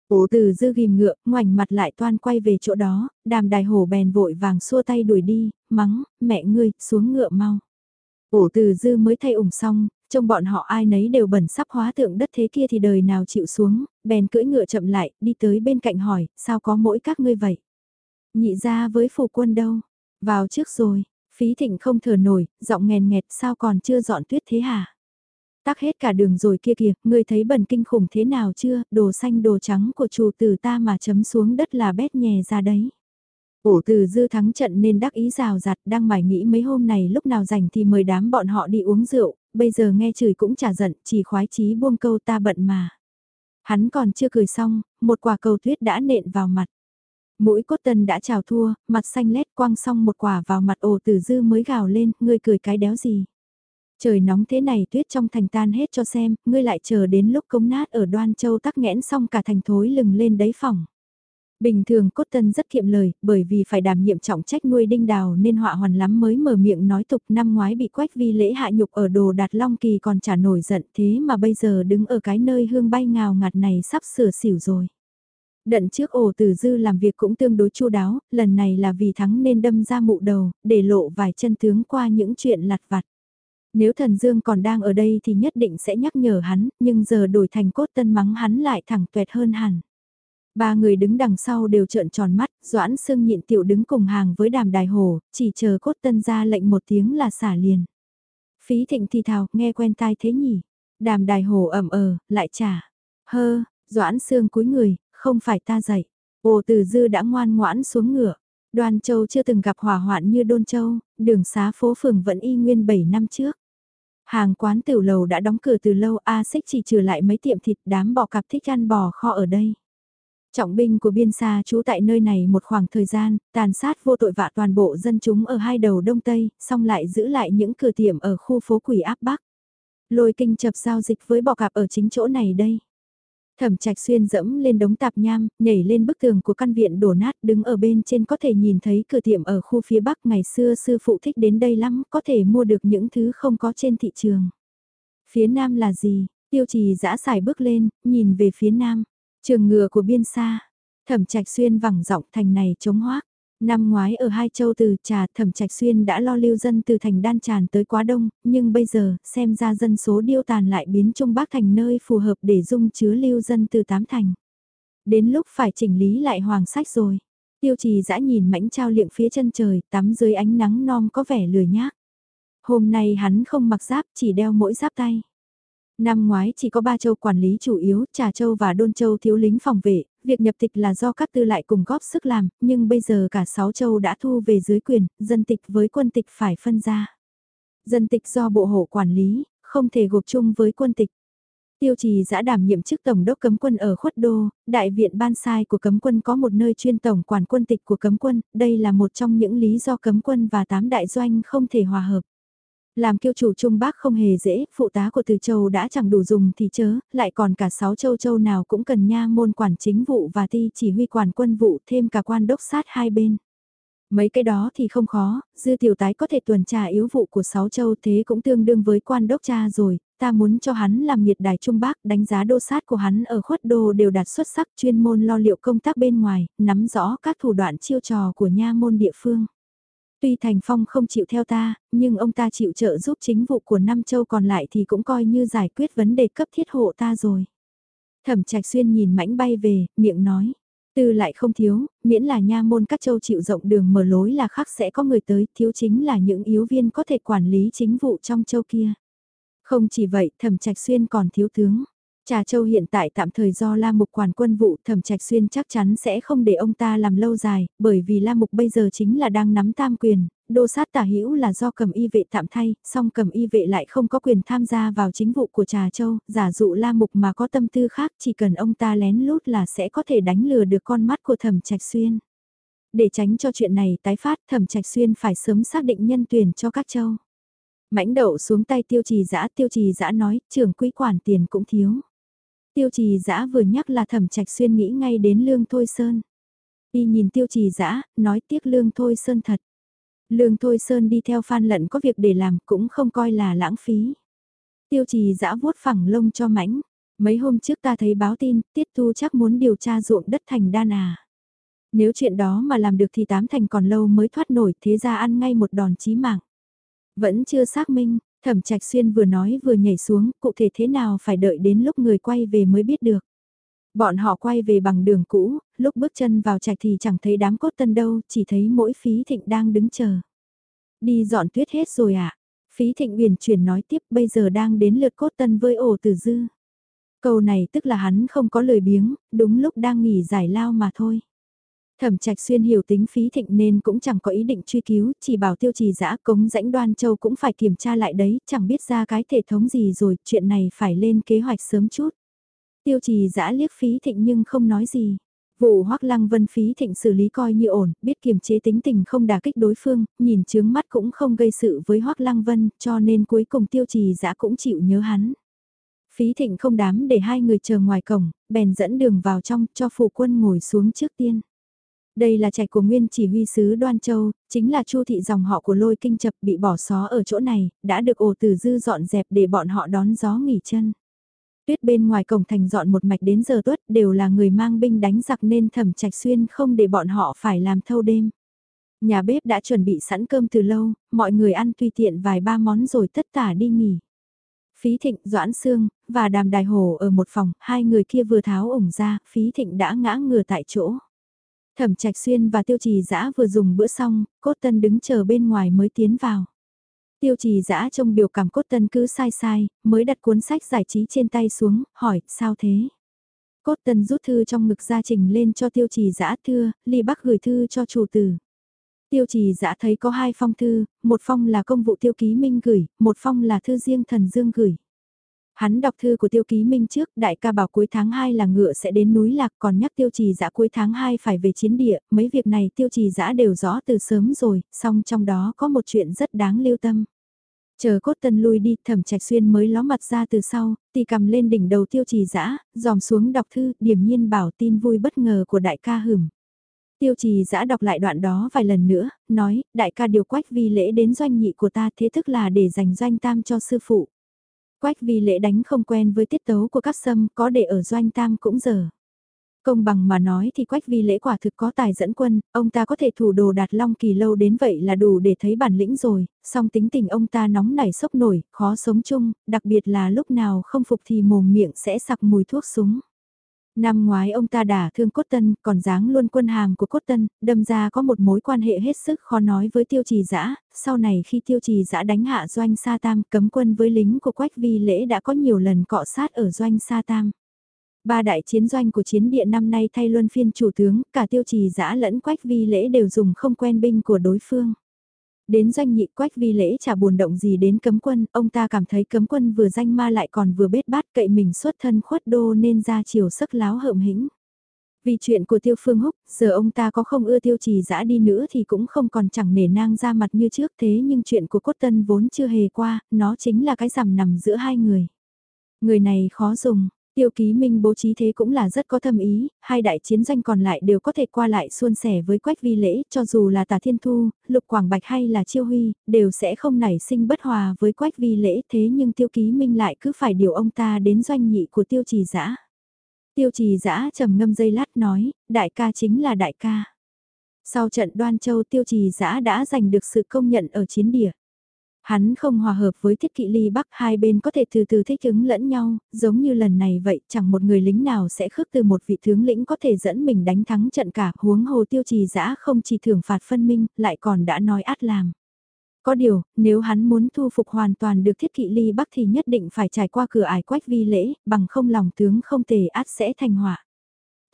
Ổ từ dư ghim ngựa, ngoảnh mặt lại toan quay về chỗ đó, đàm đài hổ bèn vội vàng xua tay đuổi đi, mắng, mẹ ngươi, xuống ngựa mau. Ổ từ dư mới thay ủng xong, trông bọn họ ai nấy đều bẩn sắp hóa tượng đất thế kia thì đời nào chịu xuống, bèn cưỡi ngựa chậm lại, đi tới bên cạnh hỏi, sao có mỗi các ngươi vậy? Nhị ra với phủ quân đâu? Vào trước rồi, phí thịnh không thở nổi, giọng nghèn nghẹt sao còn chưa dọn tuyết thế hả? Tắc hết cả đường rồi kia kìa, ngươi thấy bẩn kinh khủng thế nào chưa, đồ xanh đồ trắng của chủ tử ta mà chấm xuống đất là bét nhè ra đấy. Ổ từ dư thắng trận nên đắc ý rào rạt đang mải nghĩ mấy hôm này lúc nào rảnh thì mời đám bọn họ đi uống rượu, bây giờ nghe chửi cũng chả giận, chỉ khoái chí buông câu ta bận mà. Hắn còn chưa cười xong, một quả cầu tuyết đã nện vào mặt. Mũi cốt tân đã chào thua, mặt xanh lét quăng xong một quả vào mặt ổ từ dư mới gào lên, ngươi cười cái đéo gì. Trời nóng thế này tuyết trong thành tan hết cho xem, ngươi lại chờ đến lúc cống nát ở đoan châu tắc nghẽn xong cả thành thối lừng lên đấy phòng. Bình thường cốt tân rất kiệm lời, bởi vì phải đảm nhiệm trọng trách nuôi đinh đào nên họa hoàn lắm mới mở miệng nói tục năm ngoái bị quách vi lễ hạ nhục ở đồ đạt long kỳ còn trả nổi giận thế mà bây giờ đứng ở cái nơi hương bay ngào ngạt này sắp sửa xỉu rồi. Đận trước ổ tử dư làm việc cũng tương đối chu đáo, lần này là vì thắng nên đâm ra mụ đầu, để lộ vài chân tướng qua những chuyện lặt vặt. Nếu thần dương còn đang ở đây thì nhất định sẽ nhắc nhở hắn, nhưng giờ đổi thành cốt tân mắng hắn lại thẳng tuẹt hơn hẳn. Ba người đứng đằng sau đều trợn tròn mắt, Doãn Sương nhịn tiểu đứng cùng hàng với đàm đài hồ, chỉ chờ cốt tân ra lệnh một tiếng là xả liền. Phí thịnh thì thào, nghe quen tai thế nhỉ. Đàm đài hồ ẩm ờ, lại trả. Hơ, Doãn Sương cúi người, không phải ta dạy. Ồ từ dư đã ngoan ngoãn xuống ngựa. Đoàn châu chưa từng gặp hỏa hoạn như đôn châu, đường xá phố phường vẫn y nguyên 7 năm trước. Hàng quán tiểu lầu đã đóng cửa từ lâu A xích chỉ trừ lại mấy tiệm thịt đám bò cặp thích ăn bò kho ở đây. Trọng binh của biên xa trú tại nơi này một khoảng thời gian, tàn sát vô tội vạ toàn bộ dân chúng ở hai đầu đông tây, xong lại giữ lại những cửa tiệm ở khu phố quỷ áp bắc. Lôi kinh chập giao dịch với bọ cạp ở chính chỗ này đây. Thẩm trạch xuyên dẫm lên đống tạp nham, nhảy lên bức tường của căn viện đổ nát đứng ở bên trên có thể nhìn thấy cửa tiệm ở khu phía bắc ngày xưa sư phụ thích đến đây lắm, có thể mua được những thứ không có trên thị trường. Phía nam là gì? Tiêu trì giã xài bước lên, nhìn về phía nam. Trường ngựa của biên xa, thẩm trạch xuyên vẳng giọng thành này chống hoác. Năm ngoái ở hai châu từ trà thẩm trạch xuyên đã lo lưu dân từ thành đan tràn tới quá đông, nhưng bây giờ xem ra dân số điêu tàn lại biến Trung Bắc thành nơi phù hợp để dung chứa lưu dân từ tám thành. Đến lúc phải chỉnh lý lại hoàng sách rồi. Tiêu trì dã nhìn mảnh trao liệng phía chân trời, tắm dưới ánh nắng non có vẻ lười nhác. Hôm nay hắn không mặc giáp, chỉ đeo mỗi giáp tay. Năm ngoái chỉ có ba châu quản lý chủ yếu, Trà Châu và Đôn Châu thiếu lính phòng vệ, việc nhập tịch là do các tư lại cùng góp sức làm, nhưng bây giờ cả sáu châu đã thu về dưới quyền, dân tịch với quân tịch phải phân ra. Dân tịch do bộ hộ quản lý, không thể gộp chung với quân tịch. Tiêu trì giã đảm nhiệm chức tổng đốc cấm quân ở khuất đô, đại viện ban sai của cấm quân có một nơi chuyên tổng quản quân tịch của cấm quân, đây là một trong những lý do cấm quân và tám đại doanh không thể hòa hợp. Làm kiêu chủ Trung Bắc không hề dễ, phụ tá của Từ Châu đã chẳng đủ dùng thì chớ, lại còn cả sáu châu châu nào cũng cần nha môn quản chính vụ và ti chỉ huy quản quân vụ thêm cả quan đốc sát hai bên. Mấy cái đó thì không khó, dư tiểu tái có thể tuần tra yếu vụ của sáu châu thế cũng tương đương với quan đốc cha rồi, ta muốn cho hắn làm nhiệt đài Trung Bắc đánh giá đô sát của hắn ở khuất đô đều đạt xuất sắc chuyên môn lo liệu công tác bên ngoài, nắm rõ các thủ đoạn chiêu trò của nha môn địa phương. Tuy Thành Phong không chịu theo ta, nhưng ông ta chịu trợ giúp chính vụ của năm châu còn lại thì cũng coi như giải quyết vấn đề cấp thiết hộ ta rồi. Thẩm Trạch Xuyên nhìn mãnh bay về, miệng nói. Tư lại không thiếu, miễn là nha môn các châu chịu rộng đường mở lối là khác sẽ có người tới, thiếu chính là những yếu viên có thể quản lý chính vụ trong châu kia. Không chỉ vậy, thẩm trạch xuyên còn thiếu tướng. Trà Châu hiện tại tạm thời do La Mục quản quân vụ thẩm trạch xuyên chắc chắn sẽ không để ông ta làm lâu dài, bởi vì La Mục bây giờ chính là đang nắm tam quyền, đô sát tả hữu là do cầm y vệ tạm thay, song cầm y vệ lại không có quyền tham gia vào chính vụ của Trà Châu, giả dụ La Mục mà có tâm tư khác chỉ cần ông ta lén lút là sẽ có thể đánh lừa được con mắt của thẩm trạch xuyên. Để tránh cho chuyện này tái phát thẩm trạch xuyên phải sớm xác định nhân tuyển cho các châu. Mãnh đậu xuống tay tiêu trì giã tiêu trì giã nói trưởng quỹ quản tiền cũng thiếu. Tiêu trì dã vừa nhắc là thẩm trạch xuyên nghĩ ngay đến lương thôi sơn. Y nhìn tiêu trì dã nói tiếc lương thôi sơn thật. Lương thôi sơn đi theo phan lận có việc để làm cũng không coi là lãng phí. Tiêu trì dã vuốt phẳng lông cho mãnh. Mấy hôm trước ta thấy báo tin, tiết tu chắc muốn điều tra ruộng đất thành đan à. Nếu chuyện đó mà làm được thì tám thành còn lâu mới thoát nổi thế ra ăn ngay một đòn chí mạng. Vẫn chưa xác minh, thẩm trạch xuyên vừa nói vừa nhảy xuống, cụ thể thế nào phải đợi đến lúc người quay về mới biết được. Bọn họ quay về bằng đường cũ, lúc bước chân vào trạch thì chẳng thấy đám cốt tân đâu, chỉ thấy mỗi phí thịnh đang đứng chờ. Đi dọn tuyết hết rồi ạ. À? Phí thịnh uyển chuyển nói tiếp bây giờ đang đến lượt cốt tân với ổ tử dư. Câu này tức là hắn không có lời biếng, đúng lúc đang nghỉ giải lao mà thôi. Thẩm trạch xuyên hiểu tính phí thịnh nên cũng chẳng có ý định truy cứu, chỉ bảo tiêu trì giã cống rãnh đoan châu cũng phải kiểm tra lại đấy, chẳng biết ra cái thể thống gì rồi, chuyện này phải lên kế hoạch sớm chút. Tiêu trì giã liếc phí thịnh nhưng không nói gì. Vụ hoắc lăng vân phí thịnh xử lý coi như ổn, biết kiềm chế tính tình không đả kích đối phương, nhìn chướng mắt cũng không gây sự với hoắc lăng vân, cho nên cuối cùng tiêu trì giã cũng chịu nhớ hắn. Phí thịnh không đám để hai người chờ ngoài cổng, bèn dẫn đường vào trong cho phụ quân ngồi xuống trước tiên. Đây là trạch của nguyên chỉ huy sứ Đoan Châu, chính là chu thị dòng họ của lôi kinh chập bị bỏ xó ở chỗ này, đã được ổ tử dư dọn dẹp để bọn họ đón gió nghỉ chân. Tuyết bên ngoài cổng thành dọn một mạch đến giờ tuất đều là người mang binh đánh giặc nên thẩm trạch xuyên không để bọn họ phải làm thâu đêm. Nhà bếp đã chuẩn bị sẵn cơm từ lâu, mọi người ăn tùy tiện vài ba món rồi tất tả đi nghỉ. Phí Thịnh, Doãn Sương, và Đàm Đài Hồ ở một phòng, hai người kia vừa tháo ủng ra, Phí Thịnh đã ngã ngừa tại chỗ. Thẩm Trạch Xuyên và Tiêu Trì Dã vừa dùng bữa xong, Cốt Tân đứng chờ bên ngoài mới tiến vào. Tiêu Trì Dã trông biểu cảm Cốt Tân cứ sai sai, mới đặt cuốn sách giải trí trên tay xuống, hỏi, sao thế? Cốt Tân rút thư trong ngực ra trình lên cho Tiêu Trì Dã thưa, Ly Bắc gửi thư cho chủ tử. Tiêu Trì Dã thấy có hai phong thư, một phong là công vụ Tiêu Ký Minh gửi, một phong là thư riêng thần Dương gửi. Hắn đọc thư của Tiêu Ký Minh trước, đại ca bảo cuối tháng 2 là ngựa sẽ đến núi Lạc còn nhắc Tiêu Trì Dã cuối tháng 2 phải về chiến địa, mấy việc này Tiêu Trì Dã đều rõ từ sớm rồi, song trong đó có một chuyện rất đáng lưu tâm. Chờ cốt tân lui đi, thẩm trạch xuyên mới ló mặt ra từ sau, tì cầm lên đỉnh đầu tiêu trì dã dòm xuống đọc thư, điểm nhiên bảo tin vui bất ngờ của đại ca hửm. Tiêu trì dã đọc lại đoạn đó vài lần nữa, nói, đại ca điều quách vi lễ đến doanh nhị của ta thế thức là để dành doanh tam cho sư phụ. Quách vi lễ đánh không quen với tiết tấu của các sâm có để ở doanh tam cũng giờ. Công bằng mà nói thì quách vi lễ quả thực có tài dẫn quân, ông ta có thể thủ đồ đạt long kỳ lâu đến vậy là đủ để thấy bản lĩnh rồi, song tính tình ông ta nóng nảy sốc nổi, khó sống chung, đặc biệt là lúc nào không phục thì mồm miệng sẽ sặc mùi thuốc súng. Năm ngoái ông ta đả thương Cốt Tân, còn dáng luôn quân hàm của Cốt Tân, đâm ra có một mối quan hệ hết sức khó nói với tiêu trì dã sau này khi tiêu trì dã đánh hạ doanh Sa Tam cấm quân với lính của Quách Vi Lễ đã có nhiều lần cọ sát ở doanh Sa Tam. Ba đại chiến doanh của chiến địa năm nay thay luân phiên chủ tướng, cả tiêu trì dã lẫn Quách Vi Lễ đều dùng không quen binh của đối phương. Đến doanh nhị quách vi lễ chả buồn động gì đến cấm quân, ông ta cảm thấy cấm quân vừa danh ma lại còn vừa bết bát cậy mình xuất thân khuất đô nên ra chiều sức láo hợm hĩnh. Vì chuyện của Tiêu Phương Húc, giờ ông ta có không ưa Tiêu Trì Dã đi nữa thì cũng không còn chẳng nể nang ra mặt như trước thế nhưng chuyện của Cốt Tân vốn chưa hề qua, nó chính là cái rằm nằm giữa hai người. Người này khó dùng, Tiêu ký minh bố trí thế cũng là rất có thâm ý, hai đại chiến doanh còn lại đều có thể qua lại xuôn sẻ với quách vi lễ, cho dù là tà thiên thu, lục quảng bạch hay là chiêu huy, đều sẽ không nảy sinh bất hòa với quách vi lễ thế nhưng tiêu ký minh lại cứ phải điều ông ta đến doanh nhị của tiêu trì dã Tiêu trì dã trầm ngâm dây lát nói, đại ca chính là đại ca. Sau trận đoan châu tiêu trì dã đã giành được sự công nhận ở chiến địa. Hắn không hòa hợp với thiết kỵ ly bắc hai bên có thể từ từ thích ứng lẫn nhau, giống như lần này vậy chẳng một người lính nào sẽ khước từ một vị tướng lĩnh có thể dẫn mình đánh thắng trận cả huống hồ tiêu trì dã không chỉ thưởng phạt phân minh, lại còn đã nói át làm. Có điều, nếu hắn muốn thu phục hoàn toàn được thiết kỵ ly bắc thì nhất định phải trải qua cửa ải quách vi lễ, bằng không lòng tướng không tề át sẽ thành họa.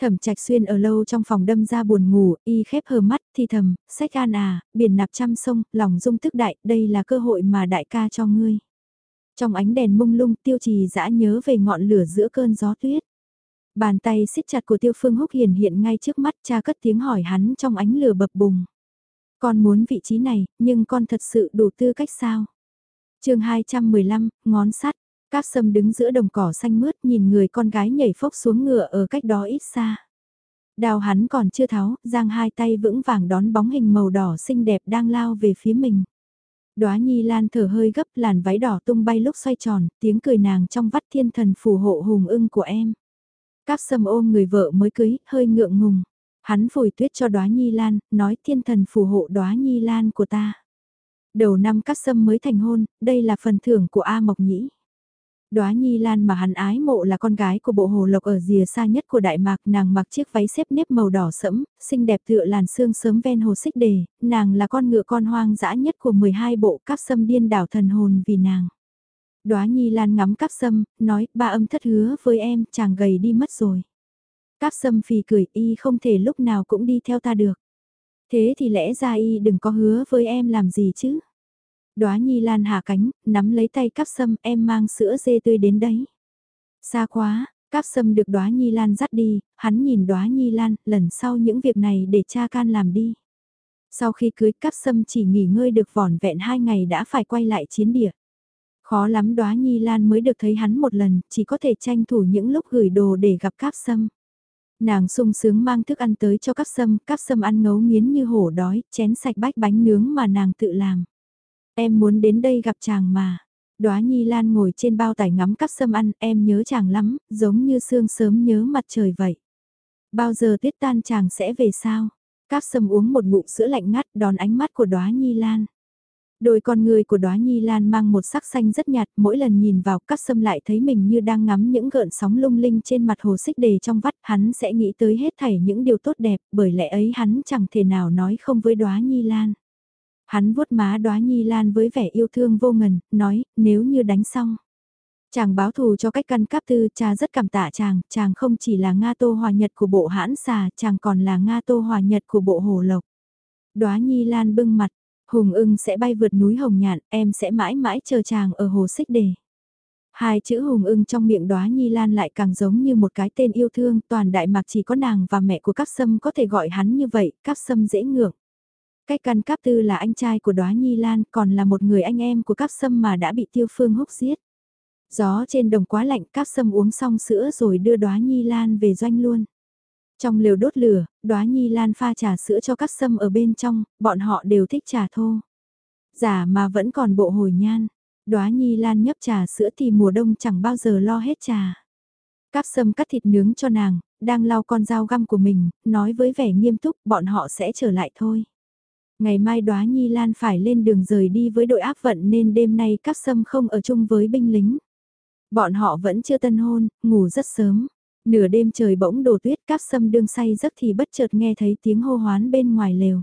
Thẩm trạch xuyên ở lâu trong phòng đâm ra buồn ngủ, y khép hờ mắt, thì thầm, sách an à, biển nạp trăm sông, lòng dung tức đại, đây là cơ hội mà đại ca cho ngươi. Trong ánh đèn mông lung tiêu trì dã nhớ về ngọn lửa giữa cơn gió tuyết. Bàn tay siết chặt của tiêu phương húc hiển hiện ngay trước mắt cha cất tiếng hỏi hắn trong ánh lửa bập bùng. Con muốn vị trí này, nhưng con thật sự đủ tư cách sao? chương 215, ngón sắt, các sâm đứng giữa đồng cỏ xanh mướt nhìn người con gái nhảy phốc xuống ngựa ở cách đó ít xa. Đào hắn còn chưa tháo, giang hai tay vững vàng đón bóng hình màu đỏ xinh đẹp đang lao về phía mình. Đóa nhi lan thở hơi gấp làn váy đỏ tung bay lúc xoay tròn, tiếng cười nàng trong vắt thiên thần phù hộ hùng ưng của em. Các sâm ôm người vợ mới cưới, hơi ngượng ngùng. Hắn phủi tuyết cho đóa nhi lan, nói thiên thần phù hộ đóa nhi lan của ta. Đầu năm các sâm mới thành hôn, đây là phần thưởng của A Mộc Nhĩ. Đóa Nhi Lan mà hắn ái mộ là con gái của bộ hồ lộc ở rìa xa nhất của Đại Mạc, nàng mặc chiếc váy xếp nếp màu đỏ sẫm, xinh đẹp tựa làn xương sớm ven hồ xích đề, nàng là con ngựa con hoang dã nhất của 12 bộ các sâm điên đảo thần hồn vì nàng. Đóa Nhi Lan ngắm cáp sâm, nói, ba âm thất hứa với em, chàng gầy đi mất rồi. Cáp sâm phì cười, y không thể lúc nào cũng đi theo ta được. Thế thì lẽ ra y đừng có hứa với em làm gì chứ. Đóa Nhi Lan hạ cánh, nắm lấy tay cắp sâm em mang sữa dê tươi đến đấy. Xa quá, cắp sâm được Đóa Nhi Lan dắt đi, hắn nhìn Đóa Nhi Lan, lần sau những việc này để cha can làm đi. Sau khi cưới cắp sâm chỉ nghỉ ngơi được vỏn vẹn hai ngày đã phải quay lại chiến địa. Khó lắm Đóa Nhi Lan mới được thấy hắn một lần, chỉ có thể tranh thủ những lúc gửi đồ để gặp cáp sâm. Nàng sung sướng mang thức ăn tới cho cáp sâm, cáp sâm ăn ngấu nghiến như hổ đói, chén sạch bách bánh nướng mà nàng tự làm. Em muốn đến đây gặp chàng mà. Đóa Nhi Lan ngồi trên bao tải ngắm cắp sâm ăn, em nhớ chàng lắm, giống như sương sớm nhớ mặt trời vậy. Bao giờ tuyết tan chàng sẽ về sao? Cáp sâm uống một ngụm sữa lạnh ngắt đón ánh mắt của đóa Nhi Lan. Đôi con người của đóa Nhi Lan mang một sắc xanh rất nhạt, mỗi lần nhìn vào cát sâm lại thấy mình như đang ngắm những gợn sóng lung linh trên mặt hồ xích đề trong vắt, hắn sẽ nghĩ tới hết thảy những điều tốt đẹp, bởi lẽ ấy hắn chẳng thể nào nói không với đóa Nhi Lan. Hắn vuốt má đóa nhi lan với vẻ yêu thương vô ngần, nói, nếu như đánh xong. Chàng báo thù cho cách căn cáp tư, cha rất cảm tạ chàng, chàng không chỉ là Nga tô hòa nhật của bộ hãn xà, chàng còn là Nga tô hòa nhật của bộ hồ lộc. Đóa nhi lan bưng mặt, hùng ưng sẽ bay vượt núi hồng nhạn, em sẽ mãi mãi chờ chàng ở hồ xích đề. Hai chữ hùng ưng trong miệng đóa nhi lan lại càng giống như một cái tên yêu thương, toàn đại mạc chỉ có nàng và mẹ của các sâm có thể gọi hắn như vậy, các sâm dễ ngược Cách căn cáp tư là anh trai của đóa Nhi Lan còn là một người anh em của cáp sâm mà đã bị tiêu phương húc giết. Gió trên đồng quá lạnh cáp sâm uống xong sữa rồi đưa đóa Nhi Lan về doanh luôn. Trong liều đốt lửa, đóa Nhi Lan pha trà sữa cho cáp sâm ở bên trong, bọn họ đều thích trà thô. Giả mà vẫn còn bộ hồi nhan. Đóa Nhi Lan nhấp trà sữa thì mùa đông chẳng bao giờ lo hết trà. Cáp sâm cắt thịt nướng cho nàng, đang lau con dao găm của mình, nói với vẻ nghiêm túc bọn họ sẽ trở lại thôi. Ngày mai đoá Nhi Lan phải lên đường rời đi với đội áp vận nên đêm nay các sâm không ở chung với binh lính. Bọn họ vẫn chưa tân hôn, ngủ rất sớm. Nửa đêm trời bỗng đổ tuyết Cáp sâm đương say giấc thì bất chợt nghe thấy tiếng hô hoán bên ngoài lều.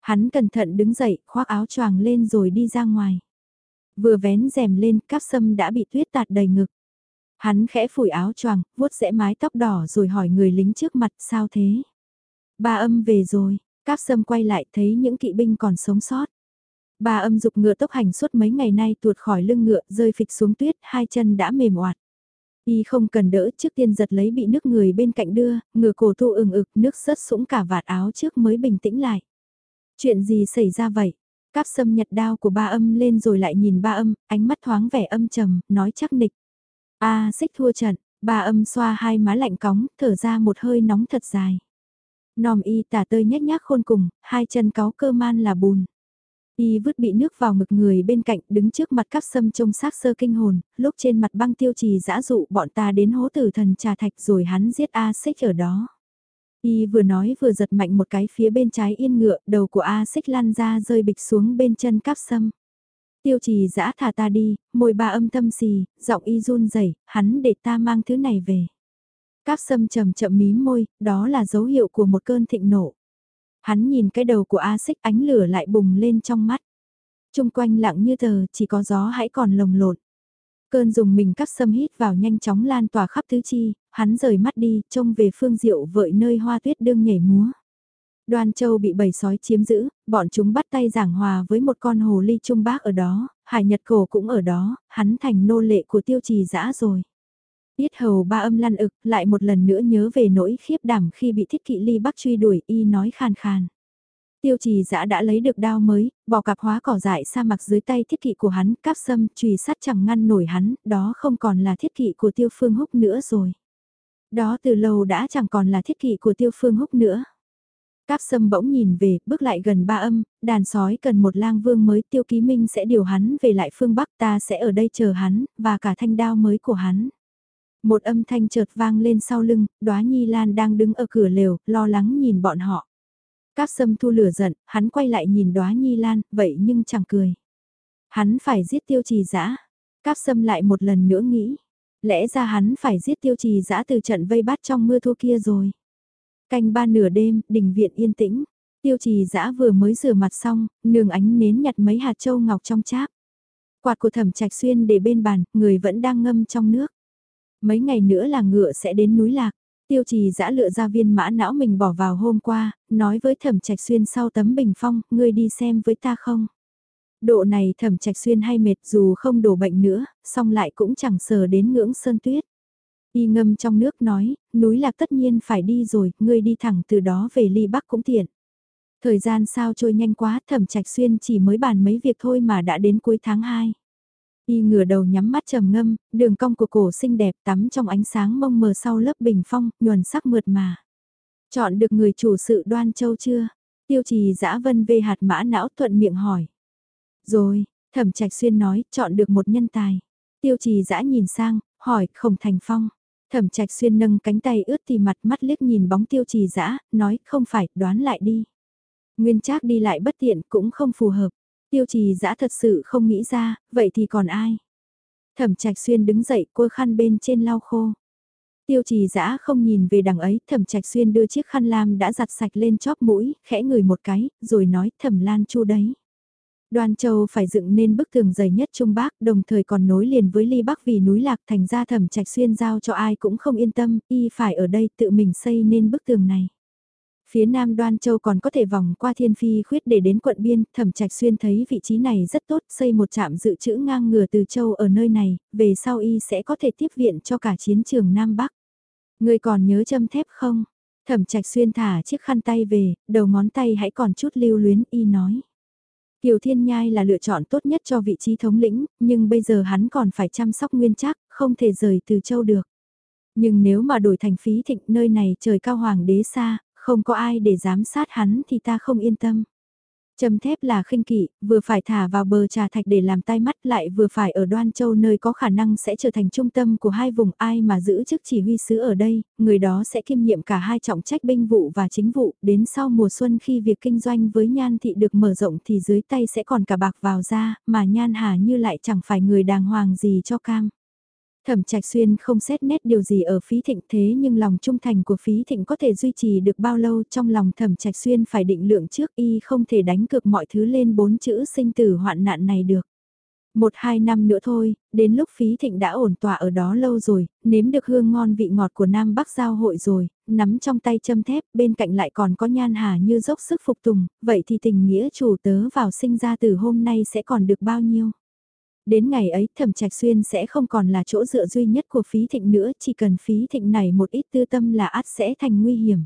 Hắn cẩn thận đứng dậy, khoác áo choàng lên rồi đi ra ngoài. Vừa vén rèm lên, Cáp sâm đã bị tuyết tạt đầy ngực. Hắn khẽ phủi áo choàng, vuốt rẽ mái tóc đỏ rồi hỏi người lính trước mặt sao thế. Ba âm về rồi, Cáp sâm quay lại thấy những kỵ binh còn sống sót. Bà âm dục ngựa tốc hành suốt mấy ngày nay tuột khỏi lưng ngựa rơi phịch xuống tuyết, hai chân đã mềm oạt. Y không cần đỡ trước tiên giật lấy bị nước người bên cạnh đưa, ngựa cổ thu ừng ực nước sớt sũng cả vạt áo trước mới bình tĩnh lại. Chuyện gì xảy ra vậy? Cáp sâm nhặt đao của ba âm lên rồi lại nhìn ba âm, ánh mắt thoáng vẻ âm trầm, nói chắc nịch. a xích thua trận, ba âm xoa hai má lạnh cóng, thở ra một hơi nóng thật dài. Nòm y tả tơi nhét nhác khôn cùng, hai chân cáo cơ man là bùn. Y vứt bị nước vào ngực người bên cạnh đứng trước mặt các sâm trông xác sơ kinh hồn, lúc trên mặt băng tiêu trì dã dụ bọn ta đến hố tử thần trà thạch rồi hắn giết A xích ở đó. Y vừa nói vừa giật mạnh một cái phía bên trái yên ngựa, đầu của A xích lan ra rơi bịch xuống bên chân cáp sâm. Tiêu trì dã thả ta đi, môi ba âm thâm xì, giọng y run rẩy hắn để ta mang thứ này về. Cáp sâm chậm chậm mím môi, đó là dấu hiệu của một cơn thịnh nộ. Hắn nhìn cái đầu của A xích ánh lửa lại bùng lên trong mắt. Trung quanh lặng như tờ, chỉ có gió hãy còn lồng lộn. Cơn dùng mình cắp sâm hít vào nhanh chóng lan tỏa khắp tứ chi, hắn rời mắt đi, trông về phương diệu vợi nơi hoa tuyết đương nhảy múa. Đoan Châu bị bầy sói chiếm giữ, bọn chúng bắt tay giảng hòa với một con hồ ly trung bác ở đó, Hải Nhật Cổ cũng ở đó, hắn thành nô lệ của tiêu trì dã rồi. Biết hầu ba âm lăn ực, lại một lần nữa nhớ về nỗi khiếp đảm khi bị thiết kỵ ly bắc truy đuổi y nói khàn khàn. Tiêu trì giã đã lấy được đao mới, bỏ cặp hóa cỏ dại sa mặc dưới tay thiết kỵ của hắn, cáp sâm, trùy sắt chẳng ngăn nổi hắn, đó không còn là thiết kỵ của tiêu phương húc nữa rồi. Đó từ lâu đã chẳng còn là thiết kỵ của tiêu phương húc nữa. Cáp sâm bỗng nhìn về, bước lại gần ba âm, đàn sói cần một lang vương mới tiêu ký minh sẽ điều hắn về lại phương Bắc ta sẽ ở đây chờ hắn, và cả thanh đao mới của hắn. Một âm thanh chợt vang lên sau lưng, đóa Nhi Lan đang đứng ở cửa lều, lo lắng nhìn bọn họ. Cáp sâm thu lửa giận, hắn quay lại nhìn đóa Nhi Lan, vậy nhưng chẳng cười. Hắn phải giết tiêu trì dã Cáp sâm lại một lần nữa nghĩ. Lẽ ra hắn phải giết tiêu trì dã từ trận vây bắt trong mưa thua kia rồi. Canh ba nửa đêm, đình viện yên tĩnh. Tiêu trì dã vừa mới rửa mặt xong, nương ánh nến nhặt mấy hạt châu ngọc trong cháp. Quạt của thẩm trạch xuyên để bên bàn, người vẫn đang ngâm trong nước mấy ngày nữa là ngựa sẽ đến núi lạc. Tiêu trì giã lựa ra viên mã não mình bỏ vào hôm qua, nói với thẩm trạch xuyên sau tấm bình phong, ngươi đi xem với ta không. Độ này thẩm trạch xuyên hay mệt dù không đổ bệnh nữa, song lại cũng chẳng sờ đến ngưỡng sơn tuyết. Y ngâm trong nước nói, núi lạc tất nhiên phải đi rồi, ngươi đi thẳng từ đó về ly bắc cũng tiện. Thời gian sao trôi nhanh quá, thẩm trạch xuyên chỉ mới bàn mấy việc thôi mà đã đến cuối tháng 2. Y ngửa đầu nhắm mắt trầm ngâm, đường cong của cổ xinh đẹp tắm trong ánh sáng mông mờ sau lớp bình phong, nhuần sắc mượt mà. Chọn được người chủ sự đoan châu chưa? Tiêu trì dã vân về hạt mã não thuận miệng hỏi. Rồi, thẩm trạch xuyên nói, chọn được một nhân tài. Tiêu trì dã nhìn sang, hỏi, không thành phong. Thẩm trạch xuyên nâng cánh tay ướt thì mặt mắt liếc nhìn bóng tiêu trì dã nói, không phải, đoán lại đi. Nguyên trác đi lại bất tiện cũng không phù hợp. Tiêu trì dã thật sự không nghĩ ra, vậy thì còn ai? Thẩm trạch xuyên đứng dậy cua khăn bên trên lau khô. Tiêu trì dã không nhìn về đằng ấy, thẩm trạch xuyên đưa chiếc khăn lam đã giặt sạch lên chóp mũi, khẽ ngửi một cái, rồi nói thẩm lan chu đấy. Đoan Châu phải dựng nên bức tường dày nhất Trung Bắc, đồng thời còn nối liền với Ly Bắc vì núi lạc thành ra thẩm trạch xuyên giao cho ai cũng không yên tâm, y phải ở đây tự mình xây nên bức tường này. Phía nam đoan châu còn có thể vòng qua thiên phi khuyết để đến quận biên, thẩm trạch xuyên thấy vị trí này rất tốt, xây một trạm dự trữ ngang ngừa từ châu ở nơi này, về sau y sẽ có thể tiếp viện cho cả chiến trường Nam Bắc. Người còn nhớ châm thép không? Thẩm trạch xuyên thả chiếc khăn tay về, đầu ngón tay hãy còn chút lưu luyến y nói. Kiều Thiên Nhai là lựa chọn tốt nhất cho vị trí thống lĩnh, nhưng bây giờ hắn còn phải chăm sóc nguyên chắc, không thể rời từ châu được. Nhưng nếu mà đổi thành phí thịnh nơi này trời cao hoàng đế xa, không có ai để giám sát hắn thì ta không yên tâm. Châm thép là khinh kỵ, vừa phải thả vào bờ trà thạch để làm tai mắt lại vừa phải ở đoan châu nơi có khả năng sẽ trở thành trung tâm của hai vùng ai mà giữ chức chỉ huy sứ ở đây, người đó sẽ kiêm nhiệm cả hai trọng trách binh vụ và chính vụ, đến sau mùa xuân khi việc kinh doanh với nhan thị được mở rộng thì dưới tay sẽ còn cả bạc vào ra, mà nhan hà như lại chẳng phải người đàng hoàng gì cho cam. Thẩm Trạch Xuyên không xét nét điều gì ở phí thịnh thế nhưng lòng trung thành của phí thịnh có thể duy trì được bao lâu trong lòng Thẩm Trạch Xuyên phải định lượng trước y không thể đánh cược mọi thứ lên bốn chữ sinh tử hoạn nạn này được. Một hai năm nữa thôi, đến lúc phí thịnh đã ổn tỏa ở đó lâu rồi, nếm được hương ngon vị ngọt của Nam Bắc giao hội rồi, nắm trong tay châm thép, bên cạnh lại còn có nhan hà như dốc sức phục tùng, vậy thì tình nghĩa chủ tớ vào sinh ra từ hôm nay sẽ còn được bao nhiêu? Đến ngày ấy thẩm trạch xuyên sẽ không còn là chỗ dựa duy nhất của phí thịnh nữa, chỉ cần phí thịnh này một ít tư tâm là át sẽ thành nguy hiểm.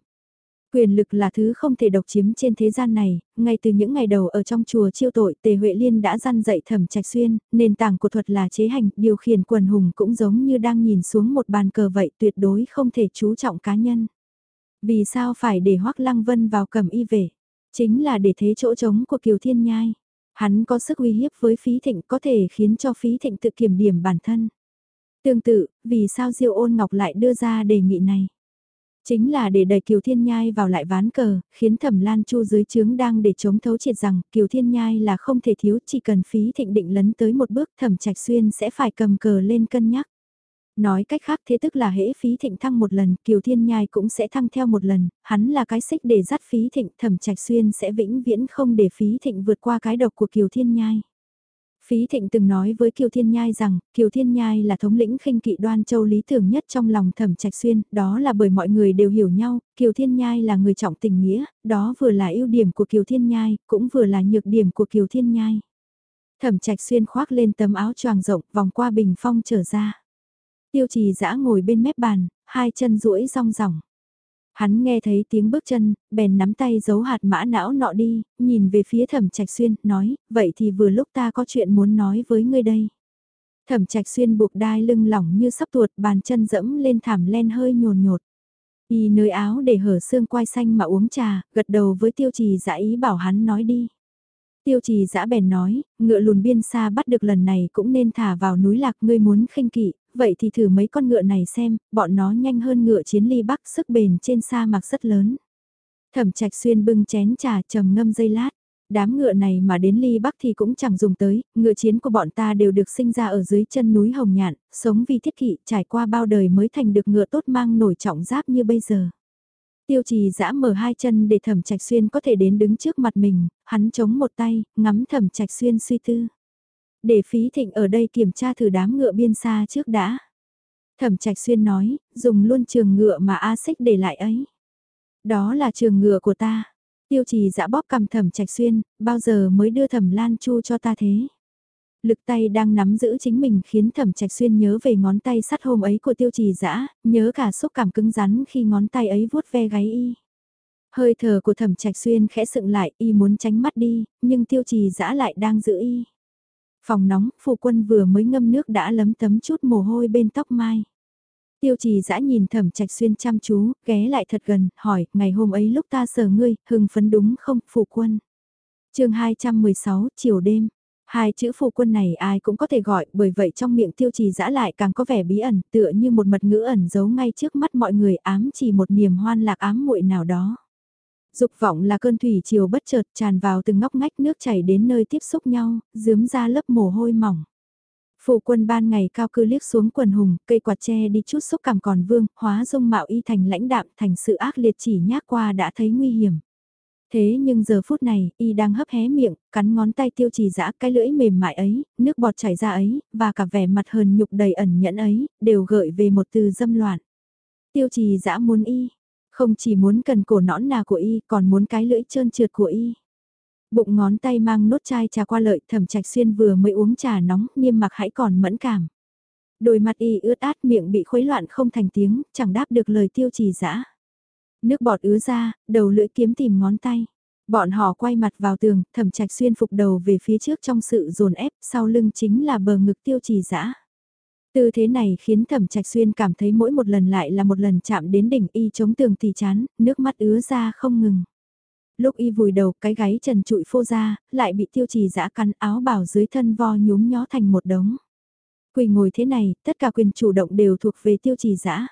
Quyền lực là thứ không thể độc chiếm trên thế gian này, ngay từ những ngày đầu ở trong chùa chiêu tội Tề Huệ Liên đã dăn dạy thẩm trạch xuyên, nền tảng của thuật là chế hành, điều khiển quần hùng cũng giống như đang nhìn xuống một bàn cờ vậy tuyệt đối không thể chú trọng cá nhân. Vì sao phải để Hoắc Lăng Vân vào cầm y về? Chính là để thế chỗ trống của Kiều Thiên Nhai. Hắn có sức uy hiếp với phí thịnh có thể khiến cho phí thịnh tự kiểm điểm bản thân. Tương tự, vì sao Diêu ôn ngọc lại đưa ra đề nghị này? Chính là để đẩy Kiều Thiên Nhai vào lại ván cờ, khiến Thẩm Lan Chu dưới trướng đang để chống thấu triệt rằng Kiều Thiên Nhai là không thể thiếu chỉ cần phí thịnh định lấn tới một bước Thẩm Trạch Xuyên sẽ phải cầm cờ lên cân nhắc. Nói cách khác thế tức là hễ phí thịnh thăng một lần, Kiều Thiên Nhai cũng sẽ thăng theo một lần, hắn là cái xích để dắt phí thịnh, thẩm trạch xuyên sẽ vĩnh viễn không để phí thịnh vượt qua cái độc của Kiều Thiên Nhai. Phí Thịnh từng nói với Kiều Thiên Nhai rằng, Kiều Thiên Nhai là thống lĩnh khinh kỵ đoan châu lý tưởng nhất trong lòng thẩm trạch xuyên, đó là bởi mọi người đều hiểu nhau, Kiều Thiên Nhai là người trọng tình nghĩa, đó vừa là ưu điểm của Kiều Thiên Nhai, cũng vừa là nhược điểm của Kiều Thiên Nhai. Thẩm trạch xuyên khoác lên tấm áo choàng rộng vòng qua bình phong trở ra. Tiêu trì dã ngồi bên mép bàn, hai chân duỗi rong ròng. Hắn nghe thấy tiếng bước chân, bèn nắm tay giấu hạt mã não nọ đi, nhìn về phía thẩm trạch xuyên, nói, vậy thì vừa lúc ta có chuyện muốn nói với ngươi đây. Thẩm trạch xuyên buộc đai lưng lỏng như sắp tuột, bàn chân dẫm lên thảm len hơi nhồn nhột. Y nơi áo để hở xương quai xanh mà uống trà, gật đầu với tiêu trì dã ý bảo hắn nói đi. Tiêu trì dã bèn nói, ngựa lùn biên xa bắt được lần này cũng nên thả vào núi lạc ngươi muốn khinh kỵ, vậy thì thử mấy con ngựa này xem, bọn nó nhanh hơn ngựa chiến ly bắc sức bền trên sa mạc rất lớn. Thẩm trạch xuyên bưng chén trà trầm ngâm dây lát. Đám ngựa này mà đến ly bắc thì cũng chẳng dùng tới, ngựa chiến của bọn ta đều được sinh ra ở dưới chân núi Hồng Nhạn, sống vì thiết kỵ trải qua bao đời mới thành được ngựa tốt mang nổi trọng giáp như bây giờ. Tiêu trì giã mở hai chân để thẩm trạch xuyên có thể đến đứng trước mặt mình, hắn chống một tay, ngắm thẩm trạch xuyên suy tư. Để phí thịnh ở đây kiểm tra thử đám ngựa biên xa trước đã. Thẩm trạch xuyên nói, dùng luôn trường ngựa mà A xích để lại ấy. Đó là trường ngựa của ta. Tiêu trì dã bóp cầm thẩm trạch xuyên, bao giờ mới đưa thẩm lan chu cho ta thế. Lực tay đang nắm giữ chính mình khiến thẩm trạch xuyên nhớ về ngón tay sắt hôm ấy của tiêu trì dã nhớ cả xúc cảm cứng rắn khi ngón tay ấy vuốt ve gáy y. Hơi thở của thẩm trạch xuyên khẽ sựng lại y muốn tránh mắt đi, nhưng tiêu trì dã lại đang giữ y. Phòng nóng, phụ quân vừa mới ngâm nước đã lấm tấm chút mồ hôi bên tóc mai. Tiêu trì dã nhìn thẩm trạch xuyên chăm chú, ghé lại thật gần, hỏi, ngày hôm ấy lúc ta sờ ngươi, hưng phấn đúng không, phụ quân? chương 216, chiều đêm. Hai chữ phụ quân này ai cũng có thể gọi, bởi vậy trong miệng tiêu trì dã lại càng có vẻ bí ẩn, tựa như một mật ngữ ẩn giấu ngay trước mắt mọi người ám chỉ một niềm hoan lạc ám muội nào đó. Dục vọng là cơn thủy chiều bất chợt tràn vào từng ngóc ngách nước chảy đến nơi tiếp xúc nhau, dướm ra lớp mồ hôi mỏng. Phụ quân ban ngày cao cư liếc xuống quần hùng, cây quạt tre đi chút xúc cảm còn vương, hóa dung mạo y thành lãnh đạm thành sự ác liệt chỉ nhác qua đã thấy nguy hiểm. Thế nhưng giờ phút này, y đang hấp hé miệng, cắn ngón tay tiêu trì dã cái lưỡi mềm mại ấy, nước bọt chảy ra ấy, và cả vẻ mặt hờn nhục đầy ẩn nhẫn ấy, đều gợi về một từ dâm loạn. Tiêu trì dã muốn y, không chỉ muốn cần cổ nõn nà của y, còn muốn cái lưỡi trơn trượt của y. Bụng ngón tay mang nốt chai trà qua lợi thẩm trạch xuyên vừa mới uống trà nóng, niêm mặc hãy còn mẫn cảm. Đôi mặt y ướt át miệng bị khuấy loạn không thành tiếng, chẳng đáp được lời tiêu trì dã Nước bọt ứa ra, đầu lưỡi kiếm tìm ngón tay. Bọn họ quay mặt vào tường, thẩm trạch xuyên phục đầu về phía trước trong sự dồn ép, sau lưng chính là bờ ngực tiêu trì dã Tư thế này khiến thẩm trạch xuyên cảm thấy mỗi một lần lại là một lần chạm đến đỉnh y chống tường thì chán, nước mắt ứa ra không ngừng. Lúc y vùi đầu cái gáy trần trụi phô ra, lại bị tiêu trì dã cắn áo bảo dưới thân vo nhúm nhó thành một đống. Quỳ ngồi thế này, tất cả quyền chủ động đều thuộc về tiêu trì dã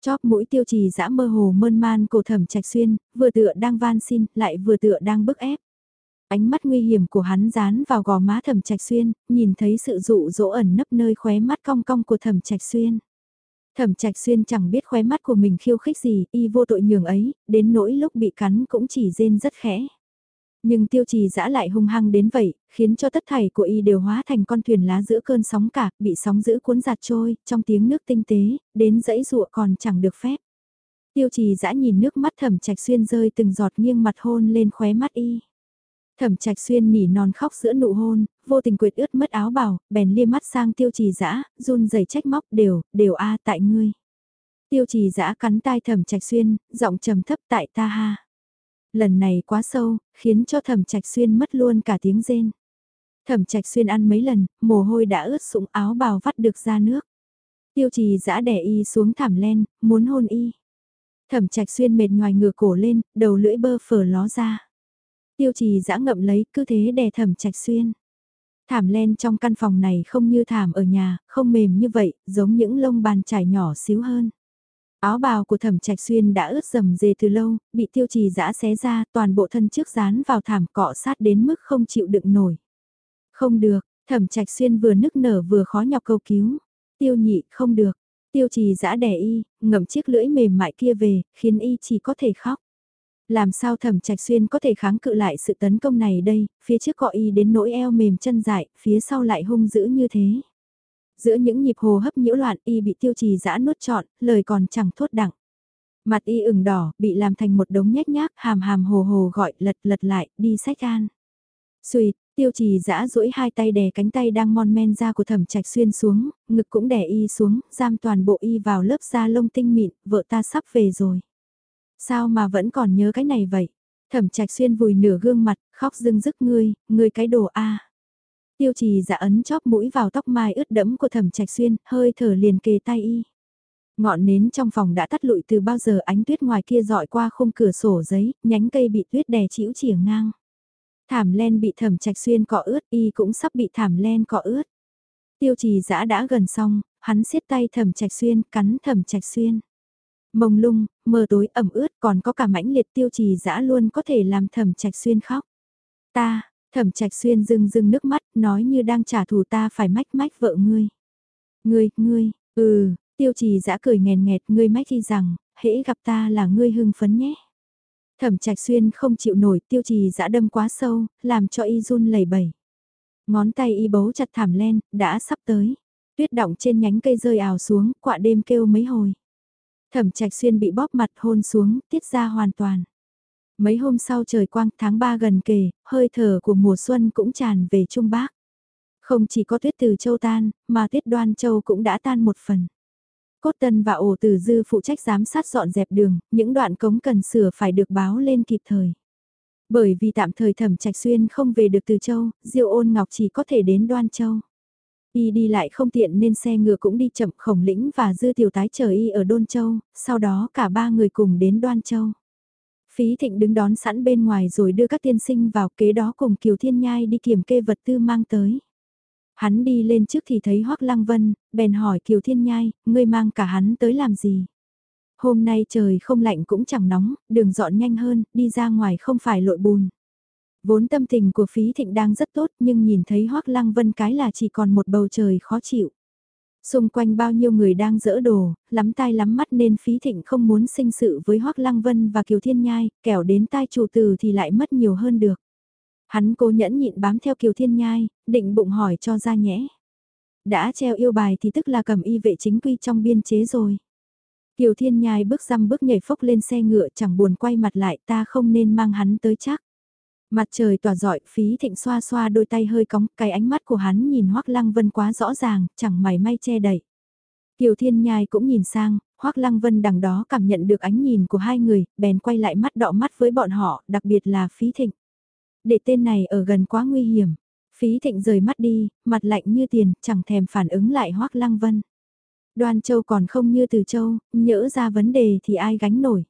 Chóp mũi tiêu trì dã mơ hồ mơn man cổ thẩm trạch xuyên, vừa tựa đang van xin, lại vừa tựa đang bức ép. Ánh mắt nguy hiểm của hắn dán vào gò má thẩm trạch xuyên, nhìn thấy sự dụ dỗ ẩn nấp nơi khóe mắt cong cong của thẩm trạch xuyên. Thẩm trạch xuyên chẳng biết khóe mắt của mình khiêu khích gì, y vô tội nhường ấy, đến nỗi lúc bị cắn cũng chỉ rên rất khẽ. Nhưng tiêu trì dã lại hung hăng đến vậy, khiến cho tất thảy của y đều hóa thành con thuyền lá giữa cơn sóng cả, bị sóng giữ cuốn giạt trôi, trong tiếng nước tinh tế, đến dãy ruộng còn chẳng được phép. Tiêu trì dã nhìn nước mắt thẩm trạch xuyên rơi từng giọt nghiêng mặt hôn lên khóe mắt y. Thẩm trạch xuyên nỉ non khóc giữa nụ hôn, vô tình quyệt ướt mất áo bào, bèn lia mắt sang tiêu trì dã run rẩy trách móc đều, đều a tại ngươi. Tiêu trì dã cắn tai thẩm trạch xuyên, giọng trầm thấp tại ta ha. Lần này quá sâu, khiến cho thẩm trạch xuyên mất luôn cả tiếng rên. Thẩm trạch xuyên ăn mấy lần, mồ hôi đã ướt sũng áo bào vắt được ra nước. Tiêu trì dã đẻ y xuống thảm len, muốn hôn y. Thẩm trạch xuyên mệt ngoài ngửa cổ lên, đầu lưỡi bơ phở ló ra. Tiêu trì giã ngậm lấy, cứ thế đè thẩm trạch xuyên. Thảm len trong căn phòng này không như thảm ở nhà, không mềm như vậy, giống những lông bàn trải nhỏ xíu hơn. Áo bào của thẩm trạch xuyên đã ướt dầm dề từ lâu, bị tiêu trì giã xé ra, toàn bộ thân trước dán vào thảm cọ sát đến mức không chịu đựng nổi. Không được, thẩm trạch xuyên vừa nức nở vừa khó nhọc câu cứu. Tiêu nhị, không được. Tiêu trì giã đẻ y, ngậm chiếc lưỡi mềm mại kia về, khiến y chỉ có thể khóc. Làm sao thẩm trạch xuyên có thể kháng cự lại sự tấn công này đây, phía trước gọi y đến nỗi eo mềm chân dại, phía sau lại hung dữ như thế. Giữa những nhịp hồ hấp nhiễu loạn y bị tiêu trì dã nuốt trọn, lời còn chẳng thốt đẳng. Mặt y ửng đỏ, bị làm thành một đống nhét nhác, hàm hàm hồ hồ gọi lật lật lại, đi sách an. Xuyệt, tiêu trì dã duỗi hai tay đè cánh tay đang mon men ra của thẩm trạch xuyên xuống, ngực cũng đè y xuống, giam toàn bộ y vào lớp da lông tinh mịn, vợ ta sắp về rồi. Sao mà vẫn còn nhớ cái này vậy? Thẩm trạch xuyên vùi nửa gương mặt, khóc dưng dứt ngươi, ngươi cái đồ a. Tiêu trì dạ ấn chóp mũi vào tóc mai ướt đẫm của thẩm trạch xuyên, hơi thở liền kề tay y. Ngọn nến trong phòng đã tắt lụi từ bao giờ ánh tuyết ngoài kia dọi qua khung cửa sổ giấy, nhánh cây bị tuyết đè chĩu chìa ngang. Thảm len bị thẩm trạch xuyên cọ ướt y cũng sắp bị thảm len cọ ướt. Tiêu trì dã đã gần xong, hắn siết tay thẩm trạch xuyên, cắn thẩm trạch xuyên. Mông lung, mờ tối ẩm ướt còn có cả mãnh liệt tiêu trì dã luôn có thể làm thẩm trạch xuyên khóc. Ta, thẩm trạch xuyên rưng rưng nước mắt, nói như đang trả thù ta phải mách mách vợ ngươi. Ngươi, ngươi, ừ, tiêu trì dã cười nghèn nghẹt, ngươi mách thi rằng, hễ gặp ta là ngươi hưng phấn nhé. Thẩm trạch xuyên không chịu nổi tiêu trì dã đâm quá sâu, làm cho y run lẩy bẩy. Ngón tay y bấu chặt thảm len, đã sắp tới. Tuyết động trên nhánh cây rơi ào xuống, quạ đêm kêu mấy hồi. Thẩm trạch xuyên bị bóp mặt hôn xuống, tiết ra hoàn toàn. Mấy hôm sau trời quang tháng 3 gần kề, hơi thở của mùa xuân cũng tràn về Trung Bắc. Không chỉ có tuyết từ châu tan, mà tuyết đoan châu cũng đã tan một phần. Cốt Tân và ổ Tử dư phụ trách giám sát dọn dẹp đường, những đoạn cống cần sửa phải được báo lên kịp thời. Bởi vì tạm thời thẩm trạch xuyên không về được từ châu, Diêu ôn ngọc chỉ có thể đến đoan châu. Y đi lại không tiện nên xe ngựa cũng đi chậm khổng lĩnh và dư tiểu tái chờ y ở Đôn Châu, sau đó cả ba người cùng đến Đoan Châu. Phí thịnh đứng đón sẵn bên ngoài rồi đưa các tiên sinh vào kế đó cùng Kiều Thiên Nhai đi kiểm kê vật tư mang tới. Hắn đi lên trước thì thấy Hoác Lăng Vân, bèn hỏi Kiều Thiên Nhai, ngươi mang cả hắn tới làm gì? Hôm nay trời không lạnh cũng chẳng nóng, đường dọn nhanh hơn, đi ra ngoài không phải lội bùn. Vốn tâm tình của phí thịnh đang rất tốt nhưng nhìn thấy Hoác Lăng Vân cái là chỉ còn một bầu trời khó chịu. Xung quanh bao nhiêu người đang dỡ đồ, lắm tai lắm mắt nên phí thịnh không muốn sinh sự với Hoác Lăng Vân và Kiều Thiên Nhai, kẻo đến tai chủ tử thì lại mất nhiều hơn được. Hắn cố nhẫn nhịn bám theo Kiều Thiên Nhai, định bụng hỏi cho ra nhẽ. Đã treo yêu bài thì tức là cầm y vệ chính quy trong biên chế rồi. Kiều Thiên Nhai bước răm bước nhảy phốc lên xe ngựa chẳng buồn quay mặt lại ta không nên mang hắn tới chắc. Mặt trời tỏa rọi, phí thịnh xoa xoa đôi tay hơi cóng, cái ánh mắt của hắn nhìn Hoác Lăng Vân quá rõ ràng, chẳng mày may che đậy. Kiều Thiên Nhai cũng nhìn sang, Hoác Lăng Vân đằng đó cảm nhận được ánh nhìn của hai người, bèn quay lại mắt đỏ mắt với bọn họ, đặc biệt là phí thịnh. Để tên này ở gần quá nguy hiểm. Phí thịnh rời mắt đi, mặt lạnh như tiền, chẳng thèm phản ứng lại Hoác Lăng Vân. Đoan Châu còn không như Từ Châu, nhỡ ra vấn đề thì ai gánh nổi.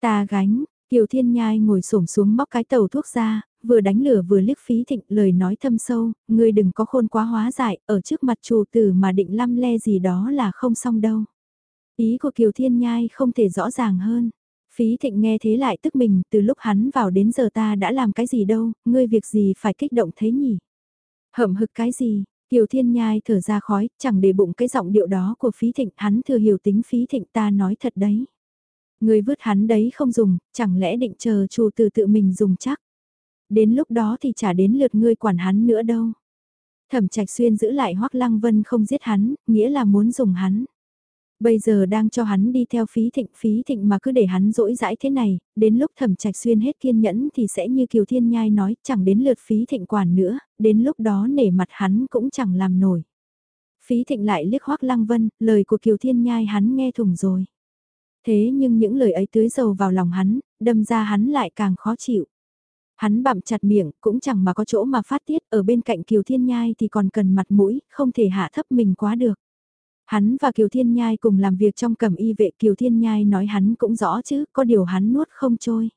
Ta gánh, Kiều Thiên Nhai ngồi xổm xuống móc cái tàu thuốc ra, vừa đánh lửa vừa liếc phí thịnh lời nói thâm sâu, ngươi đừng có khôn quá hóa dại, ở trước mặt chủ tử mà định lăm le gì đó là không xong đâu. Ý của Kiều Thiên Nhai không thể rõ ràng hơn. Phí thịnh nghe thế lại tức mình, từ lúc hắn vào đến giờ ta đã làm cái gì đâu, ngươi việc gì phải kích động thế nhỉ? Hậm hực cái gì? Kiều Thiên Nhai thở ra khói, chẳng để bụng cái giọng điệu đó của phí thịnh, hắn thừa hiểu tính phí thịnh ta nói thật đấy. Người vứt hắn đấy không dùng, chẳng lẽ định chờ chủ từ tự mình dùng chắc. Đến lúc đó thì chả đến lượt ngươi quản hắn nữa đâu. Thẩm trạch xuyên giữ lại Hoắc Lăng Vân không giết hắn, nghĩa là muốn dùng hắn. Bây giờ đang cho hắn đi theo phí thịnh phí thịnh mà cứ để hắn dỗi dãi thế này, đến lúc thẩm trạch xuyên hết kiên nhẫn thì sẽ như Kiều Thiên Nhai nói chẳng đến lượt phí thịnh quản nữa, đến lúc đó nể mặt hắn cũng chẳng làm nổi. Phí thịnh lại liếc hoắc lăng vân, lời của Kiều Thiên Nhai hắn nghe thủng rồi. Thế nhưng những lời ấy tưới dầu vào lòng hắn, đâm ra hắn lại càng khó chịu. Hắn bặm chặt miệng, cũng chẳng mà có chỗ mà phát tiết, ở bên cạnh Kiều Thiên Nhai thì còn cần mặt mũi, không thể hạ thấp mình quá được. Hắn và Kiều Thiên Nhai cùng làm việc trong cầm y vệ Kiều Thiên Nhai nói hắn cũng rõ chứ, có điều hắn nuốt không trôi.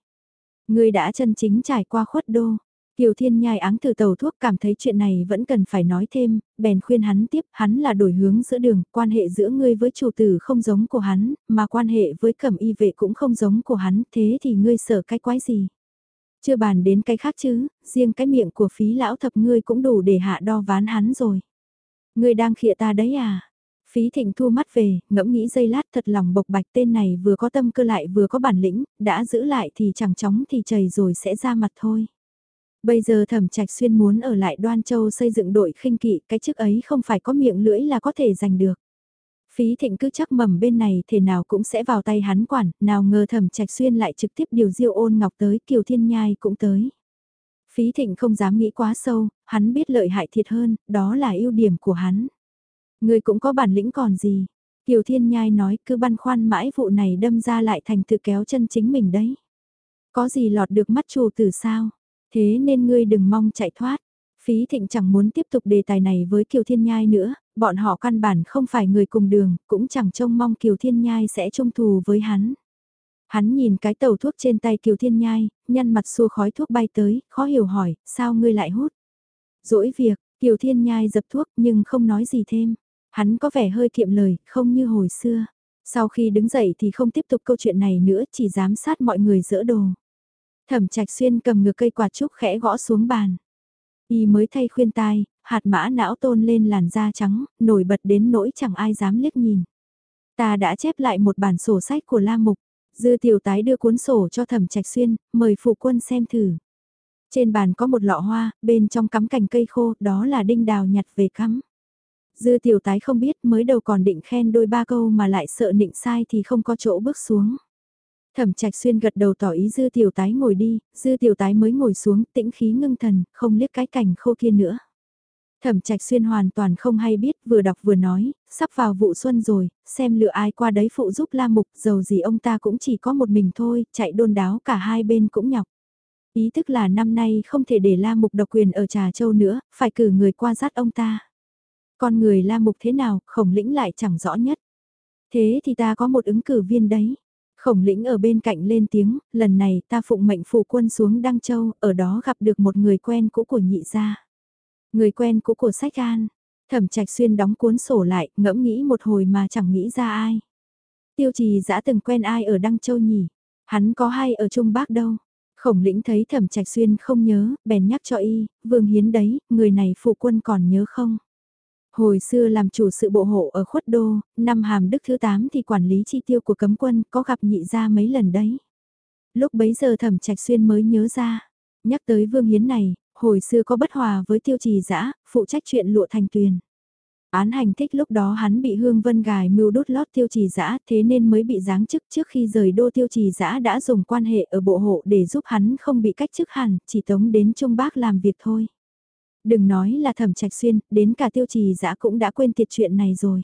Người đã chân chính trải qua khuất đô. Kiều Thiên Nhai áng từ tàu thuốc cảm thấy chuyện này vẫn cần phải nói thêm, bèn khuyên hắn tiếp, hắn là đổi hướng giữa đường, quan hệ giữa ngươi với chủ tử không giống của hắn, mà quan hệ với cẩm y vệ cũng không giống của hắn, thế thì ngươi sợ cái quái gì? Chưa bàn đến cái khác chứ, riêng cái miệng của phí lão thập ngươi cũng đủ để hạ đo ván hắn rồi. Ngươi đang khịa ta đấy à? Phí thịnh thu mắt về, ngẫm nghĩ giây lát thật lòng bộc bạch tên này vừa có tâm cơ lại vừa có bản lĩnh, đã giữ lại thì chẳng chóng thì chầy rồi sẽ ra mặt thôi. Bây giờ thẩm trạch xuyên muốn ở lại đoan châu xây dựng đội khinh kỵ, cái chức ấy không phải có miệng lưỡi là có thể giành được. Phí thịnh cứ chắc mầm bên này thế nào cũng sẽ vào tay hắn quản, nào ngờ thẩm trạch xuyên lại trực tiếp điều diêu ôn ngọc tới, kiều thiên nhai cũng tới. Phí thịnh không dám nghĩ quá sâu, hắn biết lợi hại thiệt hơn, đó là ưu điểm của hắn. Người cũng có bản lĩnh còn gì. Kiều Thiên Nhai nói cứ băn khoăn mãi vụ này đâm ra lại thành tự kéo chân chính mình đấy. Có gì lọt được mắt chủ tử sao? Thế nên ngươi đừng mong chạy thoát. Phí thịnh chẳng muốn tiếp tục đề tài này với Kiều Thiên Nhai nữa, bọn họ căn bản không phải người cùng đường, cũng chẳng trông mong Kiều Thiên Nhai sẽ trung thù với hắn. Hắn nhìn cái tàu thuốc trên tay Kiều Thiên Nhai, nhăn mặt xua khói thuốc bay tới, khó hiểu hỏi, sao ngươi lại hút? Dỗi việc, Kiều Thiên Nhai dập thuốc nhưng không nói gì thêm. Hắn có vẻ hơi kiệm lời, không như hồi xưa. Sau khi đứng dậy thì không tiếp tục câu chuyện này nữa, chỉ giám sát mọi người dỡ đồ. Thẩm trạch xuyên cầm ngược cây quạt trúc khẽ gõ xuống bàn. Y mới thay khuyên tai, hạt mã não tôn lên làn da trắng, nổi bật đến nỗi chẳng ai dám liếc nhìn. Ta đã chép lại một bản sổ sách của La Mục. Dư tiểu tái đưa cuốn sổ cho thẩm trạch xuyên, mời phụ quân xem thử. Trên bàn có một lọ hoa, bên trong cắm cành cây khô, đó là đinh đào nhặt về cắm. Dư tiểu tái không biết mới đầu còn định khen đôi ba câu mà lại sợ nịnh sai thì không có chỗ bước xuống. Thẩm trạch xuyên gật đầu tỏ ý dư tiểu tái ngồi đi, dư tiểu tái mới ngồi xuống tĩnh khí ngưng thần, không liếc cái cảnh khô kia nữa. Thẩm trạch xuyên hoàn toàn không hay biết, vừa đọc vừa nói, sắp vào vụ xuân rồi, xem lựa ai qua đấy phụ giúp la mục, dầu gì ông ta cũng chỉ có một mình thôi, chạy đôn đáo cả hai bên cũng nhọc. Ý thức là năm nay không thể để la mục độc quyền ở Trà Châu nữa, phải cử người qua dắt ông ta. Con người la mục thế nào, khổng lĩnh lại chẳng rõ nhất. Thế thì ta có một ứng cử viên đấy. Khổng lĩnh ở bên cạnh lên tiếng, lần này ta phụng mệnh phụ quân xuống Đăng Châu, ở đó gặp được một người quen cũ của nhị gia. Người quen cũ của sách an. Thẩm trạch xuyên đóng cuốn sổ lại, ngẫm nghĩ một hồi mà chẳng nghĩ ra ai. Tiêu trì dã từng quen ai ở Đăng Châu nhỉ? Hắn có hay ở Trung Bắc đâu? Khổng lĩnh thấy thẩm trạch xuyên không nhớ, bèn nhắc cho y, vương hiến đấy, người này phụ quân còn nhớ không? Hồi xưa làm chủ sự bộ hộ ở khuất đô, năm hàm đức thứ 8 thì quản lý chi tiêu của cấm quân có gặp nhị ra mấy lần đấy. Lúc bấy giờ thẩm trạch xuyên mới nhớ ra, nhắc tới vương hiến này, hồi xưa có bất hòa với tiêu trì dã phụ trách chuyện lụa thành tuyền. Án hành thích lúc đó hắn bị Hương Vân Gài mưu đốt lót tiêu trì dã thế nên mới bị giáng chức trước khi rời đô tiêu trì dã đã dùng quan hệ ở bộ hộ để giúp hắn không bị cách chức hẳn, chỉ tống đến Trung Bác làm việc thôi. Đừng nói là thẩm trạch xuyên, đến cả tiêu trì giã cũng đã quên tiệt chuyện này rồi.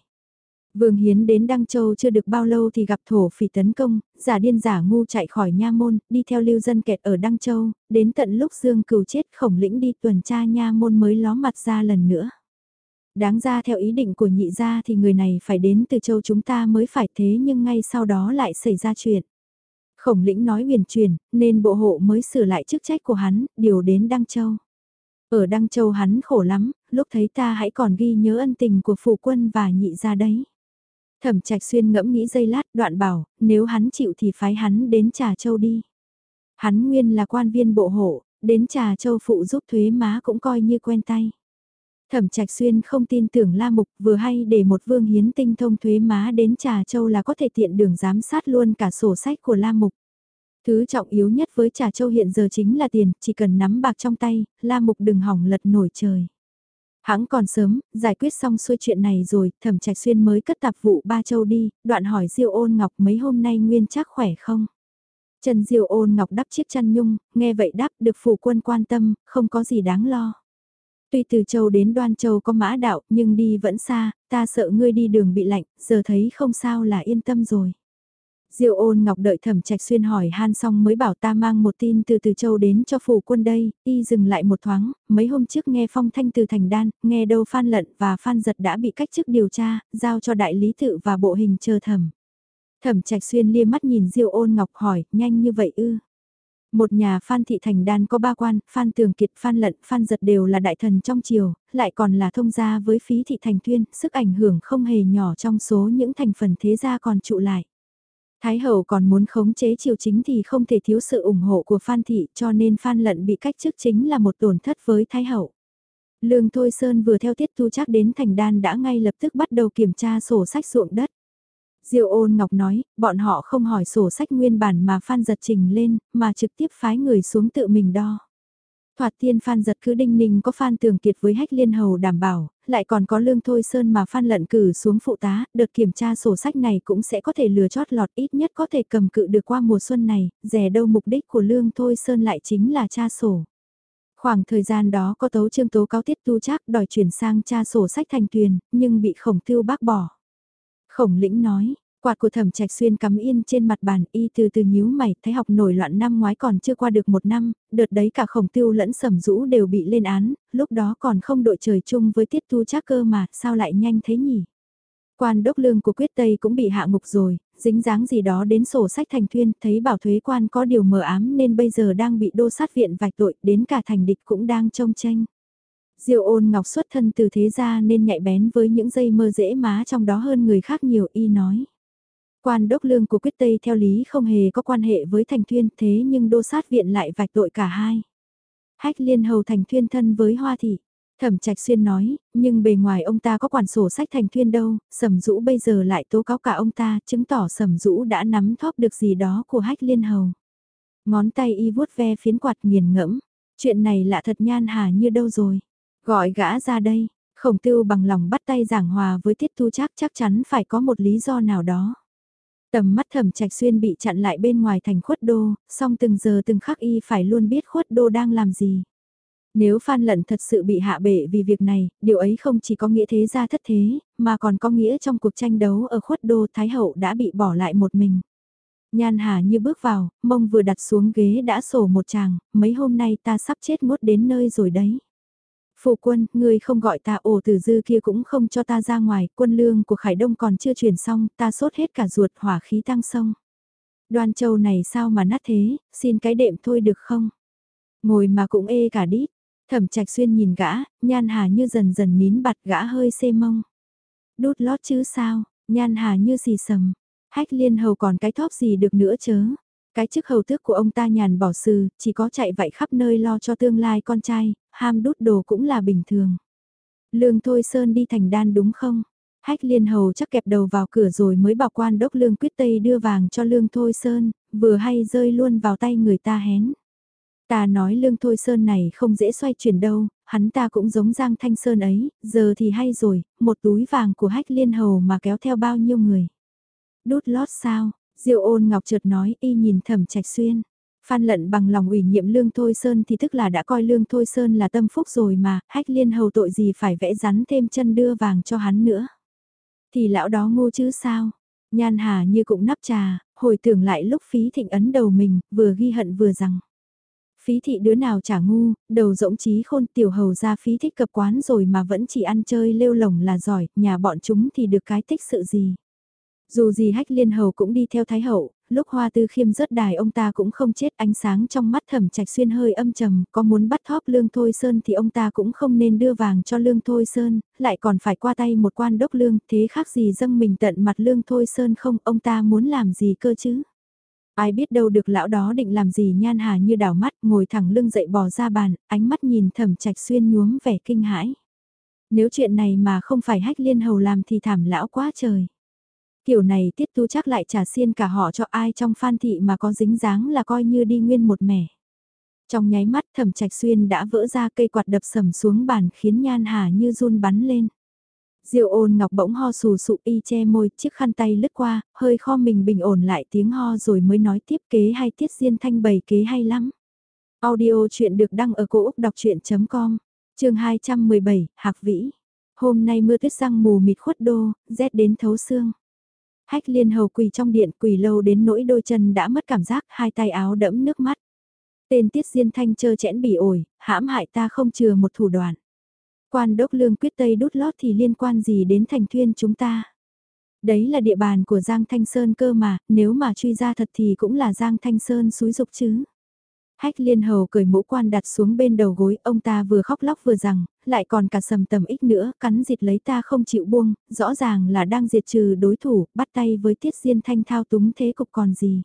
Vương Hiến đến Đăng Châu chưa được bao lâu thì gặp thổ phỉ tấn công, giả điên giả ngu chạy khỏi nha môn, đi theo lưu dân kẹt ở Đăng Châu, đến tận lúc Dương Cửu chết khổng lĩnh đi tuần tra nha môn mới ló mặt ra lần nữa. Đáng ra theo ý định của nhị gia thì người này phải đến từ châu chúng ta mới phải thế nhưng ngay sau đó lại xảy ra chuyện. Khổng lĩnh nói huyền truyền, nên bộ hộ mới sửa lại chức trách của hắn, điều đến Đăng Châu. Ở Đăng Châu hắn khổ lắm, lúc thấy ta hãy còn ghi nhớ ân tình của phụ quân và nhị gia đấy. Thẩm trạch xuyên ngẫm nghĩ giây lát đoạn bảo, nếu hắn chịu thì phái hắn đến Trà Châu đi. Hắn nguyên là quan viên bộ hộ, đến Trà Châu phụ giúp thuế má cũng coi như quen tay. Thẩm Trạch Xuyên không tin tưởng La Mục vừa hay để một vương hiến tinh thông thuế má đến Trà Châu là có thể tiện đường giám sát luôn cả sổ sách của La Mục. Thứ trọng yếu nhất với Trà Châu hiện giờ chính là tiền, chỉ cần nắm bạc trong tay, La Mục đừng hỏng lật nổi trời. Hãng còn sớm, giải quyết xong xuôi chuyện này rồi, thẩm trạch xuyên mới cất tạp vụ ba châu đi, đoạn hỏi Diêu ôn ngọc mấy hôm nay nguyên chắc khỏe không? Trần Diêu ôn ngọc đắp chiếc chăn nhung, nghe vậy đáp được phủ quân quan tâm, không có gì đáng lo. Tuy từ châu đến đoan châu có mã đạo, nhưng đi vẫn xa, ta sợ ngươi đi đường bị lạnh, giờ thấy không sao là yên tâm rồi. Diêu ôn ngọc đợi thẩm trạch xuyên hỏi han xong mới bảo ta mang một tin từ từ châu đến cho phủ quân đây, y dừng lại một thoáng, mấy hôm trước nghe phong thanh từ thành đan, nghe đâu phan lận và phan giật đã bị cách chức điều tra, giao cho đại lý tự và bộ hình chờ thẩm. Thẩm trạch xuyên lia mắt nhìn Diêu ôn ngọc hỏi, nhanh như vậy ư. Một nhà Phan Thị Thành Đan có ba quan, Phan Tường Kiệt, Phan Lận, Phan Giật đều là đại thần trong triều, lại còn là thông gia với phí Thị Thành Tuyên, sức ảnh hưởng không hề nhỏ trong số những thành phần thế gia còn trụ lại. Thái hậu còn muốn khống chế triều chính thì không thể thiếu sự ủng hộ của Phan Thị cho nên Phan Lận bị cách chức chính là một tổn thất với Thái hậu. Lương Thôi Sơn vừa theo tiết tu chắc đến thành đan đã ngay lập tức bắt đầu kiểm tra sổ sách ruộng đất. Diêu ôn ngọc nói, bọn họ không hỏi sổ sách nguyên bản mà Phan giật trình lên, mà trực tiếp phái người xuống tự mình đo. Thoạt tiên Phan giật cứ đinh ninh có Phan tường kiệt với hách liên hầu đảm bảo, lại còn có lương thôi sơn mà Phan lận cử xuống phụ tá, đợt kiểm tra sổ sách này cũng sẽ có thể lừa chót lọt ít nhất có thể cầm cự được qua mùa xuân này, rẻ đâu mục đích của lương thôi sơn lại chính là tra sổ. Khoảng thời gian đó có tấu trương tố cáo tiết tu chắc đòi chuyển sang tra sổ sách thành tuyền, nhưng bị khổng tiêu bác bỏ. Khổng lĩnh nói, quạt của thẩm trạch xuyên cắm yên trên mặt bàn y từ từ nhíu mày thấy học nổi loạn năm ngoái còn chưa qua được một năm, đợt đấy cả khổng tiêu lẫn sầm rũ đều bị lên án, lúc đó còn không đội trời chung với tiết tu chắc cơ mà, sao lại nhanh thế nhỉ? Quan đốc lương của quyết tây cũng bị hạ ngục rồi, dính dáng gì đó đến sổ sách thành thuyên, thấy bảo thuế quan có điều mờ ám nên bây giờ đang bị đô sát viện vạch tội, đến cả thành địch cũng đang trông tranh. Diệu ôn ngọc xuất thân từ thế gia nên nhạy bén với những dây mơ dễ má trong đó hơn người khác nhiều y nói. Quan đốc lương của quyết tây theo lý không hề có quan hệ với thành thuyên thế nhưng đô sát viện lại vạch tội cả hai. Hách liên hầu thành thuyên thân với hoa thị. Thẩm Trạch Xuyên nói, nhưng bề ngoài ông ta có quản sổ sách thành thuyên đâu, Sầm Dũ bây giờ lại tố cáo cả ông ta, chứng tỏ Sầm Dũ đã nắm thóp được gì đó của Hách Liên Hầu. Ngón tay y vuốt ve phiến quạt nghiền ngẫm, chuyện này lạ thật nhan hà như đâu rồi. Gọi gã ra đây, khổng tiêu bằng lòng bắt tay giảng hòa với tiết thu chắc chắc chắn phải có một lý do nào đó. Tầm mắt thẩm trạch xuyên bị chặn lại bên ngoài thành khuất đô, song từng giờ từng khắc y phải luôn biết khuất đô đang làm gì. Nếu Phan Lận thật sự bị hạ bệ vì việc này, điều ấy không chỉ có nghĩa thế gia thất thế, mà còn có nghĩa trong cuộc tranh đấu ở khuất đô Thái Hậu đã bị bỏ lại một mình. Nhan Hà như bước vào, mông vừa đặt xuống ghế đã sổ một chàng, mấy hôm nay ta sắp chết ngốt đến nơi rồi đấy. Phụ quân, người không gọi ta ổ tử dư kia cũng không cho ta ra ngoài, quân lương của Khải Đông còn chưa chuyển xong, ta sốt hết cả ruột hỏa khí tăng sông. Đoan châu này sao mà nát thế, xin cái đệm thôi được không? Ngồi mà cũng ê cả đít, thẩm trạch xuyên nhìn gã, nhan hà như dần dần nín bặt gã hơi xê mông. Đút lót chứ sao, nhan hà như xì sầm, hách liên hầu còn cái thóp gì được nữa chớ. Cái chức hầu tước của ông ta nhàn bỏ sư, chỉ có chạy vậy khắp nơi lo cho tương lai con trai, ham đút đồ cũng là bình thường. Lương Thôi Sơn đi thành đan đúng không? Hách liên hầu chắc kẹp đầu vào cửa rồi mới bảo quan đốc lương quyết tây đưa vàng cho lương Thôi Sơn, vừa hay rơi luôn vào tay người ta hén. Ta nói lương Thôi Sơn này không dễ xoay chuyển đâu, hắn ta cũng giống Giang Thanh Sơn ấy, giờ thì hay rồi, một túi vàng của hách liên hầu mà kéo theo bao nhiêu người. Đút lót sao, Diêu ôn ngọc chợt nói y nhìn thẩm trạch xuyên. Phan lận bằng lòng ủy nhiệm Lương Thôi Sơn thì tức là đã coi Lương Thôi Sơn là tâm phúc rồi mà, hách liên hầu tội gì phải vẽ rắn thêm chân đưa vàng cho hắn nữa. Thì lão đó ngu chứ sao? Nhan hà như cũng nắp trà, hồi tưởng lại lúc phí thịnh ấn đầu mình, vừa ghi hận vừa rằng. Phí thị đứa nào chả ngu, đầu rỗng trí khôn tiểu hầu ra phí thích cập quán rồi mà vẫn chỉ ăn chơi lêu lồng là giỏi, nhà bọn chúng thì được cái tích sự gì. Dù gì hách liên hầu cũng đi theo thái hậu, lúc hoa tư khiêm rớt đài ông ta cũng không chết ánh sáng trong mắt thẩm trạch xuyên hơi âm trầm, có muốn bắt thóp lương thôi sơn thì ông ta cũng không nên đưa vàng cho lương thôi sơn, lại còn phải qua tay một quan đốc lương, thế khác gì dâng mình tận mặt lương thôi sơn không, ông ta muốn làm gì cơ chứ? Ai biết đâu được lão đó định làm gì nhan hà như đảo mắt, ngồi thẳng lưng dậy bò ra bàn, ánh mắt nhìn thẩm trạch xuyên nhuốm vẻ kinh hãi. Nếu chuyện này mà không phải hách liên hầu làm thì thảm lão quá trời. Kiểu này tiết tu chắc lại trả xiên cả họ cho ai trong phan thị mà có dính dáng là coi như đi nguyên một mẻ. Trong nháy mắt thẩm trạch xuyên đã vỡ ra cây quạt đập sầm xuống bàn khiến nhan hà như run bắn lên. Diệu ôn ngọc bỗng ho sù sụ y che môi, chiếc khăn tay lướt qua, hơi kho mình bình ổn lại tiếng ho rồi mới nói tiếp kế hay tiết diên thanh bày kế hay lắm. Audio chuyện được đăng ở cổ Úc đọc chuyện.com, trường 217, Hạc Vĩ. Hôm nay mưa tuyết răng mù mịt khuất đô, rét đến thấu xương. Hách liên hầu quỳ trong điện quỳ lâu đến nỗi đôi chân đã mất cảm giác, hai tay áo đẫm nước mắt. Tên tiết diên thanh chơ chẽn bỉ ổi, hãm hại ta không chừa một thủ đoạn. Quan đốc lương quyết tây đút lót thì liên quan gì đến thành thuyên chúng ta? Đấy là địa bàn của Giang Thanh Sơn cơ mà, nếu mà truy ra thật thì cũng là Giang Thanh Sơn xúi dục chứ. Hách liên hầu cười mũ quan đặt xuống bên đầu gối, ông ta vừa khóc lóc vừa rằng, lại còn cả sầm tầm ích nữa, cắn dịt lấy ta không chịu buông, rõ ràng là đang diệt trừ đối thủ, bắt tay với tiết diên thanh thao túng thế cục còn gì.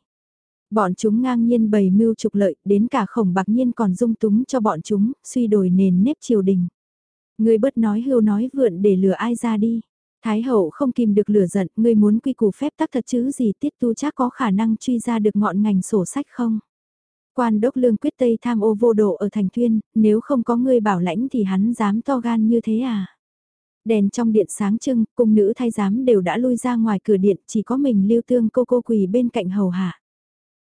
Bọn chúng ngang nhiên bày mưu trục lợi, đến cả khổng bạc nhiên còn dung túng cho bọn chúng, suy đổi nền nếp triều đình. Người bớt nói hưu nói vượn để lừa ai ra đi. Thái hậu không kìm được lửa giận, ngươi muốn quy củ phép tắc thật chứ gì tiết tu chắc có khả năng truy ra được ngọn ngành sổ sách không? Quan đốc lương quyết tây tham ô vô độ ở thành thuyên, nếu không có người bảo lãnh thì hắn dám to gan như thế à? Đèn trong điện sáng trưng, cung nữ thay giám đều đã lui ra ngoài cửa điện, chỉ có mình lưu tương cô cô quỳ bên cạnh hầu hạ.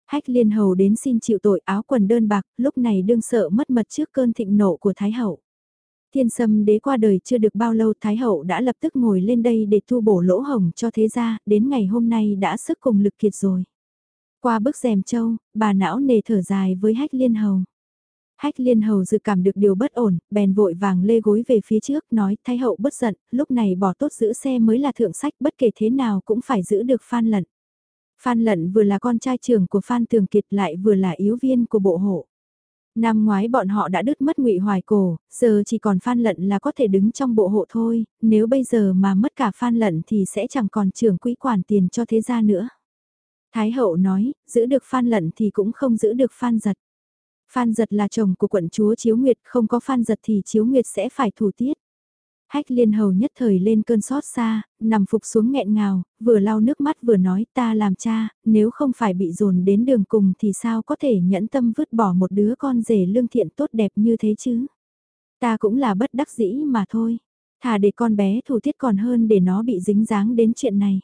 Hách liên hầu đến xin chịu tội áo quần đơn bạc, lúc này đương sợ mất mật trước cơn thịnh nộ của Thái hậu. Thiên sâm đế qua đời chưa được bao lâu Thái hậu đã lập tức ngồi lên đây để thu bổ lỗ hồng cho thế gia, đến ngày hôm nay đã sức cùng lực kiệt rồi. Qua bức rèm châu, bà não nề thở dài với hách liên hầu. Hách liên hầu dự cảm được điều bất ổn, bèn vội vàng lê gối về phía trước nói thái hậu bất giận, lúc này bỏ tốt giữ xe mới là thượng sách bất kể thế nào cũng phải giữ được Phan Lận. Phan Lận vừa là con trai trưởng của Phan Tường Kiệt lại vừa là yếu viên của bộ hộ. Năm ngoái bọn họ đã đứt mất ngụy hoài cổ, giờ chỉ còn Phan Lận là có thể đứng trong bộ hộ thôi, nếu bây giờ mà mất cả Phan Lận thì sẽ chẳng còn trưởng quỹ quản tiền cho thế gia nữa. Thái hậu nói, giữ được Phan Lận thì cũng không giữ được Phan Giật. Phan Giật là chồng của quận chúa Chiếu Nguyệt, không có Phan Giật thì Chiếu Nguyệt sẽ phải thủ tiết. Hách liên hầu nhất thời lên cơn xót xa, nằm phục xuống nghẹn ngào, vừa lau nước mắt vừa nói ta làm cha, nếu không phải bị dồn đến đường cùng thì sao có thể nhẫn tâm vứt bỏ một đứa con rể lương thiện tốt đẹp như thế chứ. Ta cũng là bất đắc dĩ mà thôi, thà để con bé thủ tiết còn hơn để nó bị dính dáng đến chuyện này.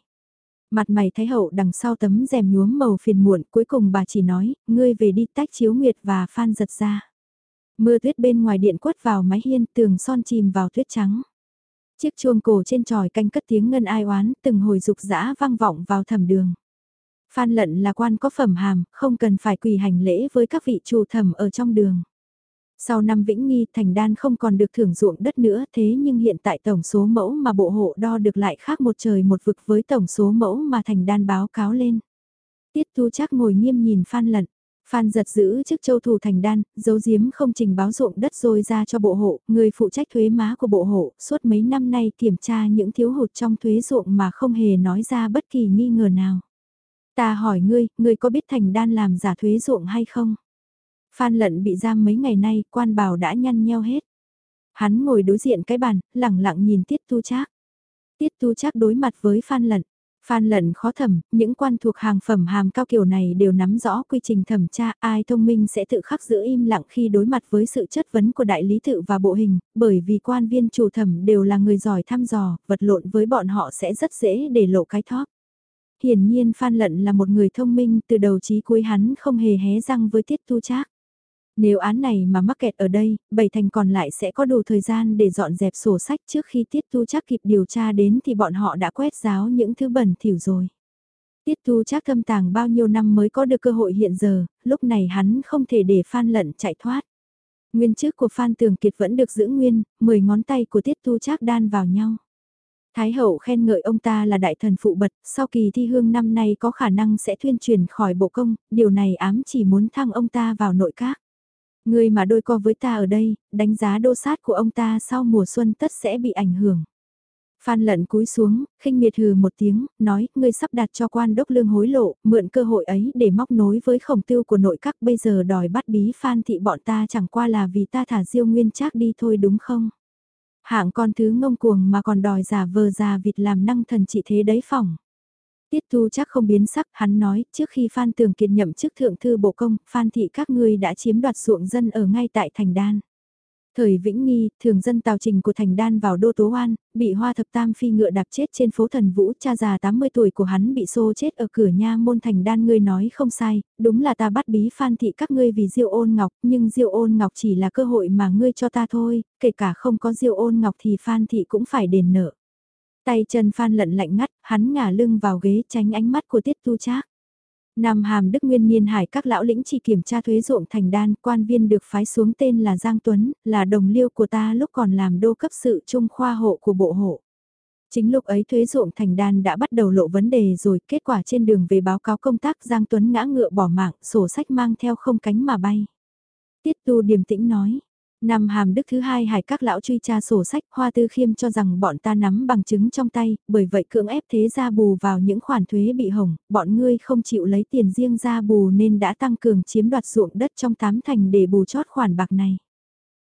Mặt mày thái hậu đằng sau tấm rèm nhuốm màu phiền muộn cuối cùng bà chỉ nói, ngươi về đi tách chiếu nguyệt và phan giật ra. Mưa tuyết bên ngoài điện quất vào mái hiên tường son chìm vào tuyết trắng. Chiếc chuông cổ trên tròi canh cất tiếng ngân ai oán, từng hồi dục dã vang vọng vào thẩm đường. Phan lận là quan có phẩm hàm, không cần phải quỳ hành lễ với các vị chủ thẩm ở trong đường. Sau năm Vĩnh Nghi, Thành Đan không còn được thưởng ruộng đất nữa thế nhưng hiện tại tổng số mẫu mà bộ hộ đo được lại khác một trời một vực với tổng số mẫu mà Thành Đan báo cáo lên. Tiết thu chắc ngồi nghiêm nhìn Phan Lận. Phan giật giữ chức châu thủ thành đan, dấu diếm không trình báo ruộng đất rồi ra cho bộ hộ, người phụ trách thuế má của bộ hộ, suốt mấy năm nay kiểm tra những thiếu hụt trong thuế ruộng mà không hề nói ra bất kỳ nghi ngờ nào. Ta hỏi ngươi, ngươi có biết thành đan làm giả thuế ruộng hay không? Phan lận bị giam mấy ngày nay, quan bảo đã nhăn nheo hết. Hắn ngồi đối diện cái bàn, lẳng lặng nhìn Tiết Tu Trác. Tiết Tu Trác đối mặt với Phan lận. Phan lận khó thẩm, những quan thuộc hàng phẩm hàm cao kiểu này đều nắm rõ quy trình thẩm tra, ai thông minh sẽ tự khắc giữ im lặng khi đối mặt với sự chất vấn của đại lý tự và bộ hình, bởi vì quan viên chủ thẩm đều là người giỏi thăm dò, vật lộn với bọn họ sẽ rất dễ để lộ cái thóp. Hiển nhiên Phan Lận là một người thông minh, từ đầu chí cuối hắn không hề hé răng với tiết tu trác. Nếu án này mà mắc kẹt ở đây, bảy thành còn lại sẽ có đủ thời gian để dọn dẹp sổ sách trước khi Tiết Thu Trác kịp điều tra đến thì bọn họ đã quét giáo những thứ bẩn thỉu rồi. Tiết Thu Trác thâm tàng bao nhiêu năm mới có được cơ hội hiện giờ, lúc này hắn không thể để Phan Lận chạy thoát. Nguyên chức của Phan Tường Kiệt vẫn được giữ nguyên, 10 ngón tay của Tiết Thu Trác đan vào nhau. Thái hậu khen ngợi ông ta là đại thần phụ bật, sau kỳ thi hương năm nay có khả năng sẽ thuyên truyền khỏi bộ công, điều này ám chỉ muốn thăng ông ta vào nội các. Người mà đôi co với ta ở đây, đánh giá đô sát của ông ta sau mùa xuân tất sẽ bị ảnh hưởng. Phan lận cúi xuống, khinh miệt hừ một tiếng, nói, ngươi sắp đặt cho quan đốc lương hối lộ, mượn cơ hội ấy để móc nối với khổng tiêu của nội các bây giờ đòi bắt bí Phan thị bọn ta chẳng qua là vì ta thả diêu nguyên trác đi thôi đúng không? Hạng con thứ ngông cuồng mà còn đòi giả vờ già vịt làm năng thần trị thế đấy phỏng. Tiết Thu chắc không biến sắc, hắn nói, trước khi Phan Tường Kiệt nhậm chức thượng thư bộ công, Phan thị các ngươi đã chiếm đoạt ruộng dân ở ngay tại thành đan. Thời Vĩnh Nghi, thường dân tào trình của thành đan vào đô tố oan, bị hoa thập tam phi ngựa đạp chết trên phố thần vũ, cha già 80 tuổi của hắn bị xô chết ở cửa nha môn thành đan ngươi nói không sai, đúng là ta bắt bí phan thị các ngươi vì diêu ôn ngọc, nhưng diêu ôn ngọc chỉ là cơ hội mà ngươi cho ta thôi, kể cả không có diêu ôn ngọc thì phan thị cũng phải đền nợ. Tay chân phan lận lạnh ngắt, hắn ngả lưng vào ghế tránh ánh mắt của tiết tu trác. nam hàm Đức Nguyên Niên Hải các lão lĩnh chỉ kiểm tra thuế ruộng thành đan, quan viên được phái xuống tên là Giang Tuấn, là đồng liêu của ta lúc còn làm đô cấp sự trung khoa hộ của bộ hộ. Chính lúc ấy thuế ruộng thành đan đã bắt đầu lộ vấn đề rồi, kết quả trên đường về báo cáo công tác Giang Tuấn ngã ngựa bỏ mạng, sổ sách mang theo không cánh mà bay. Tiết tu điềm tĩnh nói, Năm hàm đức thứ hai hải các lão truy tra sổ sách Hoa Tư Khiêm cho rằng bọn ta nắm bằng chứng trong tay, bởi vậy cưỡng ép thế ra bù vào những khoản thuế bị hỏng, bọn ngươi không chịu lấy tiền riêng ra bù nên đã tăng cường chiếm đoạt ruộng đất trong tám thành để bù chót khoản bạc này.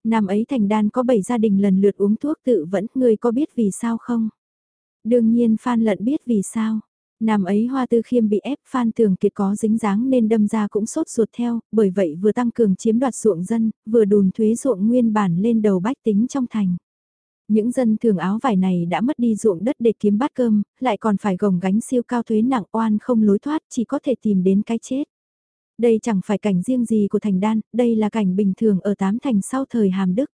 Năm ấy thành đan có 7 gia đình lần lượt uống thuốc tự vẫn, ngươi có biết vì sao không? Đương nhiên Phan Lận biết vì sao. Năm ấy Hoa Tư Khiêm bị ép Phan Tường Kiệt có dính dáng nên đâm ra cũng sốt ruột theo, bởi vậy vừa tăng cường chiếm đoạt ruộng dân, vừa đùn thuế ruộng nguyên bản lên đầu bách tính trong thành. Những dân thường áo vải này đã mất đi ruộng đất để kiếm bát cơm, lại còn phải gồng gánh siêu cao thuế nặng oan không lối thoát chỉ có thể tìm đến cái chết. Đây chẳng phải cảnh riêng gì của thành đan, đây là cảnh bình thường ở tám thành sau thời hàm đức.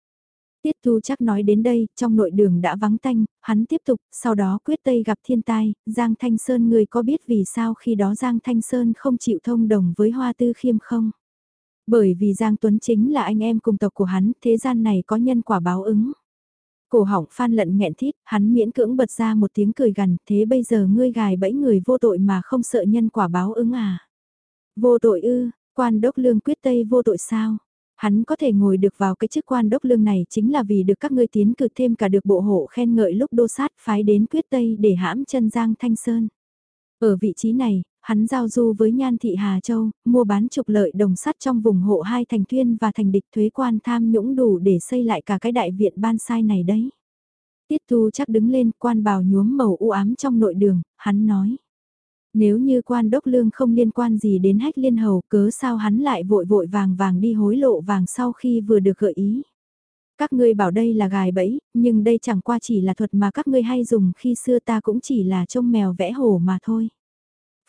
Tiết Thu chắc nói đến đây, trong nội đường đã vắng tanh, hắn tiếp tục, sau đó quyết tây gặp thiên tai, Giang Thanh Sơn người có biết vì sao khi đó Giang Thanh Sơn không chịu thông đồng với Hoa Tư Khiêm không? Bởi vì Giang Tuấn chính là anh em cùng tộc của hắn, thế gian này có nhân quả báo ứng. Cổ họng phan lận nghẹn thít, hắn miễn cưỡng bật ra một tiếng cười gằn, thế bây giờ ngươi gài bẫy người vô tội mà không sợ nhân quả báo ứng à? Vô tội ư, quan đốc lương quyết tây vô tội sao? Hắn có thể ngồi được vào cái chức quan đốc lương này chính là vì được các ngươi tiến cử thêm cả được bộ hộ khen ngợi lúc đô sát phái đến quyết tây để hãm chân Giang Thanh Sơn. Ở vị trí này, hắn giao du với Nhan Thị Hà Châu, mua bán trục lợi đồng sắt trong vùng hộ hai thành tuyên và thành địch thuế quan tham nhũng đủ để xây lại cả cái đại viện ban sai này đấy. Tiết Thu chắc đứng lên quan bào nhuốm màu u ám trong nội đường, hắn nói. Nếu như quan đốc lương không liên quan gì đến hách liên hầu cớ sao hắn lại vội vội vàng vàng đi hối lộ vàng sau khi vừa được gợi ý. Các ngươi bảo đây là gài bẫy, nhưng đây chẳng qua chỉ là thuật mà các ngươi hay dùng khi xưa ta cũng chỉ là trông mèo vẽ hổ mà thôi.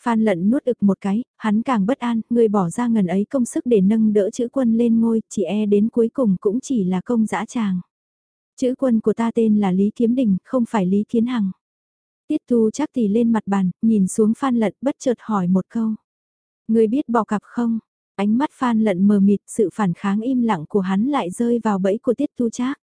Phan lận nuốt ực một cái, hắn càng bất an, người bỏ ra ngần ấy công sức để nâng đỡ chữ quân lên ngôi, chỉ e đến cuối cùng cũng chỉ là công dã tràng. Chữ quân của ta tên là Lý Kiếm Đình, không phải Lý Kiến Hằng. Tiết Thu chắc thì lên mặt bàn, nhìn xuống Phan Lận bất chợt hỏi một câu. Người biết bỏ cặp không? Ánh mắt Phan Lận mờ mịt sự phản kháng im lặng của hắn lại rơi vào bẫy của Tiết Thu Trác.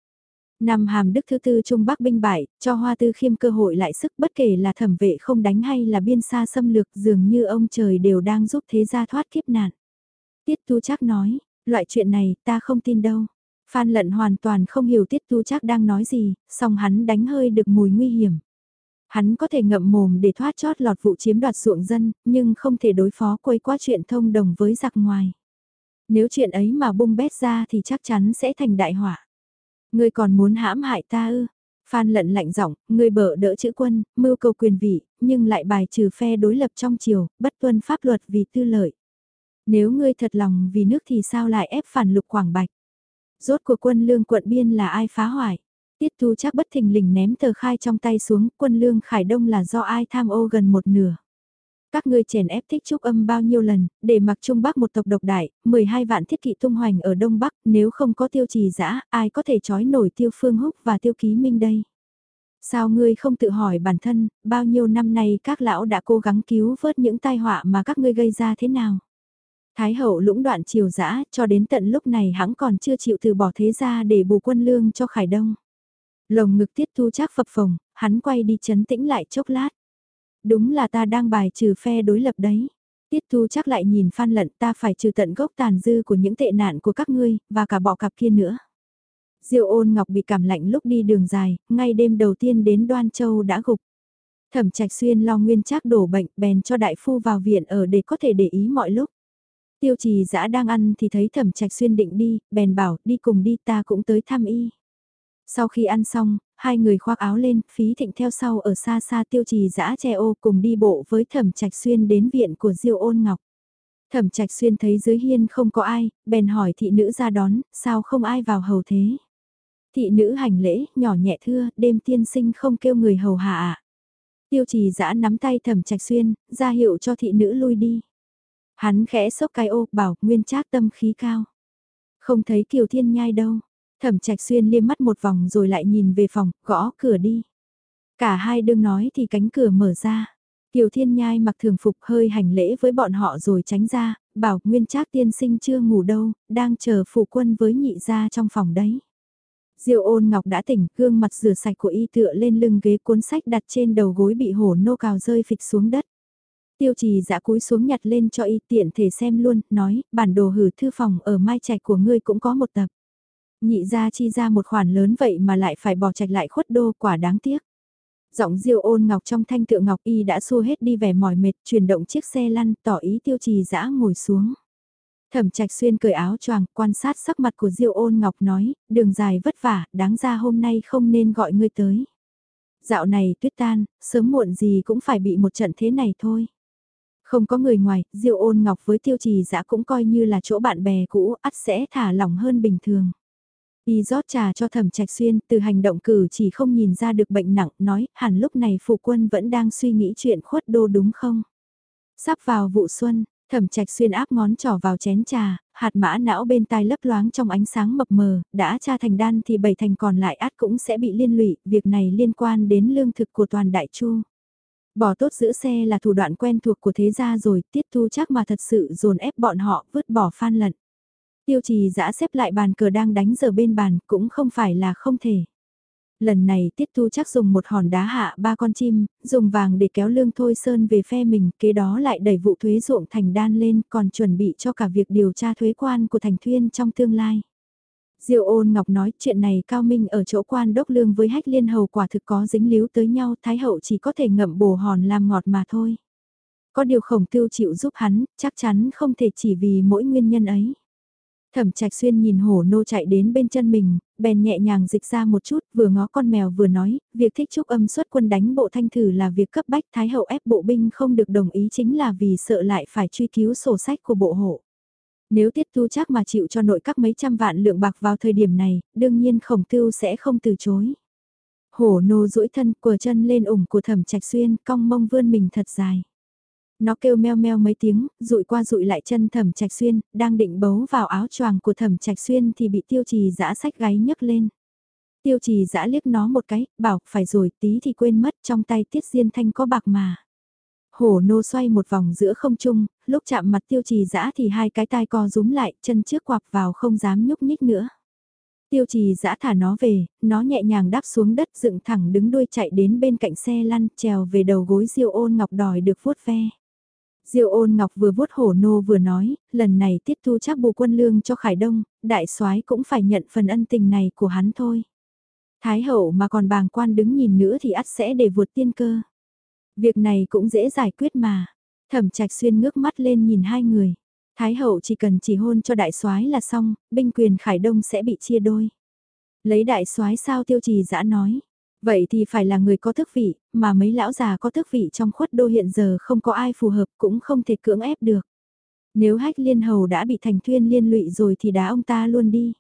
Năm hàm đức thứ tư Trung Bắc binh bại, cho Hoa Tư Khiêm cơ hội lại sức bất kể là thẩm vệ không đánh hay là biên xa xâm lược dường như ông trời đều đang giúp thế gia thoát kiếp nạn. Tiết Tu Trác nói, loại chuyện này ta không tin đâu. Phan Lận hoàn toàn không hiểu Tiết Tu Trác đang nói gì, song hắn đánh hơi được mùi nguy hiểm. Hắn có thể ngậm mồm để thoát chót lọt vụ chiếm đoạt ruộng dân, nhưng không thể đối phó quấy quá chuyện thông đồng với giặc ngoài. Nếu chuyện ấy mà bung bét ra thì chắc chắn sẽ thành đại họa. Ngươi còn muốn hãm hại ta ư? Phan lận lạnh giọng, ngươi bợ đỡ chữ quân, mưu cầu quyền vị, nhưng lại bài trừ phe đối lập trong triều, bất tuân pháp luật vì tư lợi. Nếu ngươi thật lòng vì nước thì sao lại ép phản lục Quảng Bạch? Rốt cuộc quân lương quận biên là ai phá hoại? Tiết Thu chắc bất thình lình ném tờ khai trong tay xuống, quân lương Khải Đông là do ai tham ô gần một nửa. Các ngươi chèn ép thích trúc âm bao nhiêu lần, để mặc Trung Bắc một tộc độc đại, 12 vạn thiết kỵ tung hoành ở Đông Bắc, nếu không có tiêu trì dã ai có thể trói nổi tiêu phương húc và tiêu ký minh đây. Sao ngươi không tự hỏi bản thân, bao nhiêu năm nay các lão đã cố gắng cứu vớt những tai họa mà các ngươi gây ra thế nào? Thái hậu lũng đoạn triều dã cho đến tận lúc này hắn còn chưa chịu từ bỏ thế ra để bù quân lương cho Khải Đông. Lồng ngực tiết thu chắc phập phồng, hắn quay đi chấn tĩnh lại chốc lát. Đúng là ta đang bài trừ phe đối lập đấy. Tiết thu chắc lại nhìn phan lận ta phải trừ tận gốc tàn dư của những tệ nạn của các ngươi, và cả bọ cặp kia nữa. diêu ôn ngọc bị cảm lạnh lúc đi đường dài, ngay đêm đầu tiên đến Đoan Châu đã gục. Thẩm trạch xuyên lo nguyên trác đổ bệnh bèn cho đại phu vào viện ở để có thể để ý mọi lúc. Tiêu trì dã đang ăn thì thấy thẩm trạch xuyên định đi, bèn bảo đi cùng đi ta cũng tới thăm y. Sau khi ăn xong, hai người khoác áo lên, phí thịnh theo sau ở xa xa tiêu trì dã che ô cùng đi bộ với thẩm trạch xuyên đến viện của Diêu ôn ngọc. Thẩm trạch xuyên thấy dưới hiên không có ai, bèn hỏi thị nữ ra đón, sao không ai vào hầu thế. Thị nữ hành lễ, nhỏ nhẹ thưa, đêm tiên sinh không kêu người hầu hạ ạ. Tiêu trì dã nắm tay thẩm trạch xuyên, ra hiệu cho thị nữ lui đi. Hắn khẽ sốc cái ô, bảo, nguyên trác tâm khí cao. Không thấy kiều thiên nhai đâu. Thẩm trạch xuyên liêm mắt một vòng rồi lại nhìn về phòng, gõ cửa đi. Cả hai đương nói thì cánh cửa mở ra. Kiều Thiên Nhai mặc thường phục hơi hành lễ với bọn họ rồi tránh ra, bảo Nguyên Trác tiên sinh chưa ngủ đâu, đang chờ phụ quân với nhị gia trong phòng đấy. Diệu ôn ngọc đã tỉnh, gương mặt rửa sạch của y tựa lên lưng ghế cuốn sách đặt trên đầu gối bị hổ nô cào rơi phịch xuống đất. Tiêu trì dã cúi xuống nhặt lên cho y tiện thể xem luôn, nói, bản đồ hử thư phòng ở mai trạch của ngươi cũng có một tập. Nhị ra chi ra một khoản lớn vậy mà lại phải bỏ trạch lại khuất đô quả đáng tiếc. Giọng diêu ôn ngọc trong thanh tượng ngọc y đã xua hết đi vẻ mỏi mệt, chuyển động chiếc xe lăn, tỏ ý tiêu trì dã ngồi xuống. Thẩm trạch xuyên cởi áo choàng, quan sát sắc mặt của diêu ôn ngọc nói, đường dài vất vả, đáng ra hôm nay không nên gọi ngươi tới. Dạo này tuyết tan, sớm muộn gì cũng phải bị một trận thế này thôi. Không có người ngoài, diêu ôn ngọc với tiêu trì dã cũng coi như là chỗ bạn bè cũ, ắt sẽ thả lỏng hơn bình thường. Y rót trà cho thẩm trạch xuyên, từ hành động cử chỉ không nhìn ra được bệnh nặng, nói, hẳn lúc này phụ quân vẫn đang suy nghĩ chuyện khuất đô đúng không? Sắp vào vụ xuân, thẩm trạch xuyên áp ngón trỏ vào chén trà, hạt mã não bên tai lấp loáng trong ánh sáng mập mờ, đã tra thành đan thì bảy thành còn lại át cũng sẽ bị liên lụy, việc này liên quan đến lương thực của toàn đại chu. Bỏ tốt giữ xe là thủ đoạn quen thuộc của thế gia rồi, tiết thu chắc mà thật sự dồn ép bọn họ vứt bỏ phan lận. Tiêu trì giã xếp lại bàn cờ đang đánh giờ bên bàn cũng không phải là không thể. Lần này Tiết Tu chắc dùng một hòn đá hạ ba con chim, dùng vàng để kéo lương thôi sơn về phe mình, kế đó lại đẩy vụ thuế ruộng thành đan lên còn chuẩn bị cho cả việc điều tra thuế quan của thành thuyên trong tương lai. Diệu ôn ngọc nói chuyện này cao minh ở chỗ quan đốc lương với hách liên hầu quả thực có dính líu tới nhau thái hậu chỉ có thể ngậm bồ hòn làm ngọt mà thôi. Có điều khổng tiêu chịu giúp hắn, chắc chắn không thể chỉ vì mỗi nguyên nhân ấy. Thẩm trạch xuyên nhìn hổ nô chạy đến bên chân mình, bèn nhẹ nhàng dịch ra một chút, vừa ngó con mèo vừa nói, việc thích trúc âm xuất quân đánh bộ thanh thử là việc cấp bách thái hậu ép bộ binh không được đồng ý chính là vì sợ lại phải truy cứu sổ sách của bộ hộ. Nếu tiết tu chắc mà chịu cho nội các mấy trăm vạn lượng bạc vào thời điểm này, đương nhiên khổng tiêu sẽ không từ chối. Hổ nô duỗi thân quờ chân lên ủng của thẩm trạch xuyên, cong mông vươn mình thật dài. Nó kêu meo meo mấy tiếng, rụi qua rụi lại chân thẩm trạch xuyên, đang định bấu vào áo choàng của thẩm trạch xuyên thì bị tiêu trì giã sách gáy nhấc lên. Tiêu trì giã liếc nó một cái, bảo phải rồi tí thì quên mất trong tay tiết diên thanh có bạc mà. Hổ nô xoay một vòng giữa không trung, lúc chạm mặt tiêu trì giã thì hai cái tai co rúm lại, chân trước quạp vào không dám nhúc nhích nữa. Tiêu trì giã thả nó về, nó nhẹ nhàng đáp xuống đất dựng thẳng đứng đuôi chạy đến bên cạnh xe lăn trèo về đầu gối diêu ôn ngọc đòi được vuốt ve. Diêu ôn ngọc vừa vuốt hổ nô vừa nói, lần này tiết thu chắc bù quân lương cho Khải Đông, đại soái cũng phải nhận phần ân tình này của hắn thôi. Thái hậu mà còn bàng quan đứng nhìn nữa thì ắt sẽ để vượt tiên cơ. Việc này cũng dễ giải quyết mà. Thẩm trạch xuyên ngước mắt lên nhìn hai người. Thái hậu chỉ cần chỉ hôn cho đại soái là xong, binh quyền Khải Đông sẽ bị chia đôi. Lấy đại soái sao tiêu trì dã nói. Vậy thì phải là người có thức vị, mà mấy lão già có thức vị trong khuất đô hiện giờ không có ai phù hợp cũng không thể cưỡng ép được. Nếu hách liên hầu đã bị thành thuyên liên lụy rồi thì đá ông ta luôn đi.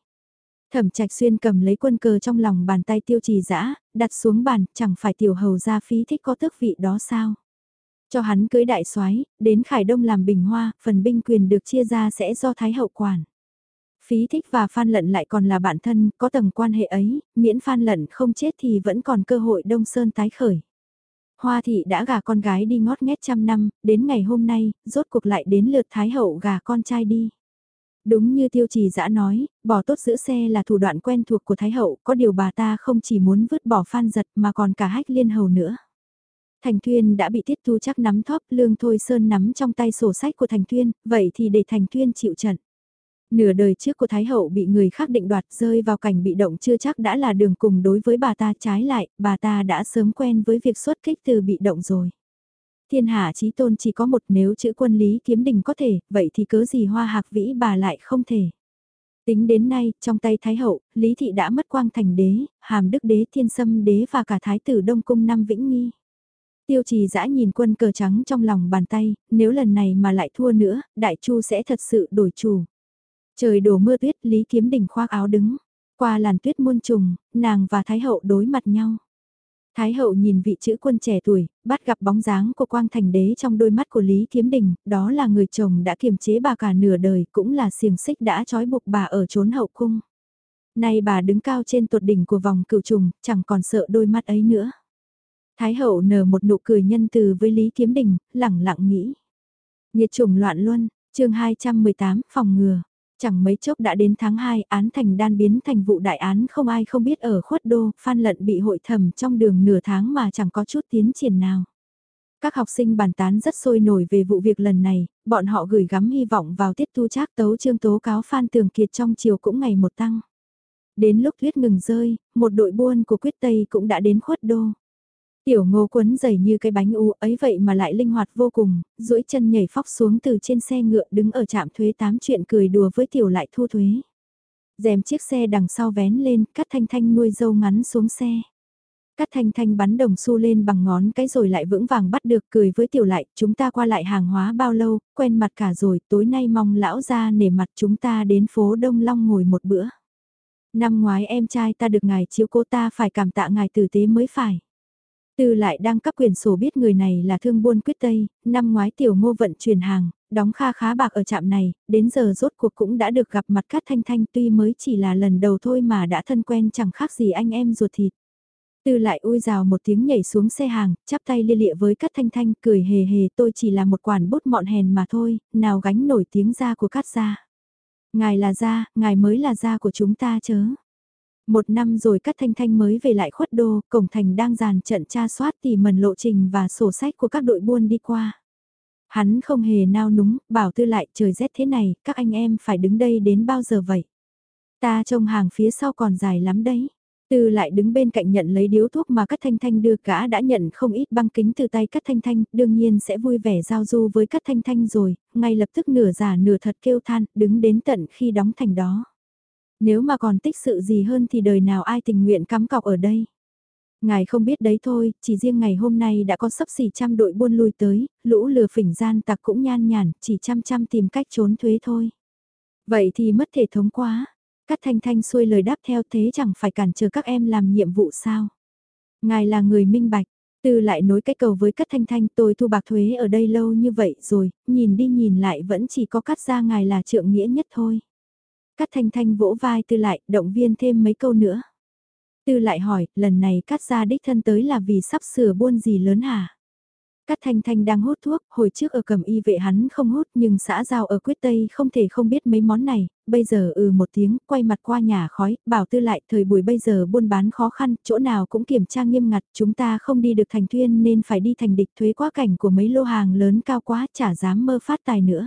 Thẩm trạch xuyên cầm lấy quân cờ trong lòng bàn tay tiêu trì dã đặt xuống bàn, chẳng phải tiểu hầu gia phí thích có tước vị đó sao. Cho hắn cưới đại soái đến Khải Đông làm bình hoa, phần binh quyền được chia ra sẽ do Thái hậu quản. Phí thích và Phan Lận lại còn là bạn thân, có tầng quan hệ ấy, miễn Phan Lận không chết thì vẫn còn cơ hội Đông Sơn tái khởi. Hoa thị đã gả con gái đi ngót nghét trăm năm, đến ngày hôm nay, rốt cuộc lại đến lượt Thái Hậu gả con trai đi. Đúng như tiêu trì dã nói, bỏ tốt giữ xe là thủ đoạn quen thuộc của Thái Hậu, có điều bà ta không chỉ muốn vứt bỏ Phan giật mà còn cả hách liên hầu nữa. Thành Thuyên đã bị Tiết Thu chắc nắm thóp lương thôi sơn nắm trong tay sổ sách của Thành Thuyên, vậy thì để Thành Thuyên chịu trận. Nửa đời trước của Thái Hậu bị người khác định đoạt rơi vào cảnh bị động chưa chắc đã là đường cùng đối với bà ta trái lại, bà ta đã sớm quen với việc xuất kích từ bị động rồi. Thiên hạ chí tôn chỉ có một nếu chữ quân lý kiếm đình có thể, vậy thì cớ gì hoa hạc vĩ bà lại không thể. Tính đến nay, trong tay Thái Hậu, Lý Thị đã mất quang thành đế, hàm đức đế thiên sâm đế và cả Thái tử Đông Cung nam Vĩnh Nghi. Tiêu trì dã nhìn quân cờ trắng trong lòng bàn tay, nếu lần này mà lại thua nữa, Đại Chu sẽ thật sự đổi chủ. Trời đổ mưa tuyết, Lý Kiếm Đình khoác áo đứng. Qua làn tuyết muôn trùng, nàng và Thái Hậu đối mặt nhau. Thái hậu nhìn vị chữ quân trẻ tuổi, bắt gặp bóng dáng của Quang Thành Đế trong đôi mắt của Lý Kiếm Đình, đó là người chồng đã kiềm chế bà cả nửa đời, cũng là xiềng xích đã trói buộc bà ở trốn hậu cung. Nay bà đứng cao trên tột đỉnh của vòng cửu trùng, chẳng còn sợ đôi mắt ấy nữa. Thái hậu nở một nụ cười nhân từ với Lý Kiếm Đình, lẳng lặng nghĩ. Nhiệt trùng loạn luân, chương 218, phòng ngừa. Chẳng mấy chốc đã đến tháng 2, án thành đan biến thành vụ đại án không ai không biết ở khuất đô, Phan Lận bị hội thẩm trong đường nửa tháng mà chẳng có chút tiến triển nào. Các học sinh bàn tán rất sôi nổi về vụ việc lần này, bọn họ gửi gắm hy vọng vào tiết tu trác tấu trương tố cáo Phan Tường Kiệt trong chiều cũng ngày một tăng. Đến lúc tuyết ngừng rơi, một đội buôn của quyết Tây cũng đã đến khuất đô. Tiểu ngô quấn dày như cái bánh u ấy vậy mà lại linh hoạt vô cùng, duỗi chân nhảy phóc xuống từ trên xe ngựa đứng ở trạm thuế tám chuyện cười đùa với tiểu lại thu thuế. Dèm chiếc xe đằng sau vén lên, cắt thanh thanh nuôi dâu ngắn xuống xe. Cắt thanh thanh bắn đồng xu lên bằng ngón cái rồi lại vững vàng bắt được cười với tiểu lại, chúng ta qua lại hàng hóa bao lâu, quen mặt cả rồi, tối nay mong lão ra nể mặt chúng ta đến phố Đông Long ngồi một bữa. Năm ngoái em trai ta được ngài chiếu cố ta phải cảm tạ ngài tử tế mới phải. Tư lại đang cấp quyền sổ biết người này là thương buôn quyết tây, năm ngoái tiểu ngô vận chuyển hàng, đóng kha khá bạc ở trạm này, đến giờ rốt cuộc cũng đã được gặp mặt Cát Thanh Thanh tuy mới chỉ là lần đầu thôi mà đã thân quen chẳng khác gì anh em ruột thịt. Tư lại ui rào một tiếng nhảy xuống xe hàng, chắp tay lia lịa với Cát Thanh Thanh, cười hề hề tôi chỉ là một quản bút mọn hèn mà thôi, nào gánh nổi tiếng ra của Cát gia. Ngài là gia, ngài mới là gia của chúng ta chớ. Một năm rồi các Thanh Thanh mới về lại khuất đô, cổng thành đang dàn trận tra soát tỉ mần lộ trình và sổ sách của các đội buôn đi qua. Hắn không hề nao núng, bảo tư lại trời rét thế này, các anh em phải đứng đây đến bao giờ vậy? Ta trông hàng phía sau còn dài lắm đấy. Tư lại đứng bên cạnh nhận lấy điếu thuốc mà các Thanh Thanh đưa cả đã nhận không ít băng kính từ tay các Thanh Thanh, đương nhiên sẽ vui vẻ giao du với các Thanh Thanh rồi, ngay lập tức nửa giả nửa thật kêu than, đứng đến tận khi đóng thành đó. Nếu mà còn tích sự gì hơn thì đời nào ai tình nguyện cắm cọc ở đây. Ngài không biết đấy thôi, chỉ riêng ngày hôm nay đã có sắp xỉ trăm đội buôn lui tới, lũ lừa phỉnh gian tặc cũng nhan nhản, chỉ chăm chăm tìm cách trốn thuế thôi. Vậy thì mất thể thống quá. Cát thanh thanh xuôi lời đáp theo thế chẳng phải cản trở các em làm nhiệm vụ sao. Ngài là người minh bạch, từ lại nối cái cầu với Cát Thanh Thanh tôi thu bạc thuế ở đây lâu như vậy rồi, nhìn đi nhìn lại vẫn chỉ có cắt ra ngài là trượng nghĩa nhất thôi. Cát Thanh Thanh vỗ vai Tư lại, động viên thêm mấy câu nữa. Tư lại hỏi, lần này Cát gia đích thân tới là vì sắp sửa buôn gì lớn hả? Cát Thanh Thanh đang hút thuốc, hồi trước ở cầm y vệ hắn không hút nhưng xã giao ở quyết tây không thể không biết mấy món này, bây giờ ừ một tiếng, quay mặt qua nhà khói, bảo tư lại thời buổi bây giờ buôn bán khó khăn, chỗ nào cũng kiểm tra nghiêm ngặt, chúng ta không đi được thành tuyên nên phải đi thành địch thuế quá cảnh của mấy lô hàng lớn cao quá, chả dám mơ phát tài nữa.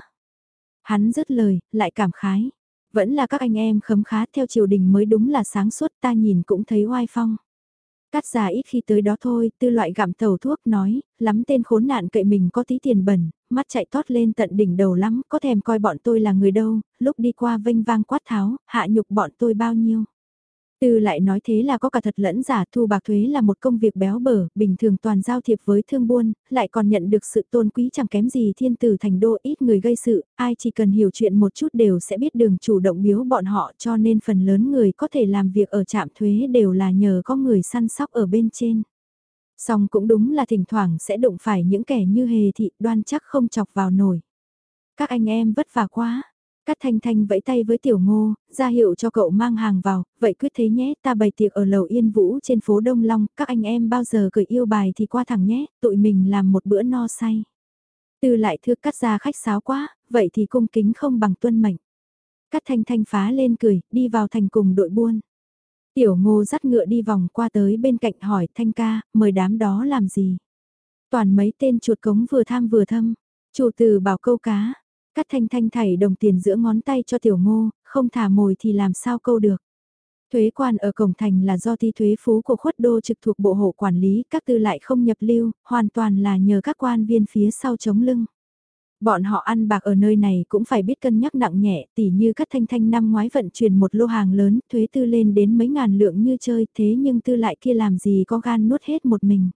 Hắn dứt lời, lại cảm khái, vẫn là các anh em khấm khá theo triều đình mới đúng là sáng suốt ta nhìn cũng thấy oai phong. Cắt giả ít khi tới đó thôi, tư loại gặm tàu thuốc nói, lắm tên khốn nạn cậy mình có tí tiền bẩn, mắt chạy tót lên tận đỉnh đầu lắm, có thèm coi bọn tôi là người đâu, lúc đi qua vênh vang quát tháo, hạ nhục bọn tôi bao nhiêu. Tư lại nói thế là có cả thật lẫn giả thu bạc thuế là một công việc béo bở, bình thường toàn giao thiệp với thương buôn, lại còn nhận được sự tôn quý chẳng kém gì thiên tử thành đô ít người gây sự, ai chỉ cần hiểu chuyện một chút đều sẽ biết đường chủ động biếu bọn họ cho nên phần lớn người có thể làm việc ở trạm thuế đều là nhờ có người săn sóc ở bên trên. Song cũng đúng là thỉnh thoảng sẽ đụng phải những kẻ như hề thị đoan chắc không chọc vào nổi. Các anh em vất vả quá, Cát Thanh Thanh vẫy tay với Tiểu Ngô, ra hiệu cho cậu mang hàng vào, vậy quyết thế nhé, ta bày tiệc ở lầu Yên Vũ trên phố Đông Long, các anh em bao giờ gửi yêu bài thì qua thẳng nhé, tụi mình làm một bữa no say. Từ lại thưa cắt ra khách sáo quá, vậy thì cung kính không bằng tuân mệnh. Cát Thanh Thanh phá lên cười, đi vào thành cùng đội buôn. Tiểu Ngô dắt ngựa đi vòng qua tới bên cạnh hỏi Thanh ca, mời đám đó làm gì? Toàn mấy tên chuột cống vừa tham vừa thâm, chủ từ bảo câu cá Cắt thanh thanh thảy đồng tiền giữa ngón tay cho tiểu ngô, không thả mồi thì làm sao câu được. Thuế quan ở cổng thành là do thi thuế phú của khuất đô trực thuộc bộ hộ quản lý, các tư lại không nhập lưu, hoàn toàn là nhờ các quan viên phía sau chống lưng. Bọn họ ăn bạc ở nơi này cũng phải biết cân nhắc nặng nhẹ, tỉ như cắt thanh thanh năm ngoái vận chuyển một lô hàng lớn, thuế tư lên đến mấy ngàn lượng như chơi, thế nhưng tư lại kia làm gì có gan nuốt hết một mình.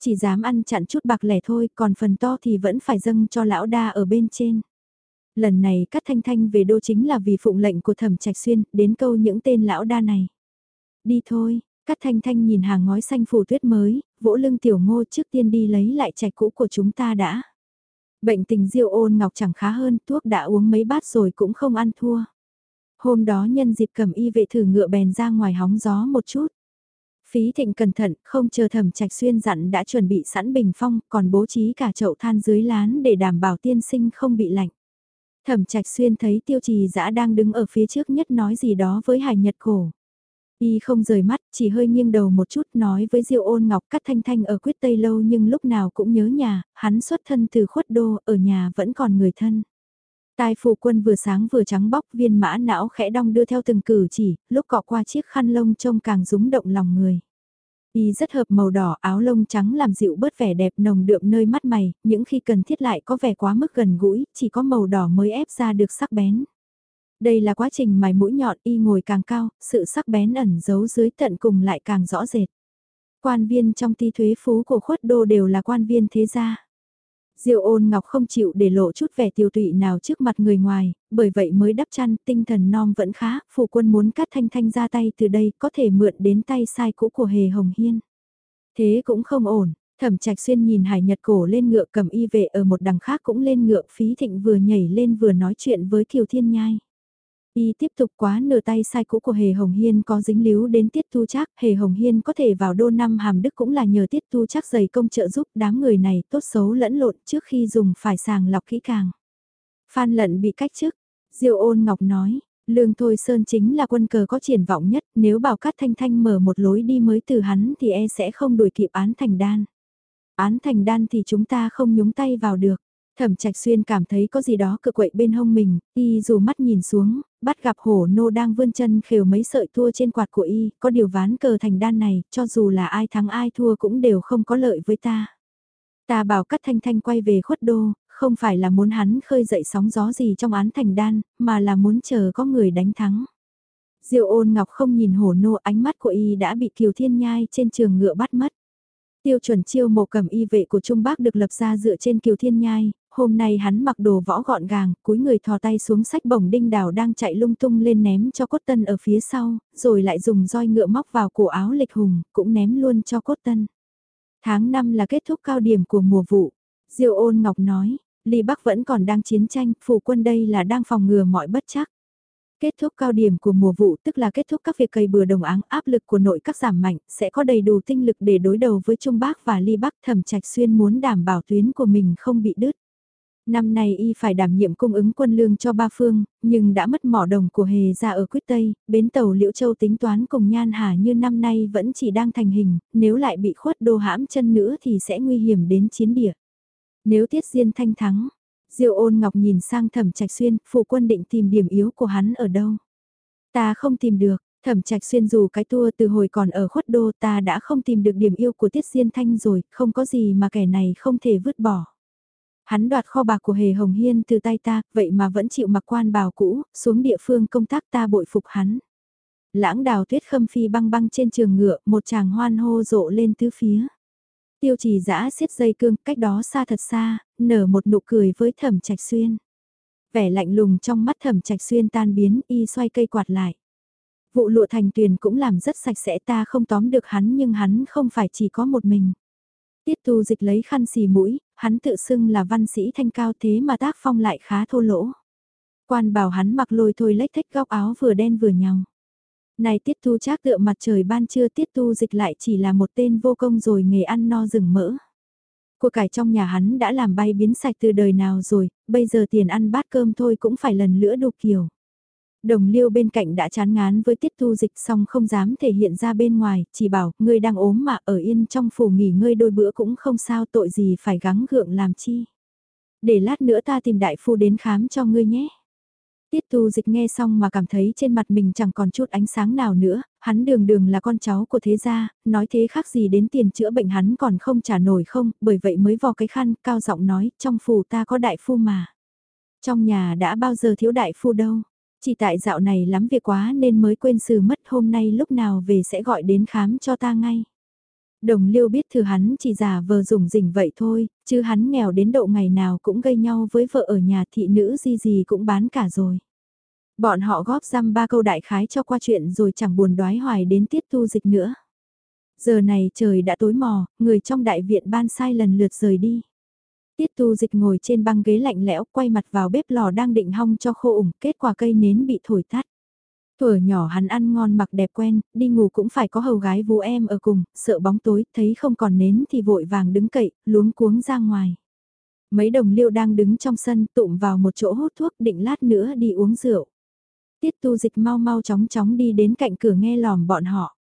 Chỉ dám ăn chặn chút bạc lẻ thôi, còn phần to thì vẫn phải dâng cho lão đa ở bên trên. Lần này cắt thanh thanh về đô chính là vì phụng lệnh của thẩm trạch xuyên, đến câu những tên lão đa này. Đi thôi, cắt thanh thanh nhìn hàng ngói xanh phủ tuyết mới, vỗ lưng tiểu ngô trước tiên đi lấy lại trạch cũ của chúng ta đã. Bệnh tình diêu ôn ngọc chẳng khá hơn, thuốc đã uống mấy bát rồi cũng không ăn thua. Hôm đó nhân dịp cầm y vệ thử ngựa bèn ra ngoài hóng gió một chút. Phí thịnh cẩn thận, không chờ thẩm trạch xuyên dặn đã chuẩn bị sẵn bình phong, còn bố trí cả chậu than dưới lán để đảm bảo tiên sinh không bị lạnh. Thẩm trạch xuyên thấy tiêu trì dã đang đứng ở phía trước nhất nói gì đó với hải nhật cổ. Y không rời mắt, chỉ hơi nghiêng đầu một chút nói với diêu ôn ngọc cắt thanh thanh ở quyết tây lâu nhưng lúc nào cũng nhớ nhà, hắn xuất thân từ khuất đô, ở nhà vẫn còn người thân. Tai phụ quân vừa sáng vừa trắng bóc viên mã não khẽ đong đưa theo từng cử chỉ, lúc cọ qua chiếc khăn lông trông càng rúng động lòng người. Y rất hợp màu đỏ áo lông trắng làm dịu bớt vẻ đẹp nồng đượm nơi mắt mày, những khi cần thiết lại có vẻ quá mức gần gũi, chỉ có màu đỏ mới ép ra được sắc bén. Đây là quá trình mài mũi nhọn y ngồi càng cao, sự sắc bén ẩn giấu dưới tận cùng lại càng rõ rệt. Quan viên trong ti thuế phú của khuất đô đều là quan viên thế gia. Diệu ôn ngọc không chịu để lộ chút vẻ tiêu tụy nào trước mặt người ngoài, bởi vậy mới đắp chăn, tinh thần non vẫn khá, phụ quân muốn cắt thanh thanh ra tay từ đây có thể mượn đến tay sai cũ của hề hồng hiên. Thế cũng không ổn, thẩm trạch xuyên nhìn hải nhật cổ lên ngựa cầm y vệ ở một đằng khác cũng lên ngựa phí thịnh vừa nhảy lên vừa nói chuyện với kiều thiên nhai. Y tiếp tục quá nửa tay sai cũ của Hề Hồng Hiên có dính líu đến Tiết Thu Trác, Hề Hồng Hiên có thể vào đô năm hàm đức cũng là nhờ Tiết Thu Trác dày công trợ giúp đám người này tốt xấu lẫn lộn trước khi dùng phải sàng lọc kỹ càng. Phan lận bị cách chức, Diêu ôn ngọc nói, Lương Thôi Sơn chính là quân cờ có triển vọng nhất, nếu bảo Cát Thanh Thanh mở một lối đi mới từ hắn thì e sẽ không đuổi kịp án thành đan. Án thành đan thì chúng ta không nhúng tay vào được. Thẩm Trạch Xuyên cảm thấy có gì đó cự quậy bên hông mình, y dù mắt nhìn xuống, bắt gặp hổ nô đang vươn chân khều mấy sợi thua trên quạt của y, có điều ván cờ thành đan này, cho dù là ai thắng ai thua cũng đều không có lợi với ta. Ta bảo cắt thanh thanh quay về khuất đô, không phải là muốn hắn khơi dậy sóng gió gì trong án thành đan, mà là muốn chờ có người đánh thắng. Diệu ôn ngọc không nhìn hổ nô ánh mắt của y đã bị kiều thiên nhai trên trường ngựa bắt mất. Tiêu chuẩn chiêu mộ cầm y vệ của Trung Bắc được lập ra dựa trên kiều thiên nhai, hôm nay hắn mặc đồ võ gọn gàng, cúi người thò tay xuống sách bổng đinh đào đang chạy lung tung lên ném cho cốt tân ở phía sau, rồi lại dùng roi ngựa móc vào cổ áo lịch hùng, cũng ném luôn cho cốt tân. Tháng 5 là kết thúc cao điểm của mùa vụ. Diêu ôn ngọc nói, Ly Bắc vẫn còn đang chiến tranh, phủ quân đây là đang phòng ngừa mọi bất chắc. Kết thúc cao điểm của mùa vụ tức là kết thúc các việc cày bừa đồng áng áp lực của nội các giảm mạnh, sẽ có đầy đủ tinh lực để đối đầu với Trung Bắc và Ly Bắc thẩm trạch xuyên muốn đảm bảo tuyến của mình không bị đứt. Năm nay y phải đảm nhiệm cung ứng quân lương cho ba phương, nhưng đã mất mỏ đồng của hề ra ở quyết tây, bến tàu Liễu Châu tính toán cùng Nhan Hà như năm nay vẫn chỉ đang thành hình, nếu lại bị khuất đô hãm chân nữa thì sẽ nguy hiểm đến chiến địa. Nếu Tiết Diên thanh thắng, Diêu ôn ngọc nhìn sang thẩm trạch xuyên, phụ quân định tìm điểm yếu của hắn ở đâu. Ta không tìm được, thẩm trạch xuyên dù cái tua từ hồi còn ở khuất đô ta đã không tìm được điểm yêu của Tiết Diên Thanh rồi, không có gì mà kẻ này không thể vứt bỏ. Hắn đoạt kho bạc của Hề Hồng Hiên từ tay ta, vậy mà vẫn chịu mặc quan bào cũ, xuống địa phương công tác ta bội phục hắn. Lãng đào tuyết khâm phi băng băng trên trường ngựa, một chàng hoan hô rộ lên tứ phía. Tiêu trì giã xiết dây cương, cách đó xa thật xa, nở một nụ cười với thẩm trạch xuyên. Vẻ lạnh lùng trong mắt thẩm trạch xuyên tan biến, y xoay cây quạt lại. Vụ lụa thành tuyền cũng làm rất sạch sẽ ta không tóm được hắn nhưng hắn không phải chỉ có một mình. Tiết tu dịch lấy khăn xì mũi, hắn tự xưng là văn sĩ thanh cao thế mà tác phong lại khá thô lỗ. Quan bảo hắn mặc lôi thôi lách thách góc áo vừa đen vừa nhau. Này tiết tu trác tựa mặt trời ban trưa tiết tu dịch lại chỉ là một tên vô công rồi nghề ăn no rừng mỡ. Của cải trong nhà hắn đã làm bay biến sạch từ đời nào rồi, bây giờ tiền ăn bát cơm thôi cũng phải lần lửa đục kiểu. Đồng liêu bên cạnh đã chán ngán với tiết tu dịch xong không dám thể hiện ra bên ngoài, chỉ bảo, ngươi đang ốm mà ở yên trong phủ nghỉ ngơi đôi bữa cũng không sao tội gì phải gắng gượng làm chi. Để lát nữa ta tìm đại phu đến khám cho ngươi nhé. Tiết tu dịch nghe xong mà cảm thấy trên mặt mình chẳng còn chút ánh sáng nào nữa, hắn đường đường là con cháu của thế gia, nói thế khác gì đến tiền chữa bệnh hắn còn không trả nổi không, bởi vậy mới vò cái khăn, cao giọng nói, trong phủ ta có đại phu mà. Trong nhà đã bao giờ thiếu đại phu đâu, chỉ tại dạo này lắm việc quá nên mới quên sự mất hôm nay lúc nào về sẽ gọi đến khám cho ta ngay. Đồng liêu biết thừa hắn chỉ giả vờ dùng rỉnh vậy thôi, chứ hắn nghèo đến độ ngày nào cũng gây nhau với vợ ở nhà thị nữ gì gì cũng bán cả rồi. Bọn họ góp răm ba câu đại khái cho qua chuyện rồi chẳng buồn đoái hoài đến tiết tu dịch nữa. Giờ này trời đã tối mò, người trong đại viện ban sai lần lượt rời đi. Tiết tu dịch ngồi trên băng ghế lạnh lẽo quay mặt vào bếp lò đang định hong cho khô ủng, kết quả cây nến bị thổi tắt. Tuổi nhỏ hắn ăn ngon mặc đẹp quen, đi ngủ cũng phải có hầu gái vú em ở cùng, sợ bóng tối, thấy không còn nến thì vội vàng đứng cậy, luống cuống ra ngoài. Mấy đồng liêu đang đứng trong sân tụm vào một chỗ hút thuốc định lát nữa đi uống rượu. Tiết tu dịch mau mau chóng chóng đi đến cạnh cửa nghe lòm bọn họ.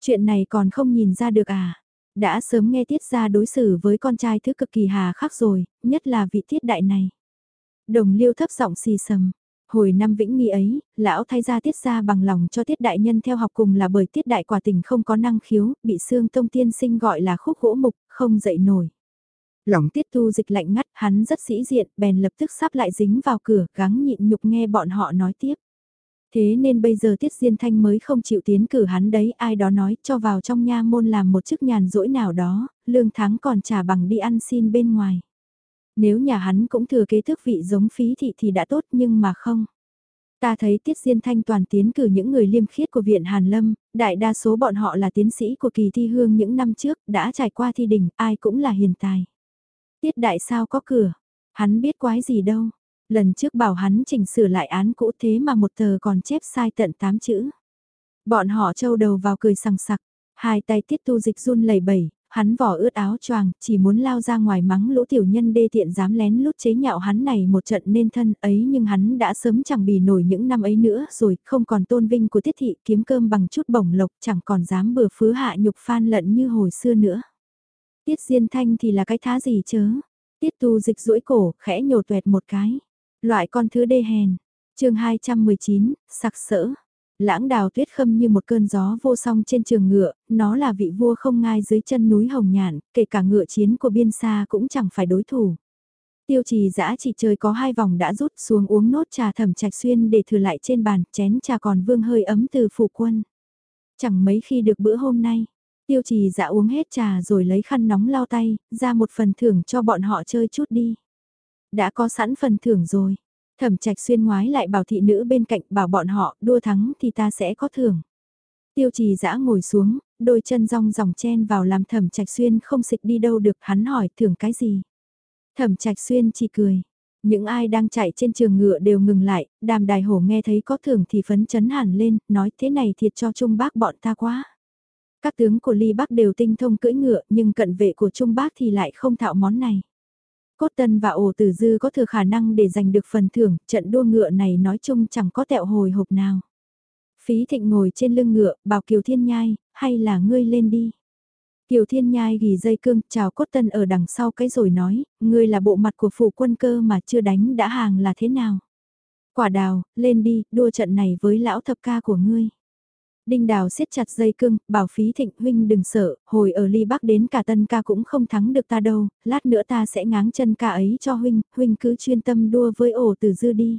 Chuyện này còn không nhìn ra được à? Đã sớm nghe tiết ra đối xử với con trai thứ cực kỳ hà khắc rồi, nhất là vị tiết đại này. Đồng liêu thấp giọng xì sầm, Hồi năm vĩnh nghi ấy, lão thay ra tiết ra bằng lòng cho tiết đại nhân theo học cùng là bởi tiết đại quả tình không có năng khiếu, bị xương tông tiên sinh gọi là khúc gỗ mục, không dậy nổi. Lòng tiết tu dịch lạnh ngắt, hắn rất sĩ diện, bèn lập tức sắp lại dính vào cửa, gắng nhịn nhục nghe bọn họ nói tiếp. Thế nên bây giờ Tiết Diên Thanh mới không chịu tiến cử hắn đấy, ai đó nói cho vào trong nha môn làm một chức nhàn rỗi nào đó, lương tháng còn trả bằng đi ăn xin bên ngoài. Nếu nhà hắn cũng thừa kế thước vị giống phí thị thì đã tốt nhưng mà không. Ta thấy Tiết Diên Thanh toàn tiến cử những người liêm khiết của Viện Hàn Lâm, đại đa số bọn họ là tiến sĩ của kỳ thi hương những năm trước, đã trải qua thi đỉnh, ai cũng là hiền tài. Tiết đại sao có cửa, hắn biết quái gì đâu. Lần trước bảo hắn chỉnh sửa lại án cũ thế mà một tờ còn chép sai tận 8 chữ. Bọn họ trâu đầu vào cười sằng sặc, hai tay tiết tu dịch run lẩy bẩy, Hắn vỏ ướt áo choàng, chỉ muốn lao ra ngoài mắng lũ tiểu nhân đê tiện dám lén lút chế nhạo hắn này một trận nên thân ấy nhưng hắn đã sớm chẳng bì nổi những năm ấy nữa rồi, không còn tôn vinh của tiết thị kiếm cơm bằng chút bổng lộc chẳng còn dám bừa phứ hạ nhục phan lận như hồi xưa nữa. Tiết Diên Thanh thì là cái thá gì chớ? Tiết tu dịch duỗi cổ, khẽ nhổ tuẹt một cái. Loại con thứ đê hèn. chương 219, sặc sỡ. Lãng đào tuyết khâm như một cơn gió vô song trên trường ngựa, nó là vị vua không ngai dưới chân núi Hồng Nhạn, kể cả ngựa chiến của biên xa cũng chẳng phải đối thủ. Tiêu trì dã chỉ chơi có hai vòng đã rút xuống uống nốt trà thẩm trạch xuyên để thừa lại trên bàn, chén trà còn vương hơi ấm từ phủ quân. Chẳng mấy khi được bữa hôm nay, tiêu trì dã uống hết trà rồi lấy khăn nóng lau tay, ra một phần thưởng cho bọn họ chơi chút đi. Đã có sẵn phần thưởng rồi, Thẩm trạch xuyên ngoái lại bảo thị nữ bên cạnh bảo bọn họ đua thắng thì ta sẽ có thưởng. Tiêu trì dã ngồi xuống, đôi chân rong ròng chen vào làm thẩm trạch xuyên không xịch đi đâu được hắn hỏi thưởng cái gì. Thẩm trạch xuyên chỉ cười. Những ai đang chạy trên trường ngựa đều ngừng lại, đàm đài hổ nghe thấy có thưởng thì phấn chấn hẳn lên, nói thế này thiệt cho Trung Bác bọn ta quá. Các tướng của Ly Bắc đều tinh thông cưỡi ngựa nhưng cận vệ của Trung Bác thì lại không thạo món này. Cốt Tân và Ổ Tử Dư có thừa khả năng để giành được phần thưởng, trận đua ngựa này nói chung chẳng có tẹo hồi hộp nào. Phí Thịnh ngồi trên lưng ngựa, bảo Kiều Thiên Nhai, hay là ngươi lên đi. Kiều Thiên Nhai ghi dây cương, chào Cốt Tân ở đằng sau cái rồi nói, ngươi là bộ mặt của phủ quân cơ mà chưa đánh đã hàng là thế nào. Quả đào, lên đi, đua trận này với lão thập ca của ngươi. Đinh Đào siết chặt dây cương, bảo phí thịnh huynh đừng sợ, hồi ở ly bắc đến cả tân ca cũng không thắng được ta đâu, lát nữa ta sẽ ngáng chân ca ấy cho huynh, huynh cứ chuyên tâm đua với ổ từ dư đi.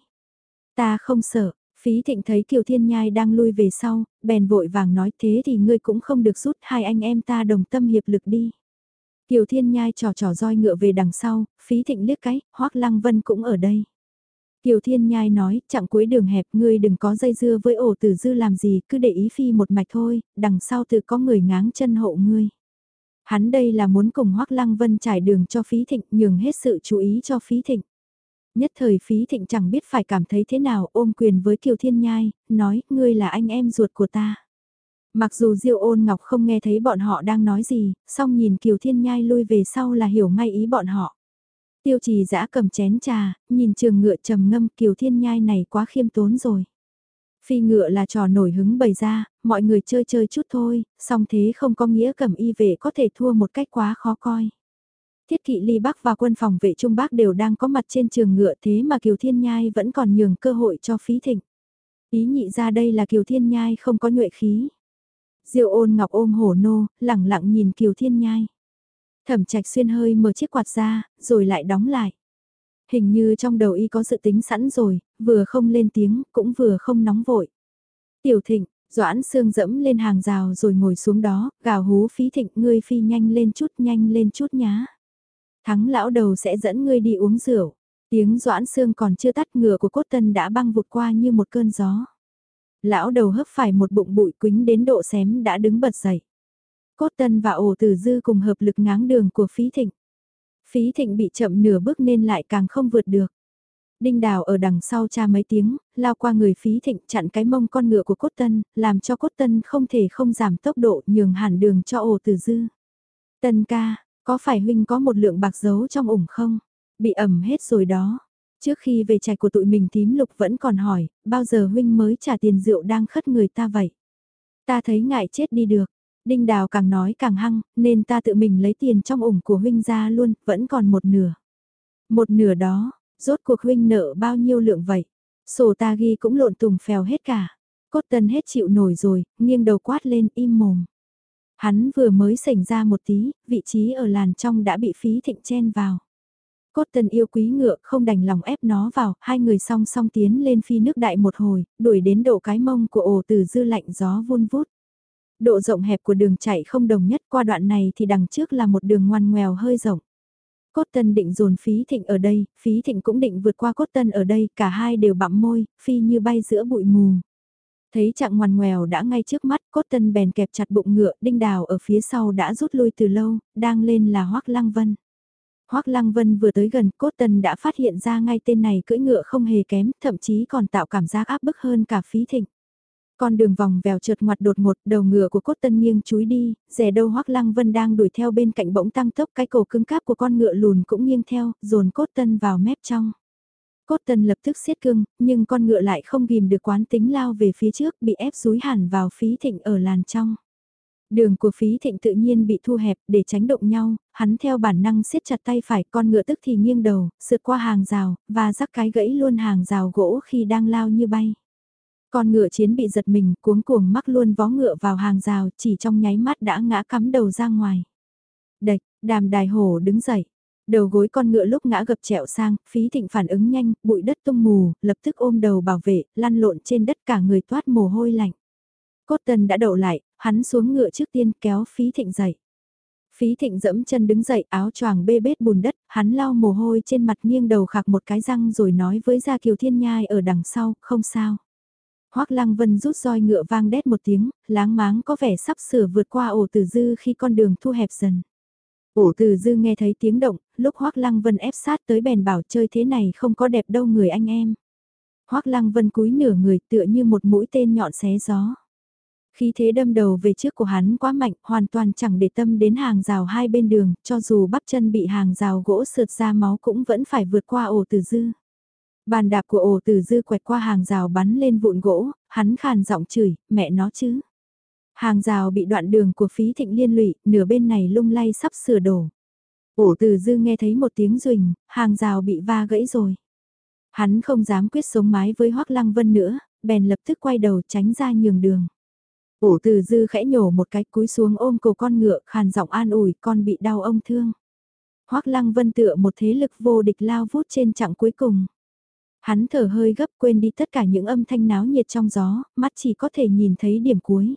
Ta không sợ, phí thịnh thấy Kiều Thiên Nhai đang lui về sau, bèn vội vàng nói thế thì ngươi cũng không được rút hai anh em ta đồng tâm hiệp lực đi. Kiều Thiên Nhai trò trò roi ngựa về đằng sau, phí thịnh liếc cái, hoắc Lăng Vân cũng ở đây. Kiều Thiên Nhai nói, chặng cuối đường hẹp ngươi đừng có dây dưa với ổ tử dư làm gì, cứ để ý phi một mạch thôi, đằng sau tự có người ngáng chân hộ ngươi. Hắn đây là muốn cùng Hoắc Lăng Vân trải đường cho phí thịnh nhường hết sự chú ý cho phí thịnh. Nhất thời phí thịnh chẳng biết phải cảm thấy thế nào ôm quyền với Kiều Thiên Nhai, nói, ngươi là anh em ruột của ta. Mặc dù Diêu ôn ngọc không nghe thấy bọn họ đang nói gì, song nhìn Kiều Thiên Nhai lui về sau là hiểu ngay ý bọn họ. Tiêu trì giã cầm chén trà, nhìn trường ngựa trầm ngâm kiều thiên nhai này quá khiêm tốn rồi. Phi ngựa là trò nổi hứng bày ra, mọi người chơi chơi chút thôi, song thế không có nghĩa cầm y vệ có thể thua một cách quá khó coi. Thiết kỵ ly Bắc và quân phòng vệ Trung Bắc đều đang có mặt trên trường ngựa thế mà Kiều Thiên Nhai vẫn còn nhường cơ hội cho phí thịnh. Ý nhị ra đây là Kiều Thiên Nhai không có nhuệ khí. Diệu ôn ngọc ôm hổ nô, lẳng lặng nhìn Kiều Thiên Nhai. Thẩm trạch xuyên hơi mở chiếc quạt ra, rồi lại đóng lại. Hình như trong đầu y có sự tính sẵn rồi, vừa không lên tiếng, cũng vừa không nóng vội. Tiểu thịnh, Doãn xương dẫm lên hàng rào rồi ngồi xuống đó, gào hú phí thịnh ngươi phi nhanh lên chút nhanh lên chút nhá. Thắng lão đầu sẽ dẫn ngươi đi uống rượu. Tiếng doãn xương còn chưa tắt ngựa của cốt tân đã băng vụt qua như một cơn gió. Lão đầu hấp phải một bụng bụi quính đến độ xém đã đứng bật dậy. Cốt tân và ổ tử dư cùng hợp lực ngáng đường của phí thịnh. Phí thịnh bị chậm nửa bước nên lại càng không vượt được. Đinh đào ở đằng sau cha mấy tiếng, lao qua người phí thịnh chặn cái mông con ngựa của cốt tân, làm cho cốt tân không thể không giảm tốc độ nhường hẳn đường cho ổ tử dư. Tân ca, có phải huynh có một lượng bạc giấu trong ủng không? Bị ẩm hết rồi đó. Trước khi về trạch của tụi mình tím lục vẫn còn hỏi, bao giờ huynh mới trả tiền rượu đang khất người ta vậy? Ta thấy ngại chết đi được. Đinh đào càng nói càng hăng, nên ta tự mình lấy tiền trong ủng của huynh ra luôn, vẫn còn một nửa. Một nửa đó, rốt cuộc huynh nợ bao nhiêu lượng vậy? Sổ ta ghi cũng lộn tùng phèo hết cả. Cốt tân hết chịu nổi rồi, nghiêng đầu quát lên im mồm. Hắn vừa mới sảnh ra một tí, vị trí ở làn trong đã bị phí thịnh chen vào. Cốt tân yêu quý ngựa không đành lòng ép nó vào, hai người song song tiến lên phi nước đại một hồi, đuổi đến độ cái mông của ổ từ dư lạnh gió vun vút. Độ rộng hẹp của đường chạy không đồng nhất qua đoạn này thì đằng trước là một đường ngoằn ngoèo hơi rộng. Cốt tân định dồn phí thịnh ở đây, phí thịnh cũng định vượt qua cốt tân ở đây, cả hai đều bặm môi, phi như bay giữa bụi mù. Thấy trạng ngoằn ngoèo đã ngay trước mắt, cốt tân bèn kẹp chặt bụng ngựa, đinh đào ở phía sau đã rút lui từ lâu, đang lên là hoắc lăng vân. hoắc lăng vân vừa tới gần, cốt tân đã phát hiện ra ngay tên này cưỡi ngựa không hề kém, thậm chí còn tạo cảm giác áp bức hơn cả phí thịnh. Con đường vòng vèo trượt ngoặt đột ngột, đầu ngựa của cốt tân nghiêng chúi đi, rẻ đâu hoắc lăng vân đang đuổi theo bên cạnh bỗng tăng tốc cái cổ cứng cáp của con ngựa lùn cũng nghiêng theo, dồn cốt tân vào mép trong. Cốt tân lập tức siết cưng, nhưng con ngựa lại không ghim được quán tính lao về phía trước bị ép rúi hẳn vào phí thịnh ở làn trong. Đường của phí thịnh tự nhiên bị thu hẹp để tránh động nhau, hắn theo bản năng siết chặt tay phải con ngựa tức thì nghiêng đầu, sượt qua hàng rào, và rắc cái gãy luôn hàng rào gỗ khi đang lao như bay. Con ngựa chiến bị giật mình, cuống cuồng mắc luôn vó ngựa vào hàng rào, chỉ trong nháy mắt đã ngã cắm đầu ra ngoài. Đạch, đàm đài hổ đứng dậy. Đầu gối con ngựa lúc ngã gập trẹo sang, phí thịnh phản ứng nhanh, bụi đất tung mù, lập tức ôm đầu bảo vệ, lăn lộn trên đất cả người toát mồ hôi lạnh. Cốt tần đã đậu lại, hắn xuống ngựa trước tiên kéo phí thịnh dậy. Phí thịnh dẫm chân đứng dậy áo choàng bê bết bùn đất, hắn lau mồ hôi trên mặt nghiêng đầu khạc một cái răng rồi nói với Gia Kiều Thiên Nhai ở đằng sau, không sao. Hoắc Lăng Vân rút roi ngựa vang đét một tiếng, láng máng có vẻ sắp sửa vượt qua ổ tử dư khi con đường thu hẹp dần. Ổ tử dư nghe thấy tiếng động, lúc Hoắc Lăng Vân ép sát tới bèn bảo chơi thế này không có đẹp đâu người anh em. Hoắc Lăng Vân cúi nửa người tựa như một mũi tên nhọn xé gió. Khi thế đâm đầu về trước của hắn quá mạnh, hoàn toàn chẳng để tâm đến hàng rào hai bên đường, cho dù bắp chân bị hàng rào gỗ sượt ra máu cũng vẫn phải vượt qua ổ tử dư. Bàn đạp của ổ tử dư quẹt qua hàng rào bắn lên vụn gỗ, hắn khàn giọng chửi, mẹ nó chứ. Hàng rào bị đoạn đường của phí thịnh liên lụy, nửa bên này lung lay sắp sửa đổ. Ổ tử dư nghe thấy một tiếng rình, hàng rào bị va gãy rồi. Hắn không dám quyết sống mái với Hoác Lăng Vân nữa, bèn lập tức quay đầu tránh ra nhường đường. Ổ tử dư khẽ nhổ một cái cúi xuống ôm cổ con ngựa khàn giọng an ủi con bị đau ông thương. Hoác Lăng Vân tựa một thế lực vô địch lao vút trên chặng cuối cùng. Hắn thở hơi gấp quên đi tất cả những âm thanh náo nhiệt trong gió, mắt chỉ có thể nhìn thấy điểm cuối.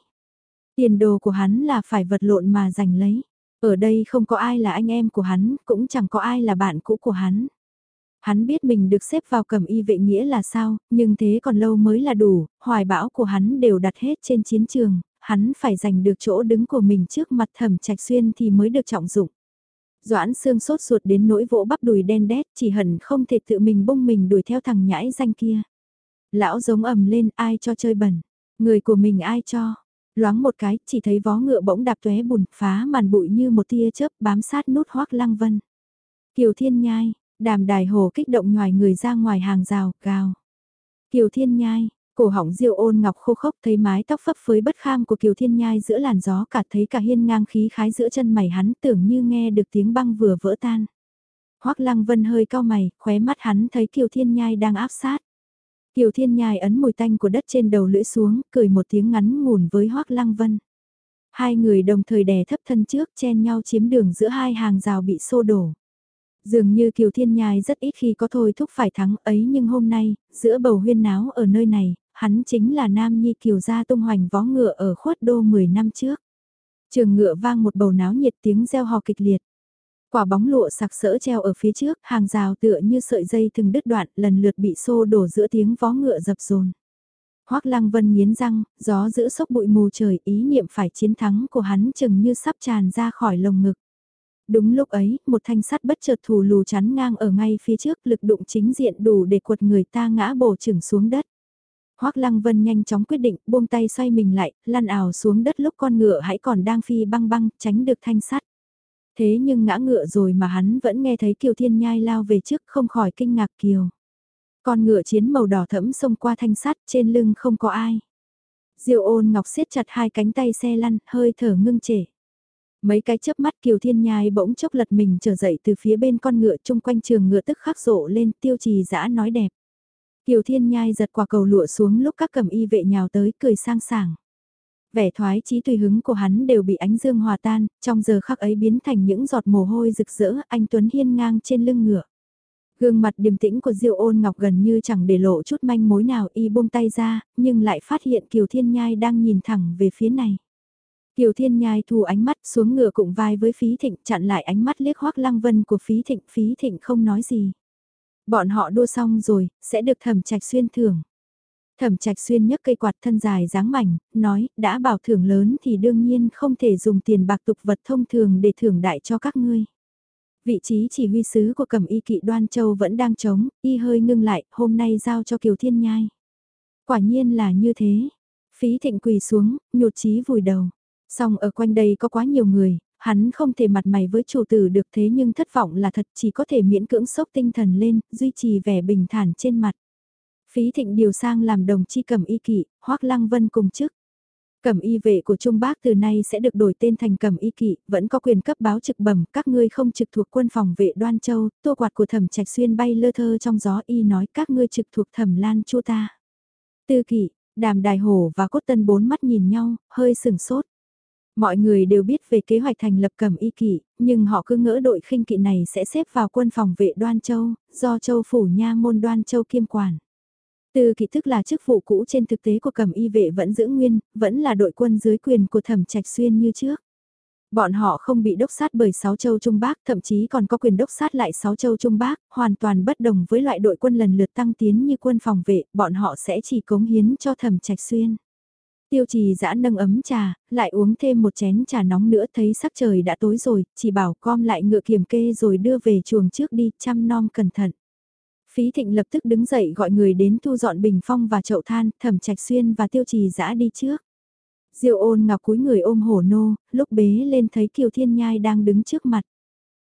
Tiền đồ của hắn là phải vật lộn mà giành lấy. Ở đây không có ai là anh em của hắn, cũng chẳng có ai là bạn cũ của hắn. Hắn biết mình được xếp vào cầm y vệ nghĩa là sao, nhưng thế còn lâu mới là đủ, hoài bão của hắn đều đặt hết trên chiến trường, hắn phải giành được chỗ đứng của mình trước mặt thẩm trạch xuyên thì mới được trọng dụng. Doãn xương sốt ruột đến nỗi vỗ bắp đùi đen đét chỉ hận không thể tự mình bung mình đuổi theo thằng nhãi danh kia. Lão giống ầm lên ai cho chơi bẩn, người của mình ai cho. Loáng một cái chỉ thấy vó ngựa bỗng đạp tóe bùn phá màn bụi như một tia chớp bám sát nút hoác lăng vân. Kiều thiên nhai, đàm đài hồ kích động ngoài người ra ngoài hàng rào, gào. Kiều thiên nhai, Cổ họng diêu ôn ngọc khô khốc thấy mái tóc phấp phới bất kham của Kiều Thiên Nhai giữa làn gió cả thấy cả hiên ngang khí khái giữa chân mày hắn tưởng như nghe được tiếng băng vừa vỡ tan. Hoắc Lăng Vân hơi cao mày, khóe mắt hắn thấy Kiều Thiên Nhai đang áp sát. Kiều Thiên Nhai ấn mùi tanh của đất trên đầu lưỡi xuống, cười một tiếng ngắn ngủn với Hoắc Lăng Vân. Hai người đồng thời đè thấp thân trước chen nhau chiếm đường giữa hai hàng rào bị xô đổ. Dường như Kiều Thiên Nhai rất ít khi có thôi thúc phải thắng ấy nhưng hôm nay, giữa bầu huyên náo ở nơi này, hắn chính là Nam Nhi Kiều gia tung hoành vó ngựa ở khuất đô 10 năm trước. Trường ngựa vang một bầu náo nhiệt tiếng reo hò kịch liệt. Quả bóng lụa sặc sỡ treo ở phía trước, hàng rào tựa như sợi dây từng đứt đoạn, lần lượt bị xô đổ giữa tiếng vó ngựa dập dồn. Hoắc Lăng Vân nghiến răng, gió giữ sốc bụi mù trời, ý niệm phải chiến thắng của hắn chừng như sắp tràn ra khỏi lồng ngực. Đúng lúc ấy, một thanh sắt bất chợt thủ lù chắn ngang ở ngay phía trước, lực đụng chính diện đủ để quật người ta ngã bổ chừng xuống đất. Hoắc Lăng Vân nhanh chóng quyết định, buông tay xoay mình lại, lăn ảo xuống đất lúc con ngựa hãy còn đang phi băng băng, tránh được thanh sắt. Thế nhưng ngã ngựa rồi mà hắn vẫn nghe thấy Kiều Thiên Nhai lao về trước không khỏi kinh ngạc Kiều. Con ngựa chiến màu đỏ thẫm xông qua thanh sắt trên lưng không có ai. Diệu ôn ngọc siết chặt hai cánh tay xe lăn, hơi thở ngưng trệ. Mấy cái chớp mắt Kiều Thiên Nhai bỗng chốc lật mình trở dậy từ phía bên con ngựa chung quanh trường ngựa tức khắc rộ lên tiêu trì dã nói đẹp. Kiều Thiên Nhai giật quả cầu lụa xuống lúc các cầm y vệ nhào tới cười sang sảng vẻ thoái chí tùy hứng của hắn đều bị ánh dương hòa tan, trong giờ khắc ấy biến thành những giọt mồ hôi rực rỡ, anh Tuấn hiên ngang trên lưng ngựa. Gương mặt điềm tĩnh của Diêu ôn ngọc gần như chẳng để lộ chút manh mối nào y buông tay ra, nhưng lại phát hiện Kiều Thiên Nhai đang nhìn thẳng về phía này. Kiều Thiên Nhai thu ánh mắt xuống ngựa cụng vai với Phí Thịnh chặn lại ánh mắt liếc hoác lăng vân của Phí Thịnh, Phí Thịnh không nói gì. Bọn họ đua xong rồi, sẽ được thẩm trạch xuyên thưởng. Thẩm trạch xuyên nhấc cây quạt thân dài dáng mảnh, nói, đã bảo thưởng lớn thì đương nhiên không thể dùng tiền bạc tục vật thông thường để thưởng đại cho các ngươi. Vị trí chỉ huy sứ của cầm y kỵ đoan châu vẫn đang trống, y hơi ngưng lại, hôm nay giao cho Kiều Thiên Nhai. Quả nhiên là như thế. Phí thịnh quỳ xuống, nhột chí vùi đầu. Xong ở quanh đây có quá nhiều người, hắn không thể mặt mày với chủ tử được thế nhưng thất vọng là thật chỉ có thể miễn cưỡng sốc tinh thần lên, duy trì vẻ bình thản trên mặt. Phí thịnh điều sang làm đồng chi cầm y kỵ, hoắc lăng vân cùng chức. Cẩm y vệ của Trung Bác từ nay sẽ được đổi tên thành cẩm y kỵ, vẫn có quyền cấp báo trực bẩm, các ngươi không trực thuộc quân phòng vệ Đoan Châu, tô quạt của Thẩm Trạch Xuyên bay lơ thơ trong gió y nói các ngươi trực thuộc Thẩm Lan Chu ta. Tư kỵ, Đàm Đài Hổ và Cốt Tân bốn mắt nhìn nhau, hơi sừng sốt. Mọi người đều biết về kế hoạch thành lập cẩm y kỵ, nhưng họ cứ ngỡ đội khinh kỵ này sẽ xếp vào quân phòng vệ Đoan Châu, do Châu phủ nha môn Đoan Châu kiêm quản. Từ kỵ thức là chức vụ cũ trên thực tế của cầm y vệ vẫn giữ nguyên, vẫn là đội quân dưới quyền của thẩm trạch xuyên như trước. Bọn họ không bị đốc sát bởi sáu châu Trung Bắc, thậm chí còn có quyền đốc sát lại sáu châu Trung Bắc, hoàn toàn bất đồng với loại đội quân lần lượt tăng tiến như quân phòng vệ, bọn họ sẽ chỉ cống hiến cho thẩm trạch xuyên. Tiêu trì dã nâng ấm trà, lại uống thêm một chén trà nóng nữa thấy sắc trời đã tối rồi, chỉ bảo com lại ngựa kiểm kê rồi đưa về chuồng trước đi, chăm nom cẩn thận. Phí Thịnh lập tức đứng dậy gọi người đến thu dọn bình phong và chậu than, thẩm trạch xuyên và tiêu trì dã đi trước. Diệu ôn ngọc cúi người ôm hổ nô, lúc bế lên thấy Kiều Thiên Nhai đang đứng trước mặt.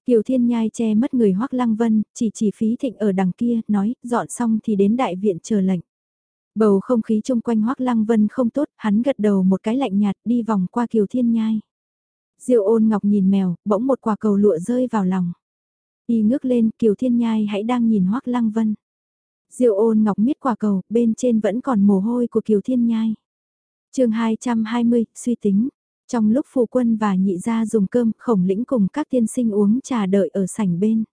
Kiều Thiên Nhai che mất người Hoắc Lăng Vân, chỉ chỉ Phí Thịnh ở đằng kia, nói, dọn xong thì đến đại viện chờ lệnh. Bầu không khí chung quanh Hoắc Lăng Vân không tốt, hắn gật đầu một cái lạnh nhạt đi vòng qua Kiều Thiên Nhai. Diệu ôn ngọc nhìn mèo, bỗng một quả cầu lụa rơi vào lòng. Y ngước lên, Kiều Thiên Nhai hãy đang nhìn Hoắc Lăng Vân. Diệu ôn ngọc miết quả cầu, bên trên vẫn còn mồ hôi của Kiều Thiên Nhai. chương 220, suy tính. Trong lúc phụ quân và nhị gia dùng cơm, khổng lĩnh cùng các tiên sinh uống trà đợi ở sảnh bên.